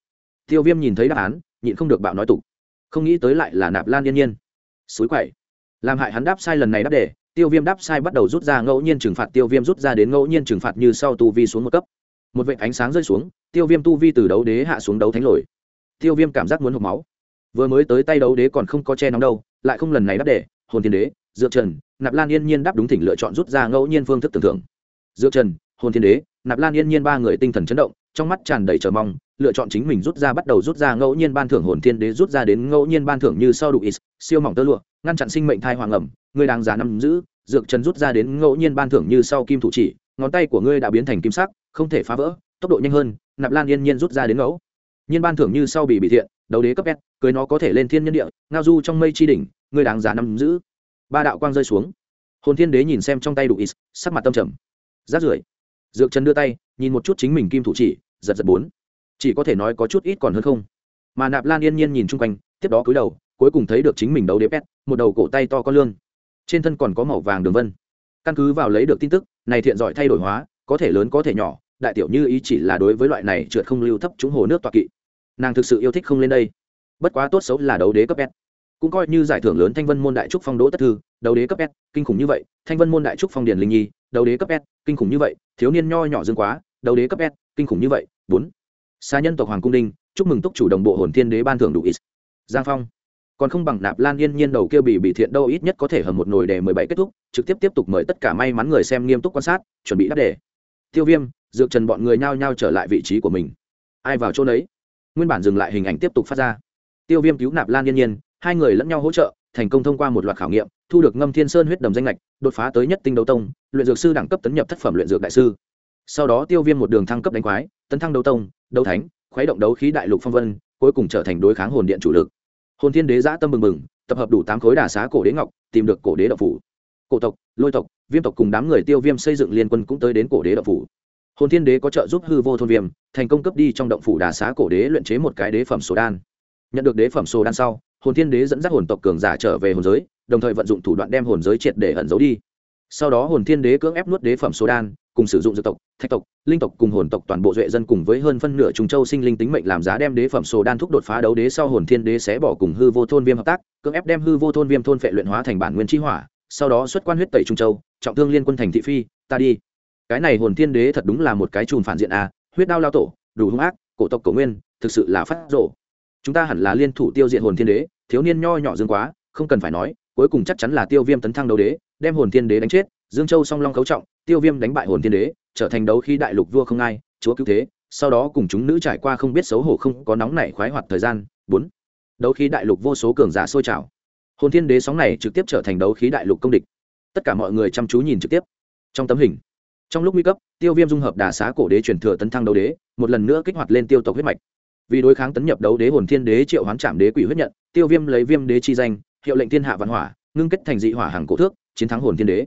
tiêu viêm nhìn thấy đáp án, nhịn không được bạo nói tục. Không nghĩ tới lại là nạp lan yên nhiên. Suối quậy. Làm hại hắn đáp sai lần này đáp để tiêu viêm đáp sai bắt đầu rút ra ngẫu nhiên trừng phạt, tiêu viêm rút ra đến ngẫu nhiên trừng phạt như sau tu vi xuống một cấp. Một vệt ánh sáng rơi xuống, tiêu viêm tu vi từ đấu đế hạ xuống đấu thánh lồi. Tiêu viêm cảm giác muốn hộp máu. Vừa mới tới tay đấu đế còn không có che nóng đâu, lại không lần này đáp để hồn thiên đế dược trần, nạp lan yên nhiên đáp đúng thỉnh lựa chọn rút ra ngẫu nhiên phương thức tưởng tượng. Dược trần, hồn thiên đế, nạp lan yên nhiên ba người tinh thần chấn động, trong mắt tràn đầy chờ mong lựa chọn chính mình rút ra bắt đầu rút ra ngẫu nhiên ban thưởng hồn thiên đế rút ra đến ngẫu nhiên ban thưởng như sau đủ is, siêu mỏng tơ lụa, ngăn chặn sinh mệnh thai hoàng ẩm, người đáng giá năm giữ, dược trần rút ra đến ngẫu nhiên ban thưởng như sau kim thủ chỉ, ngón tay của ngươi đã biến thành kim sắc, không thể phá vỡ, tốc độ nhanh hơn, nạp lan yên nhiên rút ra đến ngẫu nhiên ban thưởng như sau bị bị thiện, đấu đế cấp s, cưới nó có thể lên thiên nhân địa, ngao du trong mây tri đỉnh, người đáng giá năm giữ. Ba đạo quang rơi xuống. Hồn thiên đế nhìn xem trong tay đủ is, sắc mặt tâm trầm. Rát rưởi. Dược trần đưa tay, nhìn một chút chính mình kim thủ chỉ, giật giật bốn chỉ có thể nói có chút ít còn hơn không. Mà nạp lan yên nhiên nhìn chung quanh, tiếp đó cúi đầu, cuối cùng thấy được chính mình đấu đế pet một đầu cổ tay to có lương. Trên thân còn có màu vàng đường vân. Căn cứ vào lấy được tin tức, này thiện giỏi thay đổi hóa, có thể lớn có thể nhỏ, đại tiểu như ý chỉ là đối với loại này trượt không lưu thấp trúng hồ nước toạc kỵ. Nàng thực sự yêu thích không lên đây. Bất quá tốt xấu là đấu đế cấp pet cũng coi như giải thưởng lớn thanh vân môn đại trúc phong đỗ tất thư đấu đế cấp pet kinh khủng như vậy, thanh vân môn đại trúc phong điền linh nhi đấu đế cấp pet kinh khủng như vậy, thiếu niên nho nhỏ dương quá đấu đế cấp pet kinh khủng như vậy, bốn xa nhân tộc hoàng cung đinh, chúc mừng túc chủ đồng bộ hồn thiên đế ban thưởng đủ ít. Giang phong. Còn không bằng nạp lan yên nhiên đầu kia bị bị thiện đâu ít nhất có thể hầm một nồi đề mười bảy kết thúc, trực tiếp tiếp tục mời tất cả may mắn người xem nghiêm túc quan sát, chuẩn bị đáp đề. Tiêu viêm, dược trần bọn người nhao nhao trở lại vị trí của mình. Ai vào chỗ đấy nguyên bản dừng lại hình ảnh tiếp tục phát ra. Tiêu viêm cứu nạp lan yên nhiên, hai người lẫn nhau hỗ trợ, thành công thông qua một loạt khảo nghiệm, thu được ngâm thiên sơn huyết đầm danh lệch đột phá tới nhất tinh đấu tông, luyện dược sư đẳng cấp tấn nhập thất phẩm luyện dược đại sư. Sau đó tiêu viêm một đường thăng cấp đánh quái, tấn thăng đấu tông đấu thánh, khuấy động đấu khí đại lục phong vân, cuối cùng trở thành đối kháng hồn điện chủ lực. Hồn thiên đế giã tâm mừng mừng tập hợp đủ tám khối đà xá cổ đế ngọc, tìm được cổ đế đậu phủ. Cổ tộc, lôi tộc, viêm tộc cùng đám người tiêu viêm xây dựng liên quân cũng tới đến cổ đế đậu phủ. Hồn thiên đế có trợ giúp hư vô thôn viêm, thành công cấp đi trong động phủ đà xá cổ đế luyện chế một cái đế phẩm sổ đan. Nhận được đế phẩm sổ đan sau, hồn thiên đế dẫn dắt hồn tộc cường giả trở về hồn giới, đồng thời vận dụng thủ đoạn đem hồn giới triệt để ẩn giấu đi. Sau đó hồn thiên đế cưỡng ép nuốt đế phẩm sổ đan cùng sử dụng dược tộc, thạch tộc, linh tộc cùng hồn tộc toàn bộ duệ dân cùng với hơn phân nửa trung châu sinh linh tính mệnh làm giá đem đế phẩm sổ đan thúc đột phá đấu đế sau hồn thiên đế sẽ bỏ cùng hư vô thôn viêm hợp tác, cưỡng ép đem hư vô thôn viêm thôn phệ luyện hóa thành bản nguyên chi hỏa, sau đó xuất quan huyết tẩy trung châu, trọng thương liên quân thành thị phi, ta đi. Cái này hồn thiên đế thật đúng là một cái chùm phản diện a, huyết đao lao tổ, đủ hung ác, cổ tộc cổ nguyên, thực sự là phát rộ chúng ta hẳn là liên thủ tiêu diệt hồn thiên đế, thiếu niên nho nhỏ dương quá, không cần phải nói, cuối cùng chắc chắn là tiêu viêm tấn thăng đấu đế, đem hồn thiên đế đánh chết, dương châu song long cấu trọng tiêu viêm đánh bại hồn thiên đế, trở thành đấu khi đại lục vua không ai, chúa cứu thế, sau đó cùng chúng nữ trải qua không biết xấu hổ không có nóng nảy khoái hoạt thời gian. Bốn, đấu khí đại lục vô số cường giả sôi trào. Hồn thiên đế sóng này trực tiếp trở thành đấu khí đại lục công địch. Tất cả mọi người chăm chú nhìn trực tiếp. Trong tấm hình, trong lúc nguy cấp, tiêu viêm dung hợp đà xá cổ đế truyền thừa tấn thăng đấu đế, một lần nữa kích hoạt lên tiêu tộc huyết mạch. Vì đối kháng tấn nhập đấu đế hồn thiên đế triệu hoán trảm đế quỷ huyết nhận, tiêu viêm lấy viêm đế chi danh, hiệu lệnh thiên hạ văn hỏa, ngưng kết thành dị hỏa hàng cổ thước, chiến thắng hồn thiên đế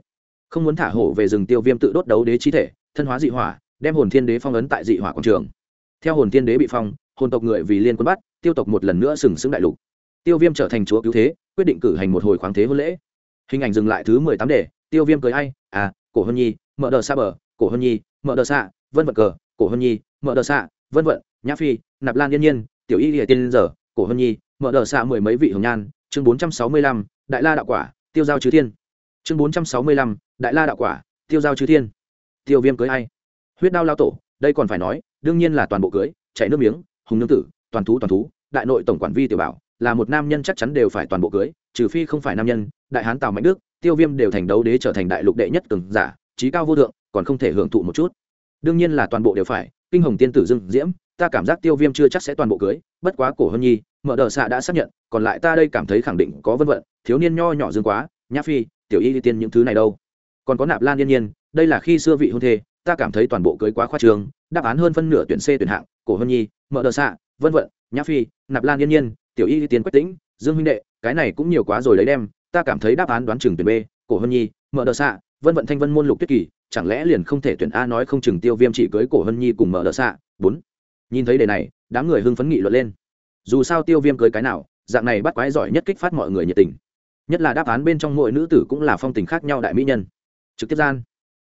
không muốn thả hổ về rừng tiêu viêm tự đốt đấu đế chi thể, thân hóa dị hỏa, đem hồn thiên đế phong ấn tại dị hỏa quảng trường. Theo hồn thiên đế bị phong, hồn tộc người vì liên quân bắt, tiêu tộc một lần nữa sừng sững đại lục. Tiêu viêm trở thành chúa cứu thế, quyết định cử hành một hồi khoáng thế hôn lễ. Hình ảnh dừng lại thứ mười tám đề, tiêu viêm cười ai à cổ hân nhi, mở đờ xa bờ, cổ hân nhi, mở đờ xạ vân vận cờ, cổ hân nhi, mở đờ xạ vân vận, nhã phi, nạp lan yên nhiên, tiểu y hệ tiên giờ, cổ hân nhi, mở đờ xạ mười mấy vị hồng nhan, chương bốn trăm sáu mươi lăm, đại la đạo quả, tiêu giao chư thiên chương bốn trăm sáu mươi lăm, đại la đạo quả, tiêu giao chư thiên. Tiêu viêm cưới ai? Huyết đao lao tổ, đây còn phải nói, đương nhiên là toàn bộ cưới chạy nước miếng, hùng nương tử, toàn thú toàn thú, đại nội tổng quản vi tiểu bảo, là một nam nhân chắc chắn đều phải toàn bộ cưới, trừ phi không phải nam nhân, đại hán tào mạnh đức, tiêu viêm đều thành đấu đế trở thành đại lục đệ nhất cường giả, trí cao vô thượng, còn không thể hưởng thụ một chút. Đương nhiên là toàn bộ đều phải, kinh hồng tiên tử dương diễm, ta cảm giác tiêu viêm chưa chắc sẽ toàn bộ cưới, bất quá cổ hân nhi, mở đờ xạ đã xác nhận, còn lại ta đây cảm thấy khẳng định có vân vận, thiếu niên nho nhỏ dương quá, nhã phi tiểu y tiên những thứ này đâu. Còn có nạp lan yên nhiên, đây là khi xưa vị hôn thê, ta cảm thấy toàn bộ cưới quá khoa trường đáp án hơn phân nửa tuyển c tuyển hạng, cổ hân nhi, mợ đờ xạ, vân vận nhã phi, nạp lan yên nhiên, tiểu y tiên quách tĩnh, dương huynh đệ, cái này cũng nhiều quá rồi lấy đem, ta cảm thấy đáp án đoán chừng tuyển b, cổ hân nhi, mợ đờ xạ, vân vận thanh vân môn lục tuyết kỳ, chẳng lẽ liền không thể tuyển a nói không chừng tiêu viêm chỉ cưới cổ hân nhi cùng mợ đờ xạ, bốn. Nhìn thấy đề này, đám người hưng phấn nghị luận lên. Dù sao tiêu viêm cưới cái nào, dạng này bắt quái giỏi nhất kích phát mọi người nhiệt tình nhất là đáp án bên trong mỗi nữ tử cũng là phong tình khác nhau đại mỹ nhân. Trực tiếp gian,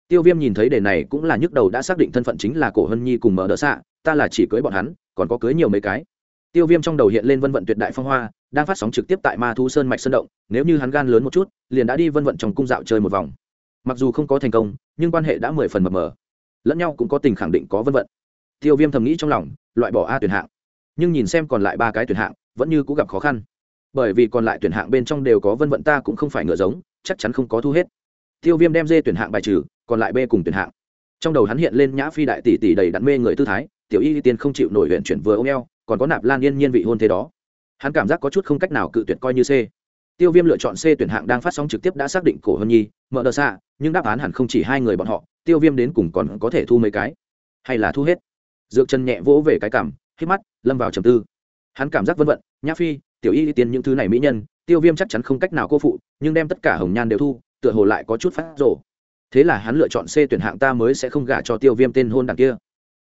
tiêu viêm nhìn thấy đề này cũng là nhức đầu đã xác định thân phận chính là cổ hân nhi cùng mở đỡ xạ, ta là chỉ cưới bọn hắn, còn có cưới nhiều mấy cái. Tiêu viêm trong đầu hiện lên vân vận tuyệt đại phong hoa, đang phát sóng trực tiếp tại ma thu sơn mạch sơn động, nếu như hắn gan lớn một chút, liền đã đi vân vận trong cung dạo chơi một vòng. Mặc dù không có thành công, nhưng quan hệ đã mười phần mập mờ. Lẫn nhau cũng có tình khẳng định có vân vận. Tiêu viêm thầm nghĩ trong lòng, loại bỏ a tuyển hạng. Nhưng nhìn xem còn lại ba cái tuyển hạng, vẫn như cũng gặp khó khăn bởi vì còn lại tuyển hạng bên trong đều có vân vận ta cũng không phải ngựa giống, chắc chắn không có thu hết. Tiêu viêm đem dê tuyển hạng bài trừ, còn lại b cùng tuyển hạng. Trong đầu hắn hiện lên nhã phi đại tỷ tỷ đầy đặn mê người tư thái, tiểu y tiên không chịu nổi huyện chuyển vừa ôm eo, còn có nạp lan yên nhiên vị hôn thế đó. Hắn cảm giác có chút không cách nào cự tuyệt coi như c. Tiêu viêm lựa chọn c tuyển hạng đang phát sóng trực tiếp đã xác định cổ hân nhi, mở đờ xạ nhưng đáp án hẳn không chỉ hai người bọn họ, tiêu viêm đến cùng còn có thể thu mấy cái? Hay là thu hết? Dược chân nhẹ vỗ về cái cảm, hít mắt, lâm vào trầm tư. Hắn cảm giác vân vận, nhã phi tiểu y tiên những thứ này mỹ nhân, tiêu viêm chắc chắn không cách nào cô phụ, nhưng đem tất cả hồng nhan đều thu, tựa hồ lại có chút phát rổ thế là hắn lựa chọn c tuyển hạng ta mới sẽ không gả cho tiêu viêm tên hôn đằng kia.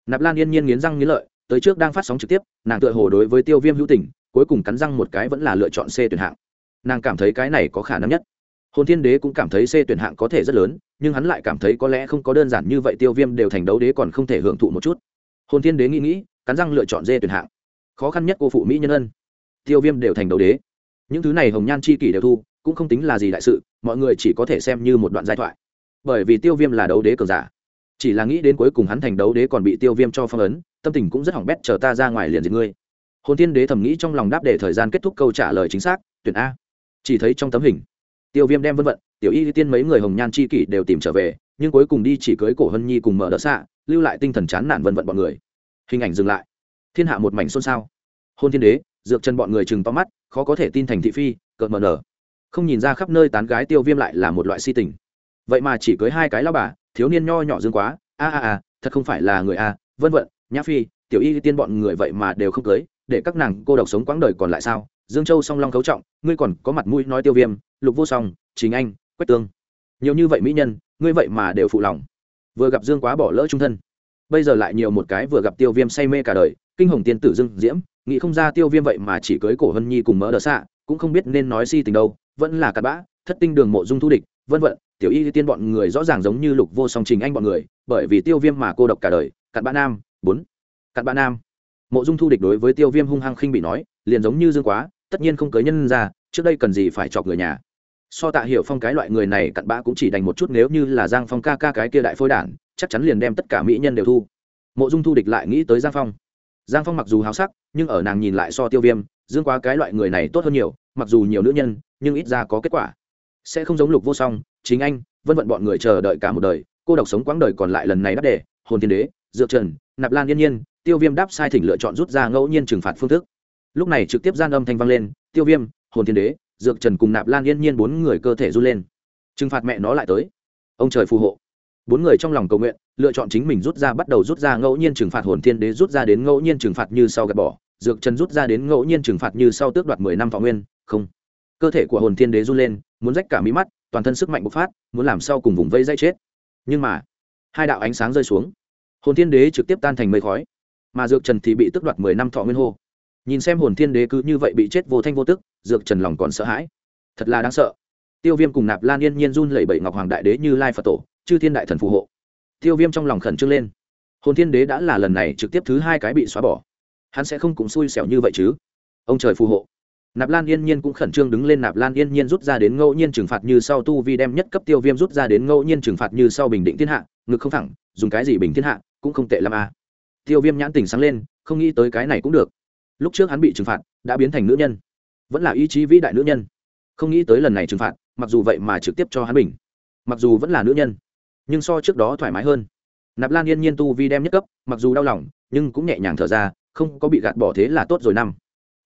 Nạp lan yên nhiên nghiến răng nghiến lợi, tới trước đang phát sóng trực tiếp, nàng tựa hồ đối với tiêu viêm hữu tình, cuối cùng cắn răng một cái vẫn là lựa chọn c tuyển hạng. Nàng cảm thấy cái này có khả năng nhất. Hồn thiên đế cũng cảm thấy c tuyển hạng có thể rất lớn, nhưng hắn lại cảm thấy có lẽ không có đơn giản như vậy tiêu viêm đều thành đấu đế còn không thể hưởng thụ một chút. Hồn thiên đế nghĩ nghĩ, cắn răng lựa chọn d tuyển hạng. Khó khăn nhất cô phụ mỹ nhân ân tiêu viêm đều thành đấu đế. Những thứ này hồng nhan chi kỷ đều thu, cũng không tính là gì đại sự, mọi người chỉ có thể xem như một đoạn giai thoại. Bởi vì tiêu viêm là đấu đế cường giả. Chỉ là nghĩ đến cuối cùng hắn thành đấu đế còn bị tiêu viêm cho phong ấn, tâm tình cũng rất hỏng bét, chờ ta ra ngoài liền diệt ngươi. Hồn thiên đế thầm nghĩ trong lòng đáp để thời gian kết thúc câu trả lời chính xác, tuyển a. Chỉ thấy trong tấm hình, tiêu viêm đem vân vận, tiểu y tiên mấy người hồng nhan chi kỷ đều tìm trở về, nhưng cuối cùng đi chỉ cưới cổ hân nhi cùng mở đỡ xạ, lưu lại tinh thần chán nản vân vận bọn người. Hình ảnh dừng lại. Thiên hạ một mảnh xôn xao. Hôn thiên đế dược chân bọn người chừng to mắt, khó có thể tin thành thị phi, cợt mờ nở. Không nhìn ra khắp nơi tán gái tiêu viêm lại là một loại si tình. Vậy mà chỉ cưới hai cái lao bà, thiếu niên nho nhỏ dương quá, a a a, thật không phải là người a, vân vận nhã phi, tiểu y tiên bọn người vậy mà đều không cưới, để các nàng cô độc sống quãng đời còn lại sao? Dương châu song long cấu trọng, ngươi còn có mặt mũi nói tiêu viêm, lục vô song chính anh, quách tương. Nhiều như vậy mỹ nhân, ngươi vậy mà đều phụ lòng. Vừa gặp dương quá bỏ lỡ trung thân bây giờ lại nhiều một cái vừa gặp tiêu viêm say mê cả đời, kinh hồng tiên tử dương diễm, nghĩ không ra tiêu viêm vậy mà chỉ cưới cổ hân nhi cùng mỡ đỡ xạ, cũng không biết nên nói si tình đâu, vẫn là cặn bã, thất tinh đường mộ dung thu địch, vân vận tiểu y tiên bọn người rõ ràng giống như lục vô song trình anh bọn người, bởi vì tiêu viêm mà cô độc cả đời, cặn bã nam, bốn, cặn bã nam. Mộ dung thu địch đối với tiêu viêm hung hăng khinh bị nói, liền giống như dương quá, tất nhiên không cưới nhân ra, trước đây cần gì phải chọc người nhà. So tạ hiểu phong cái loại người này cặn bã cũng chỉ đành một chút, nếu như là giang phong ca ca cái kia đại phôi đản chắc chắn liền đem tất cả mỹ nhân đều thu. Mộ dung thu địch lại nghĩ tới giang phong. Giang phong mặc dù háo sắc, nhưng ở nàng nhìn lại so tiêu viêm, dương quá cái loại người này tốt hơn nhiều, mặc dù nhiều nữ nhân, nhưng ít ra có kết quả. Sẽ không giống lục vô song, chính anh, vân vận bọn người chờ đợi cả một đời, cô độc sống quãng đời còn lại lần này đáp đề, hồn thiên đế, dược trần, nạp lan yên nhiên, tiêu viêm đáp sai thỉnh lựa chọn rút ra ngẫu nhiên trừng phạt phương thức. Lúc này trực tiếp gian âm thanh vang lên, tiêu viêm, hồn thiên đế, dược trần cùng nạp lan yên nhiên bốn người cơ thể run lên. Trừng phạt mẹ nó lại tới. Ông trời phù hộ bốn người trong lòng cầu nguyện, lựa chọn chính mình rút ra bắt đầu rút ra ngẫu nhiên trừng phạt hồn thiên đế rút ra đến ngẫu nhiên trừng phạt như sau gạt bỏ, dược trần rút ra đến ngẫu nhiên trừng phạt như sau tước đoạt mười năm thọ nguyên, không. Cơ thể của hồn thiên đế run lên, muốn rách cả mí mắt, toàn thân sức mạnh bộc phát, muốn làm sau cùng vùng vây dây chết. Nhưng mà, hai đạo ánh sáng rơi xuống. Hồn thiên đế trực tiếp tan thành mây khói, mà dược trần thì bị tước đoạt mười năm thọ nguyên hô. Nhìn xem hồn thiên đế cứ như vậy bị chết vô thanh vô tức, dược trần lòng còn sợ hãi. Thật là đáng sợ. Tiêu viêm cùng nạp lan yên nhiên run lẩy bẩy ngọc hoàng đại đế như lai phật tổ chư thiên đại thần phù hộ. Tiêu viêm trong lòng khẩn trương lên. Hồn thiên đế đã là lần này trực tiếp thứ hai cái bị xóa bỏ. Hắn sẽ không cũng xui xẻo như vậy chứ? Ông trời phù hộ. Nạp lan yên nhiên cũng khẩn trương đứng lên, nạp lan yên nhiên rút ra đến ngẫu nhiên trừng phạt như sau tu vi đem nhất cấp tiêu viêm rút ra đến ngẫu nhiên trừng phạt như sau bình định thiên hạ, ngực không thẳng, dùng cái gì bình thiên hạ, cũng không tệ l à? tiêu viêm nhãn tình sáng lên, không nghĩ tới cái này cũng được. Lúc trước hắn bị trừng phạt, đã biến thành nữ nhân. Vẫn là ý chí vĩ đại nữ nhân. Không nghĩ tới lần này trừng phạt, mặc dù vậy mà trực tiếp cho hắn bình. Mặc dù vẫn là nữ nhân nhưng so trước đó thoải mái hơn. Nạp lan yên nhiên tu vi đem nhất cấp, mặc dù đau lòng, nhưng cũng nhẹ nhàng thở ra, không có bị gạt bỏ thế là tốt rồi năm.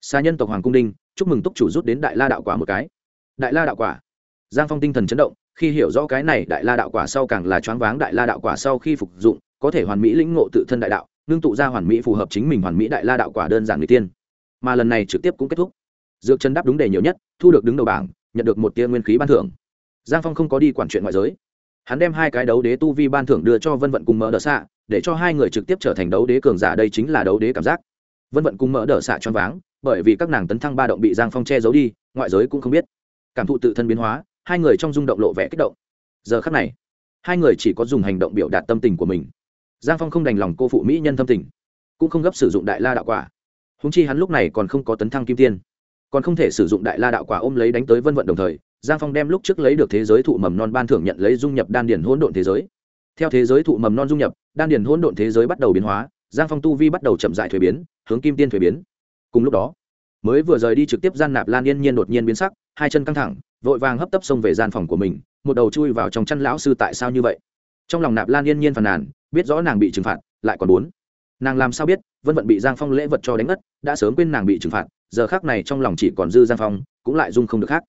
Xa nhân tộc hoàng cung đinh, chúc mừng túc chủ rút đến đại la đạo quả một cái. Đại la đạo quả. Giang phong tinh thần chấn động, khi hiểu rõ cái này đại la đạo quả sau càng là choáng váng đại la đạo quả sau khi phục dụng, có thể hoàn mỹ lĩnh ngộ tự thân đại đạo nương tụ ra hoàn mỹ phù hợp chính mình hoàn mỹ đại la đạo quả đơn giản người tiên. Mà lần này trực tiếp cũng kết thúc. Dược chân đáp đúng đề nhiều nhất, thu được đứng đầu bảng, nhận được một tia nguyên khí ban thưởng. Giang phong không có đi quản chuyện ngoại giới hắn đem hai cái đấu đế tu vi ban thưởng đưa cho vân vận cùng mở đỡ xạ để cho hai người trực tiếp trở thành đấu đế cường giả. Đây chính là đấu đế cảm giác. Vân vận cùng mở đỡ xạ choáng váng, bởi vì các nàng tấn thăng ba động bị giang phong che giấu đi, ngoại giới cũng không biết. Cảm thụ tự thân biến hóa, hai người trong rung động lộ vẻ kích động. Giờ khắc này, hai người chỉ có dùng hành động biểu đạt tâm tình của mình. Giang phong không đành lòng cô phụ mỹ nhân tâm tình, cũng không gấp sử dụng đại la đạo quả. Húng chi hắn lúc này còn không có tấn thăng kim tiên, còn không thể sử dụng đại la đạo quả ôm lấy đánh tới vân vận đồng thời giang phong đem lúc trước lấy được thế giới thụ mầm non ban thưởng nhận lấy dung nhập đan điển hỗn độn thế giới. Theo thế giới thụ mầm non dung nhập, đan điển hỗn độn thế giới bắt đầu biến hóa, giang phong tu vi bắt đầu chậm dại thuế biến, hướng kim tiên thuế biến. Cùng lúc đó, mới vừa rời đi trực tiếp gian nạp lan yên nhiên đột nhiên biến sắc, hai chân căng thẳng, vội vàng hấp tấp xông về gian phòng của mình, một đầu chui vào trong chăn lão sư tại sao như vậy? Trong lòng nạp lan yên nhiên phàn nàn, biết rõ nàng bị trừng phạt, lại còn bốn nàng làm sao biết vân vận bị giang phong lễ vật cho đánh ngất đã sớm quên nàng bị trừng phạt, giờ khác này trong lòng chỉ còn dư giang phong, cũng lại dung không được khác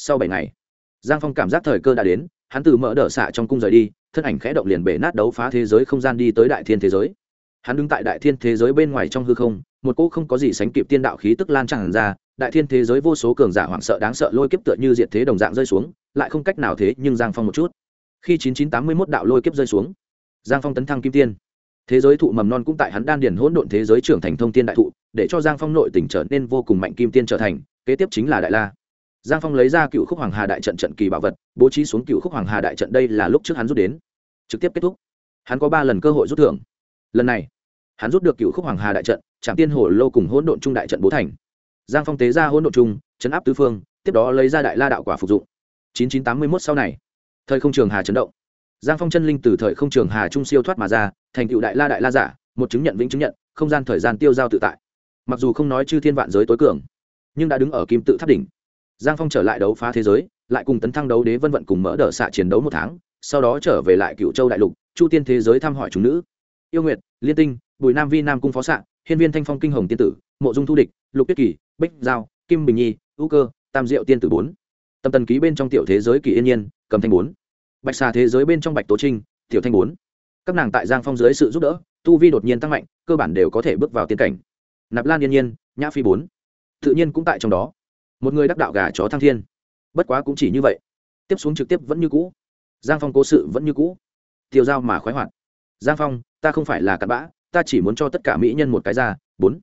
sau bảy ngày, giang phong cảm giác thời cơ đã đến, hắn từ mỡ đỡ xạ trong cung rời đi, thân ảnh khẽ động liền bể nát đấu phá thế giới không gian đi tới đại thiên thế giới. Hắn đứng tại đại thiên thế giới bên ngoài trong hư không, một cô không có gì sánh kịp tiên đạo khí tức lan tràn ra, đại thiên thế giới vô số cường giả hoảng sợ đáng sợ lôi kiếp tựa như diệt thế đồng dạng rơi xuống, lại không cách nào thế nhưng giang phong một chút. Khi chín chín tám mươi mốt đạo lôi kiếp rơi xuống, giang phong tấn thăng kim tiên. Thế giới thụ mầm non cũng tại hắn đan điền hỗn độn thế giới trưởng thành thông tiên đại thụ, để cho giang phong nội tỉnh trở nên vô cùng mạnh kim tiên trở thành, kế tiếp chính là đại la giang phong lấy ra cựu khúc hoàng hà đại trận trận kỳ bảo vật, bố trí xuống cựu khúc hoàng hà đại trận đây là lúc trước hắn rút đến. Trực tiếp kết thúc. Hắn có ba lần cơ hội rút thưởng. Lần này, hắn rút được cựu khúc hoàng hà đại trận trạm tiên hồ lô cùng hỗn độn trung đại trận bố thành. Giang phong tế ra hỗn độn trung, chấn áp tứ phương, tiếp đó lấy ra đại la đạo quả phục dụng. Chín chín tám mươi mốt sau này, thời không trường hà chấn động. Giang phong chân linh từ thời không trường hà trung siêu thoát mà ra, thành cựu đại la đại la giả, một chứng nhận vĩnh chứng nhận, không gian thời gian tiêu giao tự tại. Mặc dù không nói chư thiên vạn giới tối cường, nhưng đã đứng ở kim tự tháp đỉnh giang phong trở lại đấu phá thế giới, lại cùng tấn thăng đấu đế vân vận cùng mỡ đỡ xạ chiến đấu một tháng, sau đó trở về lại cựu châu đại lục, chu tiên thế giới thăm hỏi chúng nữ. Yêu nguyệt, liên tinh, bùi nam vi nam cung phó xạ, hiên viên thanh phong kinh hồng tiên tử, mộ dung thu địch, lục tiết kỳ, bích giao, kim bình nhi U cơ, tam diệu tiên tử bốn. Tâm tần ký bên trong tiểu thế giới kỳ yên nhiên, cầm thanh bốn. Bạch xà thế giới bên trong bạch tố trinh, tiểu thanh bốn. Các nàng tại giang phong dưới sự giúp đỡ, tu vi đột nhiên tăng mạnh, cơ bản đều có thể bước vào tiên cảnh. Nạp lan yên nhiên, nhã phi bốn. Tự nhiên cũng tại trong đó một người đắc đạo gà chó thăng thiên. Bất quá cũng chỉ như vậy. Tiếp xuống trực tiếp vẫn như cũ. Giang phong cố sự vẫn như cũ. Tiêu dao mà khoái hoạt. Giang phong, ta không phải là cặn bã, ta chỉ muốn cho tất cả mỹ nhân một cái ra. Bốn.